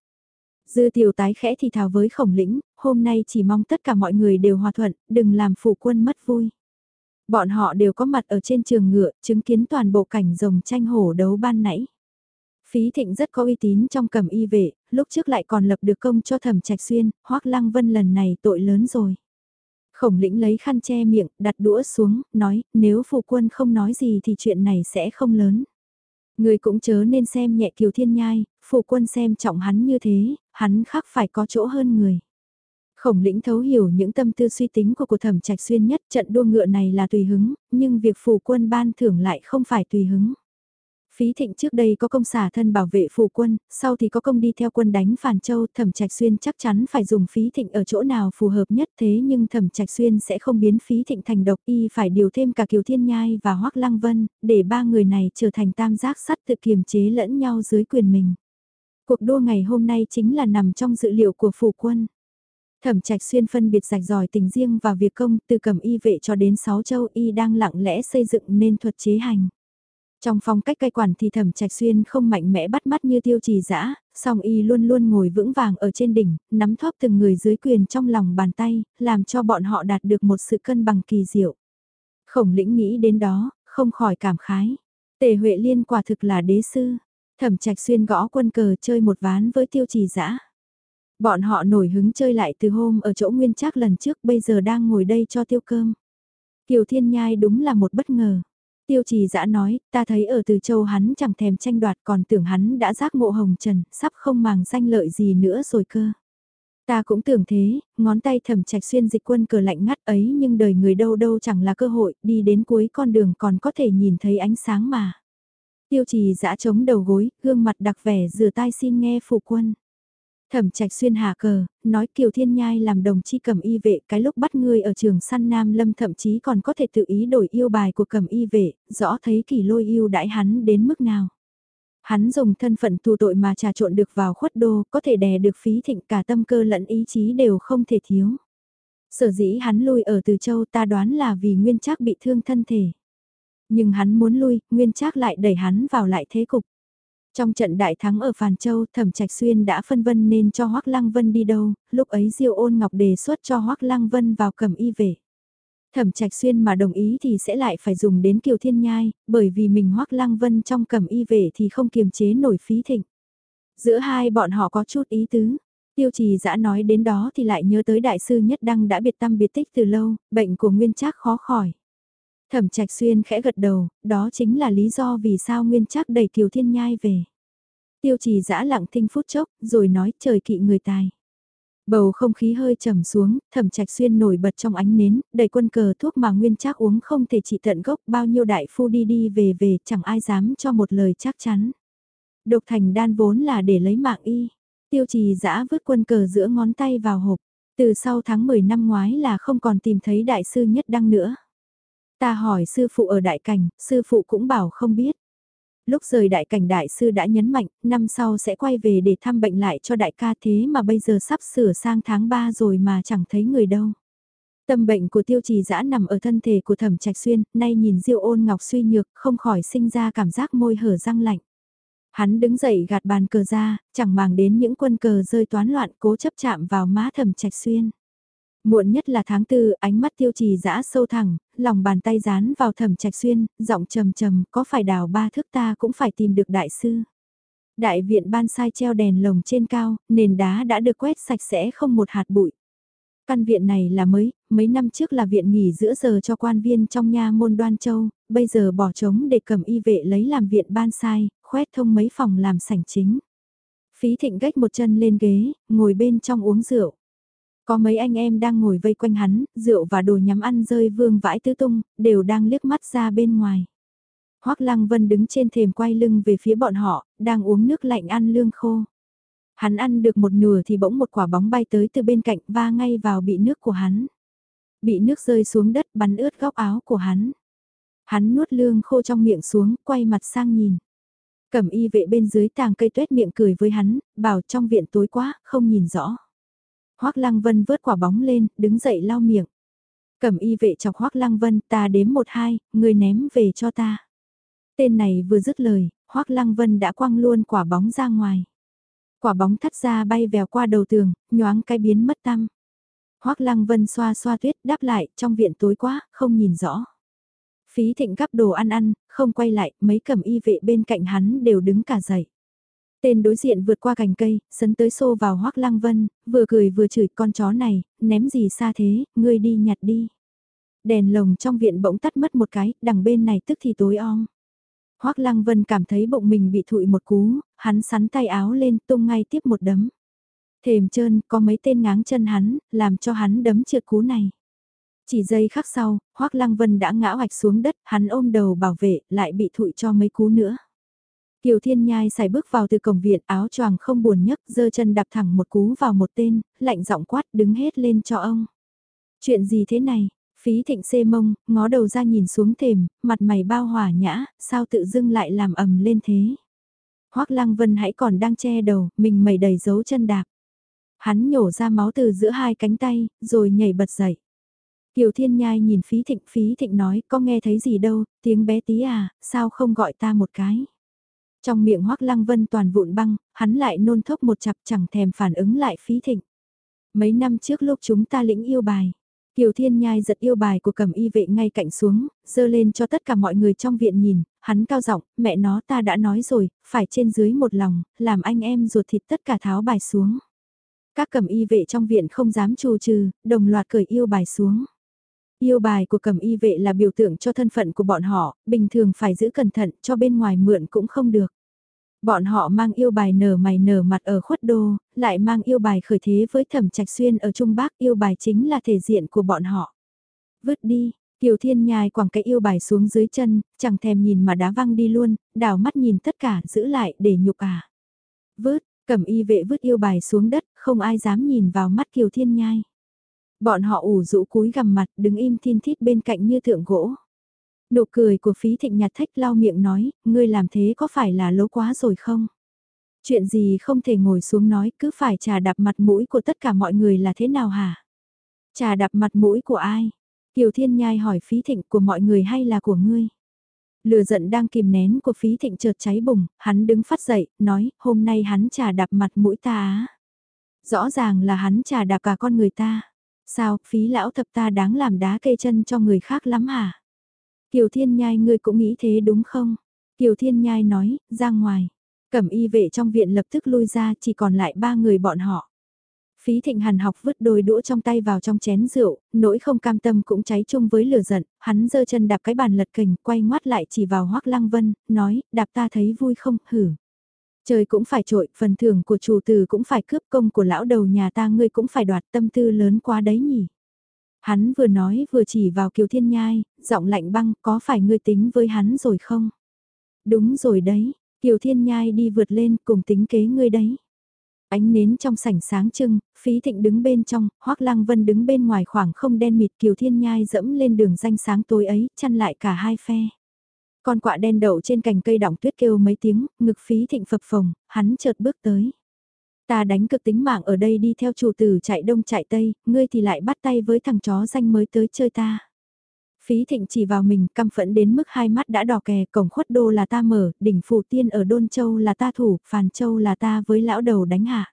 Dư tiểu tái khẽ thì thào với khổng lĩnh, hôm nay chỉ mong tất cả mọi người đều hòa thuận, đừng làm phụ quân mất vui. Bọn họ đều có mặt ở trên trường ngựa, chứng kiến toàn bộ cảnh rồng tranh hổ đấu ban nãy. Phí Thịnh rất có uy tín trong cầm y vệ, lúc trước lại còn lập được công cho thẩm trạch xuyên, hoắc lăng vân lần này tội lớn rồi. Khổng lĩnh lấy khăn che miệng, đặt đũa xuống, nói, nếu phụ quân không nói gì thì chuyện này sẽ không lớn. Người cũng chớ nên xem nhẹ kiều thiên nhai, phụ quân xem trọng hắn như thế, hắn khác phải có chỗ hơn người. Khổng lĩnh thấu hiểu những tâm tư suy tính của của thẩm trạch xuyên nhất trận đua ngựa này là tùy hứng, nhưng việc phụ quân ban thưởng lại không phải tùy hứng. Phí thịnh trước đây có công xả thân bảo vệ phủ quân, sau thì có công đi theo quân đánh phản châu, thẩm trạch xuyên chắc chắn phải dùng phí thịnh ở chỗ nào phù hợp nhất thế nhưng thẩm trạch xuyên sẽ không biến phí thịnh thành độc y phải điều thêm cả kiều thiên nhai và hoắc lăng vân, để ba người này trở thành tam giác sắt tự kiềm chế lẫn nhau dưới quyền mình. Cuộc đua ngày hôm nay chính là nằm trong dự liệu của phủ quân. Thẩm trạch xuyên phân biệt rạch ròi tình riêng và việc công từ cầm y vệ cho đến sáu châu y đang lặng lẽ xây dựng nên thuật chế hành. Trong phong cách cai quản thì thẩm trạch xuyên không mạnh mẽ bắt mắt như tiêu trì dã song y luôn luôn ngồi vững vàng ở trên đỉnh, nắm thóp từng người dưới quyền trong lòng bàn tay, làm cho bọn họ đạt được một sự cân bằng kỳ diệu. Khổng lĩnh nghĩ đến đó, không khỏi cảm khái. Tề Huệ Liên quả thực là đế sư. Thẩm trạch xuyên gõ quân cờ chơi một ván với tiêu trì dã Bọn họ nổi hứng chơi lại từ hôm ở chỗ nguyên trác lần trước bây giờ đang ngồi đây cho tiêu cơm. Kiều Thiên Nhai đúng là một bất ngờ. Tiêu trì dã nói, ta thấy ở từ châu hắn chẳng thèm tranh đoạt còn tưởng hắn đã giác ngộ hồng trần, sắp không màng danh lợi gì nữa rồi cơ. Ta cũng tưởng thế, ngón tay thầm trạch xuyên dịch quân cờ lạnh ngắt ấy nhưng đời người đâu đâu chẳng là cơ hội, đi đến cuối con đường còn có thể nhìn thấy ánh sáng mà. Tiêu trì giã chống đầu gối, gương mặt đặc vẻ rửa tai xin nghe phụ quân. Thẩm trạch xuyên hạ cờ, nói Kiều Thiên Nhai làm đồng chi cầm y vệ cái lúc bắt ngươi ở trường săn Nam Lâm thậm chí còn có thể tự ý đổi yêu bài của cầm y vệ, rõ thấy kỳ lôi yêu đãi hắn đến mức nào. Hắn dùng thân phận tù tội mà trà trộn được vào khuất đô, có thể đè được phí thịnh cả tâm cơ lẫn ý chí đều không thể thiếu. Sở dĩ hắn lui ở Từ Châu ta đoán là vì Nguyên Trác bị thương thân thể. Nhưng hắn muốn lui, Nguyên Trác lại đẩy hắn vào lại thế cục. Trong trận đại thắng ở Phàn Châu, Thẩm Trạch Xuyên đã phân vân nên cho Hoắc Lăng Vân đi đâu, lúc ấy Diêu Ôn Ngọc đề xuất cho Hoắc Lăng Vân vào cầm y về. Thẩm Trạch Xuyên mà đồng ý thì sẽ lại phải dùng đến Kiều Thiên Nhai, bởi vì mình Hoắc Lăng Vân trong cầm y về thì không kiềm chế nổi phí thịnh. Giữa hai bọn họ có chút ý tứ. Tiêu trì dã nói đến đó thì lại nhớ tới đại sư nhất đăng đã biệt tâm biệt tích từ lâu, bệnh của Nguyên Trác khó khỏi. Thẩm Trạch Xuyên khẽ gật đầu, đó chính là lý do vì sao Nguyên Trác đẩy Kiều Thiên Nhai về. Tiêu trì dã lặng thinh phút chốc, rồi nói trời kỵ người tài. Bầu không khí hơi trầm xuống, thẩm trạch xuyên nổi bật trong ánh nến, đầy quân cờ thuốc mà nguyên trác uống không thể trị tận gốc bao nhiêu đại phu đi đi về về chẳng ai dám cho một lời chắc chắn. Độc thành đan vốn là để lấy mạng y. Tiêu trì dã vứt quân cờ giữa ngón tay vào hộp. Từ sau tháng 10 năm ngoái là không còn tìm thấy đại sư nhất đăng nữa. Ta hỏi sư phụ ở đại cảnh, sư phụ cũng bảo không biết. Lúc rời đại cảnh đại sư đã nhấn mạnh, năm sau sẽ quay về để thăm bệnh lại cho đại ca thế mà bây giờ sắp sửa sang tháng 3 rồi mà chẳng thấy người đâu. Tâm bệnh của tiêu trì dã nằm ở thân thể của thẩm trạch xuyên, nay nhìn diêu ôn ngọc suy nhược, không khỏi sinh ra cảm giác môi hở răng lạnh. Hắn đứng dậy gạt bàn cờ ra, chẳng màng đến những quân cờ rơi toán loạn cố chấp chạm vào má thẩm trạch xuyên. Muộn nhất là tháng tư, ánh mắt tiêu trì dã sâu thẳng, lòng bàn tay dán vào thẩm trạch xuyên, giọng trầm trầm, có phải đào ba thước ta cũng phải tìm được đại sư. Đại viện ban sai treo đèn lồng trên cao, nền đá đã được quét sạch sẽ không một hạt bụi. Căn viện này là mới, mấy năm trước là viện nghỉ giữa giờ cho quan viên trong nha môn đoan châu, bây giờ bỏ trống để cầm y vệ lấy làm viện ban sai, khoét thông mấy phòng làm sảnh chính. Phí thịnh gách một chân lên ghế, ngồi bên trong uống rượu. Có mấy anh em đang ngồi vây quanh hắn, rượu và đồ nhắm ăn rơi vương vãi tứ tung, đều đang liếc mắt ra bên ngoài. Hoác Lăng Vân đứng trên thềm quay lưng về phía bọn họ, đang uống nước lạnh ăn lương khô. Hắn ăn được một nửa thì bỗng một quả bóng bay tới từ bên cạnh va ngay vào bị nước của hắn. Bị nước rơi xuống đất bắn ướt góc áo của hắn. Hắn nuốt lương khô trong miệng xuống, quay mặt sang nhìn. Cẩm y vệ bên dưới tàng cây tuét miệng cười với hắn, bảo trong viện tối quá, không nhìn rõ. Hoác Lăng Vân vớt quả bóng lên, đứng dậy lau miệng. Cầm y vệ chọc Hoác Lăng Vân, ta đếm một hai, người ném về cho ta. Tên này vừa dứt lời, Hoác Lăng Vân đã quăng luôn quả bóng ra ngoài. Quả bóng thắt ra bay vèo qua đầu tường, nhoáng cái biến mất tăm. Hoác Lăng Vân xoa xoa tuyết đáp lại, trong viện tối quá, không nhìn rõ. Phí thịnh gắp đồ ăn ăn, không quay lại, mấy cầm y vệ bên cạnh hắn đều đứng cả dậy. Tên đối diện vượt qua cành cây, sấn tới xô vào hoắc lăng vân, vừa cười vừa chửi con chó này, ném gì xa thế, ngươi đi nhặt đi. Đèn lồng trong viện bỗng tắt mất một cái, đằng bên này tức thì tối om. hoắc lăng vân cảm thấy bụng mình bị thụi một cú, hắn sắn tay áo lên tung ngay tiếp một đấm. Thềm trơn, có mấy tên ngáng chân hắn, làm cho hắn đấm trượt cú này. Chỉ giây khắc sau, hoắc lăng vân đã ngã hoạch xuống đất, hắn ôm đầu bảo vệ, lại bị thụi cho mấy cú nữa. Kiều Thiên Nhai xài bước vào từ cổng viện áo choàng không buồn nhấc dơ chân đạp thẳng một cú vào một tên, lạnh giọng quát đứng hết lên cho ông. Chuyện gì thế này? Phí thịnh xê mông, ngó đầu ra nhìn xuống thềm, mặt mày bao hòa nhã, sao tự dưng lại làm ầm lên thế? Hoác Lăng Vân hãy còn đang che đầu, mình mẩy đầy dấu chân đạp. Hắn nhổ ra máu từ giữa hai cánh tay, rồi nhảy bật dậy. Kiều Thiên Nhai nhìn Phí Thịnh, Phí Thịnh nói, có nghe thấy gì đâu, tiếng bé tí à, sao không gọi ta một cái. Trong miệng hoắc Lăng Vân toàn vụn băng, hắn lại nôn thốc một chặp chẳng thèm phản ứng lại Phí Thịnh. Mấy năm trước lúc chúng ta lĩnh yêu bài, Kiều Thiên Nhai giật yêu bài của cầm y vệ ngay cạnh xuống, dơ lên cho tất cả mọi người trong viện nhìn, hắn cao giọng, mẹ nó ta đã nói rồi, phải trên dưới một lòng, làm anh em ruột thịt tất cả tháo bài xuống. Các cầm y vệ trong viện không dám trù trừ, đồng loạt cởi yêu bài xuống. Yêu bài của cầm y vệ là biểu tượng cho thân phận của bọn họ, bình thường phải giữ cẩn thận cho bên ngoài mượn cũng không được. Bọn họ mang yêu bài nở mày nở mặt ở khuất đô, lại mang yêu bài khởi thế với thẩm trạch xuyên ở Trung Bắc yêu bài chính là thể diện của bọn họ. Vứt đi, Kiều Thiên nhai quẳng cái yêu bài xuống dưới chân, chẳng thèm nhìn mà đá văng đi luôn, đảo mắt nhìn tất cả giữ lại để nhục à. Vứt, cầm y vệ vứt yêu bài xuống đất, không ai dám nhìn vào mắt Kiều Thiên nhai. Bọn họ ủ rũ cúi gằm mặt đứng im thiên thít bên cạnh như thượng gỗ. Nụ cười của phí thịnh nhạt thách lau miệng nói, ngươi làm thế có phải là lố quá rồi không? Chuyện gì không thể ngồi xuống nói cứ phải trà đạp mặt mũi của tất cả mọi người là thế nào hả? Trà đạp mặt mũi của ai? Kiều Thiên Nhai hỏi phí thịnh của mọi người hay là của ngươi? Lừa giận đang kìm nén của phí thịnh chợt cháy bùng, hắn đứng phát dậy, nói, hôm nay hắn trà đạp mặt mũi ta á. Rõ ràng là hắn trà đạp cả con người ta. Sao, phí lão thập ta đáng làm đá cây chân cho người khác lắm hả? Kiều Thiên Nhai ngươi cũng nghĩ thế đúng không? Kiều Thiên Nhai nói, ra ngoài. Cẩm y vệ trong viện lập tức lui ra chỉ còn lại ba người bọn họ. Phí thịnh hàn học vứt đôi đũa trong tay vào trong chén rượu, nỗi không cam tâm cũng cháy chung với lửa giận, hắn giơ chân đạp cái bàn lật kình, quay ngoắt lại chỉ vào hoắc lăng vân, nói, đạp ta thấy vui không, hử. Trời cũng phải trội, phần thưởng của chủ tử cũng phải cướp công của lão đầu nhà ta ngươi cũng phải đoạt tâm tư lớn quá đấy nhỉ. Hắn vừa nói vừa chỉ vào Kiều Thiên Nhai, giọng lạnh băng có phải ngươi tính với hắn rồi không? Đúng rồi đấy, Kiều Thiên Nhai đi vượt lên cùng tính kế ngươi đấy. Ánh nến trong sảnh sáng trưng, phí thịnh đứng bên trong, hoắc lăng vân đứng bên ngoài khoảng không đen mịt Kiều Thiên Nhai dẫm lên đường danh sáng tối ấy, chăn lại cả hai phe. Con quạ đen đậu trên cành cây đỏng tuyết kêu mấy tiếng, ngực phí thịnh phập phồng, hắn chợt bước tới. Ta đánh cực tính mạng ở đây đi theo chủ tử chạy đông chạy tây, ngươi thì lại bắt tay với thằng chó danh mới tới chơi ta. Phí thịnh chỉ vào mình căm phẫn đến mức hai mắt đã đỏ kè, cổng khuất đô là ta mở, đỉnh phủ tiên ở Đôn Châu là ta thủ, Phàn Châu là ta với lão đầu đánh hạ.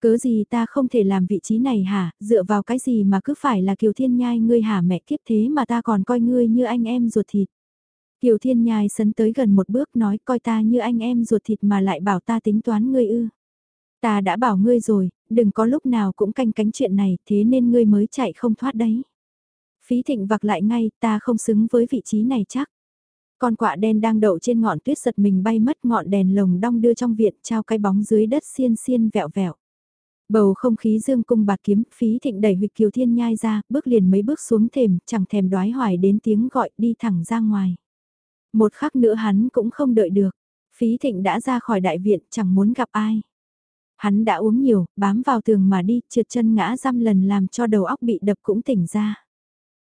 Cớ gì ta không thể làm vị trí này hả, dựa vào cái gì mà cứ phải là Kiều Thiên Nhai ngươi hả mẹ kiếp thế mà ta còn coi ngươi như anh em ruột thịt. Kiều Thiên Nhai sấn tới gần một bước nói coi ta như anh em ruột thịt mà lại bảo ta tính toán ngươi ư. Ta đã bảo ngươi rồi, đừng có lúc nào cũng canh cánh chuyện này, thế nên ngươi mới chạy không thoát đấy. Phí thịnh vặc lại ngay, ta không xứng với vị trí này chắc. Con quạ đen đang đậu trên ngọn tuyết giật mình bay mất ngọn đèn lồng đong đưa trong viện trao cái bóng dưới đất xiên xiên vẹo vẹo. Bầu không khí dương cung bạc kiếm, phí thịnh đẩy huyệt kiều thiên nhai ra, bước liền mấy bước xuống thềm, chẳng thèm đoái hoài đến tiếng gọi đi thẳng ra ngoài. Một khắc nữa hắn cũng không đợi được, phí thịnh đã ra khỏi đại viện chẳng muốn gặp ai. Hắn đã uống nhiều, bám vào tường mà đi, trượt chân ngã răm lần làm cho đầu óc bị đập cũng tỉnh ra.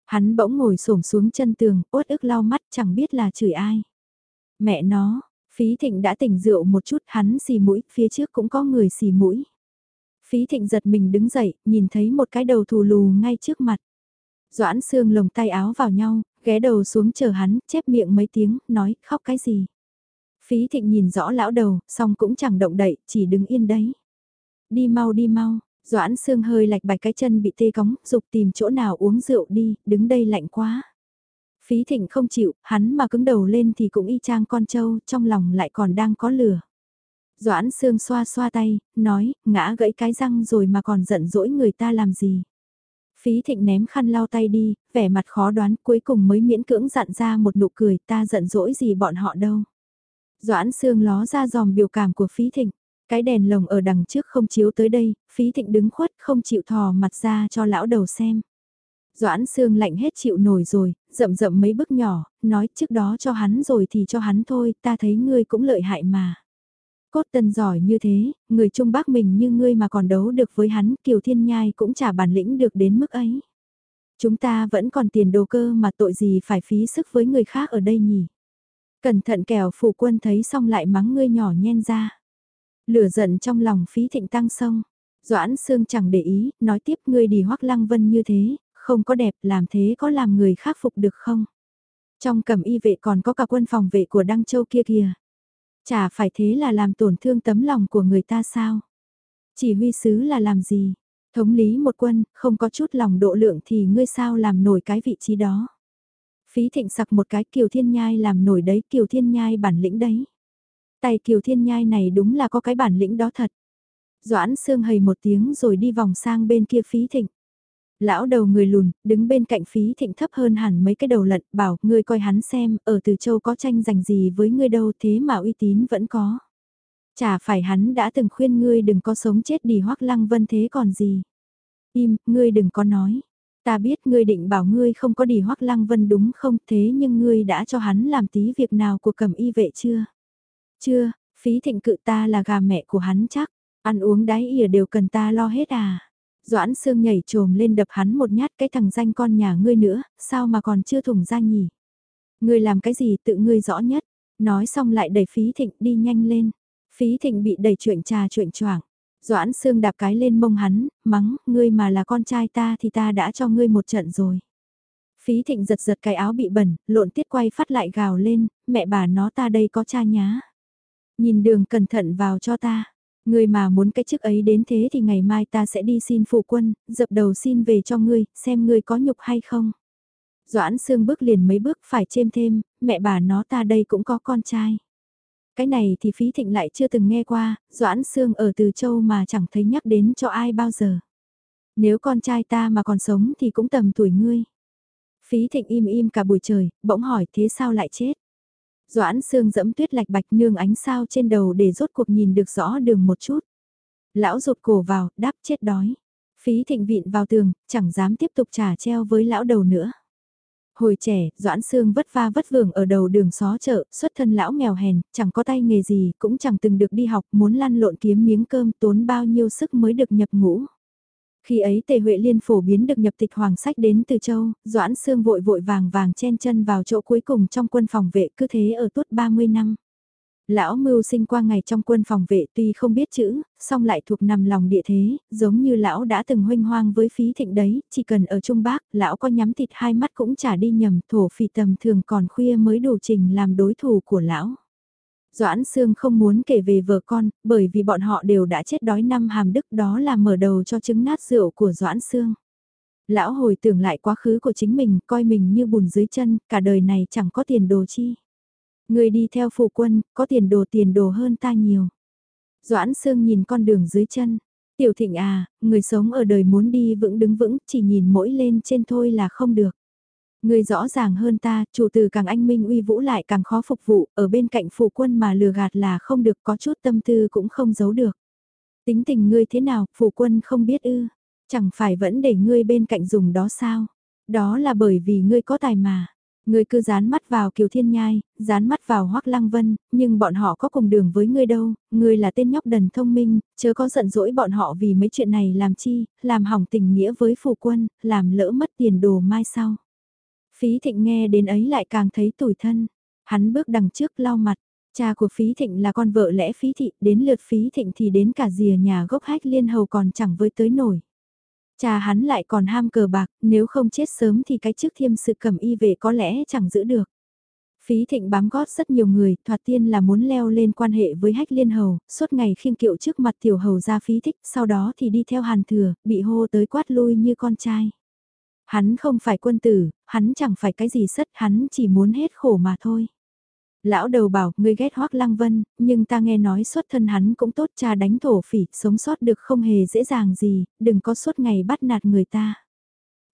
Hắn bỗng ngồi xổm xuống chân tường, uất ức lau mắt chẳng biết là chửi ai. Mẹ nó, phí thịnh đã tỉnh rượu một chút hắn xì mũi, phía trước cũng có người xì mũi. Phí thịnh giật mình đứng dậy, nhìn thấy một cái đầu thù lù ngay trước mặt. Doãn xương lồng tay áo vào nhau, ghé đầu xuống chờ hắn, chép miệng mấy tiếng, nói, khóc cái gì. Phí thịnh nhìn rõ lão đầu, xong cũng chẳng động đậy, chỉ đứng yên đấy. Đi mau đi mau, Doãn xương hơi lạch bạch cái chân bị tê cóng, dục tìm chỗ nào uống rượu đi, đứng đây lạnh quá. Phí thịnh không chịu, hắn mà cứng đầu lên thì cũng y chang con trâu, trong lòng lại còn đang có lửa. Doãn xương xoa xoa tay, nói, ngã gãy cái răng rồi mà còn giận dỗi người ta làm gì. Phí thịnh ném khăn lau tay đi, vẻ mặt khó đoán cuối cùng mới miễn cưỡng dặn ra một nụ cười ta giận dỗi gì bọn họ đâu. Doãn xương ló ra dòm biểu cảm của phí thịnh. Cái đèn lồng ở đằng trước không chiếu tới đây, phí thịnh đứng khuất không chịu thò mặt ra cho lão đầu xem. Doãn xương lạnh hết chịu nổi rồi, rậm rậm mấy bước nhỏ, nói trước đó cho hắn rồi thì cho hắn thôi, ta thấy ngươi cũng lợi hại mà. Cốt tân giỏi như thế, người Trung Bắc mình như ngươi mà còn đấu được với hắn, Kiều Thiên Nhai cũng chả bản lĩnh được đến mức ấy. Chúng ta vẫn còn tiền đồ cơ mà tội gì phải phí sức với người khác ở đây nhỉ? Cẩn thận kẻo phủ quân thấy xong lại mắng ngươi nhỏ nhen ra. Lửa giận trong lòng phí thịnh tăng sông. Doãn Sương chẳng để ý, nói tiếp ngươi đi hoắc lăng vân như thế, không có đẹp làm thế có làm người khác phục được không? Trong cầm y vệ còn có cả quân phòng vệ của Đăng Châu kia kìa. Chả phải thế là làm tổn thương tấm lòng của người ta sao? Chỉ huy sứ là làm gì? Thống lý một quân, không có chút lòng độ lượng thì ngươi sao làm nổi cái vị trí đó? Phí thịnh sặc một cái kiều thiên nhai làm nổi đấy kiều thiên nhai bản lĩnh đấy. Tay kiều thiên nhai này đúng là có cái bản lĩnh đó thật. Doãn xương hầy một tiếng rồi đi vòng sang bên kia phí thịnh. Lão đầu người lùn, đứng bên cạnh phí thịnh thấp hơn hẳn mấy cái đầu lận, bảo, ngươi coi hắn xem, ở từ châu có tranh giành gì với ngươi đâu thế mà uy tín vẫn có. Chả phải hắn đã từng khuyên ngươi đừng có sống chết đi hoắc lăng vân thế còn gì. Im, ngươi đừng có nói. Ta biết ngươi định bảo ngươi không có đi hoắc lăng vân đúng không thế nhưng ngươi đã cho hắn làm tí việc nào của cầm y vệ chưa? Chưa, phí thịnh cự ta là gà mẹ của hắn chắc, ăn uống đái ỉa đều cần ta lo hết à. Doãn Sương nhảy trồm lên đập hắn một nhát cái thằng danh con nhà ngươi nữa, sao mà còn chưa thủng ra nhỉ? Ngươi làm cái gì tự ngươi rõ nhất, nói xong lại đẩy phí thịnh đi nhanh lên. Phí thịnh bị đẩy chuyện trà chuyện choảng. Doãn Sương đạp cái lên mông hắn, mắng, ngươi mà là con trai ta thì ta đã cho ngươi một trận rồi. Phí thịnh giật giật cái áo bị bẩn, lộn tiết quay phát lại gào lên, mẹ bà nó ta đây có cha nhá. Nhìn đường cẩn thận vào cho ta. Ngươi mà muốn cái chức ấy đến thế thì ngày mai ta sẽ đi xin phụ quân, dập đầu xin về cho ngươi, xem ngươi có nhục hay không. Doãn Sương bước liền mấy bước phải chêm thêm, mẹ bà nó ta đây cũng có con trai. Cái này thì phí thịnh lại chưa từng nghe qua, Doãn Sương ở Từ Châu mà chẳng thấy nhắc đến cho ai bao giờ. Nếu con trai ta mà còn sống thì cũng tầm tuổi ngươi. Phí thịnh im im cả buổi trời, bỗng hỏi thế sao lại chết. Doãn Sương dẫm tuyết lạch bạch nương ánh sao trên đầu để rốt cuộc nhìn được rõ đường một chút. Lão rụt cổ vào, đáp chết đói. Phí thịnh vịn vào tường, chẳng dám tiếp tục trả treo với lão đầu nữa. Hồi trẻ, Doãn Sương vất va vất vưởng ở đầu đường xó chợ, xuất thân lão nghèo hèn, chẳng có tay nghề gì, cũng chẳng từng được đi học, muốn lăn lộn kiếm miếng cơm tốn bao nhiêu sức mới được nhập ngũ. Khi ấy Tề Huệ Liên phổ biến được nhập tịch hoàng sách đến từ châu, Doãn Sương vội vội vàng vàng chen chân vào chỗ cuối cùng trong quân phòng vệ cứ thế ở tuốt 30 năm. Lão mưu sinh qua ngày trong quân phòng vệ tuy không biết chữ, song lại thuộc nằm lòng địa thế, giống như lão đã từng huynh hoang với phí thịnh đấy, chỉ cần ở Trung Bắc, lão có nhắm thịt hai mắt cũng chả đi nhầm, thổ phỉ tầm thường còn khuya mới đủ trình làm đối thủ của lão. Doãn Sương không muốn kể về vợ con, bởi vì bọn họ đều đã chết đói năm hàm đức đó là mở đầu cho trứng nát rượu của Doãn Sương. Lão hồi tưởng lại quá khứ của chính mình, coi mình như bùn dưới chân, cả đời này chẳng có tiền đồ chi. Người đi theo phụ quân, có tiền đồ tiền đồ hơn ta nhiều. Doãn Sương nhìn con đường dưới chân. Tiểu thịnh à, người sống ở đời muốn đi vững đứng vững, chỉ nhìn mỗi lên trên thôi là không được. Người rõ ràng hơn ta, chủ từ càng anh minh uy vũ lại càng khó phục vụ, ở bên cạnh phụ quân mà lừa gạt là không được có chút tâm tư cũng không giấu được. Tính tình ngươi thế nào, phụ quân không biết ư, chẳng phải vẫn để ngươi bên cạnh dùng đó sao? Đó là bởi vì ngươi có tài mà. Ngươi cứ dán mắt vào Kiều Thiên Nhai, dán mắt vào Hoắc Lăng Vân, nhưng bọn họ có cùng đường với ngươi đâu, ngươi là tên nhóc đần thông minh, chớ có giận dỗi bọn họ vì mấy chuyện này làm chi, làm hỏng tình nghĩa với phụ quân, làm lỡ mất tiền đồ mai sau. Phí Thịnh nghe đến ấy lại càng thấy tủi thân, hắn bước đằng trước lau mặt, cha của Phí Thịnh là con vợ lẽ Phí Thị, đến lượt Phí Thịnh thì đến cả rìa nhà gốc hách liên hầu còn chẳng với tới nổi. Cha hắn lại còn ham cờ bạc, nếu không chết sớm thì cái chức thiêm sự cầm y về có lẽ chẳng giữ được. Phí thịnh bám gót rất nhiều người, thoạt tiên là muốn leo lên quan hệ với hách liên hầu, suốt ngày khiêng kiệu trước mặt tiểu hầu ra phí thích, sau đó thì đi theo hàn thừa, bị hô tới quát lui như con trai. Hắn không phải quân tử, hắn chẳng phải cái gì sất, hắn chỉ muốn hết khổ mà thôi. Lão đầu bảo, ngươi ghét hoắc lăng vân, nhưng ta nghe nói xuất thân hắn cũng tốt cha đánh thổ phỉ, sống sót được không hề dễ dàng gì, đừng có suốt ngày bắt nạt người ta.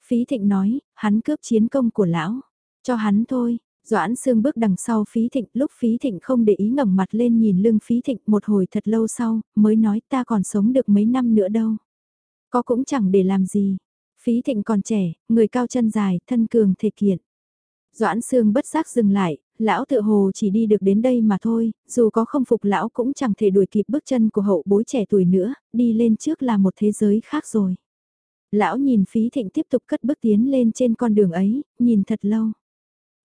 Phí thịnh nói, hắn cướp chiến công của lão, cho hắn thôi. Doãn xương bước đằng sau phí thịnh, lúc phí thịnh không để ý ngẩng mặt lên nhìn lưng phí thịnh một hồi thật lâu sau, mới nói ta còn sống được mấy năm nữa đâu. Có cũng chẳng để làm gì. Phí thịnh còn trẻ, người cao chân dài, thân cường thể kiện. Doãn Sương bất giác dừng lại, lão tự hồ chỉ đi được đến đây mà thôi, dù có không phục lão cũng chẳng thể đuổi kịp bước chân của hậu bối trẻ tuổi nữa, đi lên trước là một thế giới khác rồi. Lão nhìn phí thịnh tiếp tục cất bước tiến lên trên con đường ấy, nhìn thật lâu.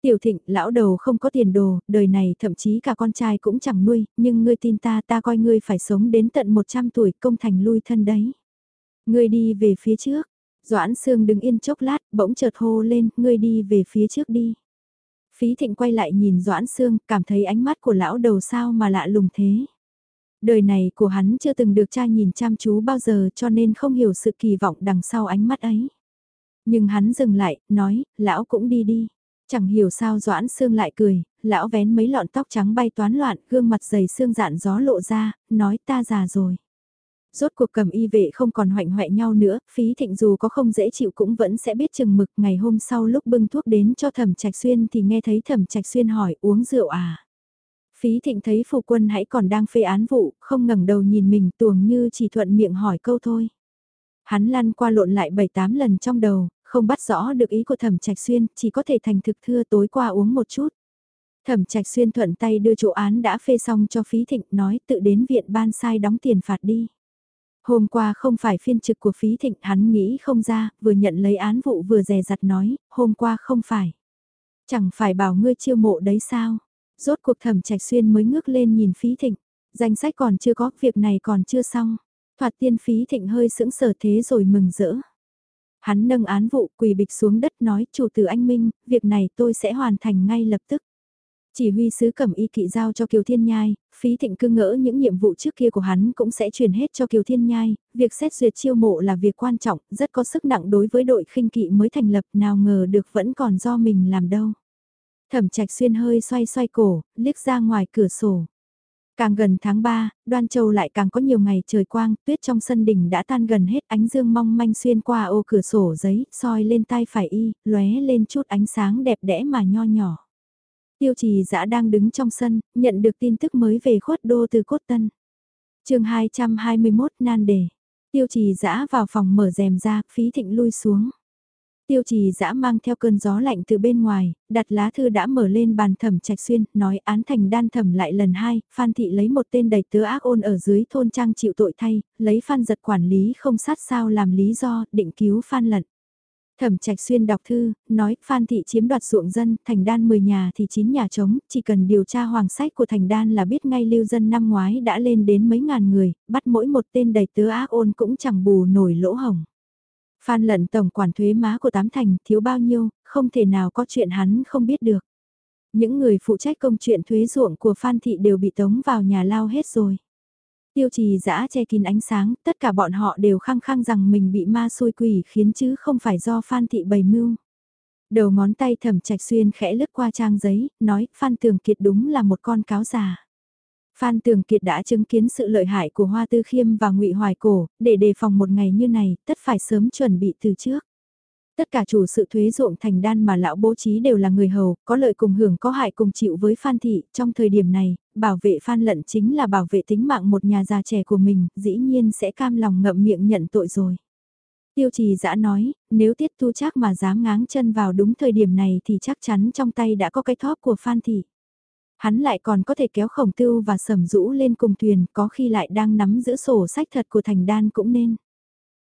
Tiểu thịnh, lão đầu không có tiền đồ, đời này thậm chí cả con trai cũng chẳng nuôi, nhưng ngươi tin ta ta coi ngươi phải sống đến tận 100 tuổi công thành lui thân đấy. Ngươi đi về phía trước, Doãn Sương đứng yên chốc lát, bỗng chợt hô lên, ngươi đi về phía trước đi. Phí thịnh quay lại nhìn Doãn Sương, cảm thấy ánh mắt của lão đầu sao mà lạ lùng thế. Đời này của hắn chưa từng được cha nhìn chăm chú bao giờ cho nên không hiểu sự kỳ vọng đằng sau ánh mắt ấy. Nhưng hắn dừng lại, nói, lão cũng đi đi. Chẳng hiểu sao Doãn Sương lại cười, lão vén mấy lọn tóc trắng bay toán loạn, gương mặt dày xương dạn gió lộ ra, nói ta già rồi. Rốt cuộc cầm y vệ không còn hoạnh hoẹ nhau nữa, phí thịnh dù có không dễ chịu cũng vẫn sẽ biết chừng mực ngày hôm sau lúc bưng thuốc đến cho thẩm trạch xuyên thì nghe thấy thẩm trạch xuyên hỏi uống rượu à. Phí thịnh thấy phụ quân hãy còn đang phê án vụ, không ngẩng đầu nhìn mình tuồng như chỉ thuận miệng hỏi câu thôi. Hắn lăn qua lộn lại 7-8 lần trong đầu, không bắt rõ được ý của thẩm trạch xuyên, chỉ có thể thành thực thưa tối qua uống một chút. Thẩm trạch xuyên thuận tay đưa chỗ án đã phê xong cho phí thịnh nói tự đến viện ban sai đóng tiền phạt đi. Hôm qua không phải phiên trực của phí thịnh hắn nghĩ không ra, vừa nhận lấy án vụ vừa rè rặt nói, hôm qua không phải. Chẳng phải bảo ngươi chiêu mộ đấy sao? Rốt cuộc thẩm trạch xuyên mới ngước lên nhìn phí thịnh. Danh sách còn chưa có, việc này còn chưa xong. Thoạt tiên phí thịnh hơi sững sờ thế rồi mừng rỡ. Hắn nâng án vụ quỳ bịch xuống đất nói chủ tử anh Minh, việc này tôi sẽ hoàn thành ngay lập tức. Chỉ huy sứ cẩm y kỵ giao cho Kiều Thiên Nhai, phí thịnh cư ngỡ những nhiệm vụ trước kia của hắn cũng sẽ truyền hết cho Kiều Thiên Nhai, việc xét duyệt chiêu mộ là việc quan trọng, rất có sức nặng đối với đội khinh kỵ mới thành lập nào ngờ được vẫn còn do mình làm đâu. Thẩm trạch xuyên hơi xoay xoay cổ, liếc ra ngoài cửa sổ. Càng gần tháng 3, Đoan Châu lại càng có nhiều ngày trời quang, tuyết trong sân đỉnh đã tan gần hết ánh dương mong manh xuyên qua ô cửa sổ giấy, soi lên tay phải y, lóe lên chút ánh sáng đẹp đẽ mà nho nhỏ. Tiêu trì dã đang đứng trong sân, nhận được tin tức mới về khuất đô từ cốt tân. chương 221 nan đề. Tiêu trì dã vào phòng mở rèm ra, phí thịnh lui xuống. Tiêu trì dã mang theo cơn gió lạnh từ bên ngoài, đặt lá thư đã mở lên bàn thẩm trạch xuyên, nói án thành đan thẩm lại lần hai, Phan Thị lấy một tên đầy tớ ác ôn ở dưới thôn trang chịu tội thay, lấy Phan giật quản lý không sát sao làm lý do, định cứu Phan lận. Thẩm Trạch Xuyên đọc thư, nói Phan Thị chiếm đoạt ruộng dân, thành đan 10 nhà thì 9 nhà trống, chỉ cần điều tra hoàng sách của thành đan là biết ngay lưu dân năm ngoái đã lên đến mấy ngàn người, bắt mỗi một tên đầy tớ ác ôn cũng chẳng bù nổi lỗ hồng. Phan lận tổng quản thuế má của tám thành thiếu bao nhiêu, không thể nào có chuyện hắn không biết được. Những người phụ trách công chuyện thuế ruộng của Phan Thị đều bị tống vào nhà lao hết rồi. Tiêu trì giã che kín ánh sáng, tất cả bọn họ đều khăng khăng rằng mình bị ma xôi quỷ khiến chứ không phải do Phan Thị bày mưu. Đầu ngón tay thẩm trạch xuyên khẽ lướt qua trang giấy, nói Phan Tường Kiệt đúng là một con cáo già. Phan Tường Kiệt đã chứng kiến sự lợi hại của Hoa Tư Khiêm và Ngụy Hoài Cổ, để đề phòng một ngày như này, tất phải sớm chuẩn bị từ trước. Tất cả chủ sự thuế ruộng thành đan mà lão bố trí đều là người hầu, có lợi cùng hưởng có hại cùng chịu với Phan Thị, trong thời điểm này, bảo vệ Phan Lận chính là bảo vệ tính mạng một nhà già trẻ của mình, dĩ nhiên sẽ cam lòng ngậm miệng nhận tội rồi. Tiêu trì giã nói, nếu tiết tu chắc mà dám ngáng chân vào đúng thời điểm này thì chắc chắn trong tay đã có cái thóp của Phan Thị. Hắn lại còn có thể kéo khổng tưu và sầm rũ lên cùng thuyền, có khi lại đang nắm giữ sổ sách thật của thành đan cũng nên.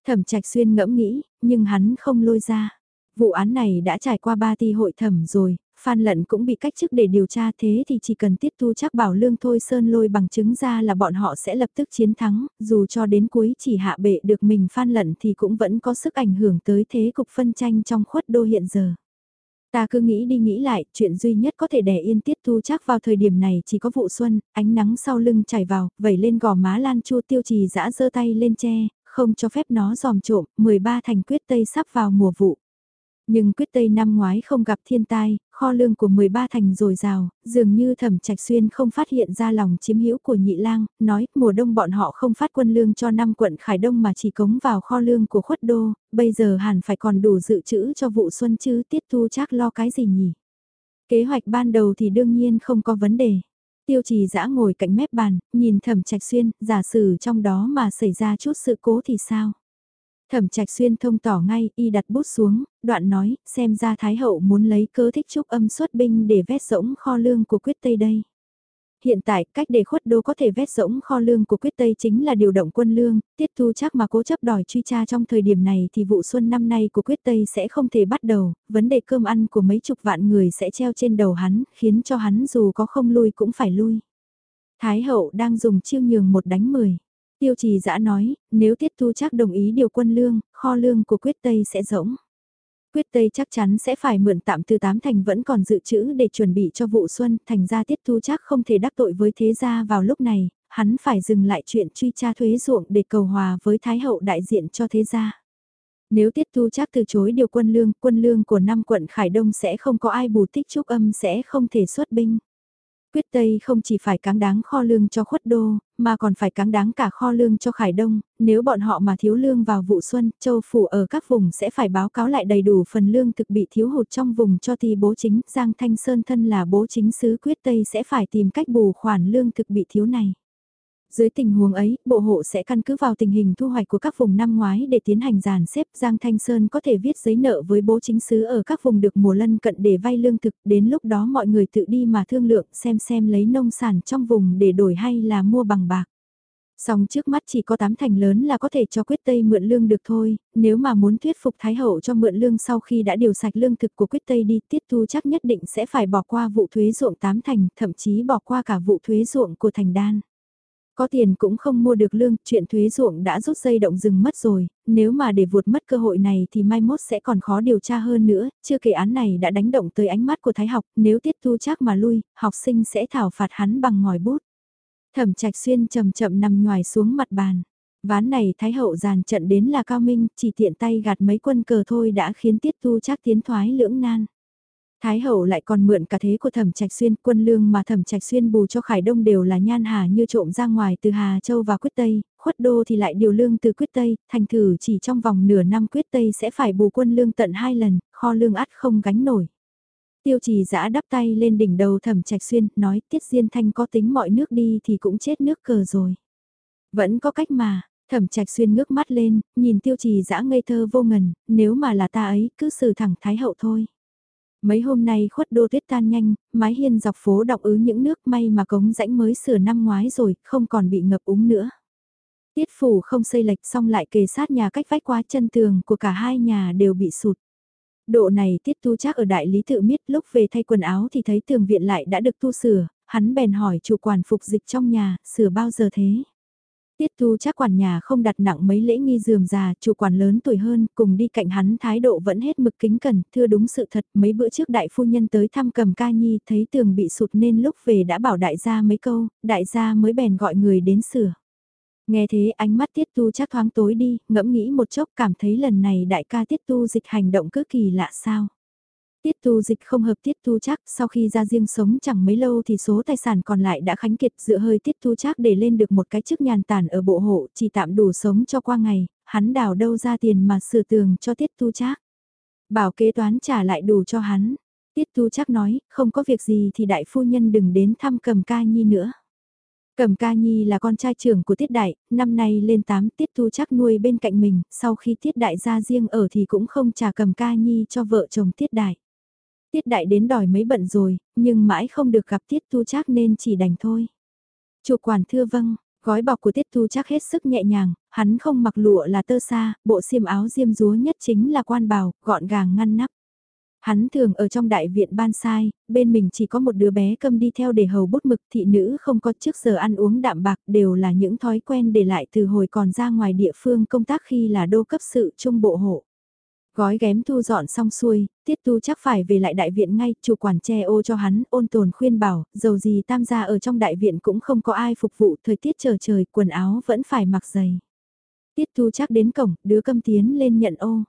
Thẩm trạch xuyên ngẫm nghĩ, nhưng hắn không lôi ra. Vụ án này đã trải qua ba ti hội thẩm rồi, Phan Lận cũng bị cách chức để điều tra thế thì chỉ cần tiết thu chắc bảo lương thôi sơn lôi bằng chứng ra là bọn họ sẽ lập tức chiến thắng, dù cho đến cuối chỉ hạ bệ được mình Phan Lận thì cũng vẫn có sức ảnh hưởng tới thế cục phân tranh trong khuất đô hiện giờ. Ta cứ nghĩ đi nghĩ lại, chuyện duy nhất có thể đè yên tiết thu chắc vào thời điểm này chỉ có vụ xuân, ánh nắng sau lưng chảy vào, vẩy lên gò má lan chua tiêu trì dã giơ tay lên che, không cho phép nó dòm trộm, 13 thành quyết tây sắp vào mùa vụ. Nhưng quyết tây năm ngoái không gặp thiên tai, kho lương của 13 thành dồi dào, dường như thẩm trạch xuyên không phát hiện ra lòng chiếm hữu của nhị lang, nói mùa đông bọn họ không phát quân lương cho năm quận Khải Đông mà chỉ cống vào kho lương của khuất đô, bây giờ hẳn phải còn đủ dự trữ cho vụ xuân chứ tiết thu chắc lo cái gì nhỉ. Kế hoạch ban đầu thì đương nhiên không có vấn đề. Tiêu trì dã ngồi cạnh mép bàn, nhìn thẩm trạch xuyên, giả sử trong đó mà xảy ra chút sự cố thì sao? Thẩm trạch xuyên thông tỏ ngay, y đặt bút xuống, đoạn nói, xem ra Thái Hậu muốn lấy cớ thích trúc âm xuất binh để vét rỗng kho lương của quyết Tây đây. Hiện tại, cách để khuất đô có thể vét rỗng kho lương của quyết Tây chính là điều động quân lương, tiết thu chắc mà cố chấp đòi truy tra trong thời điểm này thì vụ xuân năm nay của quyết Tây sẽ không thể bắt đầu, vấn đề cơm ăn của mấy chục vạn người sẽ treo trên đầu hắn, khiến cho hắn dù có không lui cũng phải lui. Thái hậu đang dùng chiêu nhường một đánh mười. Tiêu trì dã nói, nếu tiết thu chắc đồng ý điều quân lương, kho lương của quyết Tây sẽ rỗng. Quyết Tây chắc chắn sẽ phải mượn tạm từ tám thành vẫn còn dự trữ để chuẩn bị cho vụ xuân, thành ra tiết thu chắc không thể đắc tội với thế gia vào lúc này, hắn phải dừng lại chuyện truy tra thuế ruộng để cầu hòa với Thái hậu đại diện cho thế gia. Nếu tiết thu chắc từ chối điều quân lương, quân lương của năm quận Khải Đông sẽ không có ai bù tích trúc âm sẽ không thể xuất binh. Quyết Tây không chỉ phải cáng đáng kho lương cho khuất đô, mà còn phải cáng đáng cả kho lương cho Khải Đông, nếu bọn họ mà thiếu lương vào vụ xuân, châu phủ ở các vùng sẽ phải báo cáo lại đầy đủ phần lương thực bị thiếu hụt trong vùng cho thì bố chính, Giang Thanh Sơn thân là bố chính sứ Quyết Tây sẽ phải tìm cách bù khoản lương thực bị thiếu này. Dưới tình huống ấy, bộ hộ sẽ căn cứ vào tình hình thu hoạch của các vùng năm ngoái để tiến hành dàn xếp Giang Thanh Sơn có thể viết giấy nợ với bố chính sứ ở các vùng được mùa lân cận để vay lương thực, đến lúc đó mọi người tự đi mà thương lượng xem xem lấy nông sản trong vùng để đổi hay là mua bằng bạc. Song trước mắt chỉ có tám thành lớn là có thể cho quyết Tây mượn lương được thôi, nếu mà muốn thuyết phục Thái Hậu cho mượn lương sau khi đã điều sạch lương thực của quyết Tây đi tiết thu chắc nhất định sẽ phải bỏ qua vụ thuế ruộng tám thành, thậm chí bỏ qua cả vụ thuế ruộng của thành đan. Có tiền cũng không mua được lương, chuyện thuế ruộng đã rút dây động rừng mất rồi, nếu mà để vụt mất cơ hội này thì mai mốt sẽ còn khó điều tra hơn nữa, chưa kể án này đã đánh động tới ánh mắt của Thái học, nếu tiết thu chắc mà lui, học sinh sẽ thảo phạt hắn bằng ngòi bút. Thẩm trạch xuyên chậm chậm nằm ngoài xuống mặt bàn. Ván này Thái hậu giàn trận đến là cao minh, chỉ tiện tay gạt mấy quân cờ thôi đã khiến tiết thu chắc tiến thoái lưỡng nan. Thái hậu lại còn mượn cả thế của thẩm trạch xuyên, quân lương mà thẩm trạch xuyên bù cho khải đông đều là nhan hà như trộm ra ngoài từ Hà Châu và Quyết Tây, khuất đô thì lại điều lương từ Quyết Tây, thành thử chỉ trong vòng nửa năm Quyết Tây sẽ phải bù quân lương tận hai lần, kho lương ắt không gánh nổi. Tiêu trì giã đắp tay lên đỉnh đầu thẩm trạch xuyên, nói tiết diên thanh có tính mọi nước đi thì cũng chết nước cờ rồi. Vẫn có cách mà, thẩm trạch xuyên ngước mắt lên, nhìn tiêu trì Dã ngây thơ vô ngần, nếu mà là ta ấy cứ xử thẳng thái hậu thôi. Mấy hôm nay khuất đô tuyết tan nhanh, mái hiên dọc phố đọc ứ những nước may mà cống rãnh mới sửa năm ngoái rồi, không còn bị ngập úng nữa. Tiết phủ không xây lệch xong lại kề sát nhà cách vách qua chân tường của cả hai nhà đều bị sụt. Độ này tiết tu chắc ở đại lý tự miết lúc về thay quần áo thì thấy tường viện lại đã được tu sửa, hắn bèn hỏi chủ quản phục dịch trong nhà, sửa bao giờ thế? Tiết tu chắc quản nhà không đặt nặng mấy lễ nghi dườm già, chủ quản lớn tuổi hơn, cùng đi cạnh hắn thái độ vẫn hết mực kính cẩn, thưa đúng sự thật, mấy bữa trước đại phu nhân tới thăm cầm ca nhi, thấy tường bị sụt nên lúc về đã bảo đại gia mấy câu, đại gia mới bèn gọi người đến sửa. Nghe thế ánh mắt tiết tu chắc thoáng tối đi, ngẫm nghĩ một chốc cảm thấy lần này đại ca tiết tu dịch hành động cứ kỳ lạ sao. Tiết tu dịch không hợp tiết tu chắc, sau khi ra riêng sống chẳng mấy lâu thì số tài sản còn lại đã khánh kiệt dựa hơi tiết tu chắc để lên được một cái chức nhàn tản ở bộ hộ, chỉ tạm đủ sống cho qua ngày, hắn đào đâu ra tiền mà sửa tường cho tiết tu chắc. Bảo kế toán trả lại đủ cho hắn. Tiết tu chắc nói, không có việc gì thì đại phu nhân đừng đến thăm cầm ca nhi nữa. Cầm ca nhi là con trai trưởng của tiết đại, năm nay lên 8 tiết tu chắc nuôi bên cạnh mình, sau khi tiết đại ra riêng ở thì cũng không trả cầm ca nhi cho vợ chồng tiết đại. Tiết đại đến đòi mấy bận rồi, nhưng mãi không được gặp tiết tu chắc nên chỉ đành thôi. Chủ quản thưa vâng, gói bọc của tiết tu chắc hết sức nhẹ nhàng, hắn không mặc lụa là tơ xa, bộ xiêm áo diêm rúa nhất chính là quan bào, gọn gàng ngăn nắp. Hắn thường ở trong đại viện ban sai, bên mình chỉ có một đứa bé cầm đi theo để hầu bút mực thị nữ không có trước giờ ăn uống đạm bạc đều là những thói quen để lại từ hồi còn ra ngoài địa phương công tác khi là đô cấp sự trung bộ hộ. Gói ghém thu dọn xong xuôi, tiết tu chắc phải về lại đại viện ngay, chủ quản che ô cho hắn, ôn tồn khuyên bảo, dầu gì tam gia ở trong đại viện cũng không có ai phục vụ, thời tiết trời trời, quần áo vẫn phải mặc giày. Tiết tu chắc đến cổng, đứa câm tiến lên nhận ô.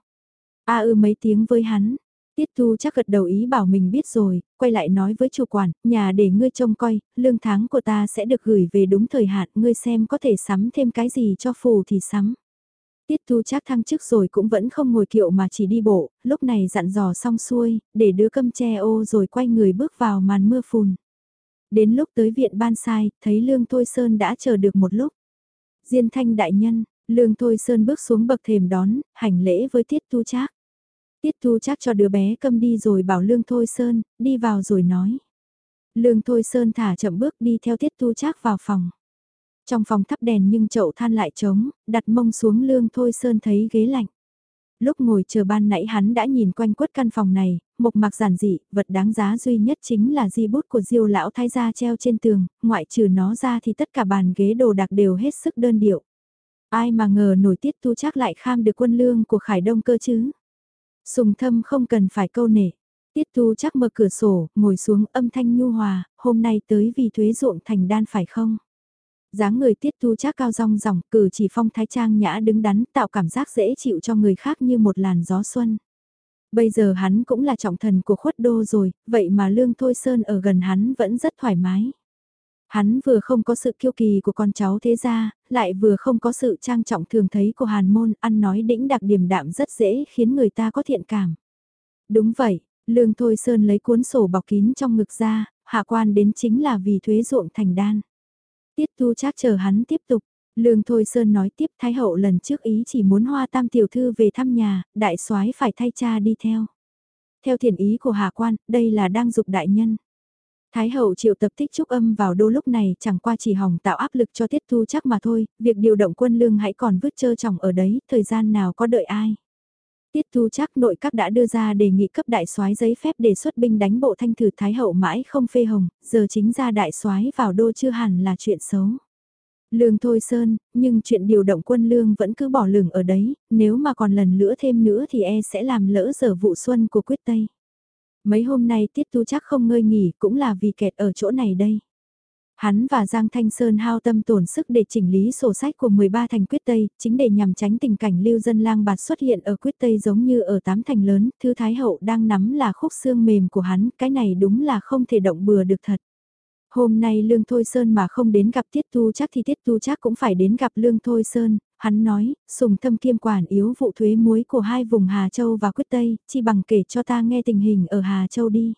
A ư mấy tiếng với hắn, Tiết Thu chắc gật đầu ý bảo mình biết rồi, quay lại nói với chủ quản, nhà để ngươi trông coi, lương tháng của ta sẽ được gửi về đúng thời hạn, ngươi xem có thể sắm thêm cái gì cho phù thì sắm. Tiết Thu chắc thăng chức rồi cũng vẫn không ngồi kiệu mà chỉ đi bộ, lúc này dặn dò xong xuôi, để đứa câm che ô rồi quay người bước vào màn mưa phùn. Đến lúc tới viện ban sai, thấy Lương Thôi Sơn đã chờ được một lúc. Diên thanh đại nhân, Lương Thôi Sơn bước xuống bậc thềm đón, hành lễ với Tiết Tu Trác. Tiết Tu Trác cho đứa bé câm đi rồi bảo Lương Thôi Sơn, đi vào rồi nói. Lương Thôi Sơn thả chậm bước đi theo Tiết Tu Trác vào phòng. Trong phòng thắp đèn nhưng chậu than lại trống, đặt mông xuống Lương Thôi Sơn thấy ghế lạnh. Lúc ngồi chờ ban nãy hắn đã nhìn quanh quất căn phòng này, mộc mạc giản dị, vật đáng giá duy nhất chính là di bút của diêu lão thái gia treo trên tường, ngoại trừ nó ra thì tất cả bàn ghế đồ đạc đều hết sức đơn điệu. Ai mà ngờ nổi tiết tu chắc lại kham được quân lương của Khải Đông cơ chứ. Sùng thâm không cần phải câu nể. Tiết tu chắc mở cửa sổ, ngồi xuống âm thanh nhu hòa, hôm nay tới vì thuế ruộng thành đan phải không? Dáng người tiết thu chắc cao rong ròng, cử chỉ phong thái trang nhã đứng đắn tạo cảm giác dễ chịu cho người khác như một làn gió xuân. Bây giờ hắn cũng là trọng thần của khuất đô rồi, vậy mà Lương Thôi Sơn ở gần hắn vẫn rất thoải mái. Hắn vừa không có sự kiêu kỳ của con cháu thế gia, lại vừa không có sự trang trọng thường thấy của hàn môn, ăn nói đĩnh đặc điểm đạm rất dễ khiến người ta có thiện cảm. Đúng vậy, Lương Thôi Sơn lấy cuốn sổ bọc kín trong ngực ra, hạ quan đến chính là vì thuế ruộng thành đan. Tiết tu chắc chờ hắn tiếp tục, Lương Thôi Sơn nói tiếp Thái Hậu lần trước ý chỉ muốn hoa tam tiểu thư về thăm nhà, đại soái phải thay cha đi theo. Theo thiền ý của Hà Quan, đây là đang dục đại nhân. Thái hậu triệu tập tích trúc âm vào đô lúc này chẳng qua chỉ hỏng tạo áp lực cho tiết thu chắc mà thôi, việc điều động quân lương hãy còn vứt trơ chồng ở đấy, thời gian nào có đợi ai. Tiết thu chắc nội các đã đưa ra đề nghị cấp đại soái giấy phép đề xuất binh đánh bộ thanh thử Thái hậu mãi không phê hồng, giờ chính ra đại soái vào đô chưa hẳn là chuyện xấu. Lương thôi sơn, nhưng chuyện điều động quân lương vẫn cứ bỏ lửng ở đấy, nếu mà còn lần nữa thêm nữa thì e sẽ làm lỡ giờ vụ xuân của quyết tây. Mấy hôm nay Tiết Thu chắc không ngơi nghỉ cũng là vì kẹt ở chỗ này đây. Hắn và Giang Thanh Sơn hao tâm tổn sức để chỉnh lý sổ sách của 13 thành quyết Tây, chính để nhằm tránh tình cảnh lưu dân lang bạt xuất hiện ở quyết Tây giống như ở tám thành lớn, Thư Thái Hậu đang nắm là khúc xương mềm của hắn, cái này đúng là không thể động bừa được thật. Hôm nay Lương Thôi Sơn mà không đến gặp Tiết Tu chắc thì Tiết Tu chắc cũng phải đến gặp Lương Thôi Sơn, hắn nói, sùng thâm kiêm quản yếu vụ thuế muối của hai vùng Hà Châu và Quyết Tây, chi bằng kể cho ta nghe tình hình ở Hà Châu đi.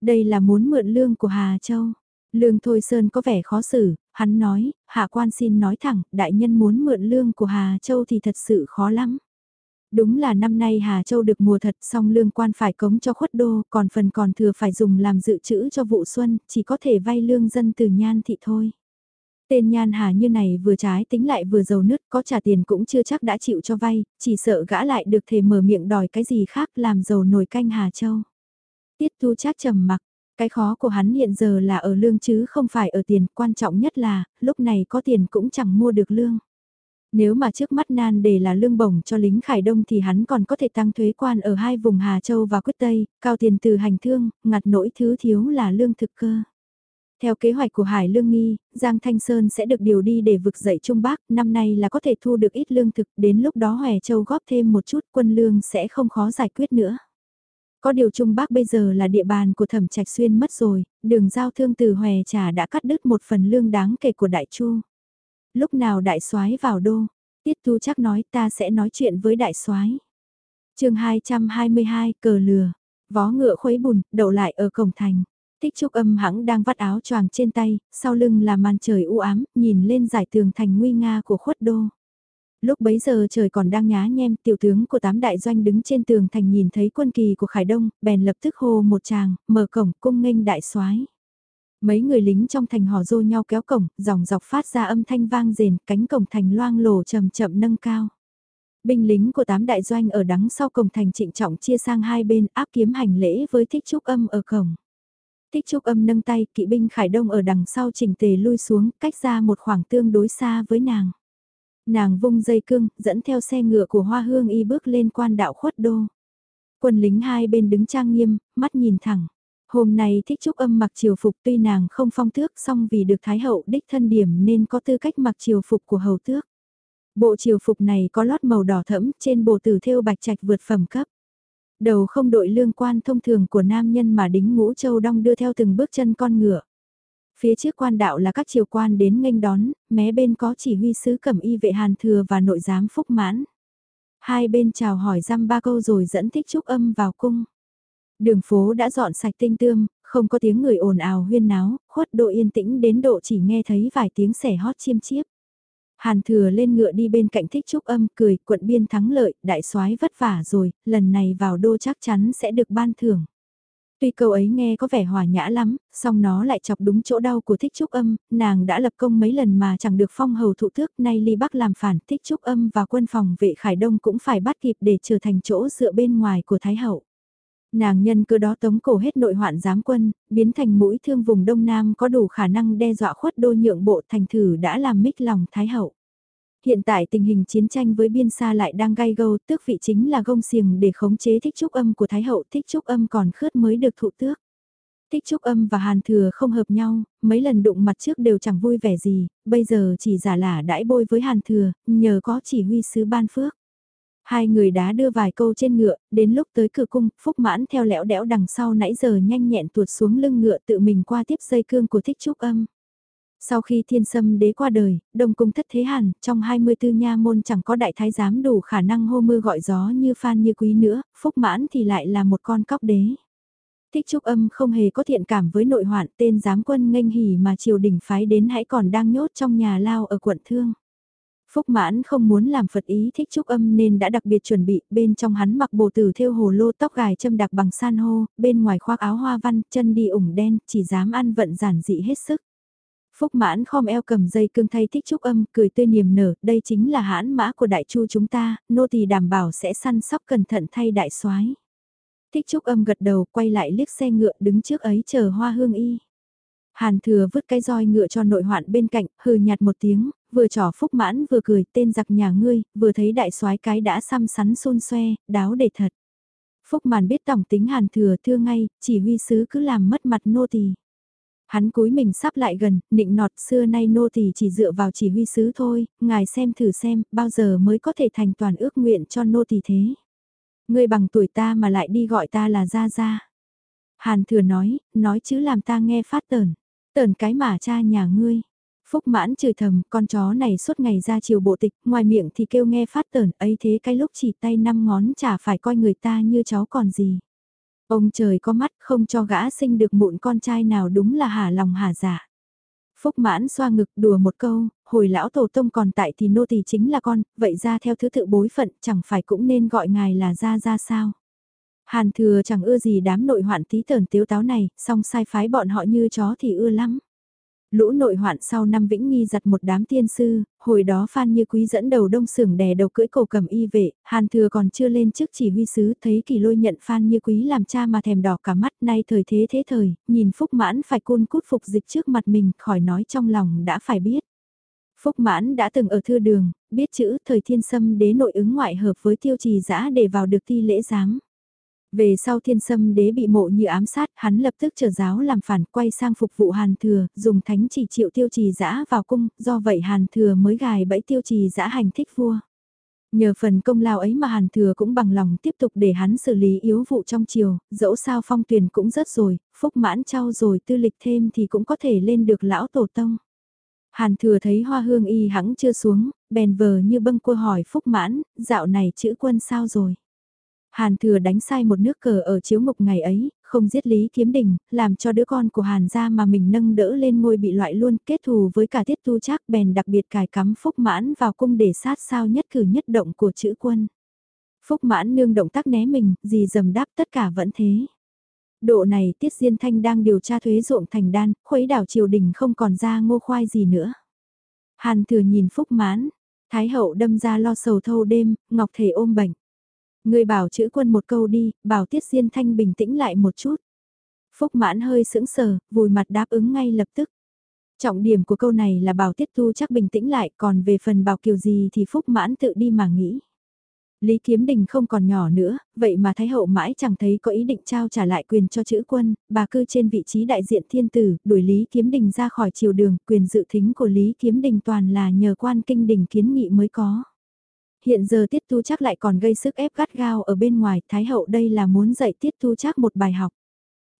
Đây là muốn mượn lương của Hà Châu. Lương Thôi Sơn có vẻ khó xử, hắn nói, hạ quan xin nói thẳng, đại nhân muốn mượn lương của Hà Châu thì thật sự khó lắm. Đúng là năm nay Hà Châu được mùa thật song lương quan phải cống cho khuất đô, còn phần còn thừa phải dùng làm dự trữ cho vụ xuân, chỉ có thể vay lương dân từ nhan thị thôi. Tên nhan hà như này vừa trái tính lại vừa giàu nứt, có trả tiền cũng chưa chắc đã chịu cho vay, chỉ sợ gã lại được thể mở miệng đòi cái gì khác làm giàu nổi canh Hà Châu. Tiết tu chát trầm mặc, cái khó của hắn hiện giờ là ở lương chứ không phải ở tiền, quan trọng nhất là, lúc này có tiền cũng chẳng mua được lương. Nếu mà trước mắt nan đề là lương bổng cho lính Khải Đông thì hắn còn có thể tăng thuế quan ở hai vùng Hà Châu và Quyết Tây, cao tiền từ hành thương, ngặt nỗi thứ thiếu là lương thực cơ. Theo kế hoạch của Hải Lương Nghi, Giang Thanh Sơn sẽ được điều đi để vực dậy Trung Bắc, năm nay là có thể thu được ít lương thực, đến lúc đó Hòe Châu góp thêm một chút quân lương sẽ không khó giải quyết nữa. Có điều Trung Bắc bây giờ là địa bàn của Thẩm Trạch Xuyên mất rồi, đường giao thương từ Hòe Trà đã cắt đứt một phần lương đáng kể của Đại Chu. Lúc nào đại soái vào đô, Tiết Tu chắc nói ta sẽ nói chuyện với đại soái. Chương 222 cờ lừa, vó ngựa khuấy bùn, đậu lại ở cổng thành. Tích trúc âm hãng đang vắt áo choàng trên tay, sau lưng là màn trời u ám, nhìn lên giải tường thành nguy nga của khuất đô. Lúc bấy giờ trời còn đang nhá nhem, tiểu tướng của tám đại doanh đứng trên tường thành nhìn thấy quân kỳ của Khải Đông, bèn lập tức hô một chàng, mở cổng cung nghênh đại soái. Mấy người lính trong thành hò rô nhau kéo cổng, dòng dọc phát ra âm thanh vang rền, cánh cổng thành loang lổ chậm chậm nâng cao. Binh lính của tám đại doanh ở đằng sau cổng thành trịnh trọng chia sang hai bên áp kiếm hành lễ với thích trúc âm ở cổng. Thích trúc âm nâng tay, kỵ binh khải đông ở đằng sau chỉnh tề lui xuống, cách ra một khoảng tương đối xa với nàng. Nàng vung dây cương, dẫn theo xe ngựa của hoa hương y bước lên quan đạo khuất đô. Quân lính hai bên đứng trang nghiêm, mắt nhìn thẳng. Hôm nay thích trúc âm mặc triều phục tuy nàng không phong tước song vì được Thái hậu đích thân điểm nên có tư cách mặc triều phục của hầu tước. Bộ triều phục này có lót màu đỏ thẫm trên bộ tử thêu bạch trạch vượt phẩm cấp. Đầu không đội lương quan thông thường của nam nhân mà đính ngũ châu đong đưa theo từng bước chân con ngựa. Phía trước quan đạo là các triều quan đến nghênh đón, mé bên có chỉ huy sứ cẩm y vệ hàn thừa và nội giám phúc mãn. Hai bên chào hỏi răm ba câu rồi dẫn thích trúc âm vào cung. Đường phố đã dọn sạch tinh tươm, không có tiếng người ồn ào huyên náo, khuất độ yên tĩnh đến độ chỉ nghe thấy vài tiếng sẻ hót chiêm chiếp. Hàn thừa lên ngựa đi bên cạnh thích trúc âm cười quận biên thắng lợi, đại soái vất vả rồi, lần này vào đô chắc chắn sẽ được ban thưởng. Tuy câu ấy nghe có vẻ hòa nhã lắm, song nó lại chọc đúng chỗ đau của thích trúc âm, nàng đã lập công mấy lần mà chẳng được phong hầu thụ thước, nay ly bắc làm phản, thích trúc âm và quân phòng vệ khải đông cũng phải bắt kịp để trở thành chỗ dựa bên ngoài của Thái Hậu. Nàng nhân cơ đó tống cổ hết nội hoạn giám quân, biến thành mũi thương vùng Đông Nam có đủ khả năng đe dọa khuất đô nhượng bộ thành thử đã làm mít lòng Thái Hậu. Hiện tại tình hình chiến tranh với biên xa lại đang gai gâu, tước vị chính là gông xiềng để khống chế thích trúc âm của Thái Hậu, thích trúc âm còn khướt mới được thụ tước. Thích Trúc Âm và Hàn Thừa không hợp nhau, mấy lần đụng mặt trước đều chẳng vui vẻ gì, bây giờ chỉ giả lả đãi bôi với Hàn Thừa, nhờ có chỉ huy sứ ban phước. Hai người đã đưa vài câu trên ngựa, đến lúc tới cửa cung, Phúc Mãn theo lẽo đẽo đằng sau nãy giờ nhanh nhẹn tuột xuống lưng ngựa tự mình qua tiếp dây cương của Thích Trúc Âm. Sau khi thiên sâm đế qua đời, đông cung thất thế hàn, trong 24 nha môn chẳng có đại thái giám đủ khả năng hô mưa gọi gió như phan như quý nữa, Phúc Mãn thì lại là một con cóc đế. Thích Trúc Âm không hề có thiện cảm với nội hoạn tên giám quân nghênh hỉ mà triều đình phái đến hãy còn đang nhốt trong nhà lao ở quận Thương. Phúc mãn không muốn làm Phật ý thích trúc âm nên đã đặc biệt chuẩn bị, bên trong hắn mặc bồ tử thêu hồ lô tóc gài châm đặc bằng san hô, bên ngoài khoác áo hoa văn, chân đi ủng đen, chỉ dám ăn vận giản dị hết sức. Phúc mãn khom eo cầm dây cương thay thích trúc âm, cười tươi niềm nở, đây chính là hãn mã của đại chu chúng ta, nô tỳ đảm bảo sẽ săn sóc cẩn thận thay đại soái. Thích trúc âm gật đầu, quay lại liếc xe ngựa đứng trước ấy chờ hoa hương y. Hàn thừa vứt cái roi ngựa cho nội hoạn bên cạnh, hừ nhạt một tiếng, vừa trỏ phúc mãn vừa cười tên giặc nhà ngươi, vừa thấy đại soái cái đã xăm sắn xôn xoe, đáo để thật. Phúc màn biết tổng tính hàn thừa thưa ngay, chỉ huy sứ cứ làm mất mặt nô tỳ. Hắn cúi mình sắp lại gần, nịnh nọt xưa nay nô tỳ chỉ dựa vào chỉ huy sứ thôi, ngài xem thử xem, bao giờ mới có thể thành toàn ước nguyện cho nô tỳ thế. Ngươi bằng tuổi ta mà lại đi gọi ta là Gia Gia. Hàn thừa nói, nói chứ làm ta nghe phát tờn. Tờn cái mà cha nhà ngươi. Phúc mãn chửi thầm, con chó này suốt ngày ra chiều bộ tịch, ngoài miệng thì kêu nghe phát tờn, ấy thế cái lúc chỉ tay năm ngón chả phải coi người ta như cháu còn gì. Ông trời có mắt không cho gã sinh được mụn con trai nào đúng là hả lòng hả dạ. Phúc mãn xoa ngực đùa một câu, hồi lão tổ tông còn tại thì nô tỳ chính là con, vậy ra theo thứ tự bối phận chẳng phải cũng nên gọi ngài là ra ra sao. Hàn thừa chẳng ưa gì đám nội hoạn tí tờn tiếu táo này, song sai phái bọn họ như chó thì ưa lắm. Lũ nội hoạn sau năm Vĩnh Nghi giặt một đám tiên sư, hồi đó Phan Như Quý dẫn đầu đông sưởng đè đầu cưỡi cổ cầm y vệ, Hàn Thừa còn chưa lên chức chỉ huy sứ thấy kỳ lôi nhận Phan Như Quý làm cha mà thèm đỏ cả mắt nay thời thế thế thời, nhìn Phúc Mãn phải côn cút phục dịch trước mặt mình khỏi nói trong lòng đã phải biết. Phúc Mãn đã từng ở thư đường, biết chữ thời thiên sâm đế nội ứng ngoại hợp với tiêu trì giã để vào được thi lễ giáng. Về sau thiên sâm đế bị mộ như ám sát, hắn lập tức trở giáo làm phản quay sang phục vụ hàn thừa, dùng thánh chỉ triệu tiêu trì giã vào cung, do vậy hàn thừa mới gài bẫy tiêu trì giã hành thích vua. Nhờ phần công lao ấy mà hàn thừa cũng bằng lòng tiếp tục để hắn xử lý yếu vụ trong triều, dẫu sao phong tuyển cũng rất rồi, phúc mãn trao rồi tư lịch thêm thì cũng có thể lên được lão tổ tông. Hàn thừa thấy hoa hương y hãng chưa xuống, bèn vờ như bâng cua hỏi phúc mãn, dạo này chữ quân sao rồi? Hàn thừa đánh sai một nước cờ ở chiếu ngục ngày ấy, không giết Lý Kiếm Đình, làm cho đứa con của Hàn gia mà mình nâng đỡ lên ngôi bị loại luôn kết thù với cả tiết tu trác bèn đặc biệt cài cắm Phúc Mãn vào cung để sát sao nhất cử nhất động của chữ quân. Phúc Mãn nương động tác né mình, gì dầm đáp tất cả vẫn thế. Độ này Tiết Diên Thanh đang điều tra thuế ruộng thành đan, khuấy đảo triều đình không còn ra ngô khoai gì nữa. Hàn thừa nhìn Phúc Mãn, Thái hậu đâm ra lo sầu thâu đêm, Ngọc Thể ôm bệnh. Người bảo chữ quân một câu đi, bảo Tiết Diên Thanh bình tĩnh lại một chút. Phúc mãn hơi sững sờ, vùi mặt đáp ứng ngay lập tức. Trọng điểm của câu này là bảo Tiết Tu chắc bình tĩnh lại, còn về phần bảo kiều gì thì Phúc mãn tự đi mà nghĩ. Lý Kiếm Đình không còn nhỏ nữa, vậy mà Thái Hậu mãi chẳng thấy có ý định trao trả lại quyền cho chữ quân, bà cư trên vị trí đại diện thiên tử, đuổi Lý Kiếm Đình ra khỏi triều đường, quyền dự thính của Lý Kiếm Đình toàn là nhờ quan kinh đình kiến nghị mới có hiện giờ Tiết Tu chắc lại còn gây sức ép gắt gao ở bên ngoài, Thái Hậu đây là muốn dạy Tiết Tu chắc một bài học.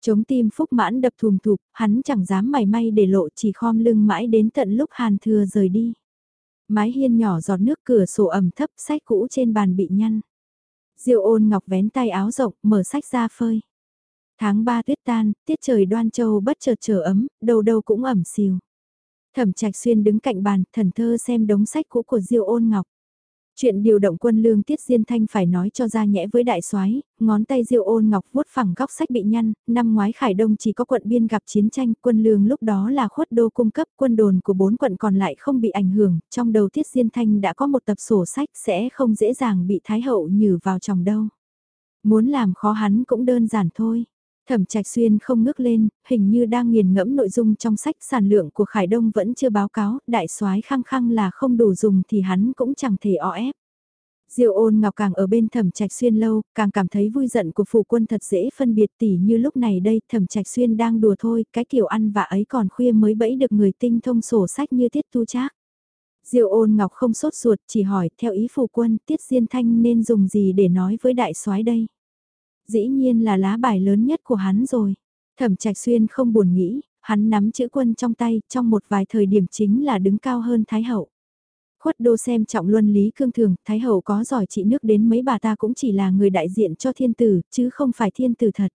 Chống tim Phúc Mãn đập thùm thụp, hắn chẳng dám mày may để lộ chỉ khom lưng mãi đến tận lúc Hàn Thừa rời đi. Mái hiên nhỏ giọt nước cửa sổ ẩm thấp sách cũ trên bàn bị nhăn. diêu ôn ngọc vén tay áo rộng, mở sách ra phơi. Tháng 3 tuyết tan, tiết trời đoan châu bất chợt trở ấm, đầu đầu cũng ẩm xìu. Thẩm Trạch Xuyên đứng cạnh bàn, thần thơ xem đống sách cũ của Diêu Ôn Ngọc. Chuyện điều động quân lương Tiết Diên Thanh phải nói cho ra nhẽ với đại soái, ngón tay Diêu Ôn Ngọc vuốt phẳng góc sách bị nhăn, năm ngoái Khải Đông chỉ có quận biên gặp chiến tranh, quân lương lúc đó là khuất đô cung cấp, quân đồn của bốn quận còn lại không bị ảnh hưởng, trong đầu Tiết Diên Thanh đã có một tập sổ sách sẽ không dễ dàng bị Thái hậu nhử vào chồng đâu. Muốn làm khó hắn cũng đơn giản thôi. Thẩm Trạch Xuyên không ngước lên, hình như đang nghiền ngẫm nội dung trong sách sản lượng của Khải Đông vẫn chưa báo cáo, đại soái khăng khăng là không đủ dùng thì hắn cũng chẳng thể o ép. Diêu ôn ngọc càng ở bên thẩm trạch xuyên lâu, càng cảm thấy vui giận của phụ quân thật dễ phân biệt tỉ như lúc này đây thẩm trạch xuyên đang đùa thôi, cái kiểu ăn vạ ấy còn khuya mới bẫy được người tinh thông sổ sách như tiết tu trác. Diêu ôn ngọc không sốt ruột chỉ hỏi theo ý phụ quân tiết diên thanh nên dùng gì để nói với đại soái đây. Dĩ nhiên là lá bài lớn nhất của hắn rồi. Thẩm trạch xuyên không buồn nghĩ, hắn nắm chữ quân trong tay trong một vài thời điểm chính là đứng cao hơn Thái Hậu. Khuất đô xem trọng luân lý cương thường, Thái Hậu có giỏi trị nước đến mấy bà ta cũng chỉ là người đại diện cho thiên tử, chứ không phải thiên tử thật.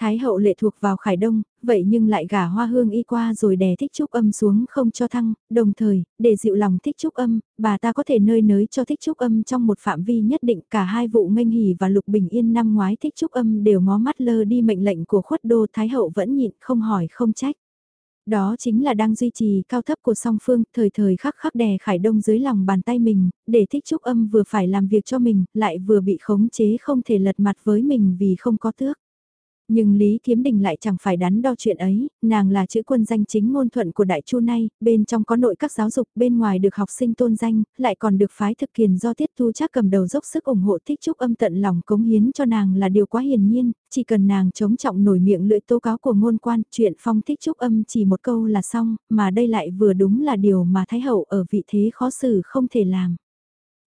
Thái hậu lệ thuộc vào Khải Đông, vậy nhưng lại gả hoa hương y qua rồi đè thích trúc âm xuống không cho thăng, đồng thời, để dịu lòng thích trúc âm, bà ta có thể nơi nới cho thích trúc âm trong một phạm vi nhất định cả hai vụ nghênh hỉ và lục bình yên năm ngoái thích trúc âm đều ngó mắt lơ đi mệnh lệnh của khuất đô Thái hậu vẫn nhịn không hỏi không trách. Đó chính là đang duy trì cao thấp của song phương, thời thời khắc khắc đè Khải Đông dưới lòng bàn tay mình, để thích trúc âm vừa phải làm việc cho mình, lại vừa bị khống chế không thể lật mặt với mình vì không có tước. Nhưng Lý Kiếm Đình lại chẳng phải đắn đo chuyện ấy, nàng là chữ quân danh chính ngôn thuận của Đại Chu nay, bên trong có nội các giáo dục, bên ngoài được học sinh tôn danh, lại còn được phái thực kiền do Tiết Thu Trác cầm đầu dốc sức ủng hộ thích trúc âm tận lòng cống hiến cho nàng là điều quá hiển nhiên, chỉ cần nàng chống trọng nổi miệng lưỡi tố cáo của ngôn quan, chuyện phong thích trúc âm chỉ một câu là xong, mà đây lại vừa đúng là điều mà Thái Hậu ở vị thế khó xử không thể làm.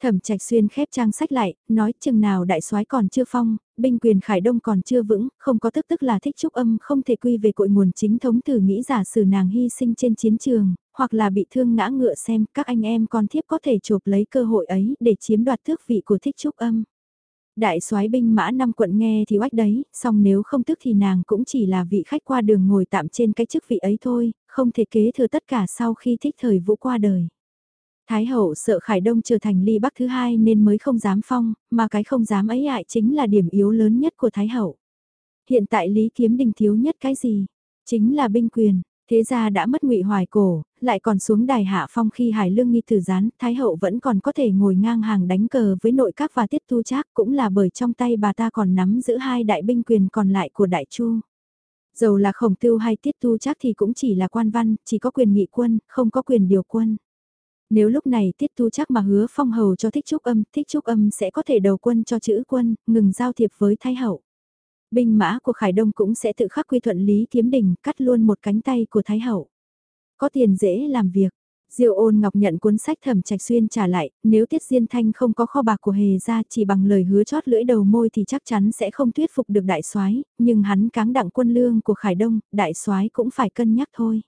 Thẩm Trạch Xuyên khép trang sách lại, nói chừng nào đại soái còn chưa phong, binh quyền Khải Đông còn chưa vững, không có tức tức là thích trúc âm không thể quy về cội nguồn chính thống thử nghĩ giả sử nàng hy sinh trên chiến trường, hoặc là bị thương ngã ngựa xem các anh em con thiếp có thể chộp lấy cơ hội ấy để chiếm đoạt thước vị của thích trúc âm. Đại soái binh mã năm quận nghe thì oách đấy, song nếu không tức thì nàng cũng chỉ là vị khách qua đường ngồi tạm trên cái chức vị ấy thôi, không thể kế thừa tất cả sau khi thích thời vũ qua đời. Thái hậu sợ Khải Đông trở thành ly bắc thứ hai nên mới không dám phong, mà cái không dám ấy hại chính là điểm yếu lớn nhất của Thái hậu. Hiện tại Lý Kiếm Đình thiếu nhất cái gì? Chính là binh quyền, thế ra đã mất ngụy hoài cổ, lại còn xuống đài hạ phong khi Hải Lương nghi tử gián, Thái hậu vẫn còn có thể ngồi ngang hàng đánh cờ với nội các và tiết tu trác cũng là bởi trong tay bà ta còn nắm giữ hai đại binh quyền còn lại của Đại Chu. Dầu là khổng tiêu hay tiết tu trác thì cũng chỉ là quan văn, chỉ có quyền nghị quân, không có quyền điều quân. Nếu lúc này tiết tu chắc mà hứa phong hầu cho thích trúc âm, thích trúc âm sẽ có thể đầu quân cho chữ quân, ngừng giao thiệp với thái hậu. Binh mã của Khải Đông cũng sẽ tự khắc quy thuận Lý Kiếm Đình, cắt luôn một cánh tay của thái hậu. Có tiền dễ làm việc. diêu ôn ngọc nhận cuốn sách thẩm trạch xuyên trả lại, nếu Tiết Diên Thanh không có kho bạc của hề ra chỉ bằng lời hứa chót lưỡi đầu môi thì chắc chắn sẽ không thuyết phục được đại soái nhưng hắn cáng đặng quân lương của Khải Đông, đại soái cũng phải cân nhắc thôi.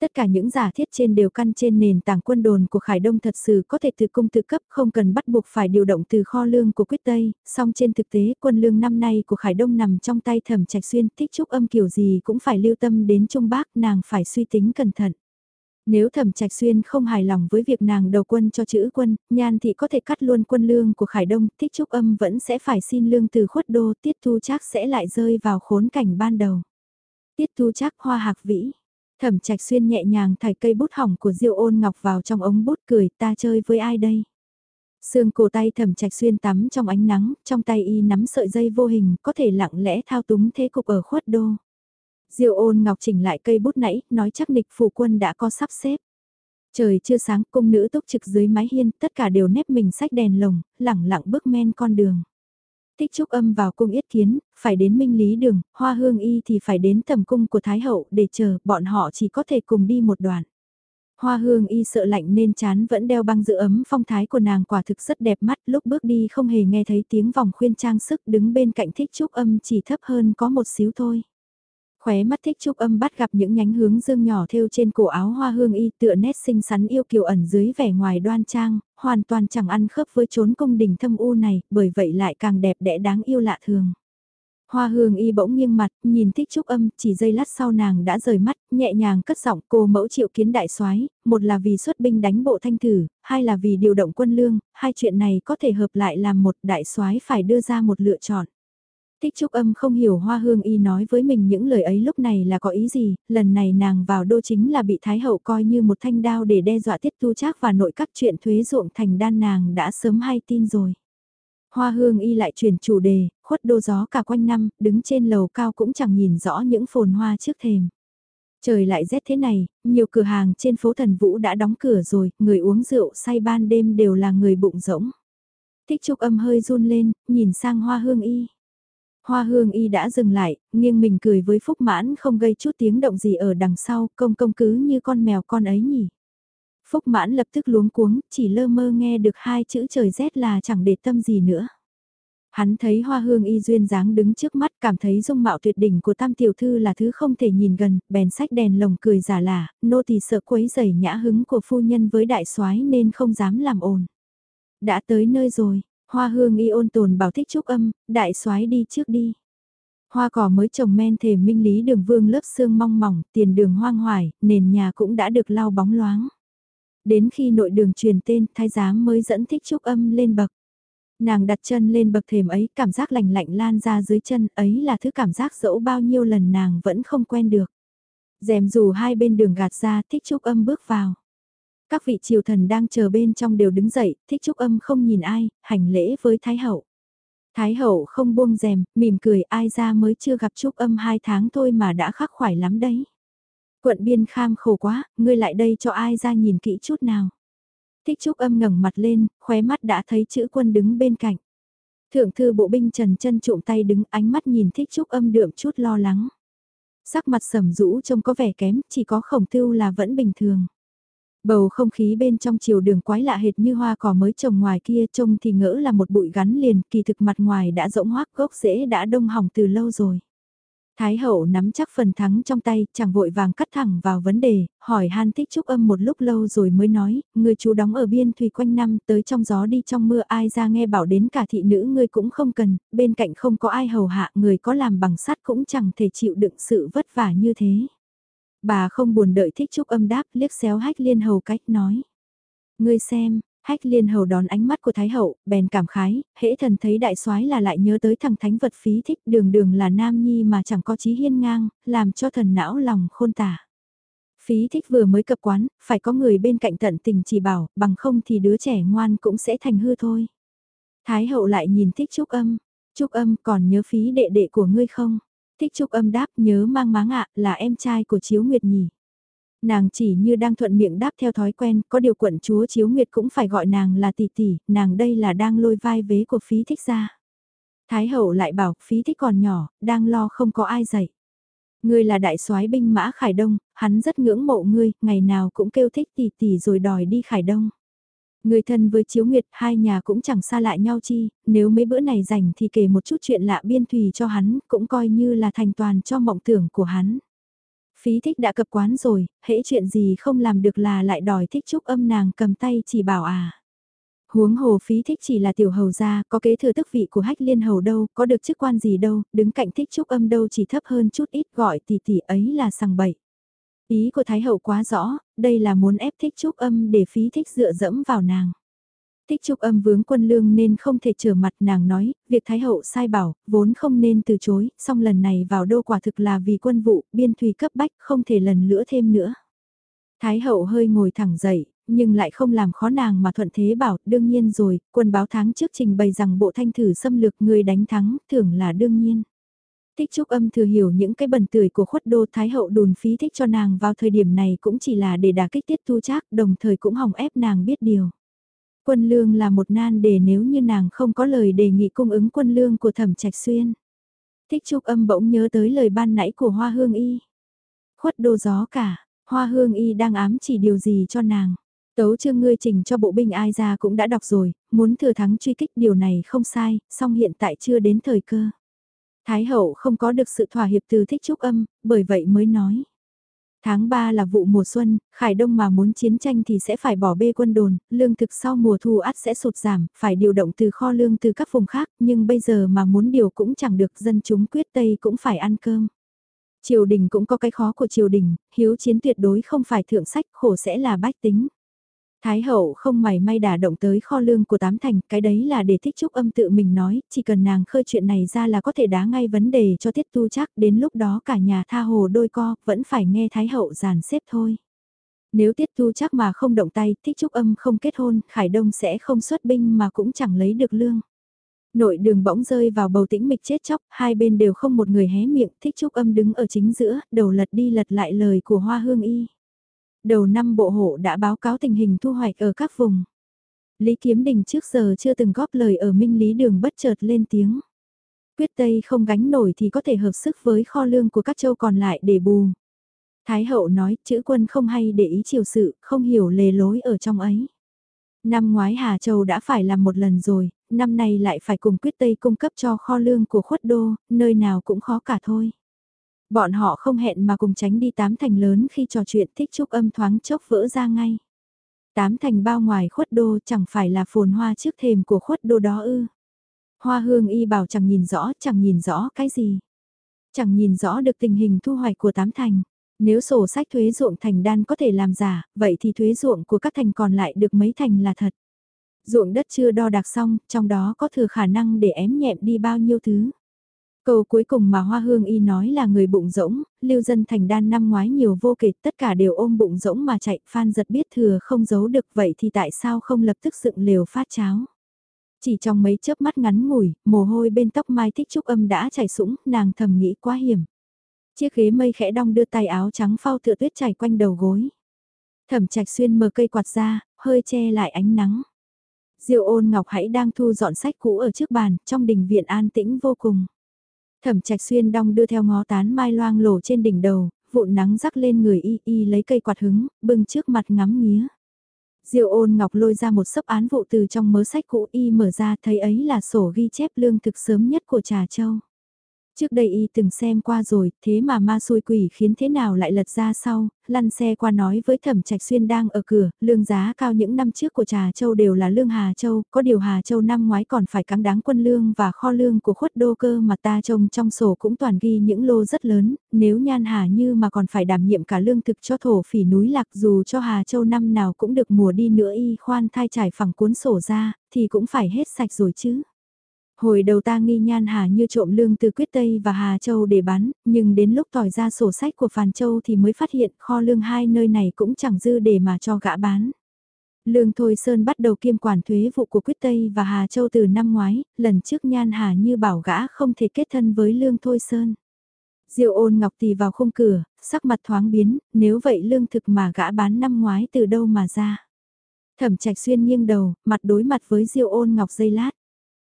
Tất cả những giả thiết trên đều căn trên nền tảng quân đồn của Khải Đông thật sự có thể từ cung tự cấp không cần bắt buộc phải điều động từ kho lương của Quyết Tây, song trên thực tế quân lương năm nay của Khải Đông nằm trong tay thẩm trạch xuyên thích trúc âm kiểu gì cũng phải lưu tâm đến Trung bác nàng phải suy tính cẩn thận. Nếu thẩm trạch xuyên không hài lòng với việc nàng đầu quân cho chữ quân, nhan thị có thể cắt luôn quân lương của Khải Đông, thích trúc âm vẫn sẽ phải xin lương từ khuất đô, tiết thu chắc sẽ lại rơi vào khốn cảnh ban đầu. Tiết thu chắc hoa hạc vĩ, Thẩm Trạch Xuyên nhẹ nhàng thải cây bút hỏng của Diêu Ôn Ngọc vào trong ống bút cười, ta chơi với ai đây? Sương cổ tay Thẩm Trạch Xuyên tắm trong ánh nắng, trong tay y nắm sợi dây vô hình, có thể lặng lẽ thao túng thế cục ở khuất đô. Diêu Ôn Ngọc chỉnh lại cây bút nãy, nói chắc nịch phủ quân đã có sắp xếp. Trời chưa sáng, cung nữ túc trực dưới mái hiên, tất cả đều nếp mình sách đèn lồng, lẳng lặng bước men con đường. Tích trúc âm vào cung yết kiến, phải đến minh lý đường, hoa hương y thì phải đến tầm cung của Thái Hậu để chờ, bọn họ chỉ có thể cùng đi một đoạn. Hoa hương y sợ lạnh nên chán vẫn đeo băng giữ ấm phong thái của nàng quả thực rất đẹp mắt lúc bước đi không hề nghe thấy tiếng vòng khuyên trang sức đứng bên cạnh thích trúc âm chỉ thấp hơn có một xíu thôi. Khóe mắt thích trúc âm bắt gặp những nhánh hướng dương nhỏ thêu trên cổ áo hoa hương y tựa nét xinh xắn yêu kiều ẩn dưới vẻ ngoài đoan trang, hoàn toàn chẳng ăn khớp với chốn cung đình thâm u này, bởi vậy lại càng đẹp đẽ đáng yêu lạ thường. Hoa hương y bỗng nghiêng mặt, nhìn thích trúc âm, chỉ giây lát sau nàng đã rời mắt, nhẹ nhàng cất giọng cô mẫu triệu kiến đại soái một là vì xuất binh đánh bộ thanh thử, hai là vì điều động quân lương, hai chuyện này có thể hợp lại làm một đại soái phải đưa ra một lựa chọn. Thích Trúc Âm không hiểu Hoa Hương Y nói với mình những lời ấy lúc này là có ý gì, lần này nàng vào đô chính là bị Thái Hậu coi như một thanh đao để đe dọa tiết tu trác và nội các chuyện thuế ruộng thành đan nàng đã sớm hay tin rồi. Hoa Hương Y lại chuyển chủ đề, khuất đô gió cả quanh năm, đứng trên lầu cao cũng chẳng nhìn rõ những phồn hoa trước thềm. Trời lại rét thế này, nhiều cửa hàng trên phố Thần Vũ đã đóng cửa rồi, người uống rượu say ban đêm đều là người bụng rỗng. Thích Trúc Âm hơi run lên, nhìn sang Hoa Hương Y. Hoa hương y đã dừng lại, nghiêng mình cười với phúc mãn không gây chút tiếng động gì ở đằng sau, công công cứ như con mèo con ấy nhỉ. Phúc mãn lập tức luống cuống, chỉ lơ mơ nghe được hai chữ trời rét là chẳng để tâm gì nữa. Hắn thấy hoa hương y duyên dáng đứng trước mắt cảm thấy dung mạo tuyệt đỉnh của tam tiểu thư là thứ không thể nhìn gần, bèn sách đèn lồng cười giả lả, nô tỳ sợ quấy giày nhã hứng của phu nhân với đại soái nên không dám làm ồn. Đã tới nơi rồi, Hoa hương y ôn tồn bảo thích trúc âm, đại soái đi trước đi. Hoa cỏ mới trồng men thềm minh lý đường vương lớp xương mong mỏng, tiền đường hoang hoài, nền nhà cũng đã được lau bóng loáng. Đến khi nội đường truyền tên, thái giám mới dẫn thích trúc âm lên bậc. Nàng đặt chân lên bậc thềm ấy, cảm giác lạnh lạnh lan ra dưới chân, ấy là thứ cảm giác dẫu bao nhiêu lần nàng vẫn không quen được. Dèm dù hai bên đường gạt ra, thích trúc âm bước vào. Các vị triều thần đang chờ bên trong đều đứng dậy, thích trúc âm không nhìn ai, hành lễ với Thái Hậu. Thái Hậu không buông rèm, mỉm cười ai ra mới chưa gặp trúc âm hai tháng thôi mà đã khắc khoải lắm đấy. Quận biên kham khổ quá, ngươi lại đây cho ai ra nhìn kỹ chút nào. Thích trúc âm ngẩng mặt lên, khóe mắt đã thấy chữ quân đứng bên cạnh. Thượng thư bộ binh trần chân trụm tay đứng ánh mắt nhìn thích trúc âm đượm chút lo lắng. Sắc mặt sầm rũ trông có vẻ kém, chỉ có khổng tưu là vẫn bình thường. Bầu không khí bên trong chiều đường quái lạ hệt như hoa cỏ mới trồng ngoài kia trông thì ngỡ là một bụi gắn liền, kỳ thực mặt ngoài đã rỗng hoác gốc rễ đã đông hỏng từ lâu rồi. Thái hậu nắm chắc phần thắng trong tay, chẳng vội vàng cắt thẳng vào vấn đề, hỏi han thích trúc âm một lúc lâu rồi mới nói, người chú đóng ở biên thủy quanh năm, tới trong gió đi trong mưa ai ra nghe bảo đến cả thị nữ ngươi cũng không cần, bên cạnh không có ai hầu hạ, người có làm bằng sắt cũng chẳng thể chịu đựng sự vất vả như thế. Bà không buồn đợi thích trúc âm đáp liếc xéo hách liên hầu cách nói. Ngươi xem, hách liên hầu đón ánh mắt của Thái Hậu, bèn cảm khái, hễ thần thấy đại soái là lại nhớ tới thằng thánh vật phí thích đường đường là nam nhi mà chẳng có chí hiên ngang, làm cho thần não lòng khôn tả. Phí thích vừa mới cập quán, phải có người bên cạnh tận tình chỉ bảo, bằng không thì đứa trẻ ngoan cũng sẽ thành hư thôi. Thái hậu lại nhìn thích trúc âm, trúc âm còn nhớ phí đệ đệ của ngươi không? Thích Trúc âm đáp nhớ mang máng ạ là em trai của Chiếu Nguyệt nhỉ. Nàng chỉ như đang thuận miệng đáp theo thói quen, có điều quận chúa Chiếu Nguyệt cũng phải gọi nàng là tỷ tỷ, nàng đây là đang lôi vai vế của phí thích ra. Thái hậu lại bảo phí thích còn nhỏ, đang lo không có ai dạy. Ngươi là đại soái binh mã Khải Đông, hắn rất ngưỡng mộ ngươi, ngày nào cũng kêu thích tỷ tỷ rồi đòi đi Khải Đông. Người thân với Chiếu Nguyệt, hai nhà cũng chẳng xa lại nhau chi, nếu mấy bữa này rảnh thì kể một chút chuyện lạ biên thùy cho hắn, cũng coi như là thành toàn cho mộng tưởng của hắn. Phí thích đã cập quán rồi, hễ chuyện gì không làm được là lại đòi thích trúc âm nàng cầm tay chỉ bảo à. Huống hồ phí thích chỉ là tiểu hầu gia, có kế thừa tức vị của hách liên hầu đâu, có được chức quan gì đâu, đứng cạnh thích trúc âm đâu chỉ thấp hơn chút ít gọi tỷ tỷ ấy là sằng bậy. Ý của Thái Hậu quá rõ, đây là muốn ép thích trúc âm để phí thích dựa dẫm vào nàng. Thích trúc âm vướng quân lương nên không thể trở mặt nàng nói, việc Thái Hậu sai bảo, vốn không nên từ chối, song lần này vào đô quả thực là vì quân vụ, biên thùy cấp bách, không thể lần nữa thêm nữa. Thái Hậu hơi ngồi thẳng dậy, nhưng lại không làm khó nàng mà thuận thế bảo, đương nhiên rồi, quân báo tháng trước trình bày rằng bộ thanh thử xâm lược người đánh thắng, thường là đương nhiên. Thích Trúc Âm thừa hiểu những cái bẩn tưởi của khuất đô Thái Hậu đùn phí thích cho nàng vào thời điểm này cũng chỉ là để đả kích tiết thu trác đồng thời cũng hỏng ép nàng biết điều. Quân lương là một nan đề nếu như nàng không có lời đề nghị cung ứng quân lương của thẩm trạch xuyên. Thích Trúc Âm bỗng nhớ tới lời ban nãy của Hoa Hương Y. Khuất đô gió cả, Hoa Hương Y đang ám chỉ điều gì cho nàng. Tấu chương ngươi trình cho bộ binh ai ra cũng đã đọc rồi, muốn thừa thắng truy kích điều này không sai, song hiện tại chưa đến thời cơ. Thái hậu không có được sự thỏa hiệp từ thích trúc âm, bởi vậy mới nói. Tháng 3 là vụ mùa xuân, Khải Đông mà muốn chiến tranh thì sẽ phải bỏ bê quân đồn, lương thực sau mùa thu ắt sẽ sụt giảm, phải điều động từ kho lương từ các vùng khác, nhưng bây giờ mà muốn điều cũng chẳng được dân chúng quyết Tây cũng phải ăn cơm. Triều đình cũng có cái khó của triều đình, hiếu chiến tuyệt đối không phải thượng sách, khổ sẽ là bách tính. Thái hậu không mảy may đả động tới kho lương của tám thành, cái đấy là để thích trúc âm tự mình nói, chỉ cần nàng khơi chuyện này ra là có thể đá ngay vấn đề cho tiết tu chắc, đến lúc đó cả nhà tha hồ đôi co, vẫn phải nghe Thái hậu giàn xếp thôi. Nếu tiết tu chắc mà không động tay, thích trúc âm không kết hôn, Khải Đông sẽ không xuất binh mà cũng chẳng lấy được lương. Nội đường bỗng rơi vào bầu tĩnh mịch chết chóc, hai bên đều không một người hé miệng, thích trúc âm đứng ở chính giữa, đầu lật đi lật lại lời của hoa hương y. Đầu năm bộ hộ đã báo cáo tình hình thu hoạch ở các vùng. Lý Kiếm Đình trước giờ chưa từng góp lời ở Minh Lý Đường bất chợt lên tiếng. Quyết Tây không gánh nổi thì có thể hợp sức với kho lương của các châu còn lại để bù. Thái hậu nói chữ quân không hay để ý chiều sự, không hiểu lề lối ở trong ấy. Năm ngoái Hà Châu đã phải làm một lần rồi, năm nay lại phải cùng quyết Tây cung cấp cho kho lương của khuất đô, nơi nào cũng khó cả thôi. Bọn họ không hẹn mà cùng tránh đi tám thành lớn khi trò chuyện thích trúc âm thoáng chốc vỡ ra ngay. Tám thành bao ngoài khuất đô chẳng phải là phồn hoa trước thềm của khuất đô đó ư. Hoa hương y bảo chẳng nhìn rõ, chẳng nhìn rõ cái gì. Chẳng nhìn rõ được tình hình thu hoạch của tám thành. Nếu sổ sách thuế ruộng thành đan có thể làm giả, vậy thì thuế ruộng của các thành còn lại được mấy thành là thật. Ruộng đất chưa đo đạc xong, trong đó có thừa khả năng để ém nhẹm đi bao nhiêu thứ. Câu cuối cùng mà Hoa Hương Y nói là người bụng rỗng, lưu dân thành đan năm ngoái nhiều vô kể, tất cả đều ôm bụng rỗng mà chạy, Phan giật biết thừa không giấu được vậy thì tại sao không lập tức dựng lều phát cháo. Chỉ trong mấy chớp mắt ngắn ngủi, mồ hôi bên tóc Mai Thích Trúc Âm đã chảy sũng, nàng thầm nghĩ quá hiểm. Chiếc ghế mây khẽ đong đưa tay áo trắng phao tựa tuyết chảy quanh đầu gối. Thẩm trạch xuyên mở cây quạt ra, hơi che lại ánh nắng. Diệu ôn ngọc hãy đang thu dọn sách cũ ở trước bàn, trong đình viện an tĩnh vô cùng. Thẩm trạch xuyên đong đưa theo ngó tán mai loang lổ trên đỉnh đầu, vụn nắng rắc lên người y y lấy cây quạt hứng, bưng trước mặt ngắm nghía. Diệu ôn ngọc lôi ra một sấp án vụ từ trong mớ sách cũ y mở ra thấy ấy là sổ ghi chép lương thực sớm nhất của Trà Châu. Trước đây y từng xem qua rồi, thế mà ma xôi quỷ khiến thế nào lại lật ra sau, lăn xe qua nói với thẩm trạch xuyên đang ở cửa, lương giá cao những năm trước của Trà Châu đều là lương Hà Châu, có điều Hà Châu năm ngoái còn phải cắm đáng quân lương và kho lương của khuất đô cơ mà ta trông trong sổ cũng toàn ghi những lô rất lớn, nếu nhan Hà như mà còn phải đảm nhiệm cả lương thực cho thổ phỉ núi lạc dù cho Hà Châu năm nào cũng được mùa đi nữa y khoan thai trải phẳng cuốn sổ ra, thì cũng phải hết sạch rồi chứ. Hồi đầu ta nghi nhan Hà như trộm lương từ Quyết Tây và Hà Châu để bán, nhưng đến lúc tỏi ra sổ sách của Phàn Châu thì mới phát hiện kho lương hai nơi này cũng chẳng dư để mà cho gã bán. Lương Thôi Sơn bắt đầu kiêm quản thuế vụ của Quyết Tây và Hà Châu từ năm ngoái, lần trước Nhan Hà như bảo gã không thể kết thân với Lương Thôi Sơn. Diệu ôn ngọc tì vào khung cửa, sắc mặt thoáng biến, nếu vậy lương thực mà gã bán năm ngoái từ đâu mà ra. Thẩm trạch xuyên nghiêng đầu, mặt đối mặt với Diệu ôn ngọc dây lát.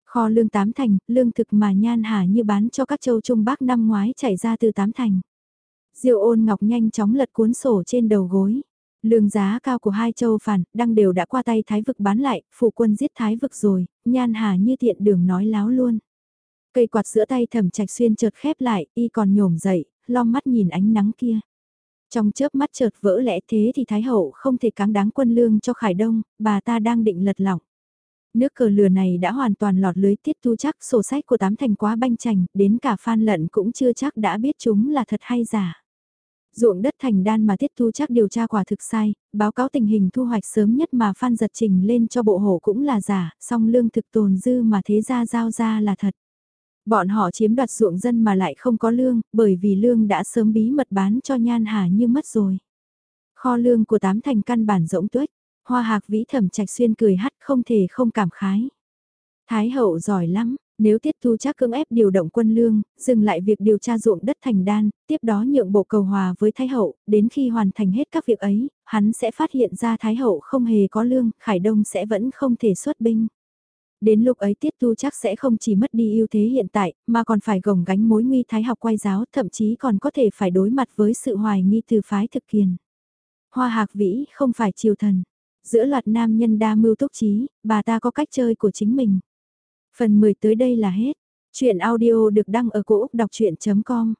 Kho lương tám thành, lương thực mà nhan hà như bán cho các châu Trung Bắc năm ngoái chảy ra từ tám thành. diêu ôn ngọc nhanh chóng lật cuốn sổ trên đầu gối. Lương giá cao của hai châu phản, đăng đều đã qua tay thái vực bán lại, phụ quân giết thái vực rồi, nhan hà như tiện đường nói láo luôn. Cây quạt giữa tay thẩm trạch xuyên chợt khép lại, y còn nhổm dậy, lo mắt nhìn ánh nắng kia. Trong chớp mắt chợt vỡ lẽ thế thì Thái Hậu không thể cáng đáng quân lương cho Khải Đông, bà ta đang định lật lỏng. Nước cờ lừa này đã hoàn toàn lọt lưới tiết thu chắc sổ sách của tám thành quá banh chành, đến cả Phan Lận cũng chưa chắc đã biết chúng là thật hay giả. Ruộng đất thành đan mà tiết thu chắc điều tra quả thực sai, báo cáo tình hình thu hoạch sớm nhất mà Phan giật trình lên cho bộ hổ cũng là giả, song lương thực tồn dư mà thế ra giao ra là thật. Bọn họ chiếm đoạt ruộng dân mà lại không có lương, bởi vì lương đã sớm bí mật bán cho nhan hà như mất rồi. Kho lương của tám thành căn bản rỗng tuếch, Hoa hạc vĩ thẩm trạch xuyên cười hắt không thể không cảm khái. Thái hậu giỏi lắm, nếu tiết thu chắc cưỡng ép điều động quân lương, dừng lại việc điều tra ruộng đất thành đan, tiếp đó nhượng bộ cầu hòa với Thái hậu, đến khi hoàn thành hết các việc ấy, hắn sẽ phát hiện ra Thái hậu không hề có lương, Khải Đông sẽ vẫn không thể xuất binh. Đến lúc ấy tiết tu chắc sẽ không chỉ mất đi ưu thế hiện tại, mà còn phải gồng gánh mối nguy thái học quay giáo, thậm chí còn có thể phải đối mặt với sự hoài nghi từ phái thực kiền. Hoa hạc vĩ không phải triều thần, giữa loạt nam nhân đa mưu túc trí, bà ta có cách chơi của chính mình. Phần 10 tới đây là hết. Chuyện audio được đăng ở cổ Úc đọc chuyện.com